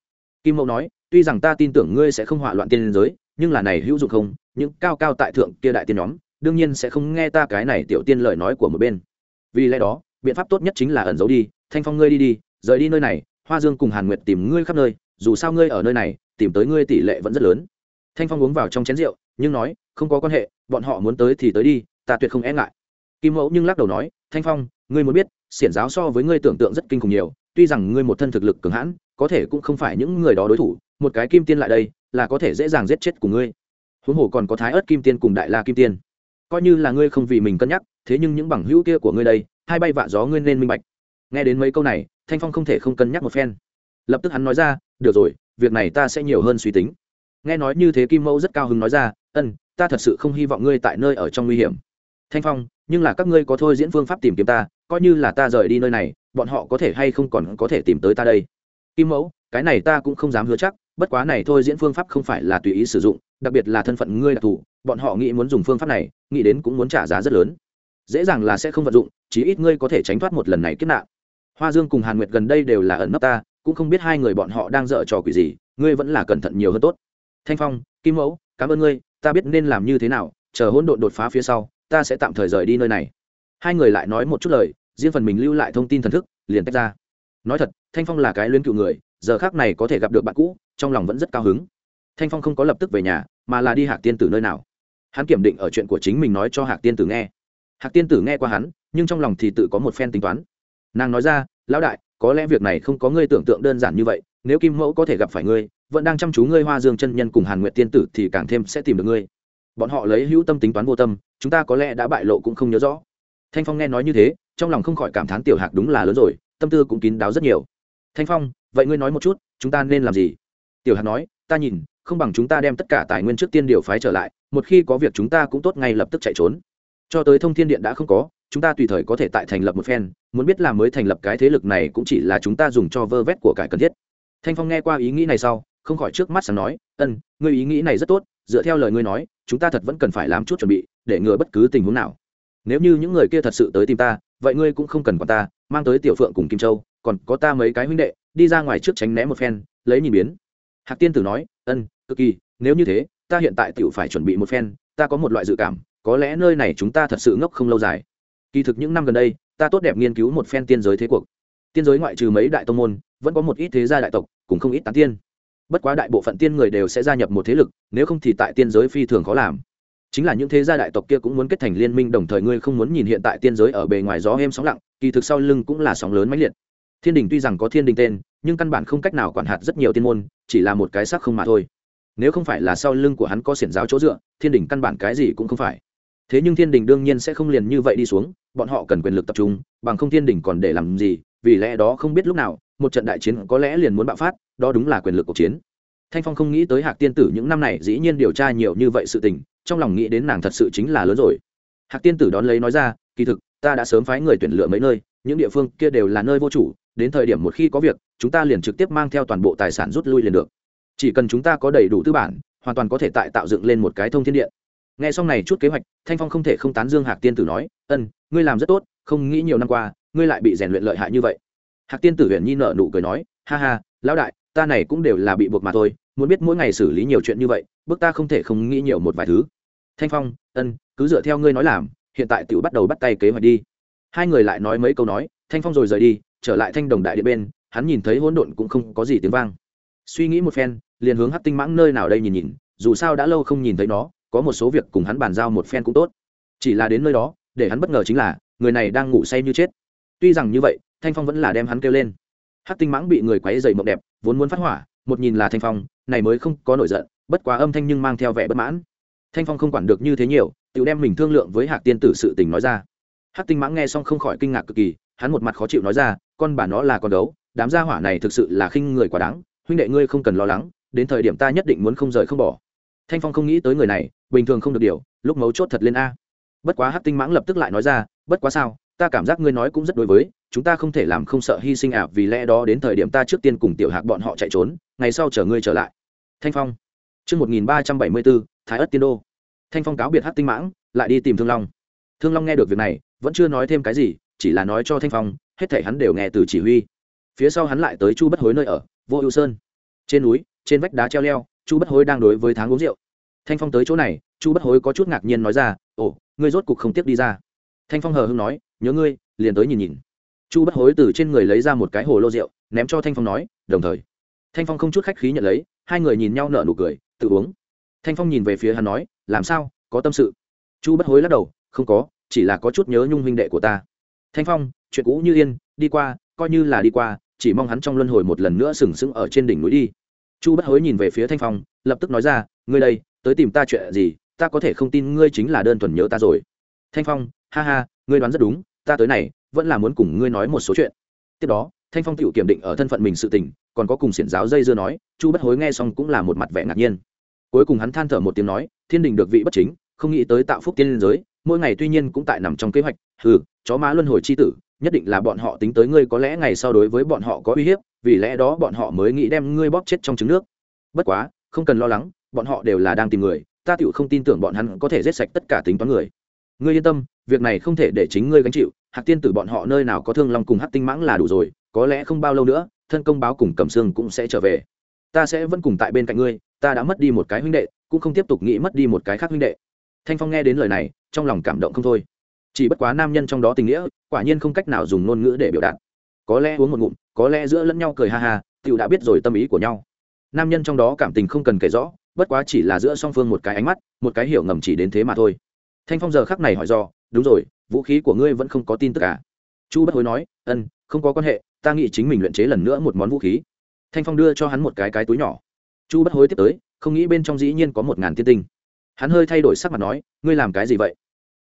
Kim mẫu nói, tuy rằng ta tin tưởng ngươi sẽ không hỏa loạn tiên giới, nhưng là này hữu dụng không, những cao cao tại thượng kia đại tiên nhóm, đương nhiên sẽ không nghe ta cái này tiểu tiên lời nói của một bên. Vì lẽ đó, biện pháp tốt nhất chính là ẩn giấu đi, thanh phong ngươi đi đi, rời đi nơi này, hoa dương cùng hàn nguyệt tìm ngươi khắp nơi, dù sao ngươi ở nơi này, tìm tới ngươi tỷ lệ vẫn rất lớn. Thanh phong uống vào trong chén rượu, nhưng nói, không có quan hệ, bọn họ muốn tới thì tới đi, ta tuyệt không e ngại. Kim mẫu nhưng lắc đầu nói, thanh phong ngươi muốn biết, xiển giáo so với ngươi tưởng tượng rất kinh khủng nhiều, tuy rằng ngươi một thân thực lực cường hãn, có thể cũng không phải những người đó đối thủ, một cái kim tiên lại đây, là có thể dễ dàng giết chết của ngươi. Huống hồ còn có thái ớt kim tiên cùng đại la kim tiên. Coi như là ngươi không vì mình cân nhắc, thế nhưng những bằng hữu kia của ngươi đây, hai bay vạ gió ngươi nên minh bạch. Nghe đến mấy câu này, thanh phong không thể không cân nhắc một phen. Lập tức hắn nói ra, được rồi, việc này ta sẽ nhiều hơn suy tính. Nghe nói như thế kim mẫu rất cao hứng nói ra, ân, ta thật sự không hy vọng ngươi tại nơi ở trong nguy hiểm thanh phong, nhưng là các ngươi có thôi diễn phương pháp tìm kiếm ta, coi như là ta rời đi nơi này, bọn họ có thể hay không còn có thể tìm tới ta đây? Kim mẫu, cái này ta cũng không dám hứa chắc, bất quá này thôi diễn phương pháp không phải là tùy ý sử dụng, đặc biệt là thân phận ngươi đặc thù, bọn họ nghĩ muốn dùng phương pháp này, nghĩ đến cũng muốn trả giá rất lớn. Dễ dàng là sẽ không vận dụng, chí ít ngươi có thể tránh thoát một lần này kết nạn. Hoa dương cùng hàn nguyệt gần đây đều là ẩn nấp ta, cũng không biết hai người bọn họ đang dở trò quỷ gì, ngươi vẫn là cẩn thận nhiều hơn tốt. Thanh phong, kim mẫu, cảm ơn ngươi, ta biết nên làm như thế nào, chờ hỗn độn đột phá phía sau ta sẽ tạm thời rời đi nơi này. Hai người lại nói một chút lời, riêng phần mình lưu lại thông tin thần thức, liền tách ra. Nói thật, thanh phong là cái luyến cựu người, giờ khác này có thể gặp được bạn cũ, trong lòng vẫn rất cao hứng. Thanh phong không có lập tức về nhà, mà là đi hạc tiên tử nơi nào. Hắn kiểm định ở chuyện của chính mình nói cho hạc tiên tử nghe. Hạc tiên tử nghe qua hắn, nhưng trong lòng thì tự có một phen tính toán. Nàng nói ra, lão đại, có lẽ việc này không có ngươi tưởng tượng đơn giản như vậy, nếu kim mẫu có thể gặp phải ngươi, vẫn đang chăm chú ngươi hoa dương chân nhân cùng hàn Nguyệt tiên tử thì càng thêm sẽ tìm được ngươi bọn họ lấy hữu tâm tính toán vô tâm, chúng ta có lẽ đã bại lộ cũng không nhớ rõ. Thanh phong nghe nói như thế, trong lòng không khỏi cảm thán tiểu hạc đúng là lớn rồi, tâm tư cũng kín đáo rất nhiều. Thanh phong, vậy ngươi nói một chút, chúng ta nên làm gì? Tiểu hạc nói, ta nhìn, không bằng chúng ta đem tất cả tài nguyên trước tiên điều phái trở lại, một khi có việc chúng ta cũng tốt ngay lập tức chạy trốn. Cho tới thông thiên điện đã không có, chúng ta tùy thời có thể tại thành lập một phen, muốn biết là mới thành lập cái thế lực này cũng chỉ là chúng ta dùng cho vơ vét của cải cần thiết. Thanh phong nghe qua ý nghĩ này sau, không khỏi trước mắt sáng nói, ân, ngươi ý nghĩ này rất tốt dựa theo lời ngươi nói, chúng ta thật vẫn cần phải làm chút chuẩn bị, để ngừa bất cứ tình huống nào. Nếu như những người kia thật sự tới tìm ta, vậy ngươi cũng không cần quản ta, mang tới tiểu phượng cùng kim châu, còn có ta mấy cái huynh đệ, đi ra ngoài trước tránh né một phen, lấy nhìn biến. Hạc tiên tử nói, ân, cực kỳ, nếu như thế, ta hiện tại tiểu phải chuẩn bị một phen, ta có một loại dự cảm, có lẽ nơi này chúng ta thật sự ngốc không lâu dài. Kỳ thực những năm gần đây, ta tốt đẹp nghiên cứu một phen tiên giới thế cuộc. Tiên giới ngoại trừ mấy đại tông môn, vẫn có một ít thế gia đại tộc, cùng không ít tán tiên bất quá đại bộ phận tiên người đều sẽ gia nhập một thế lực, nếu không thì tại tiên giới phi thường khó làm. Chính là những thế gia đại tộc kia cũng muốn kết thành liên minh, đồng thời ngươi không muốn nhìn hiện tại tiên giới ở bề ngoài gió êm sóng lặng, kỳ thực sau lưng cũng là sóng lớn mãnh liệt. Thiên đình tuy rằng có thiên đình tên, nhưng căn bản không cách nào quản hạt rất nhiều tiên môn, chỉ là một cái sắc không mà thôi. Nếu không phải là sau lưng của hắn có xiển giáo chỗ dựa, thiên đình căn bản cái gì cũng không phải. Thế nhưng thiên đình đương nhiên sẽ không liền như vậy đi xuống, bọn họ cần quyền lực tập trung, bằng không thiên đình còn để làm gì, vì lẽ đó không biết lúc nào một trận đại chiến có lẽ liền muốn bạo phát, đó đúng là quyền lực cuộc chiến. Thanh phong không nghĩ tới hạc tiên tử những năm này dĩ nhiên điều tra nhiều như vậy sự tình, trong lòng nghĩ đến nàng thật sự chính là lớn rồi. Hạc tiên tử đón lấy nói ra, kỳ thực, ta đã sớm phái người tuyển lựa mấy nơi, những địa phương kia đều là nơi vô chủ, đến thời điểm một khi có việc, chúng ta liền trực tiếp mang theo toàn bộ tài sản rút lui liền được. Chỉ cần chúng ta có đầy đủ tư bản, hoàn toàn có thể tại tạo dựng lên một cái thông thiên điện. Nghe xong này chút kế hoạch, thanh phong không thể không tán dương hạc tiên tử nói, ân, ngươi làm rất tốt, không nghĩ nhiều năm qua, ngươi lại bị rèn luyện lợi hại như vậy hạc tiên tử huyện nhi nợ nụ cười nói, ha ha, lão đại, ta này cũng đều là bị buộc mà thôi, muốn biết mỗi ngày xử lý nhiều chuyện như vậy bước ta không thể không nghĩ nhiều một vài thứ. Thanh phong, ân, cứ dựa theo ngươi nói làm, hiện tại tiểu bắt đầu bắt tay kế hoạch đi. Hai người lại nói mấy câu nói, thanh phong rồi rời đi, trở lại thanh đồng đại điện bên, hắn nhìn thấy hỗn độn cũng không có gì tiếng vang. Suy nghĩ một phen, liền hướng hắc tinh mãng nơi nào đây nhìn nhìn, dù sao đã lâu không nhìn thấy nó, có một số việc cùng hắn bàn giao một phen cũng tốt. Chỉ là đến nơi đó, để hắn bất ngờ chính là, người này đang ngủ say như chết. Tuy rằng như vậy thanh phong vẫn là đem hắn kêu lên. Hát tinh mãng bị người quáy dày mộng đẹp, vốn muốn phát hỏa, một nhìn là thanh phong, này mới không có nổi giận, bất quá âm thanh nhưng mang theo vẻ bất mãn. Thanh phong không quản được như thế nhiều, tự đem mình thương lượng với hạc tiên tử sự tình nói ra. Hát tinh mãng nghe xong không khỏi kinh ngạc cực kỳ, hắn một mặt khó chịu nói ra, con bà nó là con gấu, đám gia hỏa này thực sự là khinh người quá đáng, huynh đệ ngươi không cần lo lắng, đến thời điểm ta nhất định muốn không rời không bỏ. Thanh phong không nghĩ tới người này, bình thường không được điều, lúc mấu chốt thật lên a. Bất quá hát tinh mãng lập tức lại nói ra, bất quá sao, ta cảm giác ngươi nói cũng rất đối với chúng ta không thể làm không sợ hy sinh à vì lẽ đó đến thời điểm ta trước tiên cùng tiểu hạc bọn họ chạy trốn ngày sau chở ngươi trở lại thanh phong Trước 1374, Thái ất tiên đô. Thanh phong cáo biệt hát tinh mãng, lại đi tìm Thương Long. Thương Long nghe được việc này, vẫn chưa nói thêm cái gì, chỉ là nói cho Thanh phong, hết thảy hắn đều nghe từ chỉ huy. Phía sau hắn lại tới Chu Bất Hối nơi ở, Vô Ưu Sơn. Trên núi, trên vách đá treo leo, Chu Bất Hối đang đối với tháng uống rượu. Thanh phong tới chỗ này, Chu Bất Hối có chút ngạc nhiên nói ra, "Ồ, ngươi rốt cục không tiếp đi ra." Thanh phong hờ hững nói, "Nhớ ngươi, liền tới nhìn nhìn." Chu bất hối từ trên người lấy ra một cái hồ lô rượu, ném cho thanh phong nói, đồng thời. Thanh phong không chút khách khí nhận lấy, hai người nhìn nhau nở nụ cười, tự uống. Thanh phong nhìn về phía hắn nói, làm sao? Có tâm sự? Chu bất hối lắc đầu, không có, chỉ là có chút nhớ nhung huynh đệ của ta. Thanh phong, chuyện cũ như yên, đi qua, coi như là đi qua, chỉ mong hắn trong luân hồi một lần nữa sừng sững ở trên đỉnh núi đi. Chu bất hối nhìn về phía thanh phong, lập tức nói ra, ngươi đây, tới tìm ta chuyện gì, ta có thể không tin ngươi chính là đơn thuần nhớ ta rồi. Thanh phong, ha ha, ngươi đoán rất đúng, ta tới này vẫn là muốn cùng ngươi nói một số chuyện. Tiếp đó, thanh phong tựu kiểm định ở thân phận mình sự tình, còn có cùng xiển giáo dây dưa nói, chu bất hối nghe xong cũng là một mặt vẻ ngạc nhiên. Cuối cùng hắn than thở một tiếng nói, thiên đình được vị bất chính, không nghĩ tới tạo phúc tiên liên giới, mỗi ngày tuy nhiên cũng tại nằm trong kế hoạch ừ chó má luân hồi c h i tử, nhất định là bọn họ tính tới ngươi có lẽ ngày sau đối với bọn họ có uy hiếp, vì lẽ đó bọn họ mới nghĩ đem ngươi bóp chết trong trứng nước. Bất quá, không cần lo lắng, bọn họ đều là đang tìm người, ta tựu không tin tưởng bọn hắn có thể giết sạch tất cả tính toán người. Ngươi yên tâm, việc này không thể để chính ngươi gánh chịu hạc tiên tử bọn họ nơi nào có thương long cùng hắc tinh mãng là đủ rồi, có lẽ không bao lâu nữa, thân công báo cùng cầm sương cũng sẽ trở về. Ta sẽ vẫn cùng tại bên cạnh ngươi, ta đã mất đi một cái huynh đệ, cũng không tiếp tục nghĩ mất đi một cái khác huynh đệ. Thanh phong nghe đến lời này, trong lòng cảm động không thôi. Chỉ bất quá nam nhân trong đó tình nghĩa, quả nhiên không cách nào dùng ngôn ngữ để biểu đạt. Có lẽ uống một ngụm, có lẽ giữa lẫn nhau cười ha ha tựu đã biết rồi tâm ý của nhau. Nam nhân trong đó cảm tình không cần kể rõ, bất quá chỉ là giữa song phương một cái ánh mắt, một cái hiểu ngầm chỉ đến thế mà thôi. Thanh phong giờ khắc này hỏi do, đúng rồi vũ khí của ngươi vẫn không có tin tức cả chu bất hối nói, ân, không có quan hệ, ta nghĩ chính mình luyện chế lần nữa một món vũ khí. Thanh phong đưa cho hắn một cái cái túi nhỏ. Chu bất hối tiếp tới, không nghĩ bên trong dĩ nhiên có một ngàn tiên tinh. Hắn hơi thay đổi sắc mặt nói, ngươi làm cái gì vậy?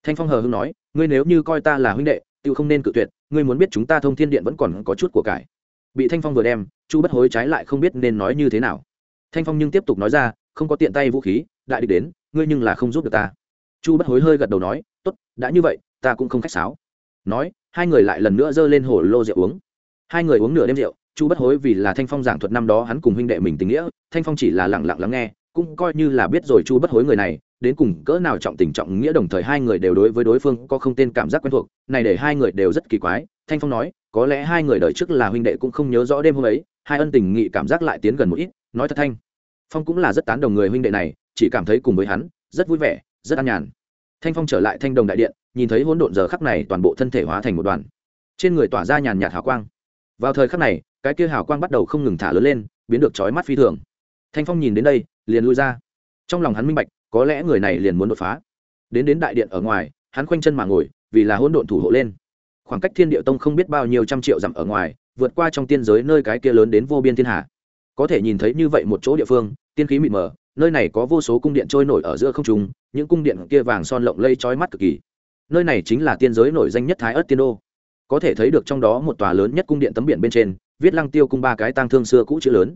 Thanh phong hờ hưng nói, ngươi nếu như coi ta là huynh đệ tự không nên cự tuyệt, ngươi muốn biết chúng ta thông thiên điện vẫn còn có chút của cải. Bị thanh phong vừa đem, chu bất hối trái lại không biết nên nói như thế nào. Thanh phong nhưng tiếp tục nói ra, không có tiện tay vũ khí, đại địch đến, ngươi nhưng là không giúp được ta. Chu bất hối hơi gật đầu nói, tốt, đã như vậy ta cũng không khách sáo. Nói, hai người lại lần nữa giơ lên hồ lô rượu uống. Hai người uống nửa đêm rượu, chu bất hối vì là thanh phong giảng thuật năm đó hắn cùng huynh đệ mình tình nghĩa, thanh phong chỉ là lẳng lặng lắng nghe, cũng coi như là biết rồi chu bất hối người này, đến cùng cỡ nào trọng tình trọng nghĩa đồng thời hai người đều đối với đối phương có không tên cảm giác quen thuộc, này để hai người đều rất kỳ quái. Thanh phong nói, có lẽ hai người đời trước là huynh đệ cũng không nhớ rõ đêm hôm ấy, hai ân tình nghị cảm giác lại tiến gần một ít, nói thật thanh phong cũng là rất tán đồng người huynh đệ này, chỉ cảm thấy cùng với hắn, rất vui vẻ, rất an nhàn thanh phong trở lại thanh đồng đại điện, nhìn thấy hỗn độn giờ khắc này toàn bộ thân thể hóa thành một đoàn. Trên người tỏa ra nhàn nhạt hào quang. Vào thời khắc này, cái kia hào quang bắt đầu không ngừng thả lớn lên, biến được chói mắt phi thường. Thanh phong nhìn đến đây, liền lui ra. Trong lòng hắn minh bạch, có lẽ người này liền muốn đột phá. Đến đến đại điện ở ngoài, hắn khoanh chân mà ngồi, vì là hỗn độn thủ hộ lên. Khoảng cách thiên địa tông không biết bao nhiêu trăm triệu dặm ở ngoài, vượt qua trong tiên giới nơi cái kia lớn đến vô biên thiên hà. Có thể nhìn thấy như vậy một chỗ địa phương, tiên khí mịt mờ nơi này có vô số cung điện trôi nổi ở giữa không trung, những cung điện kia vàng son lộng lây trói mắt cực kỳ. Nơi này chính là tiên giới nổi danh nhất thái ớt tiên đô. Có thể thấy được trong đó một tòa lớn nhất cung điện tấm biển bên trên, viết lăng tiêu cung ba cái tang thương xưa cũ chữ lớn.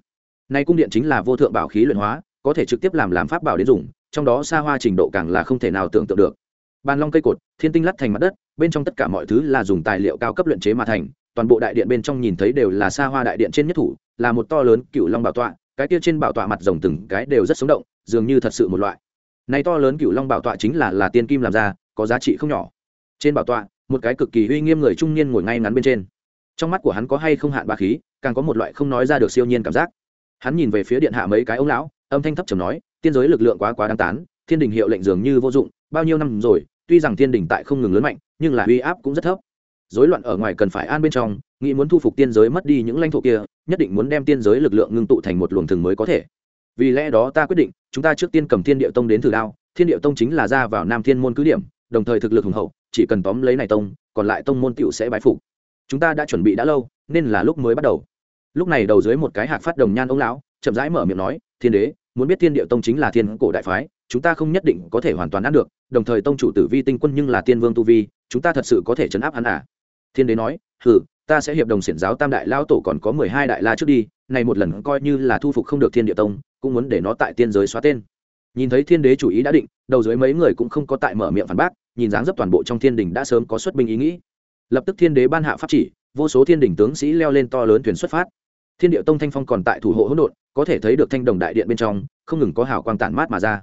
Nay cung điện chính là vô thượng bảo khí luyện hóa, có thể trực tiếp làm làm pháp bảo đến dùng, trong đó xa hoa trình độ càng là không thể nào tưởng tượng được. Bàn long cây cột, thiên tinh lắt thành mặt đất, bên trong tất cả mọi thứ là dùng tài liệu cao cấp luyện chế mà thành, toàn bộ đại điện bên trong nhìn thấy đều là xa hoa đại điện trên nhất thủ, là một to lớn cựu long bảo tọa cái kia trên bảo tọa mặt rồng từng cái đều rất sống động, dường như thật sự một loại. Này to lớn cựu long bảo tọa chính là là tiên kim làm ra, có giá trị không nhỏ. Trên bảo tọa, một cái cực kỳ uy nghiêm người trung niên ngồi ngay ngắn bên trên. Trong mắt của hắn có hay không hạn ba khí, càng có một loại không nói ra được siêu nhiên cảm giác. Hắn nhìn về phía điện hạ mấy cái ông lão, âm thanh thấp trầm nói, tiên giới lực lượng quá quá đáng tán, thiên đình hiệu lệnh dường như vô dụng, bao nhiêu năm rồi, tuy rằng thiên đình tại không ngừng lớn mạnh, nhưng là uy áp cũng rất thấp. Rối loạn ở ngoài cần phải an bên trong nghĩ muốn thu phục tiên giới mất đi những lãnh thổ kia, nhất định muốn đem tiên giới lực lượng ngưng tụ thành một luồng thường mới có thể. Vì lẽ đó ta quyết định, chúng ta trước tiên cầm thiên địa tông đến thử đao, thiên địa tông chính là ra vào nam thiên môn cứ điểm, đồng thời thực lực hùng hậu, chỉ cần tóm lấy này tông, còn lại tông môn tiểu sẽ bái phục. Chúng ta đã chuẩn bị đã lâu, nên là lúc mới bắt đầu. Lúc này đầu dưới một cái hạc phát đồng nhan ông lão, chậm rãi mở miệng nói, thiên đế, muốn biết thiên địa tông chính là thiên cổ đại phái, chúng ta không nhất định có thể hoàn toàn ăn được, đồng thời tông chủ tử vi tinh quân nhưng là tiên vương tu vi, chúng ta thật sự có thể chấn áp hắn à? Thiên đế nói, hừ ta sẽ hiệp đồng xiển giáo tam đại lao tổ còn có mười hai đại la trước đi, này một lần coi như là thu phục không được thiên địa tông, cũng muốn để nó tại tiên giới xóa tên. Nhìn thấy thiên đế chủ ý đã định, đầu dưới mấy người cũng không có tại mở miệng phản bác, nhìn dáng dấp toàn bộ trong thiên đình đã sớm có xuất binh ý nghĩ. Lập tức thiên đế ban hạ pháp chỉ, vô số thiên đình tướng sĩ leo lên to lớn thuyền xuất phát. Thiên địa tông thanh phong còn tại thủ hộ hỗn độn, có thể thấy được thanh đồng đại điện bên trong, không ngừng có hào quang tản mát mà ra.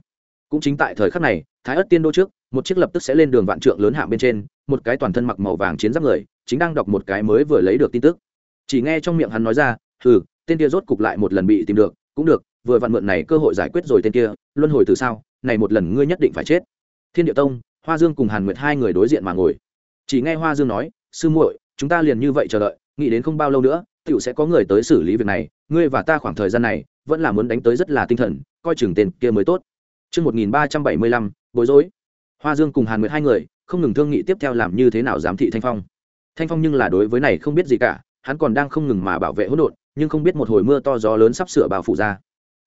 Cũng chính tại thời khắc này, thái ất tiên đô trước, một chiếc lập tức sẽ lên đường vạn trượng lớn hạng bên trên, một cái toàn thân mặc màu vàng chiến giáp người chính đang đọc một cái mới vừa lấy được tin tức chỉ nghe trong miệng hắn nói ra hừ tên kia rốt cục lại một lần bị tìm được cũng được vừa vặn mượn này cơ hội giải quyết rồi tên kia luân hồi từ sao này một lần ngươi nhất định phải chết thiên địa tông hoa dương cùng hàn nguyệt hai người đối diện mà ngồi chỉ nghe hoa dương nói sư muội chúng ta liền như vậy chờ đợi nghĩ đến không bao lâu nữa tựu sẽ có người tới xử lý việc này ngươi và ta khoảng thời gian này vẫn là muốn đánh tới rất là tinh thần coi chừng tên kia mới tốt Trước 1375, bối rối. Hoa Dương cùng Hàn Nguyệt hai người, không ngừng thương nghị tiếp theo làm như thế nào giám thị Thanh Phong. Thanh Phong nhưng là đối với này không biết gì cả, hắn còn đang không ngừng mà bảo vệ hỗn độn, nhưng không biết một hồi mưa to gió lớn sắp sửa bao phủ ra.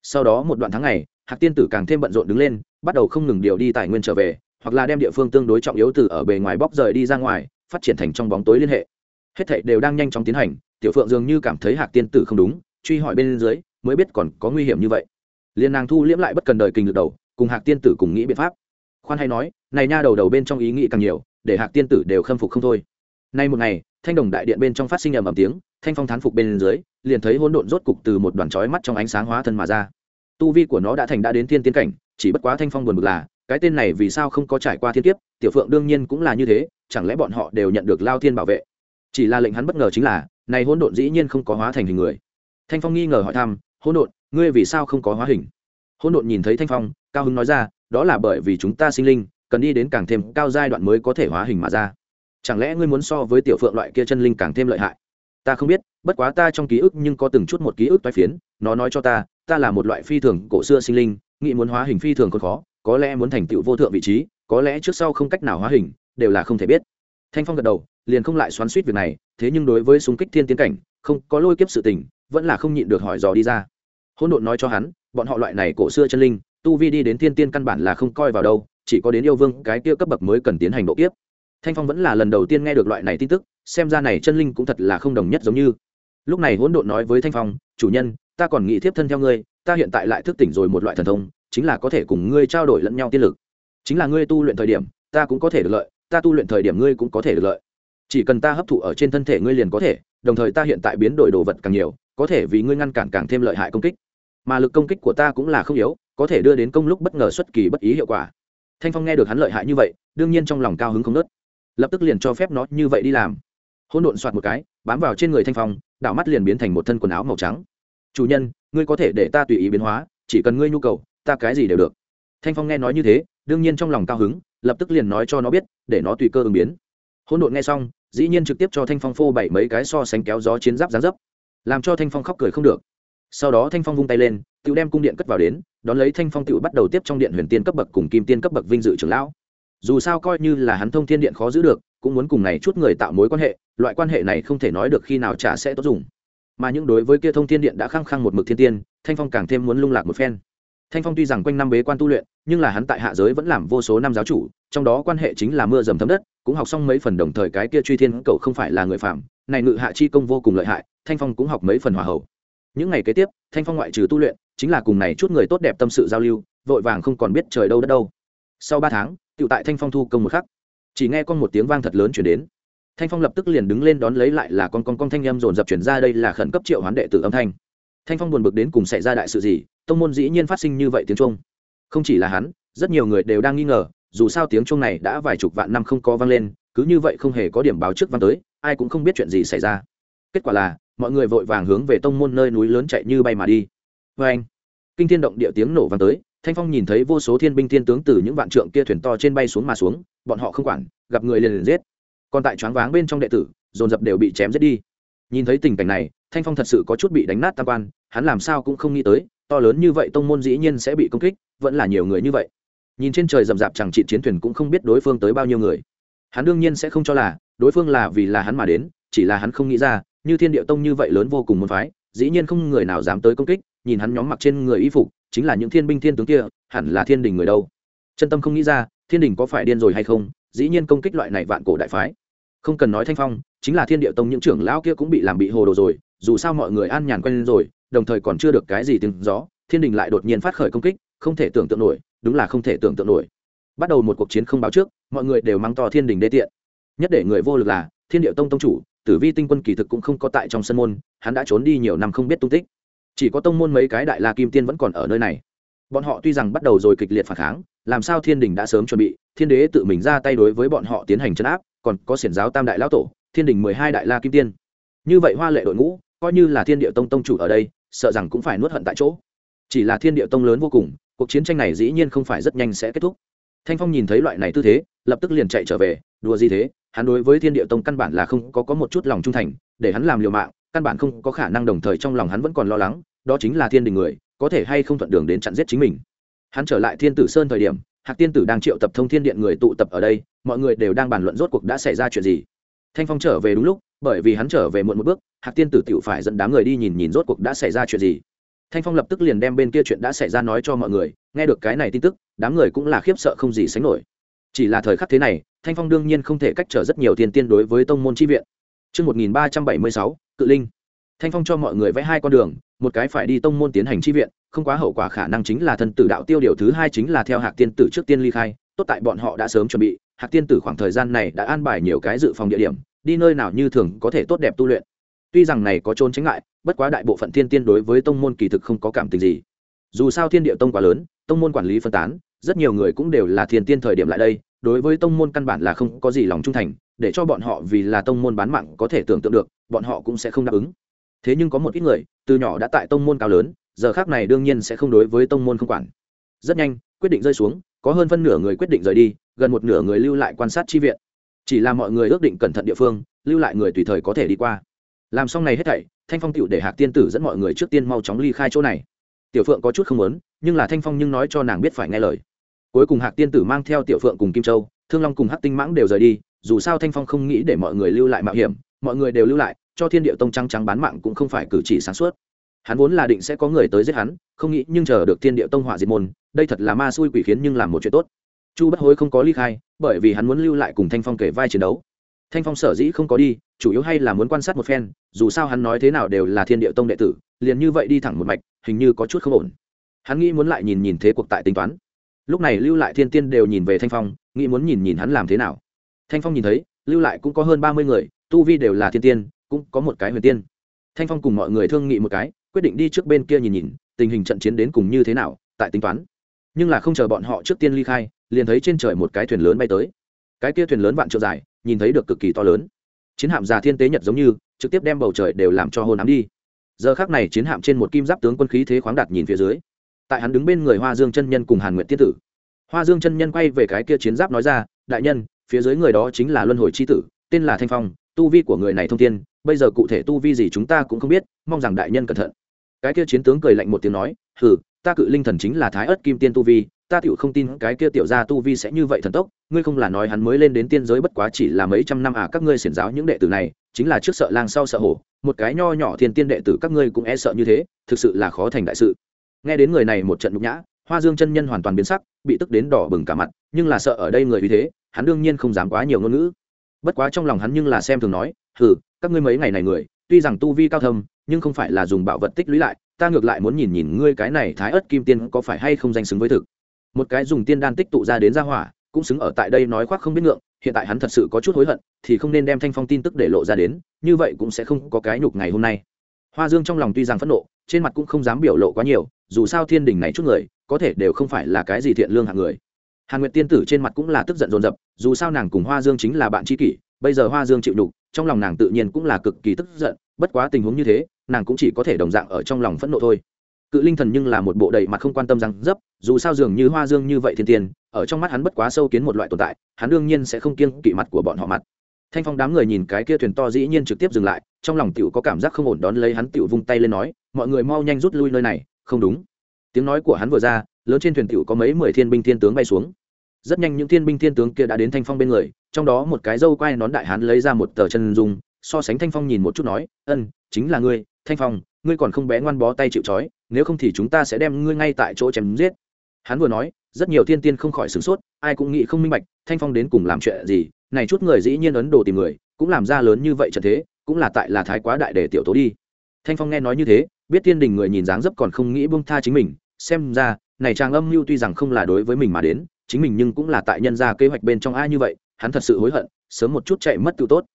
Sau đó một đoạn tháng ngày, Hạc Tiên tử càng thêm bận rộn đứng lên, bắt đầu không ngừng điều đi tài nguyên trở về, hoặc là đem địa phương tương đối trọng yếu từ ở bề ngoài bóc rời đi ra ngoài, phát triển thành trong bóng tối liên hệ. Hết thảy đều đang nhanh chóng tiến hành, Tiểu Phượng dường như cảm thấy Hạc Tiên tử không đúng, truy hỏi bên dưới, mới biết còn có nguy hiểm như vậy. Liên nàng thu liễm lại bất cần đời kinh lực đầu, cùng Hạc Tiên tử cùng nghĩ biện pháp. Khoan hay nói, này nha đầu đầu bên trong ý nghĩ càng nhiều, để Hạc Tiên tử đều khâm phục không thôi. Nay một ngày, thanh đồng đại điện bên trong phát sinh ầm ầm tiếng, thanh phong thán phục bên dưới, liền thấy hỗn độn rốt cục từ một đoàn chói mắt trong ánh sáng hóa thân mà ra. Tu vi của nó đã thành đã đến thiên tiến cảnh, chỉ bất quá thanh phong buồn bực là, cái tên này vì sao không có trải qua thiên kiếp, tiểu phượng đương nhiên cũng là như thế, chẳng lẽ bọn họ đều nhận được lao thiên bảo vệ? Chỉ là lệnh hắn bất ngờ chính là, này hỗn độn dĩ nhiên không có hóa thành hình người. Thanh phong nghi ngờ hỏi thăm, hỗn độn, ngươi vì sao không có hóa hình hỗn độn nhìn thấy thanh phong cao hứng nói ra đó là bởi vì chúng ta sinh linh cần đi đến càng thêm cao giai đoạn mới có thể hóa hình mà ra chẳng lẽ ngươi muốn so với tiểu phượng loại kia chân linh càng thêm lợi hại? Ta không biết, bất quá ta trong ký ức nhưng có từng chút một ký ức toái phiến. Nó nói cho ta ta là một loại phi thường cổ xưa sinh linh, nghĩ muốn hóa hình phi thường còn khó, có lẽ muốn thành tựu vô thượng vị trí, có lẽ trước sau không cách nào hóa hình, đều là không thể biết. Thanh phong gật đầu, liền không lại xoắn suýt việc này, thế nhưng đối với súng kích thiên tiến cảnh, không, có lôi kiếp sự tình, vẫn là không nhịn được hỏi dò đi ra. Hỗn độn nói cho hắn, bọn họ loại này cổ xưa chân linh, tu vi đi đến thiên tiên căn bản là không coi vào đâu, chỉ có đến yêu vương cái kia cấp bậc mới cần tiến hành độ kiếp thanh phong vẫn là lần đầu tiên nghe được loại này tin tức, xem ra này chân linh cũng thật là không đồng nhất giống như. Lúc này hỗn độn nói với thanh phong, chủ nhân, ta còn nghĩ thiếp thân theo ngươi, ta hiện tại lại thức tỉnh rồi một loại thần thông, chính là có thể cùng ngươi trao đổi lẫn nhau tiên lực. Chính là ngươi tu luyện thời điểm, ta cũng có thể được lợi, ta tu luyện thời điểm ngươi cũng có thể được lợi. Chỉ cần ta hấp thụ ở trên thân thể ngươi liền có thể, đồng thời ta hiện tại biến đổi đồ vật càng nhiều, có thể vì ngươi ngăn cản càng thêm lợi hại công kích. Mà lực công kích của ta cũng là không yếu, có thể đưa đến công lúc bất ngờ xuất kỳ bất ý hiệu quả. Thanh phong nghe được hắn lợi hại như vậy, đương nhiên trong lòng cao hứng không nớt lập tức liền cho phép nó như vậy đi làm. Hôn độn soạt một cái, bám vào trên người thanh phong, đảo mắt liền biến thành một thân quần áo màu trắng. Chủ nhân, ngươi có thể để ta tùy ý biến hóa, chỉ cần ngươi nhu cầu, ta cái gì đều được. Thanh phong nghe nói như thế, đương nhiên trong lòng cao hứng, lập tức liền nói cho nó biết, để nó tùy cơ ứng biến. Hôn độn nghe xong, dĩ nhiên trực tiếp cho thanh phong phô bảy mấy cái so sánh kéo gió chiến giáp giá dấp, làm cho thanh phong khóc cười không được. Sau đó thanh phong vung tay lên tự đem cung điện cất vào đến, đón lấy thanh phong tự bắt đầu tiếp trong điện huyền tiên cấp bậc cùng kim tiên cấp bậc vinh dự trưởng lão dù sao coi như là hắn thông thiên điện khó giữ được, cũng muốn cùng này chút người tạo mối quan hệ, loại quan hệ này không thể nói được khi nào trả sẽ tốt dùng. Mà những đối với kia thông thiên điện đã khăng khăng một mực thiên tiên, thanh phong càng thêm muốn lung lạc một phen. Thanh phong tuy rằng quanh năm bế quan tu luyện, nhưng là hắn tại hạ giới vẫn làm vô số năm giáo chủ, trong đó quan hệ chính là mưa dầm thấm đất, cũng học xong mấy phần đồng thời cái kia truy thiên cậu không phải là người phạm này ngự hạ chi công vô cùng lợi hại, thanh phong cũng học mấy phần hòa hậu những ngày kế tiếp, thanh phong ngoại trừ tu luyện, chính là cùng này chút người tốt đẹp tâm sự giao lưu, vội vàng không còn biết trời đâu đất đâu. Sau ba tháng tự tại thanh phong thu công một khắc. Chỉ nghe con một tiếng vang thật lớn chuyển đến. Thanh phong lập tức liền đứng lên đón lấy lại là con con con thanh em dồn dập chuyển ra đây là khẩn cấp triệu hoán đệ tử âm thanh. Thanh phong buồn bực đến cùng xảy ra đại sự gì, tông môn dĩ nhiên phát sinh như vậy tiếng trung không chỉ là hắn, rất nhiều người đều đang nghi ngờ, dù sao tiếng trung này đã vài chục vạn năm không có vang lên, cứ như vậy không hề có điểm báo trước vang tới, ai cũng không biết chuyện gì xảy ra. Kết quả là, mọi người vội vàng hướng về tông môn nơi núi lớn chạy như bay mà đi. Vê anh kinh thiên động địa tiếng nổ vang tới thanh phong nhìn thấy vô số thiên binh thiên tướng từ những vạn trượng kia thuyền to trên bay xuống mà xuống, bọn họ không quản, gặp người liền liền giết. Còn tại choáng váng bên trong đệ tử, dồn dập đều bị chém giết đi. Nhìn thấy tình cảnh này, thanh phong thật sự có chút bị đánh nát tam quan, hắn làm sao cũng không nghĩ tới, to lớn như vậy tông môn dĩ nhiên sẽ bị công kích, vẫn là nhiều người như vậy. Nhìn trên trời rậm rạp chẳng trị chiến thuyền cũng không biết đối phương tới bao nhiêu người. Hắn đương nhiên sẽ không cho là, đối phương là vì là hắn mà đến, chỉ là hắn không nghĩ ra, như thiên địa tông như vậy lớn vô cùng môn phái, dĩ nhiên không người nào dám tới công kích, nhìn hắn nhóm mặc trên người y phục chính là những thiên binh thiên tướng kia, hẳn là thiên đình người đâu? Chân tâm không nghĩ ra, thiên đình có phải điên rồi hay không, dĩ nhiên công kích loại này vạn cổ đại phái. Không cần nói thanh phong, chính là thiên địa tông những trưởng lão kia cũng bị làm bị hồ đồ rồi, dù sao mọi người an nhàn quen lên rồi, đồng thời còn chưa được cái gì tiếng gió, thiên đình lại đột nhiên phát khởi công kích, không thể tưởng tượng nổi, đúng là không thể tưởng tượng nổi. Bắt đầu một cuộc chiến không báo trước, mọi người đều mang to thiên đình đê tiện. Nhất để người vô lực là, thiên địa tông tông chủ, tử vi tinh quân kỳ thực cũng không có tại trong sân môn, hắn đã trốn đi nhiều năm không biết tung tích chỉ có tông môn mấy cái đại la kim tiên vẫn còn ở nơi này. Bọn họ tuy rằng bắt đầu rồi kịch liệt phản kháng làm sao thiên đình đã sớm chuẩn bị thiên đế tự mình ra tay đối với bọn họ tiến hành chấn áp còn có xiển giáo tam đại lão tổ thiên đình mười hai đại la kim tiên. Như vậy hoa lệ đội ngũ coi như là thiên địa tông tông chủ ở đây sợ rằng cũng phải nuốt hận tại chỗ. Chỉ là thiên địa tông lớn vô cùng cuộc chiến tranh này dĩ nhiên không phải rất nhanh sẽ kết thúc. Thanh phong nhìn thấy loại này tư thế lập tức liền chạy trở về đùa gì thế hắn đối với thiên địa tông căn bản là không có, có một chút lòng trung thành để hắn làm liều mạng căn bản không có khả năng đồng thời trong lòng hắn vẫn còn lo lắng, đó chính là thiên đình người, có thể hay không thuận đường đến chặn giết chính mình. Hắn trở lại thiên tử sơn thời điểm, hạc tiên tử đang triệu tập thông thiên điện người tụ tập ở đây, mọi người đều đang bàn luận rốt cuộc đã xảy ra chuyện gì. Thanh phong trở về đúng lúc, bởi vì hắn trở về muộn một bước, hạc tiên tử t phải dẫn đám người đi nhìn nhìn rốt cuộc đã xảy ra chuyện gì. Thanh phong lập tức liền đem bên kia chuyện đã xảy ra nói cho mọi người, nghe được cái này tin tức, đám người cũng là khiếp sợ không gì sánh nổi. Chỉ là thời khắc thế này, thanh phong đương nhiên không thể cách trở rất nhiều tiền tiên đối với tông môn tri viện Trước 1376, cự linh. Thanh phong cho mọi người vẽ hai con đường một cái phải đi tông môn tiến hành chi viện không quá hậu quả khả năng chính là thân tử đạo tiêu điều thứ hai chính là theo hạc tiên tử trước tiên ly khai tốt tại bọn họ đã sớm chuẩn bị hạc tiên tử khoảng thời gian này đã an bài nhiều cái dự phòng địa điểm đi nơi nào như thường có thể tốt đẹp tu luyện tuy rằng này có trốn tránh ngại bất quá đại bộ phận thiên tiên đối với tông môn kỳ thực không có cảm tình gì dù sao thiên địa tông quá lớn tông môn quản lý phân tán rất nhiều người cũng đều là thiên tiên thời điểm lại đây đối với tông môn căn bản là không có gì lòng trung thành để cho bọn họ vì là tông môn bán mạng có thể tưởng tượng được, bọn họ cũng sẽ không đáp ứng. Thế nhưng có một ít người, từ nhỏ đã tại tông môn cao lớn, giờ khác này đương nhiên sẽ không đối với tông môn không quản. Rất nhanh, quyết định rơi xuống, có hơn phân nửa người quyết định rời đi, gần một nửa người lưu lại quan sát chi viện. Chỉ là mọi người ước định cẩn thận địa phương, lưu lại người tùy thời có thể đi qua. Làm xong này hết thảy, thanh phong tựu để hạc tiên tử dẫn mọi người trước tiên mau chóng ly khai chỗ này. Tiểu phượng có chút không muốn, nhưng là thanh phong nhưng nói cho nàng biết phải nghe lời. Cuối cùng hạc tiên tử mang theo tiểu phượng cùng kim châu, thương long cùng hắc tinh mãng đều rời đi dù sao thanh phong không nghĩ để mọi người lưu lại mạo hiểm, mọi người đều lưu lại, cho thiên địa tông trắng trắng bán mạng cũng không phải cử chỉ sáng suốt. Hắn vốn là định sẽ có người tới giết hắn, không nghĩ nhưng chờ được thiên địa tông hỏa diệt môn, đây thật là ma xui quỷ khiến nhưng làm một chuyện tốt. Chu bất hối không có ly khai, bởi vì hắn muốn lưu lại cùng thanh phong kể vai chiến đấu. Thanh phong sở dĩ không có đi, chủ yếu hay là muốn quan sát một phen, dù sao hắn nói thế nào đều là thiên địa tông đệ tử, liền như vậy đi thẳng một mạch, hình như có chút không ổn. Hắn nghĩ muốn lại nhìn nhìn thế cuộc tại tính toán. Lúc này lưu lại thiên tiên đều nhìn về thanh phong, nghĩ muốn nhìn nhìn hắn làm thế nào thanh phong nhìn thấy, lưu lại cũng có hơn ba mươi người, tu vi đều là thiên tiên, cũng có một cái huyền tiên. Thanh phong cùng mọi người thương nghị một cái, quyết định đi trước bên kia nhìn nhìn, tình hình trận chiến đến cùng như thế nào, tại tính toán. Nhưng là không chờ bọn họ trước tiên ly khai, liền thấy trên trời một cái thuyền lớn bay tới. Cái kia thuyền lớn vạn trượng dài, nhìn thấy được cực kỳ to lớn. Chiến hạm già thiên tế nhật giống như, trực tiếp đem bầu trời đều làm cho hôn ám đi. Giờ khác này chiến hạm trên một kim giáp tướng quân khí thế khoáng đạt nhìn phía dưới. Tại hắn đứng bên người hoa dương chân nhân cùng hàn nguyện tiết tử. Hoa dương chân nhân quay về cái kia chiến giáp nói ra, đại nhân phía dưới người đó chính là luân hồi c h i tử, tên là thanh phong, tu vi của người này thông tin bây giờ cụ thể tu vi gì chúng ta cũng không biết, mong rằng đại nhân cẩn thận. Cái kia chiến tướng cười lạnh một tiếng nói, hừ, ta cự linh thần chính là thái ớt kim tiên tu vi, ta tựu không tin cái kia tiểu gia tu vi sẽ như vậy thần tốc, ngươi không là nói hắn mới lên đến tiên giới bất quá chỉ là mấy trăm năm à các ngươi xiển giáo những đệ tử này, chính là trước sợ lang sau sợ hổ, một cái nho nhỏ thiên tiên đệ tử các ngươi cũng e sợ như thế, thực sự là khó thành đại sự. Nghe đến người này một trận nhục nhã, hoa dương chân nhân hoàn toàn biến sắc, bị tức đến đỏ bừng cả mặt, nhưng là sợ ở đây người vì thế hắn đương nhiên không dám quá nhiều ngôn ngữ. Bất quá trong lòng hắn nhưng là xem thường nói, hừ, các ngươi mấy ngày này người, tuy rằng tu vi cao thâm, nhưng không phải là dùng bạo vật tích lũy lại, ta ngược lại muốn nhìn nhìn ngươi cái này thái ớt kim tiên có phải hay không danh xứng với thực. Một cái dùng tiên đan tích tụ ra đến gia hỏa, cũng xứng ở tại đây nói khoác không biết ngượng, hiện tại hắn thật sự có chút hối hận, thì không nên đem thanh phong tin tức để lộ ra đến, như vậy cũng sẽ không có cái nhục ngày hôm nay. Hoa dương trong lòng tuy rằng phẫn nộ, trên mặt cũng không dám biểu lộ quá nhiều, dù sao thiên đình này chút người, có thể đều không phải là cái gì thiện lương hạng người hàn nguyệt tiên tử trên mặt cũng là tức giận dồn dập, dù sao nàng cùng hoa dương chính là bạn tri kỷ, bây giờ hoa dương chịu đục trong lòng nàng tự nhiên cũng là cực kỳ tức giận, bất quá tình huống như thế, nàng cũng chỉ có thể đồng dạng ở trong lòng phẫn nộ thôi. Cự linh thần nhưng là một bộ đầy mặt không quan tâm rằng dấp, dù sao dường như hoa dương như vậy thiên tiên ở trong mắt hắn bất quá sâu kiến một loại tồn tại, hắn đương nhiên sẽ không kiêng kỵ mặt của bọn họ mặt. Thanh phong đám người nhìn cái kia thuyền to dĩ nhiên trực tiếp dừng lại, trong lòng tiểu có cảm giác không ổn đón lấy hắn tiểu vung tay lên nói, mọi người mau nhanh rút lui nơi này, không đúng tiếng nói của hắn vừa ra, lớn trên thuyền tiểu có mấy mười thiên binh thiên tướng bay xuống. Rất nhanh những thiên binh thiên tướng kia đã đến thanh phong bên người, trong đó một cái dâu quai nón đại hắn lấy ra một tờ chân dung, so sánh thanh phong nhìn một chút nói, ân, chính là ngươi, thanh phong, ngươi còn không bé ngoan bó tay chịu trói, nếu không thì chúng ta sẽ đem ngươi ngay tại chỗ chém giết. Hắn vừa nói, rất nhiều thiên tiên không khỏi sửng sốt, ai cũng nghĩ không minh bạch, thanh phong đến cùng làm chuyện gì, này chút người dĩ nhiên ấn đồ tìm người, cũng làm ra lớn như vậy trận thế, cũng là tại là thái quá đại để tiểu tố đi. Thanh phong nghe nói như thế, biết tiên đình người nhìn dáng dấp còn không nghĩ buông tha chính mình xem ra, này trang âm mưu tuy rằng không là đối với mình mà đến, chính mình nhưng cũng là tại nhân ra kế hoạch bên trong ai như vậy, hắn thật sự hối hận, sớm một chút chạy mất tự tốt.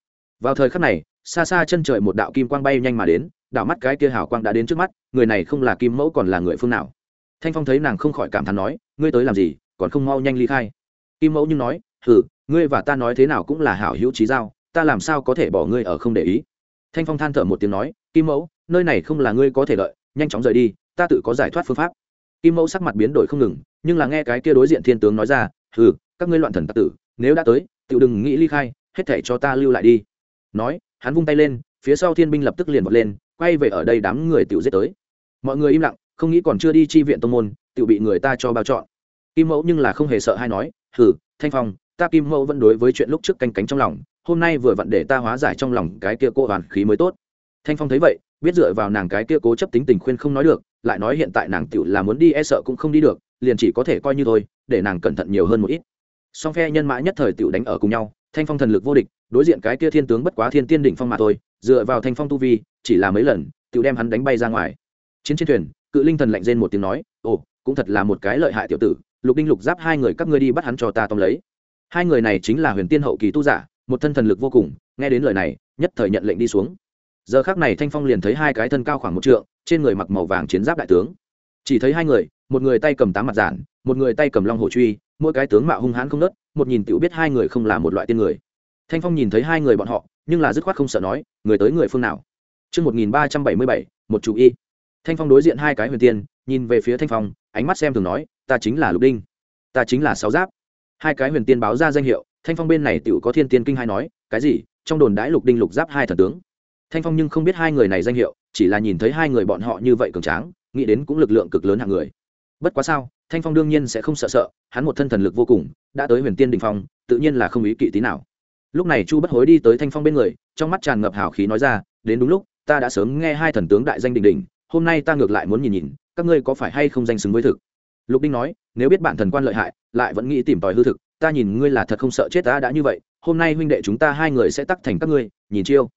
Vào thời khắc này, xa xa chân trời một đạo kim quang bay nhanh mà đến, đạo mắt cái kia hào quang đã đến trước mắt, người này không là kim mẫu còn là người phương nào? Thanh phong thấy nàng không khỏi cảm thán nói, ngươi tới làm gì, còn không mau nhanh ly khai? Kim mẫu nhưng nói, hừ, ngươi và ta nói thế nào cũng là hảo hữu trí giao, ta làm sao có thể bỏ ngươi ở không để ý? Thanh phong than thở một tiếng nói, kim mẫu, nơi này không là ngươi có thể lợi nhanh chóng rời đi, ta tự có giải thoát phương pháp kim mẫu sắc mặt biến đổi không ngừng, nhưng là nghe cái kia đối diện thiên tướng nói ra, hừ, các ngươi loạn thần tặc tử, nếu đã tới tự đừng nghĩ ly khai, hết thể cho ta lưu lại đi. Nói, hắn vung tay lên, phía sau thiên binh lập tức liền bật lên, quay về ở đây đám người tự giết tới. Mọi người im lặng, không nghĩ còn chưa đi chi viện tông môn tự bị người ta cho bao chọn. Kim mẫu nhưng là không hề sợ hay nói, hừ, thanh phong, ta kim mẫu vẫn đối với chuyện lúc trước canh cánh trong lòng, hôm nay vừa vặn để ta hóa giải trong lòng cái kia cô hoàn khí mới tốt. Thanh phong thấy vậy, biết dựa vào nàng cái kia cố chấp tính tình khuyên không nói được lại nói hiện tại nàng tiểu là muốn đi e sợ cũng không đi được, liền chỉ có thể coi như thôi, để nàng cẩn thận nhiều hơn một ít. Song phe nhân mã nhất thời tiểu đánh ở cùng nhau, thanh phong thần lực vô địch, đối diện cái kia thiên tướng bất quá thiên tiên đỉnh phong mà thôi, dựa vào thanh phong tu vi, chỉ là mấy lần, tiểu đem hắn đánh bay ra ngoài. Chiến trên thuyền, cự linh thần lạnh rên một tiếng nói, ồ, cũng thật là một cái lợi hại tiểu tử, lục đinh lục giáp hai người các ngươi đi bắt hắn cho ta tóm lấy. Hai người này chính là huyền tiên hậu kỳ tu giả, một thân thần lực vô cùng, nghe đến lời này, nhất thời nhận lệnh đi xuống giờ khác này thanh phong liền thấy hai cái thân cao khoảng một trượng trên người mặc màu vàng chiến giáp đại tướng. Chỉ thấy hai người một người tay cầm tám mặt giản một người tay cầm long hồ truy mỗi cái tướng mạo hung hãn không nớt một nhìn tựu biết hai người không là một loại tiên người. Thanh phong nhìn thấy hai người bọn họ nhưng là dứt khoát không sợ nói người tới người phương nào? Trước 1377, một chủ y. thanh phong đối diện hai cái huyền tiên nhìn về phía thanh phong ánh mắt xem thường nói ta chính là lục đinh ta chính là sáu giáp. Hai cái huyền tiên báo ra danh hiệu thanh phong bên này tựu có thiên tiên kinh hai nói cái gì? Trong đồn đãi lục đinh lục giáp hai thần tướng thanh phong nhưng không biết hai người này danh hiệu, chỉ là nhìn thấy hai người bọn họ như vậy cường tráng, nghĩ đến cũng lực lượng cực lớn hạng người. Bất quá sao, thanh phong đương nhiên sẽ không sợ sợ, hắn một thân thần lực vô cùng, đã tới huyền tiên đình phong, tự nhiên là không ý kỵ tí nào. Lúc này chu bất hối đi tới thanh phong bên người, trong mắt tràn ngập hào khí nói ra, đến đúng lúc, ta đã sớm nghe hai thần tướng đại danh đình đình hôm nay ta ngược lại muốn nhìn nhìn, các ngươi có phải hay không danh xứng với thực? Lục đinh nói, nếu biết bản thần quan lợi hại, lại vẫn nghĩ tìm tòi hư thực, ta nhìn ngươi là thật không sợ chết ta đã như vậy, hôm nay huynh đệ chúng ta hai người sẽ tắc thành các ngươi, nhìn chiêu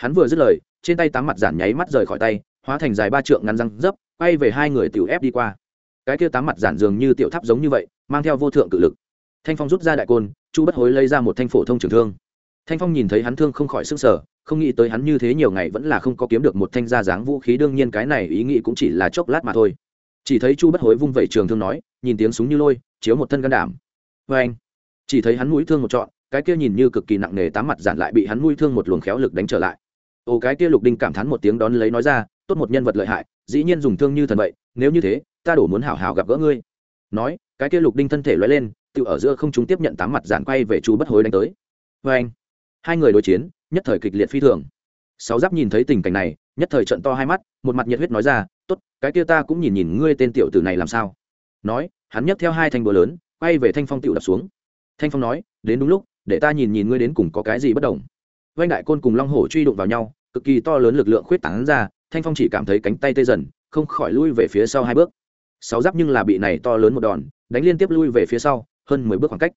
hắn vừa dứt lời, trên tay tám mặt giản nháy mắt rời khỏi tay, hóa thành dài ba trượng ngắn răng dấp, quay về hai người tiểu ép đi qua. Cái kia tám mặt giản dường như tiểu tháp giống như vậy, mang theo vô thượng cự lực. Thanh phong rút ra đại côn, chu bất hối lấy ra một thanh phổ thông trường thương. Thanh phong nhìn thấy hắn thương không khỏi s ư n g sở không nghĩ tới hắn như thế nhiều ngày vẫn là không có kiếm được một thanh gia dáng vũ khí, đương nhiên cái này ý nghĩ cũng chỉ là chốc lát mà thôi. Chỉ thấy chu bất hối vung vẩy trường thương nói, nhìn tiếng súng như lôi, chiếu một thân gan đảm. Vê anh chỉ thấy hắn mũi thương một trọn, cái kia nhìn như cực kỳ nặng nề tám mặt giản lại bị hắn mũi thương một luồng khéo lực đánh trở lại ồ, cái kia lục đinh cảm thán một tiếng đón lấy nói ra, tốt một nhân vật lợi hại, dĩ nhiên dùng thương như thần vậy, nếu như thế, ta đổ muốn hảo hảo gặp gỡ ngươi. Nói, cái kia lục đinh thân thể loay lên, tự ở giữa không chúng tiếp nhận tám mặt giản quay về chú bất hối đánh tới. Vê anh, hai người đối chiến, nhất thời kịch liệt phi thường. Sáu giáp nhìn thấy tình cảnh này, nhất thời trận to hai mắt, một mặt nhiệt huyết nói ra, tốt, cái kia ta cũng nhìn nhìn ngươi tên tiểu tử này làm sao. Nói, hắn nhấc theo hai thanh búa lớn, quay về thanh phong tiểu đập xuống. Thanh phong nói, đến đúng lúc, để ta nhìn nhìn ngươi đến cùng có cái gì bất đồng vanh đại côn cùng long hổ truy đụng vào nhau, cực kỳ to lớn lực lượng khuyết tảng ra, thanh phong chỉ cảm thấy cánh tay tê dần, không khỏi lui về phía sau hai bước. Sáu giáp nhưng là bị này to lớn một đòn, đánh liên tiếp lui về phía sau, hơn mười bước khoảng cách.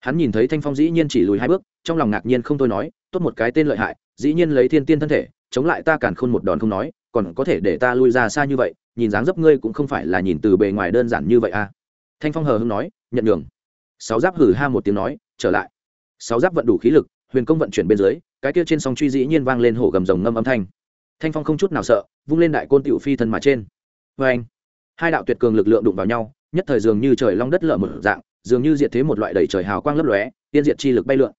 Hắn nhìn thấy thanh phong dĩ nhiên chỉ lùi hai bước, trong lòng ngạc nhiên không thôi nói, tốt một cái tên lợi hại, dĩ nhiên lấy thiên tiên thân thể, chống lại ta càn khôn một đòn không nói, còn có thể để ta lui ra xa như vậy, nhìn dáng dấp ngươi cũng không phải là nhìn từ bề ngoài đơn giản như vậy à. Thanh phong hờ hưng nói, nhận đường sáu giáp hử ha một tiếng nói, trở lại. Sáu giáp vận đủ khí lực, huyền công vận chuyển bên dưới cái kia trên sóng truy dĩ nhiên vang lên hổ gầm rồng ngâm âm thanh. Thanh phong không chút nào sợ, vung lên đại côn tiểu phi thân mà trên. Vê anh. Hai đạo tuyệt cường lực lượng đụng vào nhau, nhất thời dường như trời long đất lở mở dạng, dường như diệt thế một loại đầy trời hào quang lấp lóe, tiên diệt chi lực bay lượn.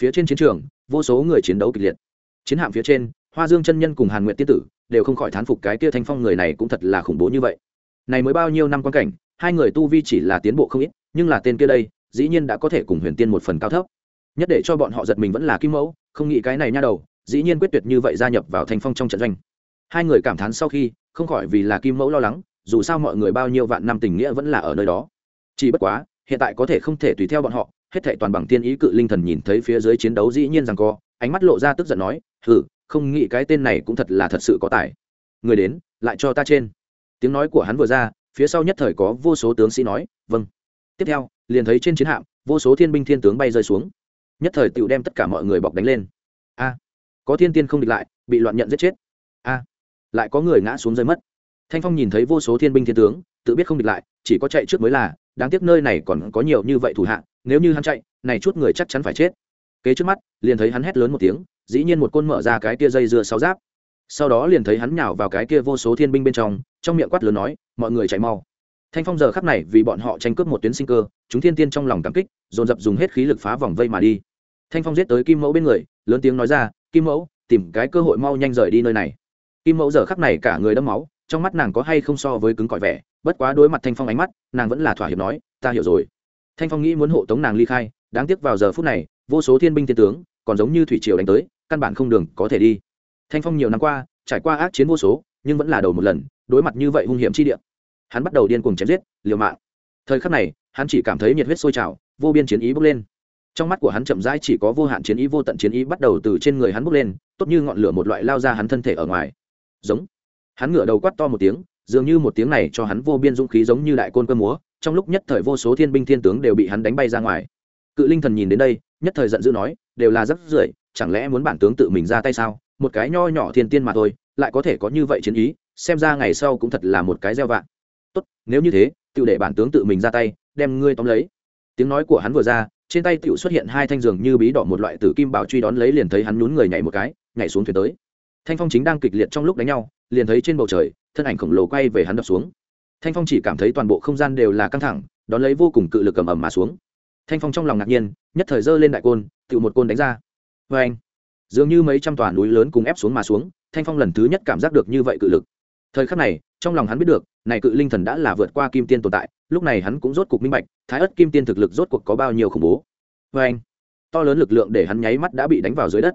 Phía trên chiến trường, vô số người chiến đấu kịch liệt. Chiến hạm phía trên, hoa dương chân nhân cùng hàn nguyện tiên tử đều không khỏi thán phục cái kia thanh phong người này cũng thật là khủng bố như vậy. Này mới bao nhiêu năm quan cảnh, hai người tu vi chỉ là tiến bộ không ít, nhưng là tên kia đây, dĩ nhiên đã có thể cùng huyền tiên một phần cao thấp. Nhất để cho bọn họ giật mình vẫn là kim mẫu không nghĩ cái này nha đầu, dĩ nhiên quyết tuyệt như vậy gia nhập vào thanh phong trong trận doanh. Hai người cảm thán sau khi, không khỏi vì là kim mẫu lo lắng, dù sao mọi người bao nhiêu vạn năm tình nghĩa vẫn là ở nơi đó. Chỉ bất quá, hiện tại có thể không thể tùy theo bọn họ, hết thệ toàn bằng tiên ý cự linh thần nhìn thấy phía dưới chiến đấu dĩ nhiên rằng co, ánh mắt lộ ra tức giận nói, hừ, không nghĩ cái tên này cũng thật là thật sự có tài. Người đến, lại cho ta trên. Tiếng nói của hắn vừa ra, phía sau nhất thời có vô số tướng sĩ nói vâng. Tiếp theo, liền thấy trên chiến hạm, vô số thiên binh thiên tướng bay rơi xuống nhất thời tựu đem tất cả mọi người bọc đánh lên. A, có thiên tiên không địch lại, bị loạn nhận giết chết. A, lại có người ngã xuống rơi mất. Thanh phong nhìn thấy vô số thiên binh thiên tướng, tự biết không địch lại, chỉ có chạy trước mới là, đáng tiếc nơi này còn có nhiều như vậy thủ hạ, nếu như hắn chạy, này chút người chắc chắn phải chết. Kế trước mắt, liền thấy hắn hét lớn một tiếng, dĩ nhiên một côn mở ra cái kia dây dưa sáu giáp. Sau đó liền thấy hắn nhào vào cái kia vô số thiên binh bên trong trong miệng quát lớn nói, mọi người chạy mau. Thanh phong giờ khắc này vì bọn họ tranh cướp một tuyến sinh cơ, chúng thiên tiên trong lòng cảm kích, dồn dập dùng hết khí lực phá vòng vây mà đi thanh phong giết tới kim mẫu bên người, lớn tiếng nói ra, kim mẫu, tìm cái cơ hội mau nhanh rời đi nơi này. Kim mẫu giờ khắc này cả người đẫm máu, trong mắt nàng có hay không so với cứng cỏi vẻ, bất quá đối mặt thanh phong ánh mắt, nàng vẫn là thỏa hiệp nói, ta hiểu rồi. Thanh phong nghĩ muốn hộ tống nàng ly khai, đáng tiếc vào giờ phút này, vô số thiên binh thiên tướng, còn giống như thủy triều đánh tới, căn bản không đường có thể đi. Thanh phong nhiều năm qua, trải qua ác chiến vô số, nhưng vẫn là đầu một lần, đối mặt như vậy hung hiểm chi địa. Hắn bắt đầu điên cuồng chém giết, liều mạng. Thời khắc này, hắn chỉ cảm thấy nhiệt huyết sôi trào, vô biên chiến ý bốc lên trong mắt của hắn chậm rãi chỉ có vô hạn chiến ý, vô tận chiến ý bắt đầu từ trên người hắn bốc lên, tốt như ngọn lửa một loại lao ra hắn thân thể ở ngoài. Giống. Hắn ngửa đầu quát to một tiếng, dường như một tiếng này cho hắn vô biên dũng khí giống như đại côn cơ múa, trong lúc nhất thời vô số thiên binh thiên tướng đều bị hắn đánh bay ra ngoài. Cự linh thần nhìn đến đây, nhất thời giận dữ nói, đều là rất rưởi, chẳng lẽ muốn bản tướng tự mình ra tay sao? Một cái nho nhỏ thiên tiên mà thôi, lại có thể có như vậy chiến ý, xem ra ngày sau cũng thật là một cái gieo vạn tốt, nếu như thế tự để bản tướng tự mình ra tay, đem ngươi tóm lấy. Tiếng nói của hắn vừa ra trên tay tựu xuất hiện hai thanh giường như bí đỏ một loại tử kim bảo truy đón lấy liền thấy hắn nhún người nhảy một cái, nhảy xuống thuyền tới. Thanh phong chính đang kịch liệt trong lúc đánh nhau, liền thấy trên bầu trời, thân ảnh khổng lồ quay về hắn đập xuống. Thanh phong chỉ cảm thấy toàn bộ không gian đều là căng thẳng, đón lấy vô cùng cự lực cầm ẩm mà xuống. Thanh phong trong lòng ngạc nhiên, nhất thời giơ lên đại côn, tự một côn đánh ra. Vê anh dường như mấy trăm tòa núi lớn cùng ép xuống mà xuống, thanh phong lần thứ nhất cảm giác được như vậy cự lực thời khắc này, trong lòng hắn biết được, này cự linh thần đã là vượt qua kim tiên tồn tại, lúc này hắn cũng rốt cuộc minh bạch, thái ất kim tiên thực lực rốt cuộc có bao nhiêu khủng bố. Vê anh, to lớn lực lượng để hắn nháy mắt đã bị đánh vào dưới đất.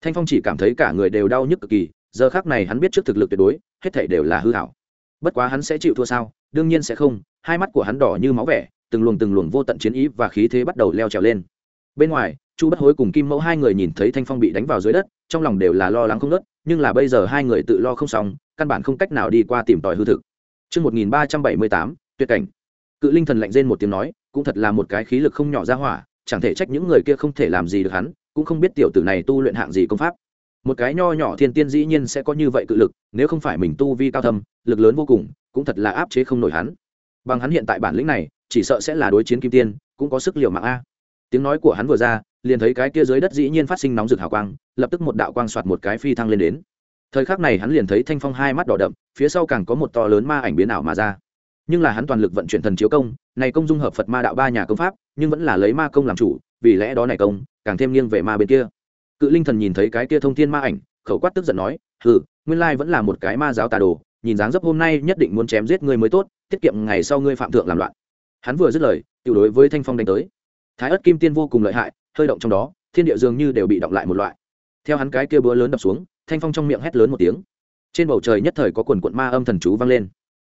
Thanh phong chỉ cảm thấy cả người đều đau nhức cực kỳ, giờ khác này hắn biết trước thực lực tuyệt đối, hết thể đều là hư hảo. Bất quá hắn sẽ chịu thua sao? Đương nhiên sẽ không, hai mắt của hắn đỏ như máu vẻ, từng luồng từng luồng vô tận chiến ý và khí thế bắt đầu leo trèo lên. Bên ngoài, chu bất hối cùng kim mẫu hai người nhìn thấy thanh phong bị đánh vào dưới đất, trong lòng đều là lo lắng không nớt nhưng là bây giờ hai người tự lo không xong căn bản không cách nào đi qua tìm tòi hư thực Trước 1378, tuyệt cảnh. Cự linh thần lạnh rên một tiếng nói, cũng thật là một cái khí lực không nhỏ ra hỏa, chẳng thể trách những người kia không thể làm gì được hắn, cũng không biết tiểu tử này tu luyện hạng gì công pháp. Một cái nho nhỏ thiên tiên dĩ nhiên sẽ có như vậy cự lực, nếu không phải mình tu vi cao thâm, lực lớn vô cùng, cũng thật là áp chế không nổi hắn. Bằng hắn hiện tại bản lĩnh này, chỉ sợ sẽ là đối chiến kim tiên, cũng có sức liều mạng a. Tiếng nói của hắn vừa ra, liền thấy cái kia dưới đất dĩ nhiên phát sinh nóng rực hào quang, lập tức một đạo quang xoạt một cái phi thăng lên đến. Thời khắc này hắn liền thấy thanh phong hai mắt đỏ đậm phía sau càng có một to lớn ma ảnh biến ảo mà ra. Nhưng là hắn toàn lực vận chuyển thần chiếu công này công dung hợp phật ma đạo ba nhà công pháp nhưng vẫn là lấy ma công làm chủ vì lẽ đó này công càng thêm nghiêng về ma bên kia. Cự linh thần nhìn thấy cái kia thông thiên ma ảnh khẩu quát tức giận nói hừ nguyên lai vẫn là một cái ma giáo tà đồ nhìn dáng dấp hôm nay nhất định muốn chém giết ngươi mới tốt tiết kiệm ngày sau ngươi phạm thượng làm loạn. Hắn vừa dứt lời tiểu đối với thanh phong đánh tới. Thái ất kim tiên vô cùng lợi hại hơi động trong đó, thiên địa dường như đều bị động lại một loại. Theo hắn cái kia búa lớn đập xuống, thanh phong trong miệng hét lớn một tiếng. Trên bầu trời nhất thời có quần quận ma âm thần chú vang lên.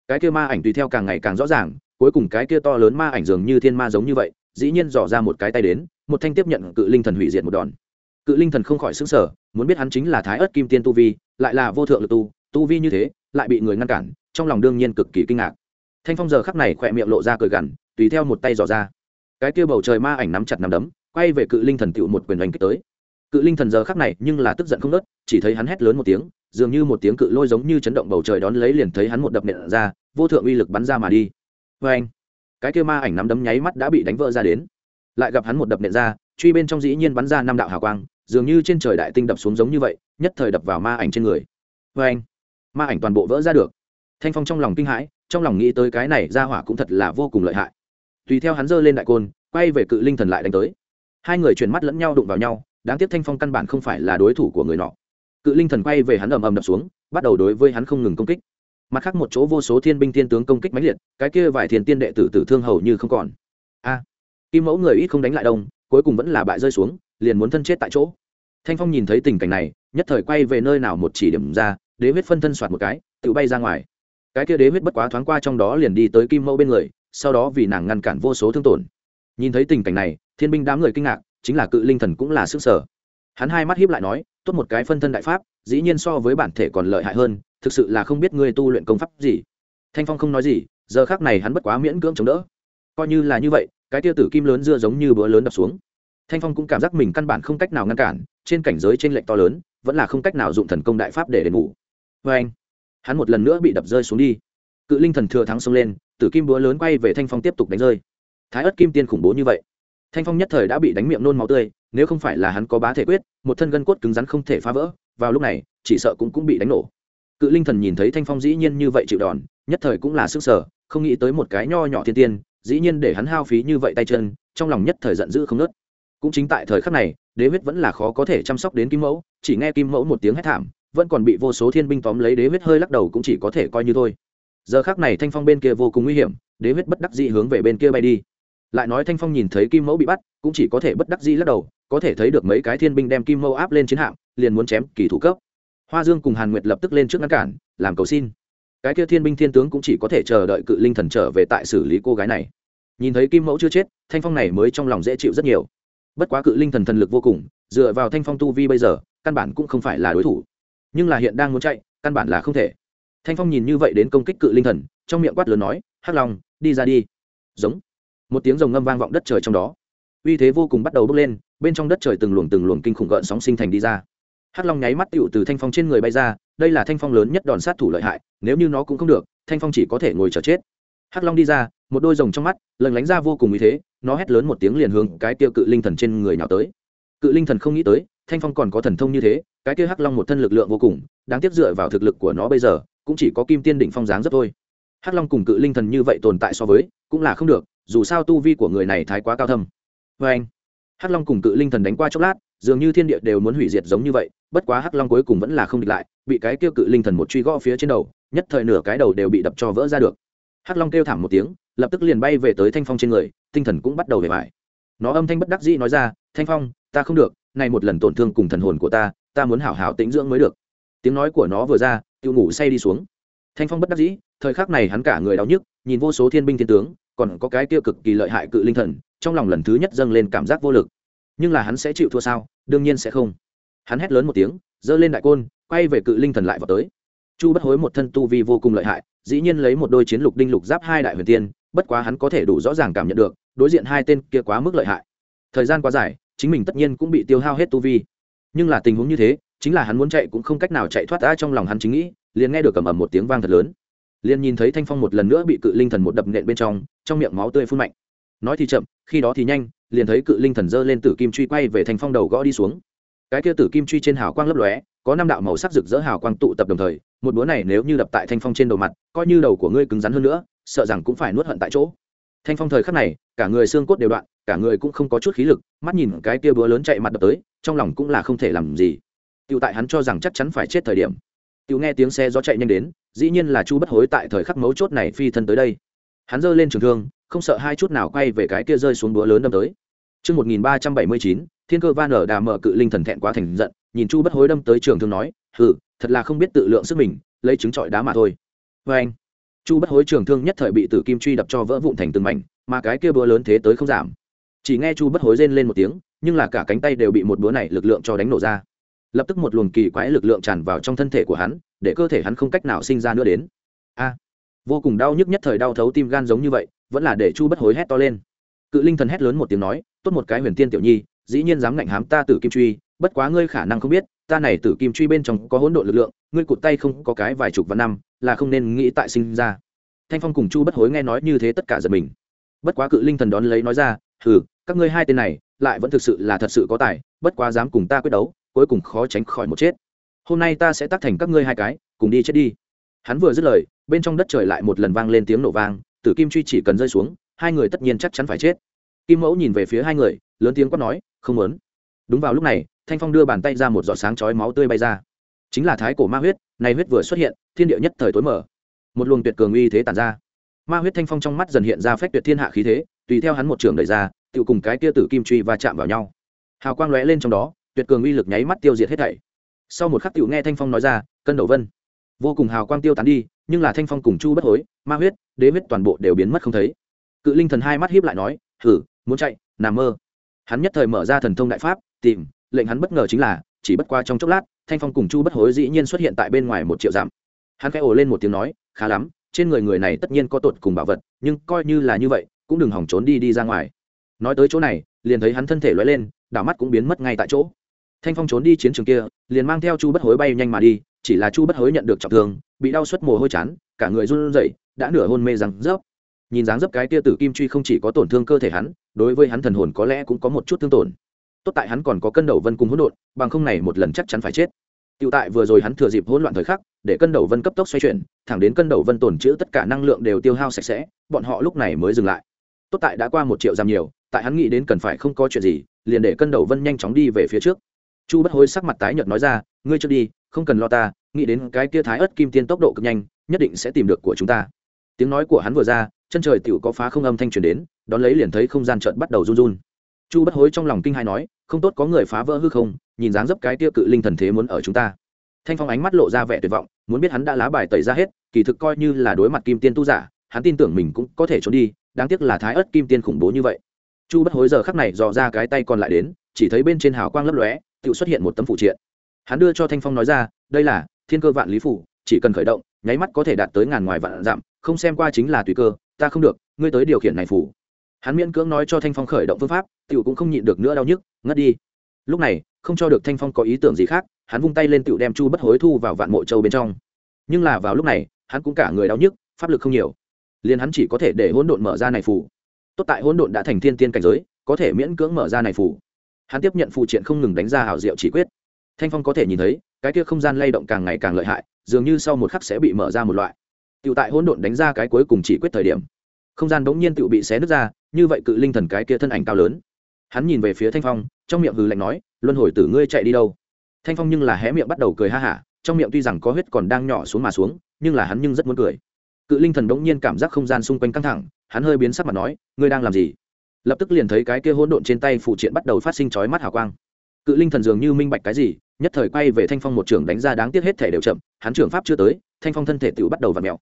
Cái kia ma ảnh tùy theo càng ngày càng rõ ràng, cuối cùng cái kia to lớn ma ảnh dường như thiên ma giống như vậy, dĩ nhiên dò ra một cái tay đến, một thanh tiếp nhận cự linh thần hủy diệt một đòn. Cự linh thần không khỏi xứng sở muốn biết hắn chính là thái ớt kim tiên tu vi, lại là vô thượng lực tu tu vi như thế, lại bị người ngăn cản, trong lòng đương nhiên cực kỳ kinh ngạc. Thanh phong giờ khắc này khỏe miệng lộ ra cười gằn, tùy theo một tay dò ra. Cái kia bầu trời ma ảnh nắm chặt nắm đấm quay về cự linh thần tựu một quyền đánh kích tới. Cự linh thần giờ khắc này nhưng là tức giận không nớt chỉ thấy hắn hét lớn một tiếng, dường như một tiếng cự lôi giống như chấn động bầu trời đón lấy liền thấy hắn một đập nện ra, vô thượng uy lực bắn ra mà đi. Vê anh cái kia ma ảnh nắm đấm nháy mắt đã bị đánh vỡ ra đến. Lại gặp hắn một đập nện ra, truy bên trong dĩ nhiên bắn ra năm đạo hào quang, dường như trên trời đại tinh đập xuống giống như vậy, nhất thời đập vào ma ảnh trên người. Vê anh ma ảnh toàn bộ vỡ ra được. Thanh phong trong lòng kinh hãi, trong lòng nghĩ tới cái này ra hỏa cũng thật là vô cùng lợi hại. Tùy theo hắn giơ lên đại côn, quay về cự linh thần lại đánh tới hai người chuyển mắt lẫn nhau đụng vào nhau, đáng tiếc thanh phong căn bản không phải là đối thủ của người nọ. Cự linh thần quay về hắn ầm ầm đập xuống, bắt đầu đối với hắn không ngừng công kích. Mặt khác một chỗ vô số thiên binh thiên tướng công kích mãnh liệt, cái kia vài thiền tiên đệ tử tử thương hầu như không còn. A! Kim mẫu người ít không đánh lại đông, cuối cùng vẫn là bại rơi xuống, liền muốn thân chết tại chỗ. Thanh phong nhìn thấy tình cảnh này, nhất thời quay về nơi nào một chỉ điểm ra, đế huyết phân thân soạt một cái, tự bay ra ngoài. Cái kia đế huyết bất quá thoáng qua trong đó liền đi tới kim mẫu bên người, sau đó vì nàng ngăn cản vô số thương tổn. Nhìn thấy tình cảnh này thiên binh đám người kinh ngạc, chính là cự linh thần cũng là sức sở. Hắn hai mắt hiếp lại nói, tốt một cái phân thân đại pháp, dĩ nhiên so với bản thể còn lợi hại hơn, thực sự là không biết ngươi tu luyện công pháp gì. Thanh phong không nói gì, giờ khác này hắn bất quá miễn cưỡng chống đỡ. Coi như là như vậy, cái tiêu tử kim lớn dưa giống như bữa lớn đập xuống. Thanh phong cũng cảm giác mình căn bản không cách nào ngăn cản, trên cảnh giới trên lệnh to lớn, vẫn là không cách nào dụng thần công đại pháp để đền bù. Vê anh, hắn một lần nữa bị đập rơi xuống đi. Cự linh thần thừa thắng xông lên, tử kim búa lớn quay về thanh phong tiếp tục đánh rơi. Thái ớt kim tiên khủng bố như vậy thanh phong nhất thời đã bị đánh miệng nôn máu tươi, nếu không phải là hắn có bá thể quyết, một thân gân cốt cứng rắn không thể phá vỡ, vào lúc này, chỉ sợ cũng cũng bị đánh nổ. Cự linh thần nhìn thấy thanh phong dĩ nhiên như vậy chịu đòn, nhất thời cũng là sức sở, không nghĩ tới một cái nho nhỏ thiên tiên, dĩ nhiên để hắn hao phí như vậy tay chân, trong lòng nhất thời giận dữ không nớt cũng chính tại thời khắc này, đế huyết vẫn là khó có thể chăm sóc đến kim mẫu, chỉ nghe kim mẫu một tiếng hét thảm, vẫn còn bị vô số thiên binh tóm lấy đế huyết hơi lắc đầu cũng chỉ có thể coi như thôi. Giờ khác này thanh phong bên kia vô cùng nguy hiểm, đế huyết bất đắc dĩ hướng về bên kia bay đi lại nói thanh phong nhìn thấy kim mẫu bị bắt, cũng chỉ có thể bất đắc dĩ lắc đầu, có thể thấy được mấy cái thiên binh đem kim mẫu áp lên chiến hạm, liền muốn chém kỳ thủ cấp. Hoa dương cùng hàn nguyệt lập tức lên trước ngăn cản, làm cầu xin. Cái kia thiên binh thiên tướng cũng chỉ có thể chờ đợi cự linh thần trở về tại xử lý cô gái này. Nhìn thấy kim mẫu chưa chết, thanh phong này mới trong lòng dễ chịu rất nhiều. Bất quá cự linh thần thần lực vô cùng, dựa vào thanh phong tu vi bây giờ, căn bản cũng không phải là đối thủ. Nhưng là hiện đang muốn chạy, căn bản là không thể. Thanh phong nhìn như vậy đến công kích cự linh thần, trong miệng quát lớn nói, hắc long, đi ra đi. Giống một tiếng rồng ngâm vang vọng đất trời trong đó. Uy thế vô cùng bắt đầu bốc lên, bên trong đất trời từng luồng từng luồng kinh khủng gợn sóng sinh thành đi ra. Hắc long nháy mắt tựu từ thanh phong trên người bay ra, đây là thanh phong lớn nhất đòn sát thủ lợi hại, nếu như nó cũng không được, thanh phong chỉ có thể ngồi chờ chết. Hắc long đi ra, một đôi rồng trong mắt, lần lánh ra vô cùng uy thế, nó hét lớn một tiếng liền hướng cái tiêu cự linh thần trên người nào tới. Cự linh thần không nghĩ tới, thanh phong còn có thần thông như thế, cái kia hắc long một thân lực lượng vô cùng, đáng tiếc dựa vào thực lực của nó bây giờ, cũng chỉ có kim tiên đỉnh phong dáng rất thôi. Hắc long cùng cự linh thần như vậy tồn tại so với, cũng là không được dù sao tu vi của người này thái quá cao thâm. Vê anh, hắc long cùng cự linh thần đánh qua chốc lát, dường như thiên địa đều muốn hủy diệt giống như vậy, bất quá hắc long cuối cùng vẫn là không địch lại, bị cái kêu cự linh thần một truy gõ phía trên đầu, nhất thời nửa cái đầu đều bị đập cho vỡ ra được. Hắc long kêu thảm một tiếng, lập tức liền bay về tới thanh phong trên người, tinh thần cũng bắt đầu về vải nó âm thanh bất đắc dĩ nói ra, thanh phong, ta không được này một lần tổn thương cùng thần hồn của ta ta muốn hảo hảo tĩnh dưỡng mới được. Tiếng nói của nó vừa ra, tiêu ngủ say đi xuống. Thanh phong bất đắc dĩ, thời khắc này hắn cả người đau nhức, nhìn vô số thiên binh thiên tướng còn có cái tiêu cực kỳ lợi hại cự linh thần, trong lòng lần thứ nhất dâng lên cảm giác vô lực. Nhưng là hắn sẽ chịu thua sao? Đương nhiên sẽ không. Hắn hét lớn một tiếng, giơ lên đại côn, quay về cự linh thần lại vào tới. Chu bất hối một thân tu vi vô cùng lợi hại, dĩ nhiên lấy một đôi chiến lục đinh lục giáp hai đại huyền tiên, bất quá hắn có thể đủ rõ ràng cảm nhận được, đối diện hai tên kia quá mức lợi hại. Thời gian quá dài, chính mình tất nhiên cũng bị tiêu hao hết tu vi. Nhưng là tình huống như thế, chính là hắn muốn chạy cũng không cách nào chạy thoát ra trong lòng hắn chính nghĩ, liền nghe được cầm ầm một tiếng vang thật lớn liền nhìn thấy thanh phong một lần nữa bị cự linh thần một đập nện bên trong trong miệng máu tươi phun mạnh. Nói thì chậm, khi đó thì nhanh, liền thấy cự linh thần giơ lên tử kim truy quay về thanh phong đầu gõ đi xuống. Cái kia tử kim truy trên hào quang lấp lóe, có năm đạo màu sắc rực rỡ hào quang tụ tập đồng thời, một búa này nếu như đập tại thanh phong trên đầu mặt, coi như đầu của ngươi cứng rắn hơn nữa, sợ rằng cũng phải nuốt hận tại chỗ. Thanh phong thời khắc này, cả người xương cốt đều đoạn, cả người cũng không có chút khí lực, mắt nhìn cái kia búa lớn chạy mặt đập tới, trong lòng cũng là không thể làm gì. Tựu tại hắn cho rằng chắc chắn phải chết thời điểm. Tựu nghe tiếng xe gió chạy nhanh đến dĩ nhiên là chu bất hối tại thời khắc mấu chốt này phi thân tới đây hắn giơ lên trường thương không sợ hai chút nào quay về cái kia rơi xuống búa lớn đâm tới Trước 1379, thiên cơ van ở đà mở cự linh thần thẹn quá thành giận, nhìn chu bất hối đâm tới trường thương nói, hừ, thật là không biết tự lượng sức mình, lấy trứng trọi đá mà thôi. vê anh, chu bất hối trường thương nhất thời bị tử kim truy đập cho vỡ vụn thành từng mảnh, mà cái kia búa lớn thế tới không giảm. Chỉ nghe chu bất hối rên lên một tiếng, nhưng là cả cánh tay đều bị một búa này lực lượng cho đánh nổ ra. Lập tức một luồng kỳ quái lực lượng tràn vào trong thân thể của hắn, để cơ thể hắn không cách nào sinh ra nữa đến. A, vô cùng đau nhức nhất thời đau thấu tim gan giống như vậy, vẫn là để chu bất hối hét to lên. Cự linh thần hét lớn một tiếng nói tốt một cái huyền tiên tiểu nhi dĩ nhiên dám ngạnh hám ta tử kim truy bất quá ngươi khả năng không biết ta này tử kim truy bên trong có hỗn độn lực lượng ngươi cụt tay không có cái vài chục vạn năm là không nên nghĩ tại sinh ra. Thanh phong cùng chu bất hối nghe nói như thế tất cả giật mình. Bất quá cự linh thần đón lấy nói ra hừ các ngươi hai tên này lại vẫn thực sự là thật sự có tài bất quá dám cùng ta quyết đấu cuối cùng khó tránh khỏi một chết hôm nay ta sẽ tác thành các ngươi hai cái, cùng đi chết đi. Hắn vừa dứt lời, bên trong đất trời lại một lần vang lên tiếng nổ vang, tử kim truy chỉ cần rơi xuống, hai người tất nhiên chắc chắn phải chết. Kim mẫu nhìn về phía hai người, lớn tiếng quát nói, không muốn. Đúng vào lúc này, thanh phong đưa bàn tay ra một giọt sáng chói máu tươi bay ra. Chính là thái cổ ma huyết, này huyết vừa xuất hiện, thiên địa nhất thời tối mở một luồng tuyệt cường uy thế tàn ra. Ma huyết thanh phong trong mắt dần hiện ra phách tuyệt thiên hạ khí thế, tùy theo hắn một trường đẩy ra tự cùng cái kia tử kim truy va chạm vào nhau. Hào quang lóe lên trong đó, tuyệt cường uy lực nháy mắt tiêu diệt hết thảy sau một khắc tiểu nghe thanh phong nói ra, cân đầu vân. Vô cùng hào quang tiêu tán đi, nhưng là thanh phong cùng chu bất hối, ma huyết, đế huyết toàn bộ đều biến mất không thấy. Cự linh thần hai mắt hiếp lại nói, hử, muốn chạy, nằm mơ. Hắn nhất thời mở ra thần thông đại pháp, tìm, lệnh hắn bất ngờ chính là, chỉ bất qua trong chốc lát, thanh phong cùng chu bất hối dĩ nhiên xuất hiện tại bên ngoài một triệu dặm. Hắn khẽ ồ lên một tiếng nói, khá lắm, trên người người này tất nhiên có tột cùng bảo vật, nhưng coi như là như vậy, cũng đừng hỏng trốn đi đi ra ngoài. Nói tới chỗ này, liền thấy hắn thân thể loay lên, đảo mắt cũng biến mất ngay tại chỗ thanh phong trốn đi chiến trường kia liền mang theo chu bất hối bay nhanh mà đi chỉ là chu bất hối nhận được trọng thương bị đau suất mồ hôi chán cả người run rẩy đã nửa hôn mê rằng rớp nhìn dáng dấp cái tia tử kim truy không chỉ có tổn thương cơ thể hắn đối với hắn thần hồn có lẽ cũng có một chút thương tổn tốt tại hắn còn có cân đầu vân cùng hỗn độn bằng không này một lần chắc chắn phải chết Tiểu tại vừa rồi hắn thừa dịp hỗn loạn thời khắc, để cân đầu vân cấp tốc xoay chuyển, thẳng đến cân đầu vân tổn trữ tất cả năng lượng đều tiêu hao sạch sẽ, bọn họ lúc này mới dừng lại. Tốt tại đã qua một triệu giam nhiều, tại hắn nghĩ đến cần phải không có chuyện gì, liền để cân đầu vân nhanh chóng đi về phía trước. Chu Bất Hối sắc mặt tái nhợt nói ra, ngươi chưa đi, không cần lo ta, nghĩ đến cái kia thái ớt kim tiên tốc độ cực nhanh, nhất định sẽ tìm được của chúng ta. Tiếng nói của hắn vừa ra, chân trời tiểu có phá không âm thanh truyền đến đón lấy liền thấy không gian chợt bắt đầu run run. Chu bất hối trong lòng kinh hai nói không tốt có người phá vỡ hư không nhìn dáng dấp cái tia cự linh thần thế muốn ở chúng ta. Thanh phong ánh mắt lộ ra vẻ tuyệt vọng muốn biết hắn đã lá bài tẩy ra hết kỳ thực coi như là đối mặt kim tiên tu giả hắn tin tưởng mình cũng có thể trốn đi đáng tiếc là thái ớt kim tiên khủng bố như vậy. Chu bất hối giờ khắc này dò ra cái tay còn lại đến chỉ thấy bên trên hào quang lấp lóe tự xuất hiện một tấm phụ triện. Hắn đưa cho thanh phong nói ra đây là thiên cơ vạn lý phủ chỉ cần khởi động nháy mắt có thể đạt tới ngàn ngoài vạn giảm, không xem qua chính là tùy cơ ta không được ngươi tới điều khiển này phủ. Hắn miễn cưỡng nói cho thanh phong khởi động phương pháp Tiểu cũng không nhịn được nữa đau nhức ngất đi. Lúc này không cho được thanh phong có ý tưởng gì khác hắn vung tay lên Tiểu đem chu bất hối thu vào vạn mộ châu bên trong. Nhưng là vào lúc này hắn cũng cả người đau nhức pháp lực không nhiều. Liền hắn chỉ có thể để hỗn độn mở ra này phủ. Tốt tại hỗn độn đã thành thiên tiên cảnh giới có thể miễn cưỡng mở ra này phủ hắn tiếp nhận phụ triện không ngừng đánh ra hảo diệu chỉ quyết. Thanh phong có thể nhìn thấy cái kia không gian lay động càng ngày càng lợi hại dường như sau một khắc sẽ bị mở ra một loại. Tiểu tại hỗn độn đánh ra cái cuối cùng chỉ quyết thời điểm, không gian bỗng nhiên tự bị xé nứt ra, như vậy cự linh thần cái kia thân ảnh cao lớn. hắn nhìn về phía thanh phong trong miệng hừ lạnh nói luân hồi tử ngươi chạy đi đâu? Thanh phong nhưng là hé miệng bắt đầu cười ha hả trong miệng tuy rằng có huyết còn đang nhỏ xuống mà xuống nhưng là hắn nhưng rất muốn cười. Cự linh thần đ ỗ n g nhiên cảm giác không gian xung quanh căng thẳng hắn hơi biến sắc mặt nói ngươi đang làm gì? Lập tức liền thấy cái kia hỗn độn trên tay phụ triện bắt đầu phát sinh chói mắt hào quang. Cự linh thần dường như minh bạch cái gì, nhất thời quay về thanh phong một trưởng đánh ra đáng tiếc hết thể đều chậm, hắn trưởng pháp chưa tới, thanh phong thân thể tự bắt đầu v ặ mẹo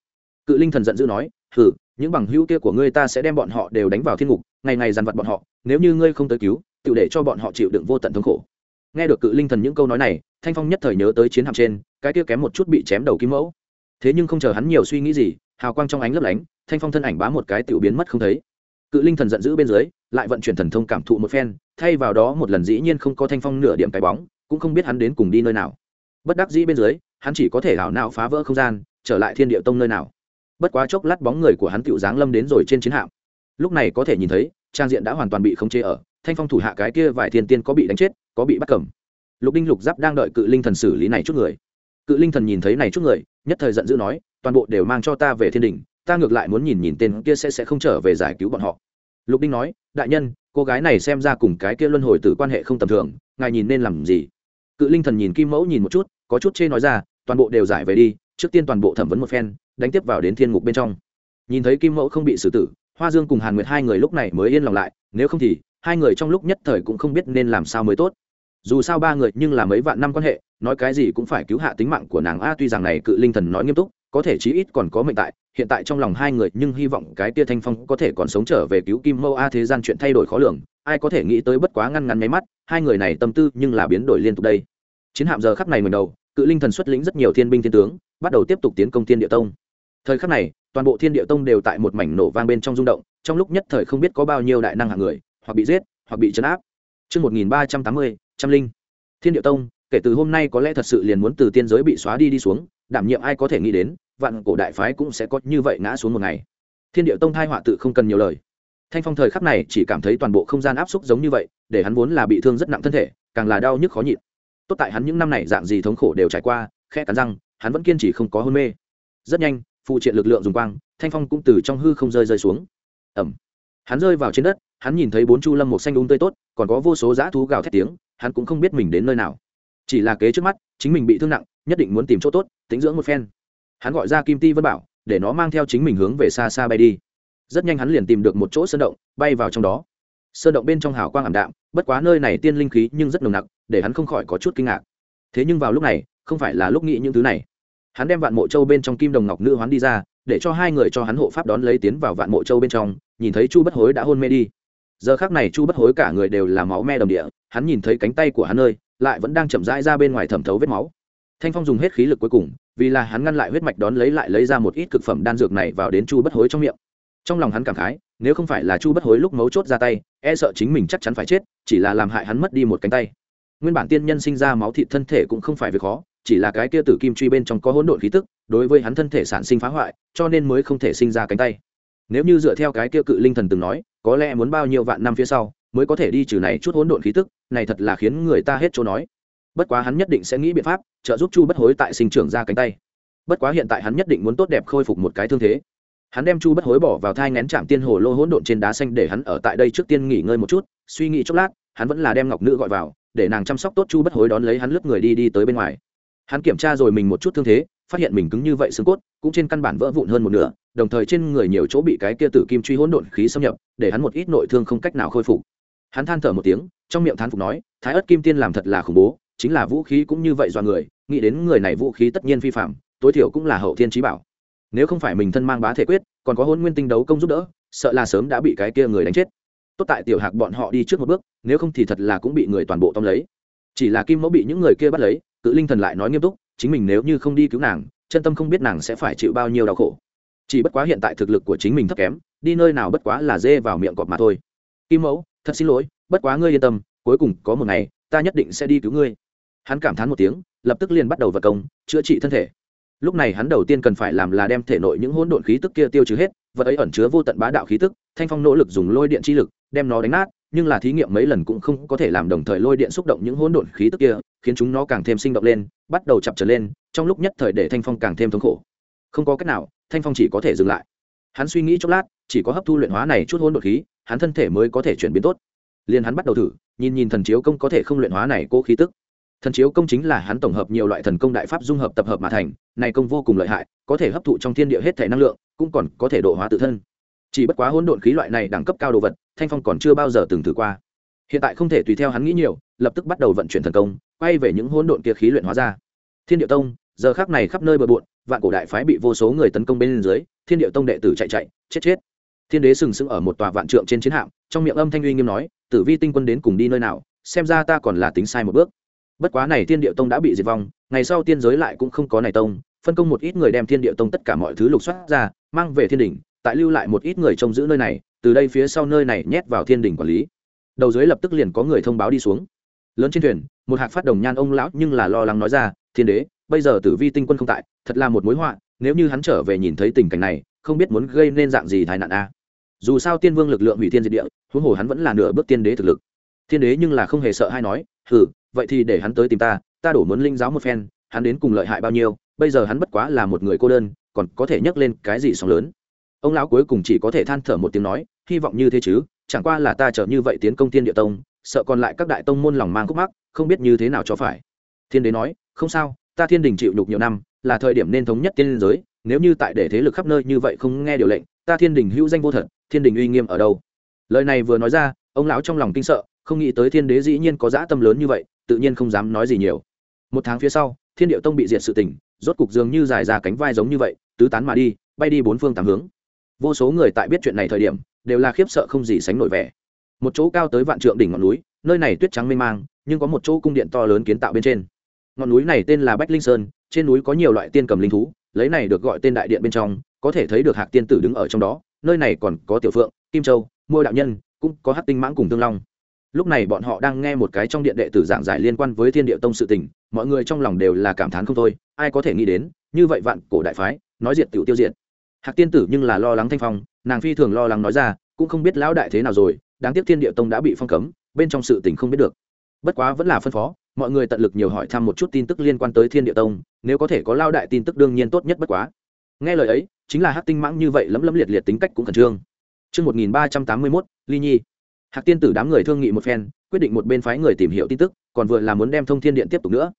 cự linh thần giận dữ nói, hừ, những bằng hữu kia của ngươi ta sẽ đem bọn họ đều đánh vào thiên ngục, ngày ngày dằn vặt bọn họ, nếu như ngươi không tới cứu tự để cho bọn họ chịu đựng vô tận thống khổ. Nghe được cự linh thần những câu nói này, thanh phong nhất thời nhớ tới chiến hạm trên, cái kia kém một chút bị chém đầu kim mẫu. Thế nhưng không chờ hắn nhiều suy nghĩ gì, hào quang trong ánh lấp lánh, thanh phong thân ảnh bá một cái tựu biến mất không thấy cự linh thần giận dữ bên dưới, lại vận chuyển thần thông cảm thụ một phen, thay vào đó một lần dĩ nhiên không có thanh phong nửa điểm cái bóng, cũng không biết hắn đến cùng đi nơi nào. Bất đắc dĩ bên dưới, hắn chỉ có thể hảo nào phá vỡ không gian, trở lại thiên địa tông nơi nào. Bất quá chốc lát bóng người của hắn tựu giáng lâm đến rồi trên chiến hạm. Lúc này có thể nhìn thấy, trang diện đã hoàn toàn bị khống chế ở, thanh phong thủ hạ cái kia vài thiên tiên có bị đánh chết, có bị bắt cầm. Lục đinh lục giáp đang đợi cự linh thần xử lý này chút người. Cự linh thần nhìn thấy này chút người, nhất thời giận dữ nói, toàn bộ đều mang cho ta về thiên đình ta ngược lại muốn nhìn nhìn tên kia sẽ sẽ không trở về giải cứu bọn họ. Lục đinh nói, đại nhân, cô gái này xem ra cùng cái kia luân hồi từ quan hệ không tầm thường, ngài nhìn nên làm gì? Cự linh thần nhìn kim mẫu nhìn một chút, có chút chê nói ra, toàn bộ đều giải về đi, trước tiên toàn bộ thẩm vấn một phen, đánh tiếp vào đến thiên ngục bên trong. Nhìn thấy kim mẫu không bị xử tử, hoa dương cùng hàn nguyệt hai người lúc này mới yên lòng lại, nếu không thì, hai người trong lúc nhất thời cũng không biết nên làm sao mới tốt. Dù sao ba người nhưng là mấy vạn năm quan hệ, nói cái gì cũng phải cứu hạ tính mạng của nàng a, tuy rằng này cự linh thần nói nghiêm túc có thể chí ít còn có mệnh tại hiện tại trong lòng hai người nhưng hy vọng cái tia thanh phong có thể còn sống trở về cứu kim mâu a thế gian chuyện thay đổi khó lường ai có thể nghĩ tới bất quá ngăn ngắn nháy mắt hai người này tâm tư nhưng là biến đổi liên tục đây. Chiến hạm giờ khắp này mình đầu cự linh thần xuất lĩnh rất nhiều thiên binh thiên tướng bắt đầu tiếp tục tiến công thiên địa tông. Thời khắc này toàn bộ thiên địa tông đều tại một mảnh nổ vang bên trong rung động trong lúc nhất thời không biết có bao nhiêu đại năng hạng người hoặc bị giết hoặc bị chấn áp. Trước 1380, trăm linh. Thiên địa tông, kể từ hôm nay có lẽ thật sự liền muốn từ tiên giới bị xóa đi đi xuống, đảm nhiệm ai có thể nghĩ đến, vạn cổ đại phái cũng sẽ có như vậy ngã xuống một ngày. Thiên địa tông thai họa tự không cần nhiều lời. Thanh Phong thời khắc này chỉ cảm thấy toàn bộ không gian áp xúc giống như vậy, để hắn vốn là bị thương rất nặng thân thể, càng là đau nhức khó nhịn. Tốt tại hắn những năm này dạng gì thống khổ đều trải qua, khẽ cắn răng, hắn vẫn kiên trì không có hôn mê. Rất nhanh, phụ triện lực lượng dùng quang, Thanh Phong cũng từ trong hư không rơi rơi xuống. Ầm. Hắn rơi vào trên đất, hắn nhìn thấy bốn chu lâm một xanh đúng tươi tốt, còn có vô số dã thú gào thét tiếng, hắn cũng không biết mình đến nơi nào chỉ là kế trước mắt chính mình bị thương nặng nhất định muốn tìm chỗ tốt tính dưỡng một phen hắn gọi ra kim ti vân bảo, để nó mang theo chính mình hướng về xa xa bay đi. Rất nhanh hắn liền tìm được một chỗ sơn động, bay vào trong đó. Sơn động bên trong hào quang ảm đạm, bất quá nơi này tiên linh khí nhưng rất nồng nặc, để hắn không khỏi có chút kinh ngạc. Thế nhưng vào lúc này, không phải là lúc nghĩ những thứ này. Hắn đem vạn mộ châu bên trong kim đồng ngọc nữ hoán đi ra, để cho hai người cho hắn hộ pháp đón lấy tiến vào vạn mộ châu bên trong, nhìn thấy chu bất hối đã hôn mê đi. Giờ khác này chu bất hối cả người đều là máu me đồng địa, hắn nhìn thấy cánh tay của hắn ơi lại vẫn đang chậm rãi ra bên ngoài thẩm thấu vết máu. Thanh phong dùng hết khí lực cuối cùng vì là hắn ngăn lại huyết mạch đón lấy lại lấy ra một ít cực phẩm đan dược này vào đến chu bất hối trong miệng. Trong lòng hắn cảm khái, nếu không phải là chu bất hối lúc mấu chốt ra tay e sợ chính mình chắc chắn phải chết, chỉ là làm hại hắn mất đi một cánh tay. Nguyên bản tiên nhân sinh ra máu thịt thân thể cũng không phải việc khó, chỉ là cái kia tử kim truy bên trong có hỗn độn khí tức, đối với hắn thân thể sản sinh phá hoại, cho nên mới không thể sinh ra cánh tay. Nếu như dựa theo cái kia cự linh thần từng nói, có lẽ muốn bao nhiêu vạn năm phía sau, mới có thể đi trừ này chút hỗn độn khí tức, này thật là khiến người ta hết chỗ nói bất quá hắn nhất định sẽ nghĩ biện pháp, trợ giúp chu bất hối tại sinh trưởng ra cánh tay. Bất quá hiện tại hắn nhất định muốn tốt đẹp khôi phục một cái thương thế. Hắn đem chu bất hối bỏ vào thai ngén chạm tiên hồ lô hỗn độn trên đá xanh để hắn ở tại đây trước tiên nghỉ ngơi một chút, suy nghĩ chốc lát, hắn vẫn là đem ngọc nữ gọi vào, để nàng chăm sóc tốt chu bất hối đón lấy hắn lướt người đi đi tới bên ngoài. Hắn kiểm tra rồi mình một chút thương thế, phát hiện mình cứng như vậy xương cốt, cũng trên căn bản vỡ vụn hơn một nửa, đồng thời trên người nhiều chỗ bị cái kia tử kim truy hỗn độn khí xâm nhập, để hắn một ít nội thương không cách nào khôi phục. Hắn than thở một tiếng, trong miệng thán phục nói, thái ớt kim tiên làm thật là khủng bố chính là vũ khí cũng như vậy do người, nghĩ đến người này vũ khí tất nhiên phi phạm, tối thiểu cũng là hậu thiên trí bảo. Nếu không phải mình thân mang bá thể quyết, còn có hôn nguyên tinh đấu công giúp đỡ, sợ là sớm đã bị cái kia người đánh chết. Tốt tại tiểu hạc bọn họ đi trước một bước, nếu không thì thật là cũng bị người toàn bộ tóm lấy. Chỉ là kim mẫu bị những người kia bắt lấy, cự linh thần lại nói nghiêm túc, chính mình nếu như không đi cứu nàng, chân tâm không biết nàng sẽ phải chịu bao nhiêu đau khổ. Chỉ bất quá hiện tại thực lực của chính mình thấp kém, đi nơi nào bất quá là dê vào miệng cọp mà thôi. Kim mẫu, thật xin lỗi, bất quá ngươi yên tâm, cuối cùng có một ngày ta nhất định sẽ đi cứu ngươi. Hắn cảm thán một tiếng, lập tức liền bắt đầu vật công, chữa trị thân thể. Lúc này hắn đầu tiên cần phải làm là đem thể nội những hỗn độn khí tức kia tiêu trừ hết, vật ấy ẩn chứa vô tận bá đạo khí tức, thanh phong nỗ lực dùng lôi điện chi lực, đem nó đánh nát, nhưng là thí nghiệm mấy lần cũng không có thể làm đồng thời lôi điện xúc động những hỗn độn khí tức kia, khiến chúng nó càng thêm sinh động lên, bắt đầu chập trở lên, trong lúc nhất thời để thanh phong càng thêm thống khổ. Không có cách nào, thanh phong chỉ có thể dừng lại. Hắn suy nghĩ chốc lát, chỉ có hấp thu luyện hóa này chút hỗn độn khí, hắn thân thể mới có thể chuyển biến tốt liền hắn bắt đầu thử, nhìn nhìn thần chiếu công có thể không luyện hóa này cố khí tức. Thần chiếu công chính là hắn tổng hợp nhiều loại thần công đại pháp dung hợp tập hợp mà thành, này công vô cùng lợi hại, có thể hấp thụ trong thiên địa hết thể năng lượng, cũng còn có thể độ hóa tự thân. Chỉ bất quá hỗn độn khí loại này đẳng cấp cao đồ vật, thanh phong còn chưa bao giờ từng thử qua. Hiện tại không thể tùy theo hắn nghĩ nhiều, lập tức bắt đầu vận chuyển thần công, quay về những hỗn độn kia khí luyện hóa ra. Thiên địa tông, giờ khác này khắp nơi bờ bộn, vạn cổ đại phái bị vô số người tấn công bên dưới, thiên địa tông đệ tử chạy chạy, chết chết thiên đế sừng sững ở một tòa vạn trượng trên chiến hạm, trong miệng âm thanh uy nghiêm nói, tử vi tinh quân đến cùng đi nơi nào, xem ra ta còn là tính sai một bước. Bất quá này thiên địa tông đã bị diệt vong, ngày sau tiên giới lại cũng không có này tông, phân công một ít người đem thiên địa tông tất cả mọi thứ lục soát ra, mang về thiên đình tại lưu lại một ít người trông giữ nơi này, từ đây phía sau nơi này nhét vào thiên đình quản lý. Đầu dưới lập tức liền có người thông báo đi xuống. Lớn trên thuyền, một hạc phát đồng nhan ông lão nhưng là lo lắng nói ra, thiên đế, bây giờ tử vi tinh quân không tại, thật là một mối họa, nếu như hắn trở về nhìn thấy tình cảnh này không biết muốn gây nên dạng gì tai nạn a. Dù sao tiên vương lực lượng hủy thiên diệt địa, huống hồ hắn vẫn là nửa bước tiên đế thực lực. Thiên đế nhưng là không hề sợ hay nói, hừ, vậy thì để hắn tới tìm ta ta đổ muốn linh giáo một phen, hắn đến cùng lợi hại bao nhiêu, bây giờ hắn bất quá là một người cô đơn, còn có thể nhấc lên cái gì sóng lớn? Ông lão cuối cùng chỉ có thể than thở một tiếng nói, hy vọng như thế chứ, chẳng qua là ta trở như vậy tiến công tiên địa tông, sợ còn lại các đại tông môn lòng mang khúc mắc, không biết như thế nào cho phải. Thiên đế nói, không sao, ta thiên đình chịu nhục nhiều năm, là thời điểm nên thống nhất tiên giới nếu như tại để thế lực khắp nơi như vậy không nghe điều lệnh, ta thiên đình hữu danh vô thật, thiên đình uy nghiêm ở đâu? Lời này vừa nói ra, ông lão trong lòng kinh sợ, không nghĩ tới thiên đế dĩ nhiên có dã tâm lớn như vậy, tự nhiên không dám nói gì nhiều. Một tháng phía sau, thiên điệu tông bị diệt sự tỉnh rốt cục dường như dài ra cánh vai giống như vậy, tứ tán mà đi, bay đi bốn phương tám hướng. Vô số người tại biết chuyện này thời điểm, đều là khiếp sợ không gì sánh nổi vẻ. Một chỗ cao tới vạn trượng đỉnh ngọn núi, nơi này tuyết trắng mê mang, nhưng có một chỗ cung điện to lớn kiến tạo bên trên. Ngọn núi này tên là bách linh sơn, trên núi có nhiều loại tiên cầm linh thú lấy này được gọi tên đại điện bên trong, có thể thấy được hạc tiên tử đứng ở trong đó, nơi này còn có tiểu phượng, kim châu, mua đạo nhân, cũng có hát tinh mãng cùng tương long. Lúc này bọn họ đang nghe một cái trong điện đệ tử giảng giải liên quan với thiên địa tông sự tình, mọi người trong lòng đều là cảm thán không thôi, ai có thể nghĩ đến, như vậy vạn cổ đại phái, nói diệt tiểu tiêu diệt. Hạc tiên tử nhưng là lo lắng thanh phong, nàng phi thường lo lắng nói ra, cũng không biết lão đại thế nào rồi, đáng tiếc thiên địa tông đã bị phong cấm, bên trong sự tình không biết được. Bất quá vẫn là phân phó mọi người tận lực nhiều hỏi thăm một chút tin tức liên quan tới thiên địa tông nếu có thể có lao đại tin tức đương nhiên tốt nhất bất quá nghe lời ấy chính là hát tinh mãng như vậy lấm lấm liệt liệt tính cách cũng khẩn trương Trước 1381, Ly Nhi. Hạc tiên tử đám người thương nghị một phen, quyết định một bên phái người tìm hiểu tin tức, còn vừa là muốn đem thông thiên điện tiếp tục nữa.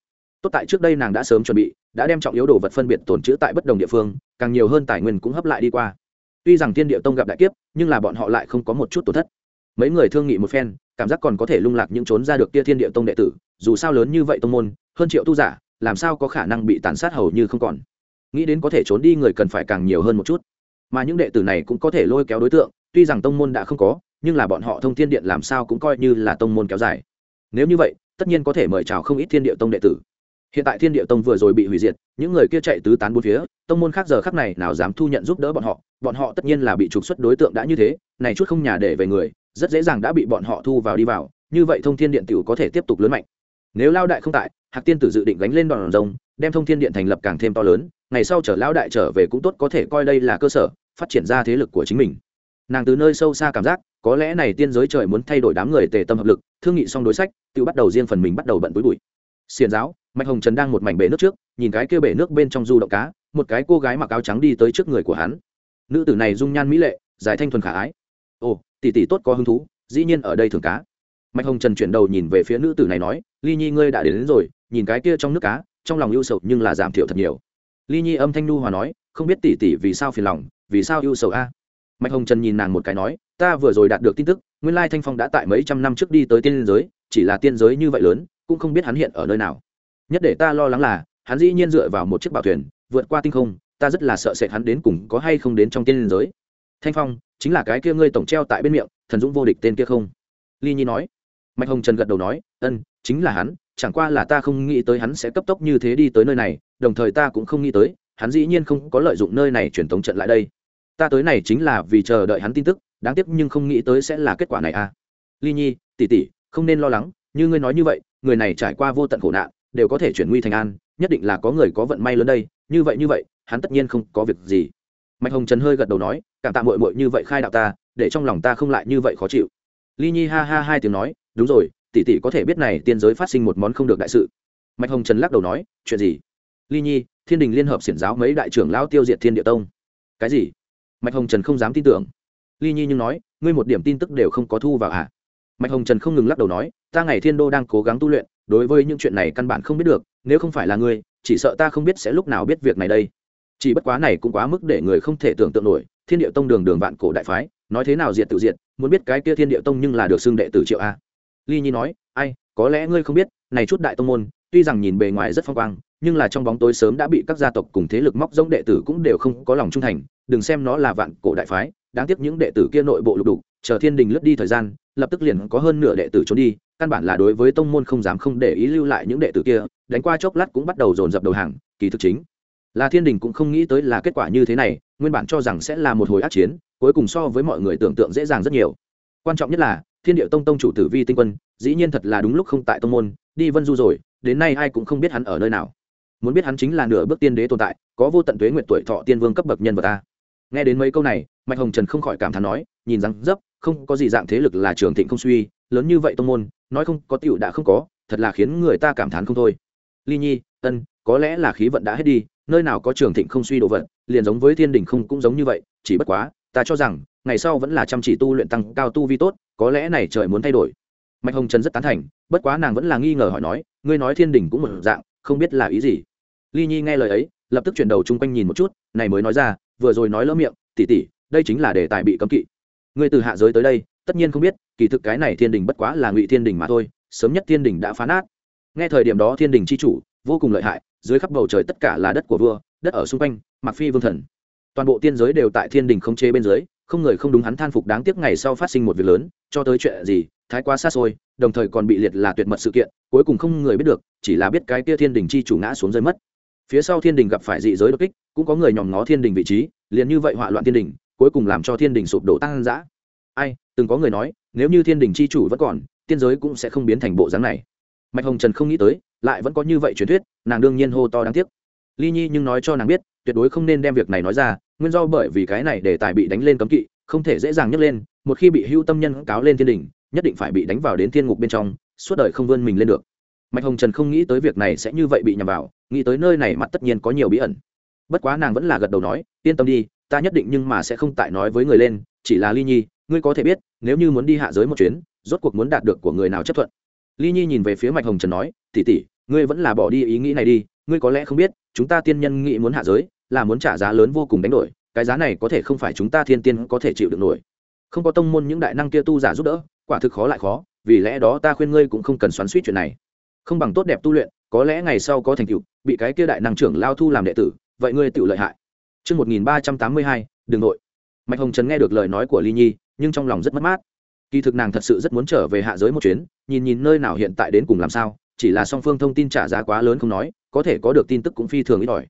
Tốt tại trước đây nàng đã sớm chuẩn bị, đã đem trọng yếu đồ vật phân biệt tồn trữ tại bất đồng địa phương, càng nhiều hơn tài nguyên cũng hấp lại đi qua. Tuy rằng Thiên Địa Tông gặp đại kiếp, nhưng là bọn họ lại không có một chút tổn thất. Mấy người thương nghị một phen, cảm giác còn có thể lung lạc những trốn ra được kia Thiên Địa Tông đệ tử, dù sao lớn như vậy tông môn, hơn triệu tu giả, làm sao có khả năng bị tàn sát hầu như không còn. Nghĩ đến có thể trốn đi người cần phải càng nhiều hơn một chút. Mà những đệ tử này cũng có thể lôi kéo đối tượng tuy rằng tông môn đã không có nhưng là bọn họ thông thiên điện làm sao cũng coi như là tông môn kéo dài. Nếu như vậy tất nhiên có thể mời chào không ít thiên địa tông đệ tử. Hiện tại thiên địa tông vừa rồi bị hủy diệt những người kia chạy tứ tán bốn phía tông môn khác giờ khác này nào dám thu nhận giúp đỡ bọn họ bọn họ tất nhiên là bị trục xuất đối tượng đã như thế này chút không nhà để về người rất dễ dàng đã bị bọn họ thu vào đi vào, như vậy thông thiên điện tiểu có thể tiếp tục lớn mạnh. Nếu lao đại không tại, hạc tiên tử dự định gánh lên đòn rồng, đem thông thiên điện thành lập càng thêm to lớn, ngày sau trở lão đại trở về cũng tốt có thể coi đây là cơ sở, phát triển ra thế lực của chính mình. Nàng từ nơi sâu xa cảm giác, có lẽ này tiên giới trời muốn thay đổi đám người tề tâm hợp lực, thương nghị xong đối sách, tự bắt đầu riêng phần mình bắt đầu bận túi bụi. Xiền giáo, mạch hồng trần đang một mảnh bể nước trước, nhìn cái kia bể nước bên trong du động cá, một cái cô gái mặc áo trắng đi tới trước người của hắn. Nữ tử này dung nhan mỹ lệ giải thanh thuần khả ái. Ồ tỷ tỷ tốt có hứng thú dĩ nhiên ở đây thường cá. Mạch hồng trần chuyển đầu nhìn về phía nữ tử này nói ly nhi ngươi đã đến, đến rồi nhìn cái kia trong nước cá trong lòng ưu sầu nhưng là giảm thiểu thật nhiều. Ly nhi âm thanh nu hòa nói không biết tỷ tỷ vì sao phiền lòng vì sao ưu sầu a? Mạch hồng trần nhìn nàng một cái nói ta vừa rồi đạt được tin tức nguyên lai thanh phong đã tại mấy trăm năm trước đi tới tiên giới chỉ là tiên giới như vậy lớn cũng không biết hắn hiện ở nơi nào. Nhất để ta lo lắng là hắn dĩ nhiên dựa vào một chiếc bảo thuyền vượt qua tinh không ta rất là sợ sệt hắn đến cùng có hay không đến trong tiên giới thanh phong, chính là cái kia ngươi tổng treo tại bên miệng, thần dũng vô địch tên kia không? Ly nhi nói. Mạch hồng trần gật đầu nói, ân, chính là hắn, chẳng qua là ta không nghĩ tới hắn sẽ cấp tốc như thế đi tới nơi này, đồng thời ta cũng không nghĩ tới, hắn dĩ nhiên không có lợi dụng nơi này truyền tống trận lại đây. Ta tới này chính là vì chờ đợi hắn tin tức, đáng tiếc nhưng không nghĩ tới sẽ là kết quả này à. Ly nhi tỉ tỉ không nên lo lắng, như ngươi nói như vậy, người này trải qua vô tận khổ nạn, đều có thể chuyển nguy thành an, nhất định là có người có vận may lớn đây, như vậy như vậy, hắn tất nhiên không có việc gì mạch hồng trần hơi gật đầu nói, cảm tạ mội mội như vậy khai đạo ta, để trong lòng ta không lại như vậy khó chịu. Ly nhi ha ha hai tiếng nói, đúng rồi, tỷ tỷ có thể biết này tiên giới phát sinh một món không được đại sự. Mạch hồng trần lắc đầu nói, chuyện gì? Ly nhi, thiên đình liên hợp xiển giáo mấy đại trưởng lao tiêu diệt thiên địa tông. Cái gì? Mạch hồng trần không dám tin tưởng. Ly nhi nhưng nói, ngươi một điểm tin tức đều không có thu vào ạ à? mạch hồng trần không ngừng lắc đầu nói, ta ngày thiên đô đang cố gắng tu luyện, đối với những chuyện này căn bản không biết được, nếu không phải là ngươi, chỉ sợ ta không biết sẽ lúc nào biết việc này đây chỉ bất quá này cũng quá mức để người không thể tưởng tượng nổi, thiên địa tông đường đường vạn cổ đại phái, nói thế nào diệt tự diệt, muốn biết cái kia thiên địa tông nhưng là được xưng đệ tử triệu a. Ly nhi nói, ai, có lẽ ngươi không biết, này chút đại tông môn, tuy rằng nhìn bề ngoài rất phong quang, nhưng là trong bóng tối sớm đã bị các gia tộc cùng thế lực móc giống đệ tử cũng đều không có lòng trung thành, đừng xem nó là vạn cổ đại phái, đáng tiếc những đệ tử kia nội bộ lục đục, chờ thiên đình lướt đi thời gian, lập tức liền có hơn nửa đệ tử trốn đi, căn bản là đối với tông môn không dám không để ý lưu lại những đệ tử kia, đánh qua chốc lát cũng bắt đầu dồn dập đầu hàng, kỳ thực chính là thiên đình cũng không nghĩ tới là kết quả như thế này, nguyên bản cho rằng sẽ là một hồi ác chiến, cuối cùng so với mọi người tưởng tượng dễ dàng rất nhiều. Quan trọng nhất là, thiên điệu tông tông chủ tử vi tinh quân, dĩ nhiên thật là đúng lúc không tại tông môn, đi vân du rồi, đến nay ai cũng không biết hắn ở nơi nào. Muốn biết hắn chính là nửa bước tiên đế tồn tại, có vô tận tuế nguyện tuổi thọ tiên vương cấp bậc nhân vật ta. Nghe đến mấy câu này, mạch hồng trần không khỏi cảm thán nói, nhìn rằng, dấp, không có gì dạng thế lực là trường thịnh không suy, lớn như vậy tông môn, nói không có tựu đã không có, thật là khiến người ta cảm thán không thôi. Ly nhi, ân, có lẽ là khí vận đã hết đi nơi nào có trường thịnh không suy đồ vật, liền giống với thiên đình không cũng giống như vậy, chỉ bất quá, ta cho rằng, ngày sau vẫn là chăm chỉ tu luyện tăng cao tu vi tốt, có lẽ này trời muốn thay đổi. Mạch hồng trần rất tán thành, bất quá nàng vẫn là nghi ngờ hỏi nói, ngươi nói thiên đình cũng một dạng, không biết là ý gì? Ly nhi nghe lời ấy, lập tức chuyển đầu chung quanh nhìn một chút, này mới nói ra, vừa rồi nói lỡ miệng tỉ tỉ đây chính là đề tài bị cấm kỵ. Ngươi từ hạ giới tới đây, tất nhiên không biết, kỳ thực cái này thiên đình bất quá là ngụy thiên đình mà thôi, sớm nhất thiên đình đã phá nát. Nghe thời điểm đó thiên đình c h i chủ vô cùng lợi hại, dưới khắp bầu trời tất cả là đất của vua, đất ở xung quanh mặc phi vương thần. Toàn bộ tiên giới đều tại thiên đình không chế bên dưới, không người không đúng hắn than phục đáng tiếc ngày sau phát sinh một việc lớn, cho tới chuyện gì, thái quá xa xôi, đồng thời còn bị liệt là tuyệt mật sự kiện, cuối cùng không người biết được, chỉ là biết cái kia thiên đình chi chủ ngã xuống rơi mất. Phía sau thiên đình gặp phải dị giới đột kích, cũng có người nhòm ngó thiên đình vị trí, liền như vậy họa loạn thiên đình, cuối cùng làm cho thiên đình sụp đổ tăng dã. Ai, từng có người nói, nếu như thiên đình chi chủ vẫn còn, tiên giới cũng sẽ không biến thành bộ dáng này. Mạch hồng trần không nghĩ tới lại vẫn có như vậy truyền thuyết, nàng đương nhiên hô to đáng tiếc. Ly nhi nhưng nói cho nàng biết, tuyệt đối không nên đem việc này nói ra, nguyên do bởi vì cái này để tài bị đánh lên cấm kỵ, không thể dễ dàng nhấc lên, một khi bị hưu tâm nhân cáo lên thiên đình, nhất định phải bị đánh vào đến thiên ngục bên trong, suốt đời không vươn mình lên được. Mạch hồng trần không nghĩ tới việc này sẽ như vậy bị nhầm vào, nghĩ tới nơi này mặt tất nhiên có nhiều bí ẩn. Bất quá nàng vẫn là gật đầu nói, yên tâm đi, ta nhất định nhưng mà sẽ không tại nói với người lên, chỉ là ly nhi, ngươi có thể biết, nếu như muốn đi hạ giới một chuyến, rốt cuộc muốn đạt được của người nào chấp thuận. Ly nhi nhìn về phía mạch hồng trần nói tỉ tỉ ngươi vẫn là bỏ đi ý nghĩ này đi ngươi có lẽ không biết chúng ta tiên nhân nghĩ muốn hạ giới là muốn trả giá lớn vô cùng đánh đổi cái giá này có thể không phải chúng ta thiên tiên có thể chịu được nổi không có tông môn những đại năng kia tu giả giúp đỡ quả thực khó lại khó vì lẽ đó ta khuyên ngươi cũng không cần xoắn suýt chuyện này không bằng tốt đẹp tu luyện có lẽ ngày sau có thành tựu bị cái kia đại năng trưởng lao thu làm đệ tử vậy ngươi tự lợi hại Trước 1382, đừng nội. Mạch Hồng Trần nghe được lời nói của Ly Nhi, nhưng trong lòng rất mất mát. Kỳ thực nàng thật sự rất muốn trở về hạ giới một chuyến, nhìn nhìn nơi nào hiện tại đến cùng làm sao, chỉ là song phương thông tin trả giá quá lớn không nói, có thể có được tin tức cũng phi thường ít ỏi.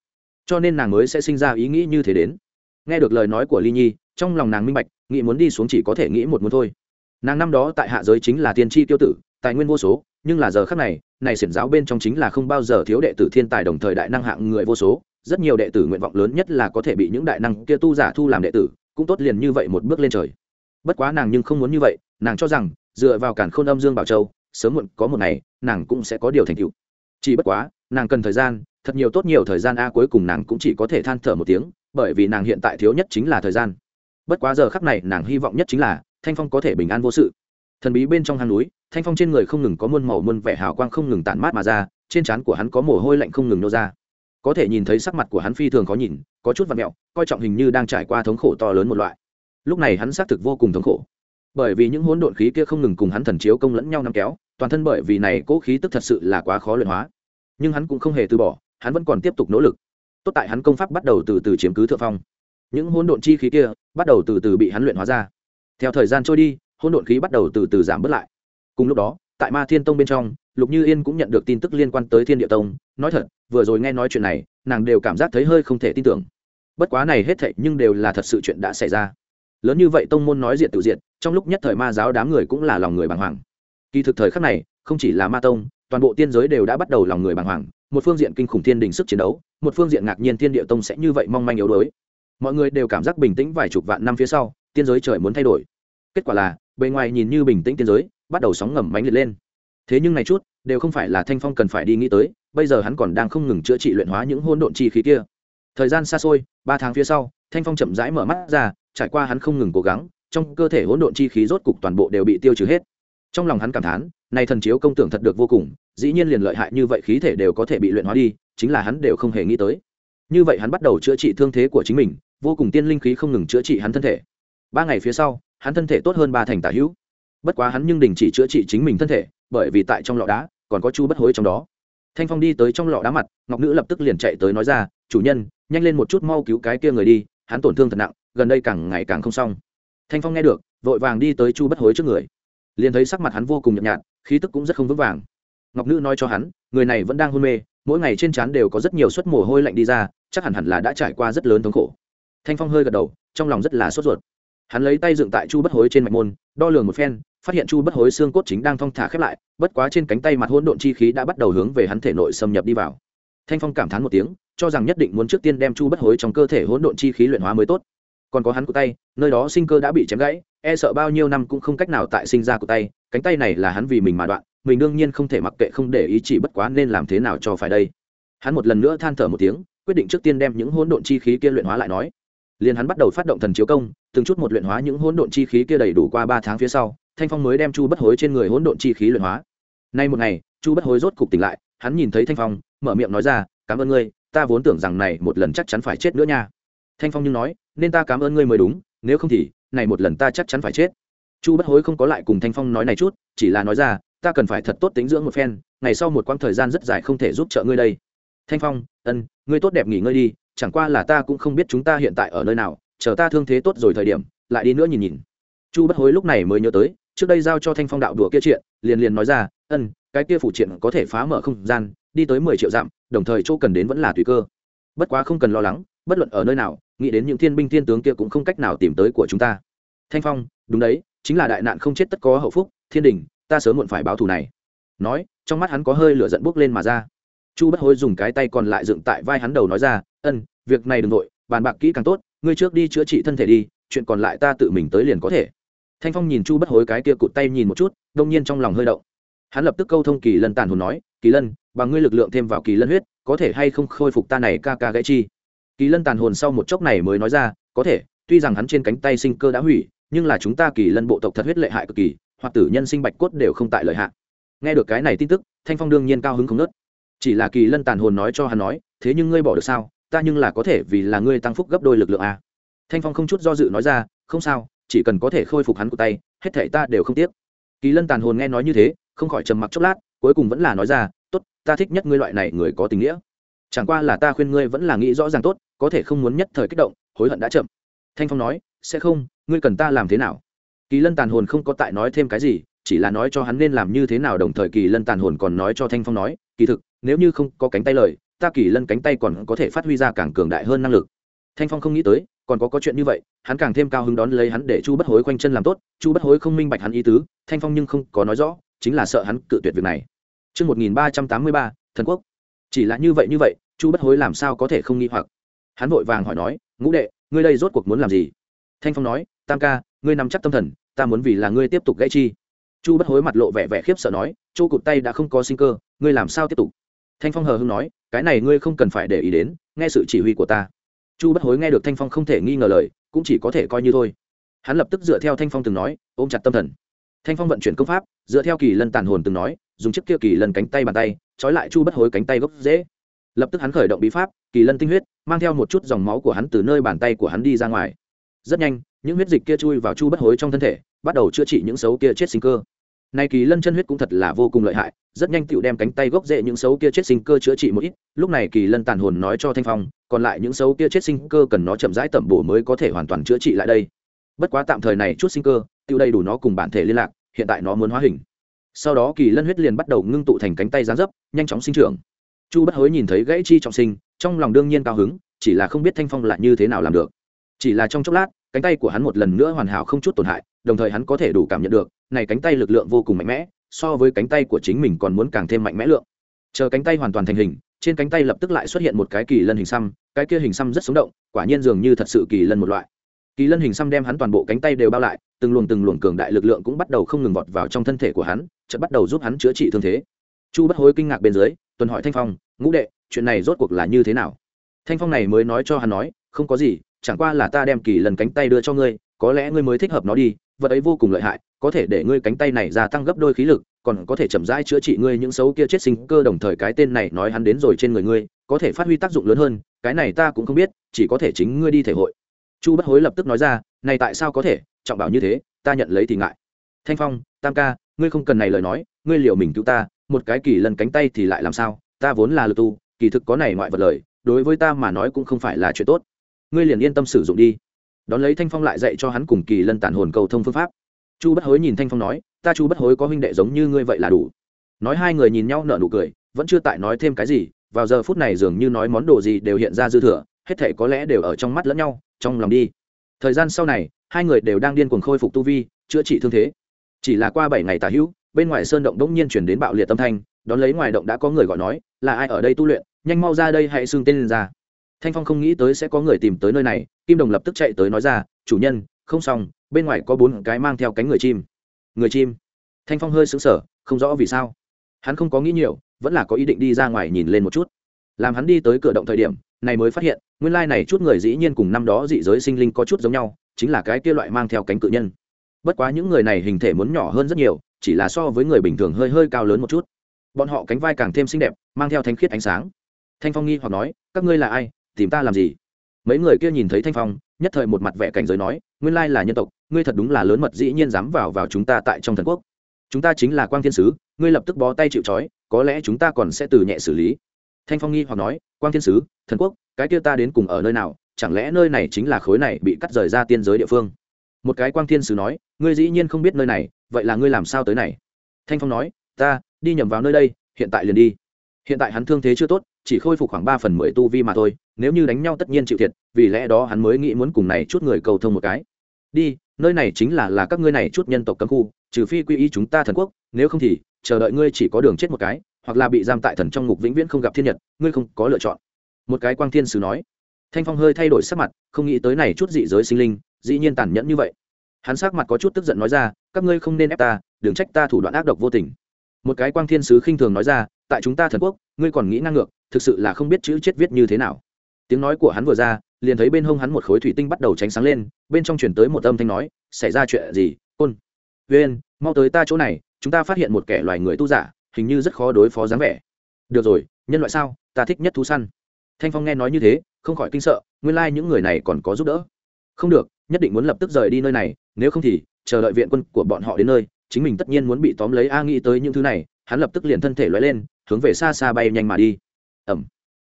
Cho nên nàng mới sẽ sinh ra ý nghĩ như thế đến. Nghe được lời nói của Ly Nhi, trong lòng nàng minh bạch, nghĩ muốn đi xuống chỉ có thể nghĩ một muốn thôi. Nàng năm đó tại hạ giới chính là tiên tri tiêu tử, tài nguyên vô số, nhưng là giờ khắc này, này xiển giáo bên trong chính là không bao giờ thiếu đệ tử thiên tài đồng thời đại năng hạng người vô số, rất nhiều đệ tử nguyện vọng lớn nhất là có thể bị những đại năng kia tu giả thu làm đệ tử cũng tốt liền như vậy một bước lên trời bất quá nàng nhưng không muốn như vậy nàng cho rằng dựa vào cản khôn âm dương bảo châu sớm muộn có một ngày, nàng cũng sẽ có điều thành tựu. Chỉ bất quá, nàng cần thời gian, thật nhiều tốt nhiều thời gian a, cuối cùng nàng cũng chỉ có thể than thở một tiếng, bởi vì nàng hiện tại thiếu nhất chính là thời gian. Bất quá giờ khắc này, nàng hy vọng nhất chính là, thanh phong có thể bình an vô sự. Thần bí bên trong hang núi, thanh phong trên người không ngừng có muôn màu muôn vẻ hào quang không ngừng tản mát mà ra, trên trán của hắn có mồ hôi lạnh không ngừng nô ra. Có thể nhìn thấy sắc mặt của hắn phi thường khó nhìn, có chút vật mẹo, coi trọng hình như đang trải qua thống khổ to lớn một loại. Lúc này hắn xác thực vô cùng thống khổ. Bởi vì những hỗn độn khí kia không ngừng cùng hắn thần chiếu công lẫn nhau nắm kéo toàn thân bởi vì này cố khí tức thật sự là quá khó luyện hóa. Nhưng hắn cũng không hề từ bỏ, hắn vẫn còn tiếp tục nỗ lực. Tốt tại hắn công pháp bắt đầu từ từ chiếm cứ thượng phong. Những hỗn độn chi khí kia bắt đầu từ từ bị hắn luyện hóa ra. Theo thời gian trôi đi, hỗn độn khí bắt đầu từ từ giảm bớt lại. Cùng lúc đó, tại ma thiên tông bên trong, lục như yên cũng nhận được tin tức liên quan tới thiên địa tông. Nói thật, vừa rồi nghe nói chuyện này, nàng đều cảm giác thấy hơi không thể tin tưởng. Bất quá này hết thệ nhưng đều là thật sự chuyện đã xảy ra. Lớn như vậy tông môn nói diện tự diện trong lúc nhất thời ma giáo đám người cũng là lòng người bàng hoàng kỳ thực thời khắc này, không chỉ là ma tông, toàn bộ tiên giới đều đã bắt đầu lòng người bàng hoàng, một phương diện kinh khủng thiên đình sức chiến đấu, một phương diện ngạc nhiên thiên địa tông sẽ như vậy mong manh yếu đuối. Mọi người đều cảm giác bình tĩnh vài chục vạn năm phía sau, tiên giới trời muốn thay đổi. Kết quả là, bề ngoài nhìn như bình tĩnh tiên giới, bắt đầu sóng ngầm mánh liệt lên. Thế nhưng này chút, đều không phải là thanh phong cần phải đi nghĩ tới, bây giờ hắn còn đang không ngừng chữa trị luyện hóa những hôn độn chi khí kia. Thời gian xa xôi, ba tháng phía sau, thanh phong chậm rãi mở mắt ra, trải qua hắn không ngừng cố gắng, trong cơ thể hỗn độn chi khí rốt cục toàn bộ đều bị tiêu trừ hết trong lòng hắn cảm thán nay thần chiếu công tưởng thật được vô cùng, dĩ nhiên liền lợi hại như vậy khí thể đều có thể bị luyện hóa đi, chính là hắn đều không hề nghĩ tới. Như vậy hắn bắt đầu chữa trị thương thế của chính mình, vô cùng tiên linh khí không ngừng chữa trị hắn thân thể. Ba ngày phía sau, hắn thân thể tốt hơn ba thành tả hữu. Bất quá hắn nhưng đình chỉ chữa trị chính mình thân thể, bởi vì tại trong lọ đá, còn có chu bất hối trong đó. Thanh phong đi tới trong lọ đá mặt, ngọc nữ lập tức liền chạy tới nói ra, chủ nhân, nhanh lên một chút mau cứu cái kia người đi, hắn tổn thương thật nặng, gần đây càng ngày càng không xong. Thanh phong nghe được, vội vàng đi tới chu bất hối trước người liền thấy sắc mặt hắn vô cùng nhợt nhạt, khí tức cũng rất không vững vàng. Ngọc nữ nói cho hắn, người này vẫn đang hôn mê, mỗi ngày trên trán đều có rất nhiều suất mồ hôi lạnh đi ra, chắc hẳn hẳn là đã trải qua rất lớn thống khổ. Thanh phong hơi gật đầu, trong lòng rất là sốt ruột. Hắn lấy tay dựng tại chu bất hối trên mạch môn, đo lường một phen, phát hiện chu bất hối xương cốt chính đang thong thả khép lại, bất quá trên cánh tay mặt hỗn độn chi khí đã bắt đầu hướng về hắn thể nội xâm nhập đi vào. Thanh phong cảm thán một tiếng, cho rằng nhất định muốn trước tiên đem chu bất hối trong cơ thể hỗn độn chi khí luyện hóa mới tốt còn có hắn của tay, nơi đó sinh cơ đã bị chém gãy e sợ bao nhiêu năm cũng không cách nào tại sinh ra của tay, cánh tay này là hắn vì mình mà đoạn, mình đương nhiên không thể mặc kệ không để ý chỉ bất quá nên làm thế nào cho phải đây. Hắn một lần nữa than thở một tiếng, quyết định trước tiên đem những hỗn độn chi khí kia luyện hóa lại nói. Liền hắn bắt đầu phát động thần chiếu công, từng chút một luyện hóa những hỗn độn chi khí kia đầy đủ qua ba tháng phía sau, thanh phong mới đem chu bất hối trên người hỗn độn chi khí luyện hóa. Nay một ngày, chu bất hối rốt cục tỉnh lại, hắn nhìn thấy thanh phong, mở miệng nói ra, cảm ơn ngươi, ta vốn tưởng rằng này một lần chắc chắn phải chết nữa nha thanh phong nhưng nói, nên ta cảm ơn ngươi mới đúng, nếu không thì, này một lần ta chắc chắn phải chết. Chu bất hối không có lại cùng thanh phong nói này chút, chỉ là nói ra, ta cần phải thật tốt tính dưỡng một phen, ngày sau một quãng thời gian rất dài không thể giúp trợ ngươi đây. Thanh phong, ân, ngươi tốt đẹp nghỉ ngơi đi, chẳng qua là ta cũng không biết chúng ta hiện tại ở nơi nào, chờ ta thương thế tốt rồi thời điểm, lại đi nữa nhìn nhìn. Chu bất hối lúc này mới nhớ tới, trước đây giao cho thanh phong đạo đùa kia chuyện, liền liền nói ra, ân, cái kia phụ triện có thể phá mở không gian, đi tới mười triệu dặm, đồng thời chỗ cần đến vẫn là tùy cơ. Bất quá không cần lo lắng, bất luận ở nơi nào nghĩ đến những thiên binh thiên tướng kia cũng không cách nào tìm tới của chúng ta. Thanh phong, đúng đấy, chính là đại nạn không chết tất có hậu phúc, thiên đình, ta sớm muộn phải báo thù này. Nói, trong mắt hắn có hơi lửa giận bốc lên mà ra. Chu bất hối dùng cái tay còn lại dựng tại vai hắn đầu nói ra, ân, việc này đừng nội bàn bạc kỹ càng tốt, ngươi trước đi chữa trị thân thể đi, chuyện còn lại ta tự mình tới liền có thể. Thanh phong nhìn chu bất hối cái kia cụt tay nhìn một chút, đông nhiên trong lòng hơi động. Hắn lập tức câu thông kỳ lân tàn hồn nói, kỳ lân, bằng ngươi lực lượng thêm vào kỳ lân huyết, có thể hay không khôi phục ta này ca ca gãy chi? Kỳ lân tàn hồn sau một chốc này mới nói ra, có thể, tuy rằng hắn trên cánh tay sinh cơ đã hủy, nhưng là chúng ta kỳ lân bộ tộc thật huyết lệ hại cực kỳ, hoặc tử nhân sinh bạch cốt đều không tại lợi hạn nghe được cái này tin tức, thanh phong đương nhiên cao hứng không nớt chỉ là kỳ lân tàn hồn nói cho hắn nói, thế nhưng ngươi bỏ được sao? Ta nhưng là có thể vì là ngươi tăng phúc gấp đôi lực lượng a thanh phong không chút do dự nói ra, không sao, chỉ cần có thể khôi phục hắn của tay, hết thể ta đều không tiếc. Kỳ lân tàn hồn nghe nói như thế, không khỏi trầm mặc chốc lát, cuối cùng vẫn là nói ra, tốt, ta thích nhất ngươi loại này người có tình nghĩa chẳng qua là ta khuyên ngươi vẫn là nghĩ rõ ràng tốt có thể không muốn nhất thời kích động hối hận đã chậm. Thanh phong nói sẽ không ngươi cần ta làm thế nào? Kỳ lân tàn hồn không có tại nói thêm cái gì chỉ là nói cho hắn nên làm như thế nào đồng thời kỳ lân tàn hồn còn nói cho thanh phong nói kỳ thực nếu như không có cánh tay lời ta kỳ lân cánh tay còn có thể phát huy ra càng cường đại hơn năng lực. Thanh phong không nghĩ tới còn có có chuyện như vậy hắn càng thêm cao hứng đón lấy hắn để chu bất hối quanh chân làm tốt chu bất hối không minh bạch hắn ý tứ thanh phong nhưng không có nói rõ chính là sợ hắn cự tuyệt việc này. Trước 1383, thần quốc. Chỉ là như vậy như vậy, chu bất hối làm sao có thể không nghi hoặc. Hắn vội vàng hỏi nói, ngũ đệ, ngươi đây rốt cuộc muốn làm gì? Thanh phong nói, tam ca, ngươi nắm chắc tâm thần, ta muốn vì là ngươi tiếp tục gãy chi. Chu bất hối mặt lộ vẻ vẻ khiếp sợ nói, chu cụt tay đã không có sinh cơ, ngươi làm sao tiếp tục? Thanh phong hờ hững nói, cái này ngươi không cần phải để ý đến, nghe sự chỉ huy của ta chu bất hối nghe được thanh phong không thể nghi ngờ lời cũng chỉ có thể coi như thôi hắn lập tức dựa theo thanh phong từng nói ôm chặt tâm thần thanh phong vận chuyển công pháp dựa theo kỳ lân tàn hồn từng nói dùng chiếc kia kỳ lân cánh tay bàn tay trói lại chu bất hối cánh tay gốc dễ lập tức hắn khởi động bí pháp, kỳ lân tinh huyết, mang theo một chút dòng máu của hắn từ nơi bàn tay của hắn đi ra ngoài. Rất nhanh, những huyết dịch kia chui vào chu bất hối trong thân thể, bắt đầu chữa trị những xấu kia chết sinh cơ. Nay kỳ lân chân huyết cũng thật là vô cùng lợi hại, rất nhanh tựu đem cánh tay gốc rễ những xấu kia chết sinh cơ chữa trị một ít, lúc này kỳ lân tàn hồn nói cho thanh phong, còn lại những xấu kia chết sinh cơ cần nó chậm rãi tẩm bổ mới có thể hoàn toàn chữa trị lại đây. Bất quá tạm thời này chút sinh cơ, tựu đầy đủ nó cùng bản thể liên lạc, hiện tại nó muốn hóa hình. Sau đó kỳ lân huyết liền bắt đầu ngưng tụ thành cánh tay gián dấp, nhanh chóng sinh trưởng chu bất hối nhìn thấy gãy chi trọng sinh, trong lòng đương nhiên cao hứng, chỉ là không biết thanh phong lại như thế nào làm được. Chỉ là trong chốc lát, cánh tay của hắn một lần nữa hoàn hảo không chút tổn hại, đồng thời hắn có thể đủ cảm nhận được, này cánh tay lực lượng vô cùng mạnh mẽ, so với cánh tay của chính mình còn muốn càng thêm mạnh mẽ lượng. Chờ cánh tay hoàn toàn thành hình, trên cánh tay lập tức lại xuất hiện một cái kỳ lân hình xăm, cái kia hình xăm rất sống động, quả nhiên dường như thật sự kỳ lân một loại. Kỳ lân hình xăm đem hắn toàn bộ cánh tay đều bao lại, từng luồng từng luồng cường đại lực lượng cũng bắt đầu không ngừng vọt vào trong thân thể của hắn, chợt bắt đầu giúp hắn chữa trị thương thế. Chu bất hối kinh ngạc bên dưới tuần hỏi thanh phong, ngũ đệ, chuyện này rốt cuộc là như thế nào? Thanh phong này mới nói cho hắn nói, không có gì, chẳng qua là ta đem kỳ lần cánh tay đưa cho ngươi, có lẽ ngươi mới thích hợp nó đi, vật ấy vô cùng lợi hại, có thể để ngươi cánh tay này gia tăng gấp đôi khí lực, còn có thể chậm rãi chữa trị ngươi những xấu kia chết sinh cơ đồng thời cái tên này nói hắn đến rồi trên người ngươi, có thể phát huy tác dụng lớn hơn, cái này ta cũng không biết, chỉ có thể chính ngươi đi thể hội. Chu bất hối lập tức nói ra, này tại sao có thể, trọng bảo như thế, ta nhận lấy thì ngại. Thanh phong, tam ca, ngươi không cần này lời nói, ngươi liệu mình cứu ta một cái kỳ lần cánh tay thì lại làm sao? Ta vốn là lực tu, kỳ thực có này ngoại vật lời, đối với ta mà nói cũng không phải là chuyện tốt. Ngươi liền yên tâm sử dụng đi. Đón lấy thanh phong lại dạy cho hắn cùng kỳ lân tản hồn cầu thông phương pháp. Chu bất hối nhìn thanh phong nói, ta chu bất hối có huynh đệ giống như ngươi vậy là đủ. Nói hai người nhìn nhau nở nụ cười, vẫn chưa tại nói thêm cái gì, vào giờ phút này dường như nói món đồ gì đều hiện ra dư thừa, hết thể có lẽ đều ở trong mắt lẫn nhau, trong lòng đi. Thời gian sau này, hai người đều đang điên cuồng khôi phục tu vi, chữa trị thương thế. Chỉ là qua bảy ngày tà hữu bên ngoài sơn động đống nhiên chuyển đến bạo liệt tâm thanh, đón lấy ngoài động đã có người gọi nói, là ai ở đây tu luyện? Nhanh mau ra đây hãy xưng tên lên ra. Thanh phong không nghĩ tới sẽ có người tìm tới nơi này, kim đồng lập tức chạy tới nói ra, chủ nhân, không xong, bên ngoài có bốn cái mang theo cánh người chim. Người chim? Thanh phong hơi sững sờ, không rõ vì sao. Hắn không có nghĩ nhiều, vẫn là có ý định đi ra ngoài nhìn lên một chút. Làm hắn đi tới cửa động thời điểm, này mới phát hiện, nguyên lai này chút người dĩ nhiên cùng năm đó dị giới sinh linh có chút giống nhau, chính là cái kia loại mang theo cánh cự nhân. Bất quá những người này hình thể muốn nhỏ hơn rất nhiều chỉ là so với người bình thường hơi hơi cao lớn một chút. Bọn họ cánh vai càng thêm xinh đẹp, mang theo thanh khiết ánh sáng. Thanh phong nghi hoặc nói, các ngươi là ai? Tìm ta làm gì? Mấy người kia nhìn thấy thanh phong, nhất thời một mặt vẻ cảnh giới nói, nguyên lai là nhân tộc, ngươi thật đúng là lớn mật dĩ nhiên dám vào vào chúng ta tại trong thần quốc. Chúng ta chính là quang thiên sứ, ngươi lập tức bó tay chịu trói, có lẽ chúng ta còn sẽ từ nhẹ xử lý. Thanh phong nghi hoặc nói, quang thiên sứ, thần quốc, cái kia ta đến cùng ở nơi nào? Chẳng lẽ nơi này chính là khối này bị cắt rời ra tiên giới địa phương? Một cái quang thiên sứ nói, ngươi dĩ nhiên không biết nơi này vậy là ngươi làm sao tới này? Thanh phong nói, ta, đi nhầm vào nơi đây, hiện tại liền đi. Hiện tại hắn thương thế chưa tốt, chỉ khôi phục khoảng ba phần mười tu vi mà thôi, nếu như đánh nhau tất nhiên chịu thiệt, vì lẽ đó hắn mới nghĩ muốn cùng này chút người cầu thông một cái. Đi, nơi này chính là là các ngươi này chút nhân tộc cấm khu, trừ phi quy y chúng ta thần quốc, nếu không thì, chờ đợi ngươi chỉ có đường chết một cái, hoặc là bị giam tại thần trong ngục vĩnh viễn không gặp thiên nhật, ngươi không có lựa chọn. Một cái quang thiên sứ nói. Thanh phong hơi thay đổi sắc mặt, không nghĩ tới này chút dị giới sinh linh, dĩ nhiên tàn nhẫn như vậy hắn sắc mặt có chút tức giận nói ra các ngươi không nên ép ta đừng trách ta thủ đoạn ác độc vô tình. Một cái quang thiên sứ khinh thường nói ra tại chúng ta thần quốc ngươi còn nghĩ ngang ngược thực sự là không biết chữ chết viết như thế nào. Tiếng nói của hắn vừa ra liền thấy bên hông hắn một khối thủy tinh bắt đầu tránh sáng lên bên trong chuyển tới một âm thanh nói xảy ra chuyện gì? Côn viên, mau tới ta chỗ này chúng ta phát hiện một kẻ loài người tu giả hình như rất khó đối phó dáng vẻ. Được rồi nhân loại sao? Ta thích nhất thú săn. Thanh phong nghe nói như thế không khỏi kinh sợ nguyên lai、like、những người này còn có giúp đỡ. Không được nhất định muốn lập tức rời đi nơi này, nếu không thì chờ đợi viện quân của bọn họ đến nơi, chính mình tất nhiên muốn bị tóm lấy a nghĩ tới những thứ này, hắn lập tức liền thân thể loay lên, hướng về xa xa bay nhanh mà đi. Ẩm.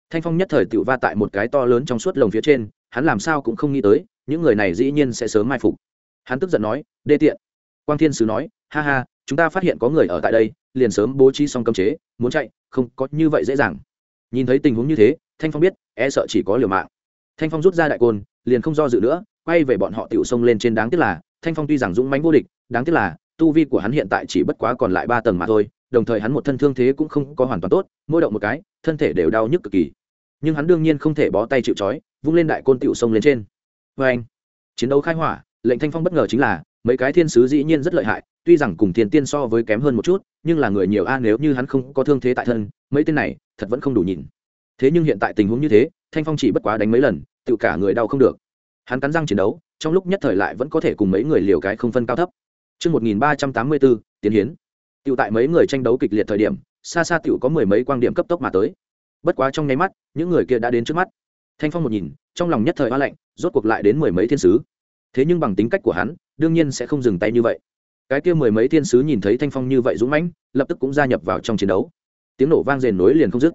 Thanh phong nhất thời tự va tại một cái to lớn trong suốt lồng phía trên, hắn làm sao cũng không nghĩ tới, những người này dĩ nhiên sẽ sớm mai phục. Hắn tức giận nói, đê tiện. Quang thiên sứ nói, ha ha, chúng ta phát hiện có người ở tại đây, liền sớm bố trí xong cấm chế, muốn chạy, không có như vậy dễ dàng. Nhìn thấy tình huống như thế, thanh phong biết e sợ chỉ có liều mạng. Thanh phong rút ra đại côn, liền không do dự nữa quay về bọn họ tiểu sông lên trên đáng tiếc là, thanh phong tuy rằng dũng mãnh vô địch, đáng tiếc là, tu vi của hắn hiện tại chỉ bất quá còn lại ba tầng mà thôi, đồng thời hắn một thân thương thế cũng không có hoàn toàn tốt, mỗi động một cái, thân thể đều đau nhức cực kỳ. Nhưng hắn đương nhiên không thể bó tay chịu trói, vung lên đại côn tiểu sông lên trên. Vê anh, chiến đấu khai hỏa, lệnh thanh phong bất ngờ chính là, mấy cái thiên sứ dĩ nhiên rất lợi hại, tuy rằng cùng thiên tiên so với kém hơn một chút, nhưng là người nhiều a, nếu như hắn không có thương thế tại thân, mấy tên này, thật vẫn không đủ nhìn. Thế nhưng hiện tại tình huống như thế, thanh phong chỉ bất quá đánh mấy lần tự cả người đau không được hắn cắn răng chiến đấu trong lúc nhất thời lại vẫn có thể cùng mấy người liều cái không phân cao thấp Trước 1384, tiến hiến. Tiểu tại mấy người tranh đấu kịch liệt thời điểm, xa xa tiểu có mười mấy quang điểm cấp tốc mà tới. Bất quá trong nháy mắt, những người kia đã đến trước mắt. Thanh Phong một nhìn, trong lòng nhất thời hoa lạnh, rốt cuộc lại đến mười mấy thiên sứ. Thế nhưng bằng tính cách của hắn, đương nhiên sẽ không dừng tay như vậy. Cái kia mười mấy thiên sứ nhìn thấy Thanh Phong như vậy dũng mãnh, lập tức cũng gia nhập vào trong chiến đấu. Tiếng nổ vang rền nối liền không dứt.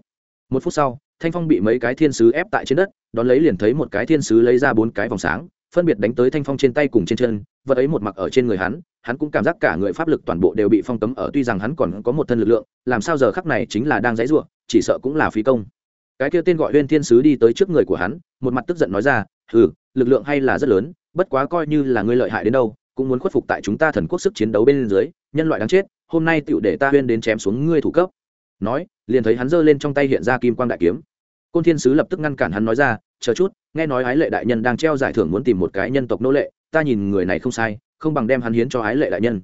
Một phút sau, Thanh Phong bị mấy cái thiên sứ ép tại trên đất, đón lấy liền thấy một cái thiên sứ lấy ra bốn cái vòng sáng, phân biệt đánh tới thanh phong trên tay cùng trên chân vật ấy một mặc ở trên người hắn hắn cũng cảm giác cả người pháp lực toàn bộ đều bị phong cấm ở tuy rằng hắn còn có một thân lực lượng làm sao giờ khắc này chính là đang dãy ruộng chỉ sợ cũng là phí công. Cái kia tên gọi huyên thiên sứ đi tới trước người của hắn một mặt tức giận nói ra ừ lực lượng hay là rất lớn bất quá coi như là ngươi lợi hại đến đâu cũng muốn khuất phục tại chúng ta thần quốc sức chiến đấu bên dưới nhân loại đáng chết hôm nay tựu để ta huyên đến chém xuống ngươi thủ cấp. Nói liền thấy hắn giơ lên trong tay hiện ra kim quang đại kiếm. Côn thiên sứ lập tức ngăn cản hắn nói ra, chờ chút, nghe nói ái lệ đại nhân đang treo giải thưởng muốn tìm một cái nhân tộc nô lệ, ta nhìn người này không sai, không bằng đem hắn hiến cho ái lệ đại nhân.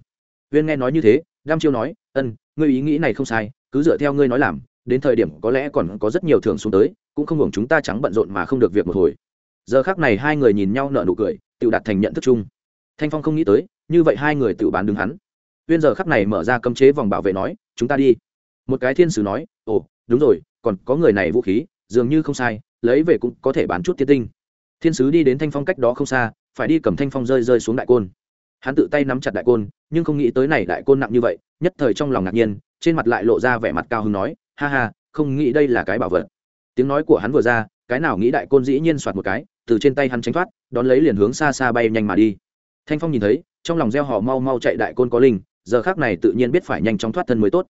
Viên nghe nói như thế, đam chiêu nói, ân, ngươi ý nghĩ này không sai, cứ dựa theo ngươi nói làm, đến thời điểm có lẽ còn có rất nhiều thưởng xuống tới, cũng không hưởng chúng ta trắng bận rộn mà không được việc một hồi. Giờ khác này hai người nhìn nhau nở nụ cười, tự đạt thành nhận thức chung. Thanh phong không nghĩ tới, như vậy hai người tự bán đứng hắn. Uyên giờ khắc này mở ra cấm chế vòng bảo vệ nói, chúng ta đi một cái thiên sứ nói, ồ, đúng rồi, còn có người này vũ khí, dường như không sai, lấy về cũng có thể bán chút tiên tinh. Thiên sứ đi đến thanh phong cách đó không xa, phải đi cầm thanh phong rơi rơi xuống đại côn. Hắn tự tay nắm chặt đại côn, nhưng không nghĩ tới này đại côn nặng như vậy, nhất thời trong lòng ngạc nhiên, trên mặt lại lộ ra vẻ mặt cao hứng nói, ha ha, không nghĩ đây là cái bảo vật. Tiếng nói của hắn vừa ra, cái nào nghĩ đại côn dĩ nhiên soạt một cái, từ trên tay hắn tránh thoát, đón lấy liền hướng xa xa bay nhanh mà đi. Thanh phong nhìn thấy, trong lòng gieo họ mau mau chạy đại côn có linh, giờ khác này tự nhiên biết phải nhanh chóng thoát thân mới tốt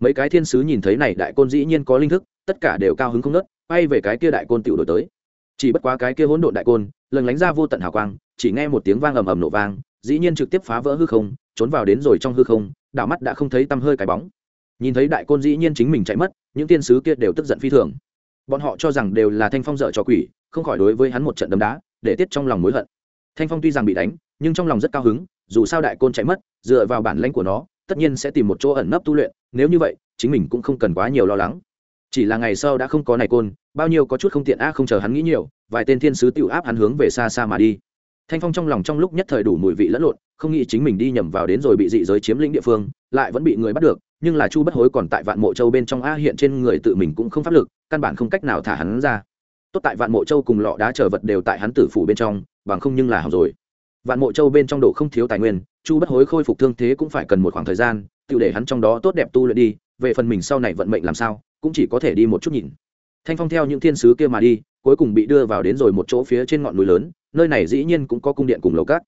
mấy cái thiên sứ nhìn thấy này đại côn dĩ nhiên có linh thức, tất cả đều cao hứng không nớt bay về cái kia đại côn tiểu đổi tới. Chỉ bất quá cái kia hỗn độn đại côn, lần lánh ra vô tận hào quang, chỉ nghe một tiếng vang ầm ầm nổ vang, dĩ nhiên trực tiếp phá vỡ hư không, trốn vào đến rồi trong hư không đạo mắt đã không thấy tăm hơi cái bóng. Nhìn thấy đại côn dĩ nhiên chính mình chạy mất, những tiên sứ kia đều tức giận phi thường. Bọn họ cho rằng đều là thanh phong dợ cho quỷ, không khỏi đối với hắn một trận đấm đá, để tiết trong lòng mối hận. Thanh phong tuy rằng bị đánh, nhưng trong lòng rất cao hứng, dù sao đại côn chạy mất, dựa vào bản lãnh của nó tất nhiên sẽ tìm một chỗ ẩn nấp tu luyện, nếu như vậy, chính mình cũng không cần quá nhiều lo lắng. Chỉ là ngày sau đã không có này côn, bao nhiêu có chút không tiện, a, không chờ hắn nghĩ nhiều, vài tên thiên sứ tiểu áp hắn hướng về xa xa mà đi. Thanh phong trong lòng trong lúc nhất thời đủ mùi vị lẫn lộn, không nghĩ chính mình đi nhầm vào đến rồi bị dị giới chiếm lĩnh địa phương, lại vẫn bị người bắt được, nhưng là chu bất hối còn tại vạn mộ châu bên trong a hiện trên người tự mình cũng không pháp lực, căn bản không cách nào thả hắn ra. Tốt tại vạn mộ châu cùng lọ đá chờ vật đều tại hắn tử phủ bên trong, bằng không nhưng là hỏng rồi. Vạn mộ châu bên trong độ không thiếu tài nguyên chu bất hối khôi phục thương thế cũng phải cần một khoảng thời gian, tự để hắn trong đó tốt đẹp tu luyện đi, về phần mình sau này vận mệnh làm sao, cũng chỉ có thể đi một chút nhìn. Thanh phong theo những thiên sứ kia mà đi, cuối cùng bị đưa vào đến rồi một chỗ phía trên ngọn núi lớn, nơi này dĩ nhiên cũng có cung điện cùng lầu cát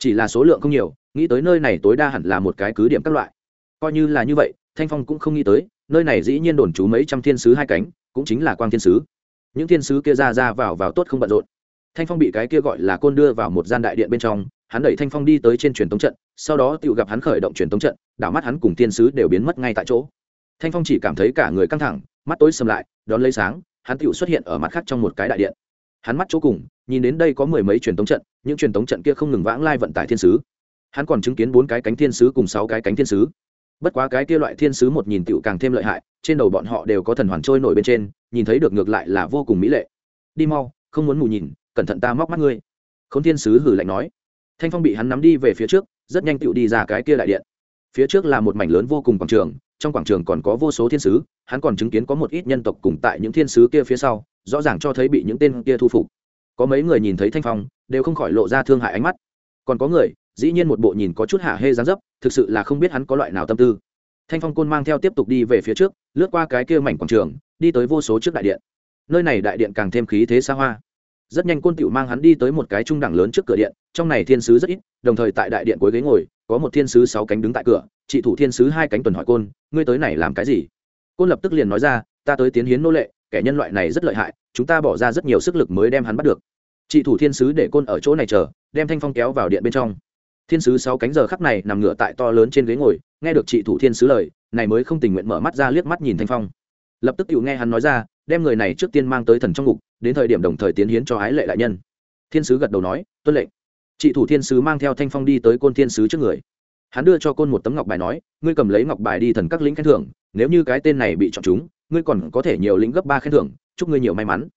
chỉ là số lượng không nhiều, nghĩ tới nơi này tối đa hẳn là một cái cứ điểm các loại. Coi như là như vậy, thanh phong cũng không nghĩ tới, nơi này dĩ nhiên đồn trú mấy trăm thiên sứ hai cánh, cũng chính là quang thiên sứ. Những thiên sứ kia ra ra vào vào tốt không bận rộn. Thanh phong bị cái kia gọi là côn đưa vào một gian đại điện bên trong hắn đẩy thanh phong đi tới trên truyền tống trận, sau đó tự gặp hắn khởi động truyền tống trận, đảo mắt hắn cùng thiên sứ đều biến mất ngay tại chỗ. Thanh phong chỉ cảm thấy cả người căng thẳng, mắt tối sầm lại, đón lấy sáng, hắn tự xuất hiện ở mặt khác trong một cái đại điện. Hắn mắt chỗ cùng, nhìn đến đây có mười mấy truyền tống trận, những truyền tống trận kia không ngừng vãng lai vận tải thiên sứ. Hắn còn chứng kiến bốn cái cánh thiên sứ cùng sáu cái cánh thiên sứ. Bất quá cái kia loại thiên sứ một nhìn tựu càng thêm lợi hại, trên đầu bọn họ đều có thần hoàn trôi nổi bên trên, nhìn thấy được ngược lại là vô cùng mỹ lệ. Đi mau, không muốn mù nhìn, cẩn thận ta móc mắt ngươi. K h ô n thiên sứ hử lạnh nói thanh phong bị hắn nắm đi về phía trước, rất nhanh tựu đi ra cái kia đại điện. Phía trước là một mảnh lớn vô cùng quảng trường, trong quảng trường còn có vô số thiên sứ, hắn còn chứng kiến có một ít nhân tộc cùng tại những thiên sứ kia phía sau, rõ ràng cho thấy bị những tên kia thu phục. Có mấy người nhìn thấy thanh phong, đều không khỏi lộ ra thương hại ánh mắt. Còn có người, dĩ nhiên một bộ nhìn có chút hạ hê dáng dấp, thực sự là không biết hắn có loại nào tâm tư. Thanh phong côn mang theo tiếp tục đi về phía trước, lướt qua cái kia mảnh quảng trường, đi tới vô số trước đại điện. Nơi này đại điện càng thêm khí thế xa hoa rất nhanh côn tựu mang hắn đi tới một cái trung đẳng lớn trước cửa điện, trong này thiên sứ rất ít, đồng thời tại đại điện cuối ghế ngồi, có một thiên sứ sáu cánh đứng tại cửa trị thủ thiên sứ hai cánh tuần hỏi côn, ngươi tới này làm cái gì? Côn lập tức liền nói ra, ta tới tiến hiến nô lệ, kẻ nhân loại này rất lợi hại, chúng ta bỏ ra rất nhiều sức lực mới đem hắn bắt được. Trị thủ thiên sứ để côn ở chỗ này chờ, đem thanh phong kéo vào điện bên trong. Thiên sứ sáu cánh giờ khắc này nằm ngửa tại to lớn trên ghế ngồi, nghe được chị thủ thiên sứ lời, này mới không tình nguyện mở mắt ra liếc mắt nhìn thanh phong. Lập tức cựu nghe hắn nói ra, đem người này trước tiên mang tới thần trong ngục đến thời điểm đồng thời tiến hiến cho ái lệ đại nhân. Thiên sứ gật đầu nói, tuân lệnh. Chị thủ thiên sứ mang theo thanh phong đi tới côn thiên sứ trước người. Hắn đưa cho côn một tấm ngọc bài nói, ngươi cầm lấy ngọc bài đi thần các lĩnh khen thưởng, nếu như cái tên này bị chọn chúng, ngươi còn có thể nhiều lĩnh gấp ba khen thưởng, chúc ngươi nhiều may mắn.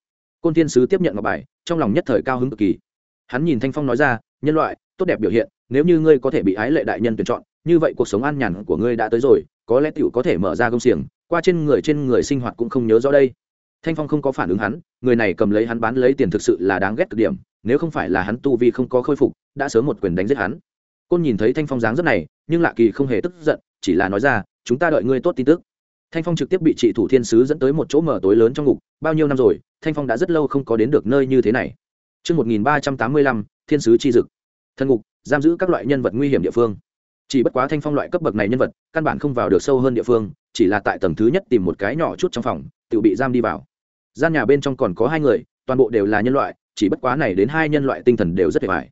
Côn thiên sứ tiếp nhận ngọc bài, trong lòng nhất thời cao hứng cực kỳ. Hắn nhìn thanh phong nói ra, nhân loại, tốt đẹp biểu hiện, nếu như ngươi có thể bị ái lệ đại nhân tuyển chọn, như vậy cuộc sống an nhàn của ngươi đã tới rồi, có lẽ tiểu có thể mở ra công xiềng, qua trên người trên người sinh hoạt cũng không nhớ rõ đây thanh phong không có phản ứng hắn người này cầm lấy hắn bán lấy tiền thực sự là đáng ghét cực điểm nếu không phải là hắn tu vi không có khôi phục đã sớm một quyền đánh giết hắn. Côn nhìn thấy thanh phong dáng rất này nhưng lạ kỳ không hề tức giận chỉ là nói ra chúng ta đợi ngươi tốt tin tức. Thanh phong trực tiếp bị trị thủ thiên sứ dẫn tới một chỗ mở tối lớn trong ngục bao nhiêu năm rồi thanh phong đã rất lâu không có đến được nơi như thế này. Trước 1385, thiên sứ chi dực. Thân ngục, giam giữ các loại nhân vật nguy hiểm địa phương. Chỉ bất quá thanh phong loại cấp bậc này nhân vật căn bản không vào được sâu hơn địa phương chỉ là tại tầng thứ nhất tìm một cái nhỏ chút trong phòng tự bị giam đi vào gian nhà bên trong còn có hai người, toàn bộ đều là nhân loại, chỉ bất quá này đến hai nhân loại tinh thần đều rất hề vải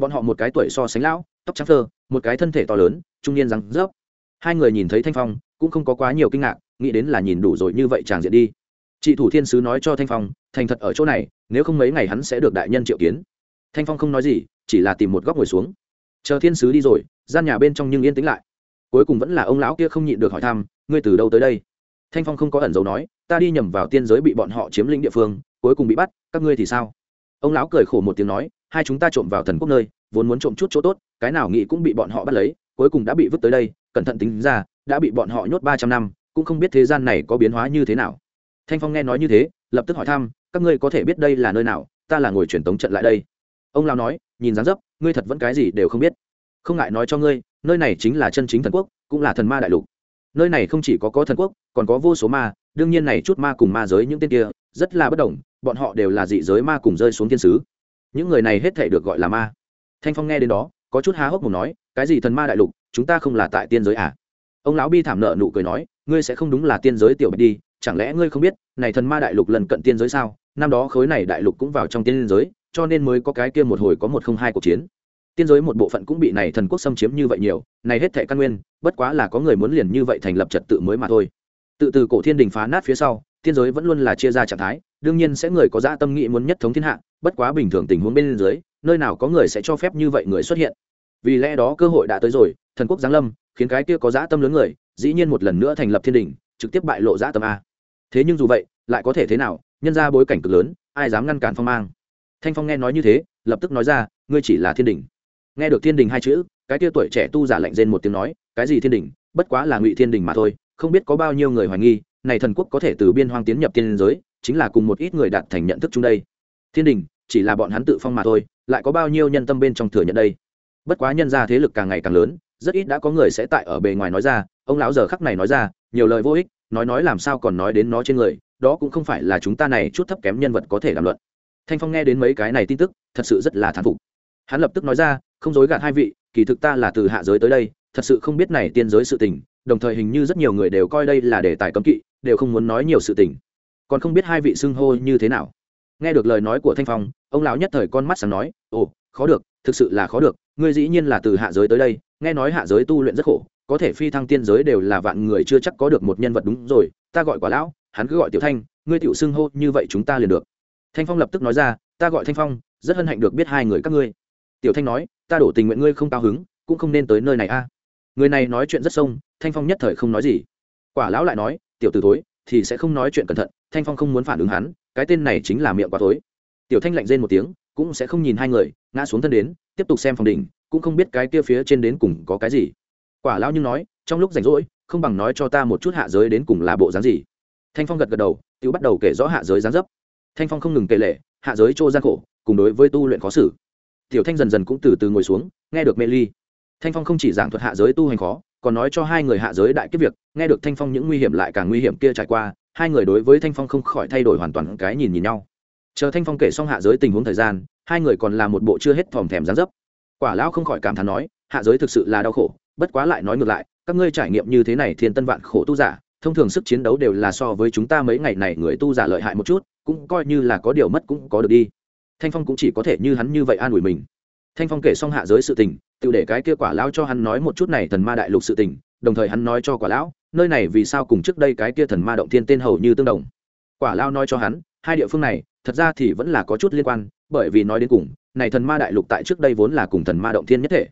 bọn họ một cái tuổi so sánh lão, tóc trắng thơ một cái thân thể to lớn, trung niên rắn rớp. Hai người nhìn thấy thanh phong, cũng không có quá nhiều kinh ngạc, nghĩ đến là nhìn đủ rồi như vậy chàng diện đi. Chị thủ thiên sứ nói cho thanh phong, thành thật ở chỗ này, nếu không mấy ngày hắn sẽ được đại nhân triệu kiến. Thanh phong không nói gì, chỉ là tìm một góc ngồi xuống. Chờ thiên sứ đi rồi, gian nhà bên trong nhưng yên tĩnh lại. Cuối cùng vẫn là ông lão kia không nhịn được hỏi thăm, ngươi từ đâu tới đây? Thanh phong không có ẩn dấu nói, ta đi nhầm vào tiên giới bị bọn họ chiếm lĩnh địa phương, cuối cùng bị bắt, các ngươi thì sao? Ông lão cười khổ một tiếng nói, hai chúng ta trộm vào thần quốc nơi, vốn muốn trộm chút chỗ tốt, cái nào nghĩ cũng bị bọn họ bắt lấy, cuối cùng đã bị vứt tới đây, cẩn thận tính ra, đã bị bọn họ nhốt ba trăm năm, cũng không biết thế gian này có biến hóa như thế nào. Thanh phong nghe nói như thế, lập tức hỏi thăm, các ngươi có thể biết đây là nơi nào? Ta là ngồi truyền tống trận lại đây. Ông lão nói, nhìn dáng dấp, ngươi thật vẫn cái gì đều không biết. Không ngại nói cho ngươi, nơi này chính là chân chính thần quốc, cũng là thần ma đại lục nơi này không chỉ có có thần quốc, còn có vô số ma, đương nhiên này chút ma cùng ma giới những tên kia, rất là bất đồng, bọn họ đều là dị giới ma cùng rơi xuống thiên sứ. Những người này hết thể được gọi là ma. Thanh phong nghe đến đó, có chút há hốc mồm nói, cái gì thần ma đại lục, chúng ta không là tại tiên giới à? Ông lão bi thảm nợ nụ cười nói, ngươi sẽ không đúng là tiên giới tiểu bạch đi, chẳng lẽ ngươi không biết, này thần ma đại lục lần cận tiên giới sao? Năm đó khối này đại lục cũng vào trong tiên giới, cho nên mới có cái kia một hồi có một không hai cuộc chiến tiên giới một bộ phận cũng bị này thần quốc xâm chiếm như vậy nhiều, này hết thệ căn nguyên, bất quá là có người muốn liền như vậy thành lập trật tự mới mà thôi. Tự từ cổ thiên đình phá nát phía sau, tiên giới vẫn luôn là chia ra trạng thái, đương nhiên sẽ người có dã tâm nghĩ muốn nhất thống thiên hạ, bất quá bình thường tình huống bên dưới, nơi nào có người sẽ cho phép như vậy người xuất hiện. Vì lẽ đó cơ hội đã tới rồi, thần quốc giáng lâm, khiến cái kia có dã tâm lớn người, dĩ nhiên một lần nữa thành lập thiên đình, trực tiếp bại lộ dã tâm a. Thế nhưng dù vậy, lại có thể thế nào, nhân ra bối cảnh cực lớn, ai dám ngăn cản phong mang? Thanh phong nghe nói như thế, lập tức nói ra, ngươi chỉ là thiên đình nghe được thiên đình hai chữ, cái tia tuổi trẻ tu giả lạnh rên một tiếng nói, cái gì thiên đình? Bất quá là ngụy thiên đình mà thôi, không biết có bao nhiêu người hoài nghi, này thần quốc có thể từ biên hoang tiến nhập tiên giới, chính là cùng một ít người đạt thành nhận thức chung đây. Thiên đình, chỉ là bọn hắn tự phong mà thôi, lại có bao nhiêu nhân tâm bên trong thừa nhận đây? Bất quá nhân ra thế lực càng ngày càng lớn, rất ít đã có người sẽ tại ở bề ngoài nói ra, ông lão giờ khắc này nói ra, nhiều lời vô ích, nói nói làm sao còn nói đến nó trên người, đó cũng không phải là chúng ta này chút thấp kém nhân vật có thể làm luận. Thanh phong nghe đến mấy cái này tin tức, thật sự rất là thán phục. Hắn lập tức nói ra không dối gạt hai vị, kỳ thực ta là từ hạ giới tới đây, thật sự không biết này tiên giới sự tình, đồng thời hình như rất nhiều người đều coi đây là đề tài cấm kỵ, đều không muốn nói nhiều sự tình. Còn không biết hai vị xưng hô như thế nào. Nghe được lời nói của thanh phong, ông lão nhất thời con mắt sáng nói, ồ, khó được, thực sự là khó được, ngươi dĩ nhiên là từ hạ giới tới đây, nghe nói hạ giới tu luyện rất khổ, có thể phi thăng tiên giới đều là vạn người chưa chắc có được một nhân vật đúng rồi, ta gọi quả lão, hắn cứ gọi tiểu thanh, ngươi tiểu xưng hô như vậy chúng ta liền được. Thanh phong lập tức nói ra, ta gọi thanh phong, rất hân hạnh được biết hai người các ngươi tiểu thanh nói, ta đổ tình nguyện ngươi không cao hứng, cũng không nên tới nơi này a. Người này nói chuyện rất sông, thanh phong nhất thời không nói gì. Quả lão lại nói, tiểu t ử thối, thì sẽ không nói chuyện cẩn thận, thanh phong không muốn phản ứng hắn, cái tên này chính là miệng quá thối. Tiểu thanh lạnh rên một tiếng, cũng sẽ không nhìn hai người, ngã xuống thân đến, tiếp tục xem phòng đình cũng không biết cái kia phía trên đến cùng có cái gì. Quả lão nhưng nói, trong lúc rảnh rỗi, không bằng nói cho ta một chút hạ giới đến cùng là bộ dáng gì. Thanh phong gật gật đầu tự bắt đầu kể rõ hạ giới dáng dấp. Thanh phong không ngừng kể lệ, hạ giới trô gian khổ, cùng đối với tu luyện khó xử tiểu thanh dần dần cũng từ từ ngồi xuống, nghe được mê ly. Thanh phong không chỉ giảng thuật hạ giới tu hành khó, còn nói cho hai người hạ giới đại kiếp việc, nghe được thanh phong những nguy hiểm lại càng nguy hiểm kia trải qua, hai người đối với thanh phong không khỏi thay đổi hoàn toàn cái nhìn nhìn nhau. Chờ thanh phong kể xong hạ giới tình huống thời gian, hai người còn là một bộ chưa hết thòm thèm gián dấp. Quả lão không khỏi cảm thán nói, hạ giới thực sự là đau khổ, bất quá lại nói ngược lại, các ngươi trải nghiệm như thế này thiên tân vạn khổ tu giả, thông thường sức chiến đấu đều là so với chúng ta mấy ngày này người tu giả lợi hại một chút, cũng coi như là có điều mất cũng có được đi thanh phong cũng chỉ có thể như hắn như vậy an ủi mình. Thanh phong kể xong hạ giới sự tình, tự để cái kia quả lão cho hắn nói một chút này thần ma đại lục sự tình, đồng thời hắn nói cho quả lão, nơi này vì sao cùng trước đây cái kia thần ma động thiên tên hầu như tương đồng. Quả lão nói cho hắn, hai địa phương này, thật ra thì vẫn là có chút liên quan, bởi vì nói đến cùng, này thần ma đại lục tại trước đây vốn là cùng thần ma động thiên nhất thể.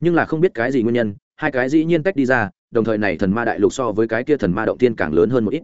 Nhưng là không biết cái gì nguyên nhân, hai cái dĩ nhiên tách đi ra, đồng thời này thần ma đại lục so với cái kia thần ma động thiên càng lớn hơn một ít.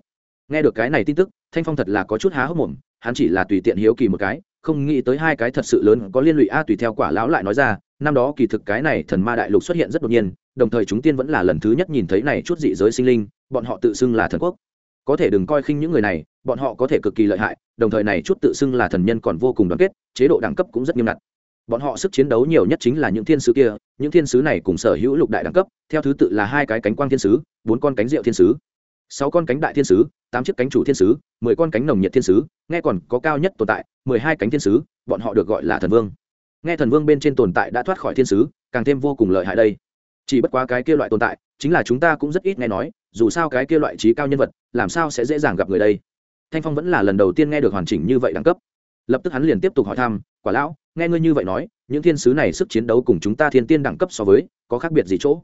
Nghe được cái này tin tức, thanh phong thật là có chút há hốc mồm, hắn chỉ là tùy tiện hiếu kỳ một cái không nghĩ tới hai cái thật sự lớn có liên lụy a tùy theo quả lão lại nói ra, năm đó kỳ thực cái này thần ma đại lục xuất hiện rất đột nhiên, đồng thời chúng tiên vẫn là lần thứ nhất nhìn thấy này chút dị giới sinh linh, bọn họ tự xưng là thần quốc. Có thể đừng coi khinh những người này, bọn họ có thể cực kỳ lợi hại, đồng thời này chút tự xưng là thần nhân còn vô cùng đoàn kết, chế độ đẳng cấp cũng rất nghiêm ngặt. Bọn họ sức chiến đấu nhiều nhất chính là những thiên sứ kia, những thiên sứ này cùng sở hữu lục đại đẳng cấp, theo thứ tự là hai cái cánh quang thiên sứ, bốn con cánh rượu thiên sứ sáu con cánh đại thiên sứ, tám chiếc cánh chủ thiên sứ, mười con cánh nồng nhiệt thiên sứ, nghe còn có cao nhất tồn tại, mười hai cánh thiên sứ, bọn họ được gọi là thần vương. Nghe thần vương bên trên tồn tại đã thoát khỏi thiên sứ, càng thêm vô cùng lợi hại đây. Chỉ bất quá cái kia loại tồn tại, chính là chúng ta cũng rất ít nghe nói, dù sao cái kia loại trí cao nhân vật, làm sao sẽ dễ dàng gặp người đây? Thanh phong vẫn là lần đầu tiên nghe được hoàn chỉnh như vậy đẳng cấp. Lập tức hắn liền tiếp tục hỏi thăm, quả lão, nghe ngươi như vậy nói, những thiên sứ này sức chiến đấu cùng chúng ta thiên tiên đẳng cấp so với, có khác biệt gì chỗ?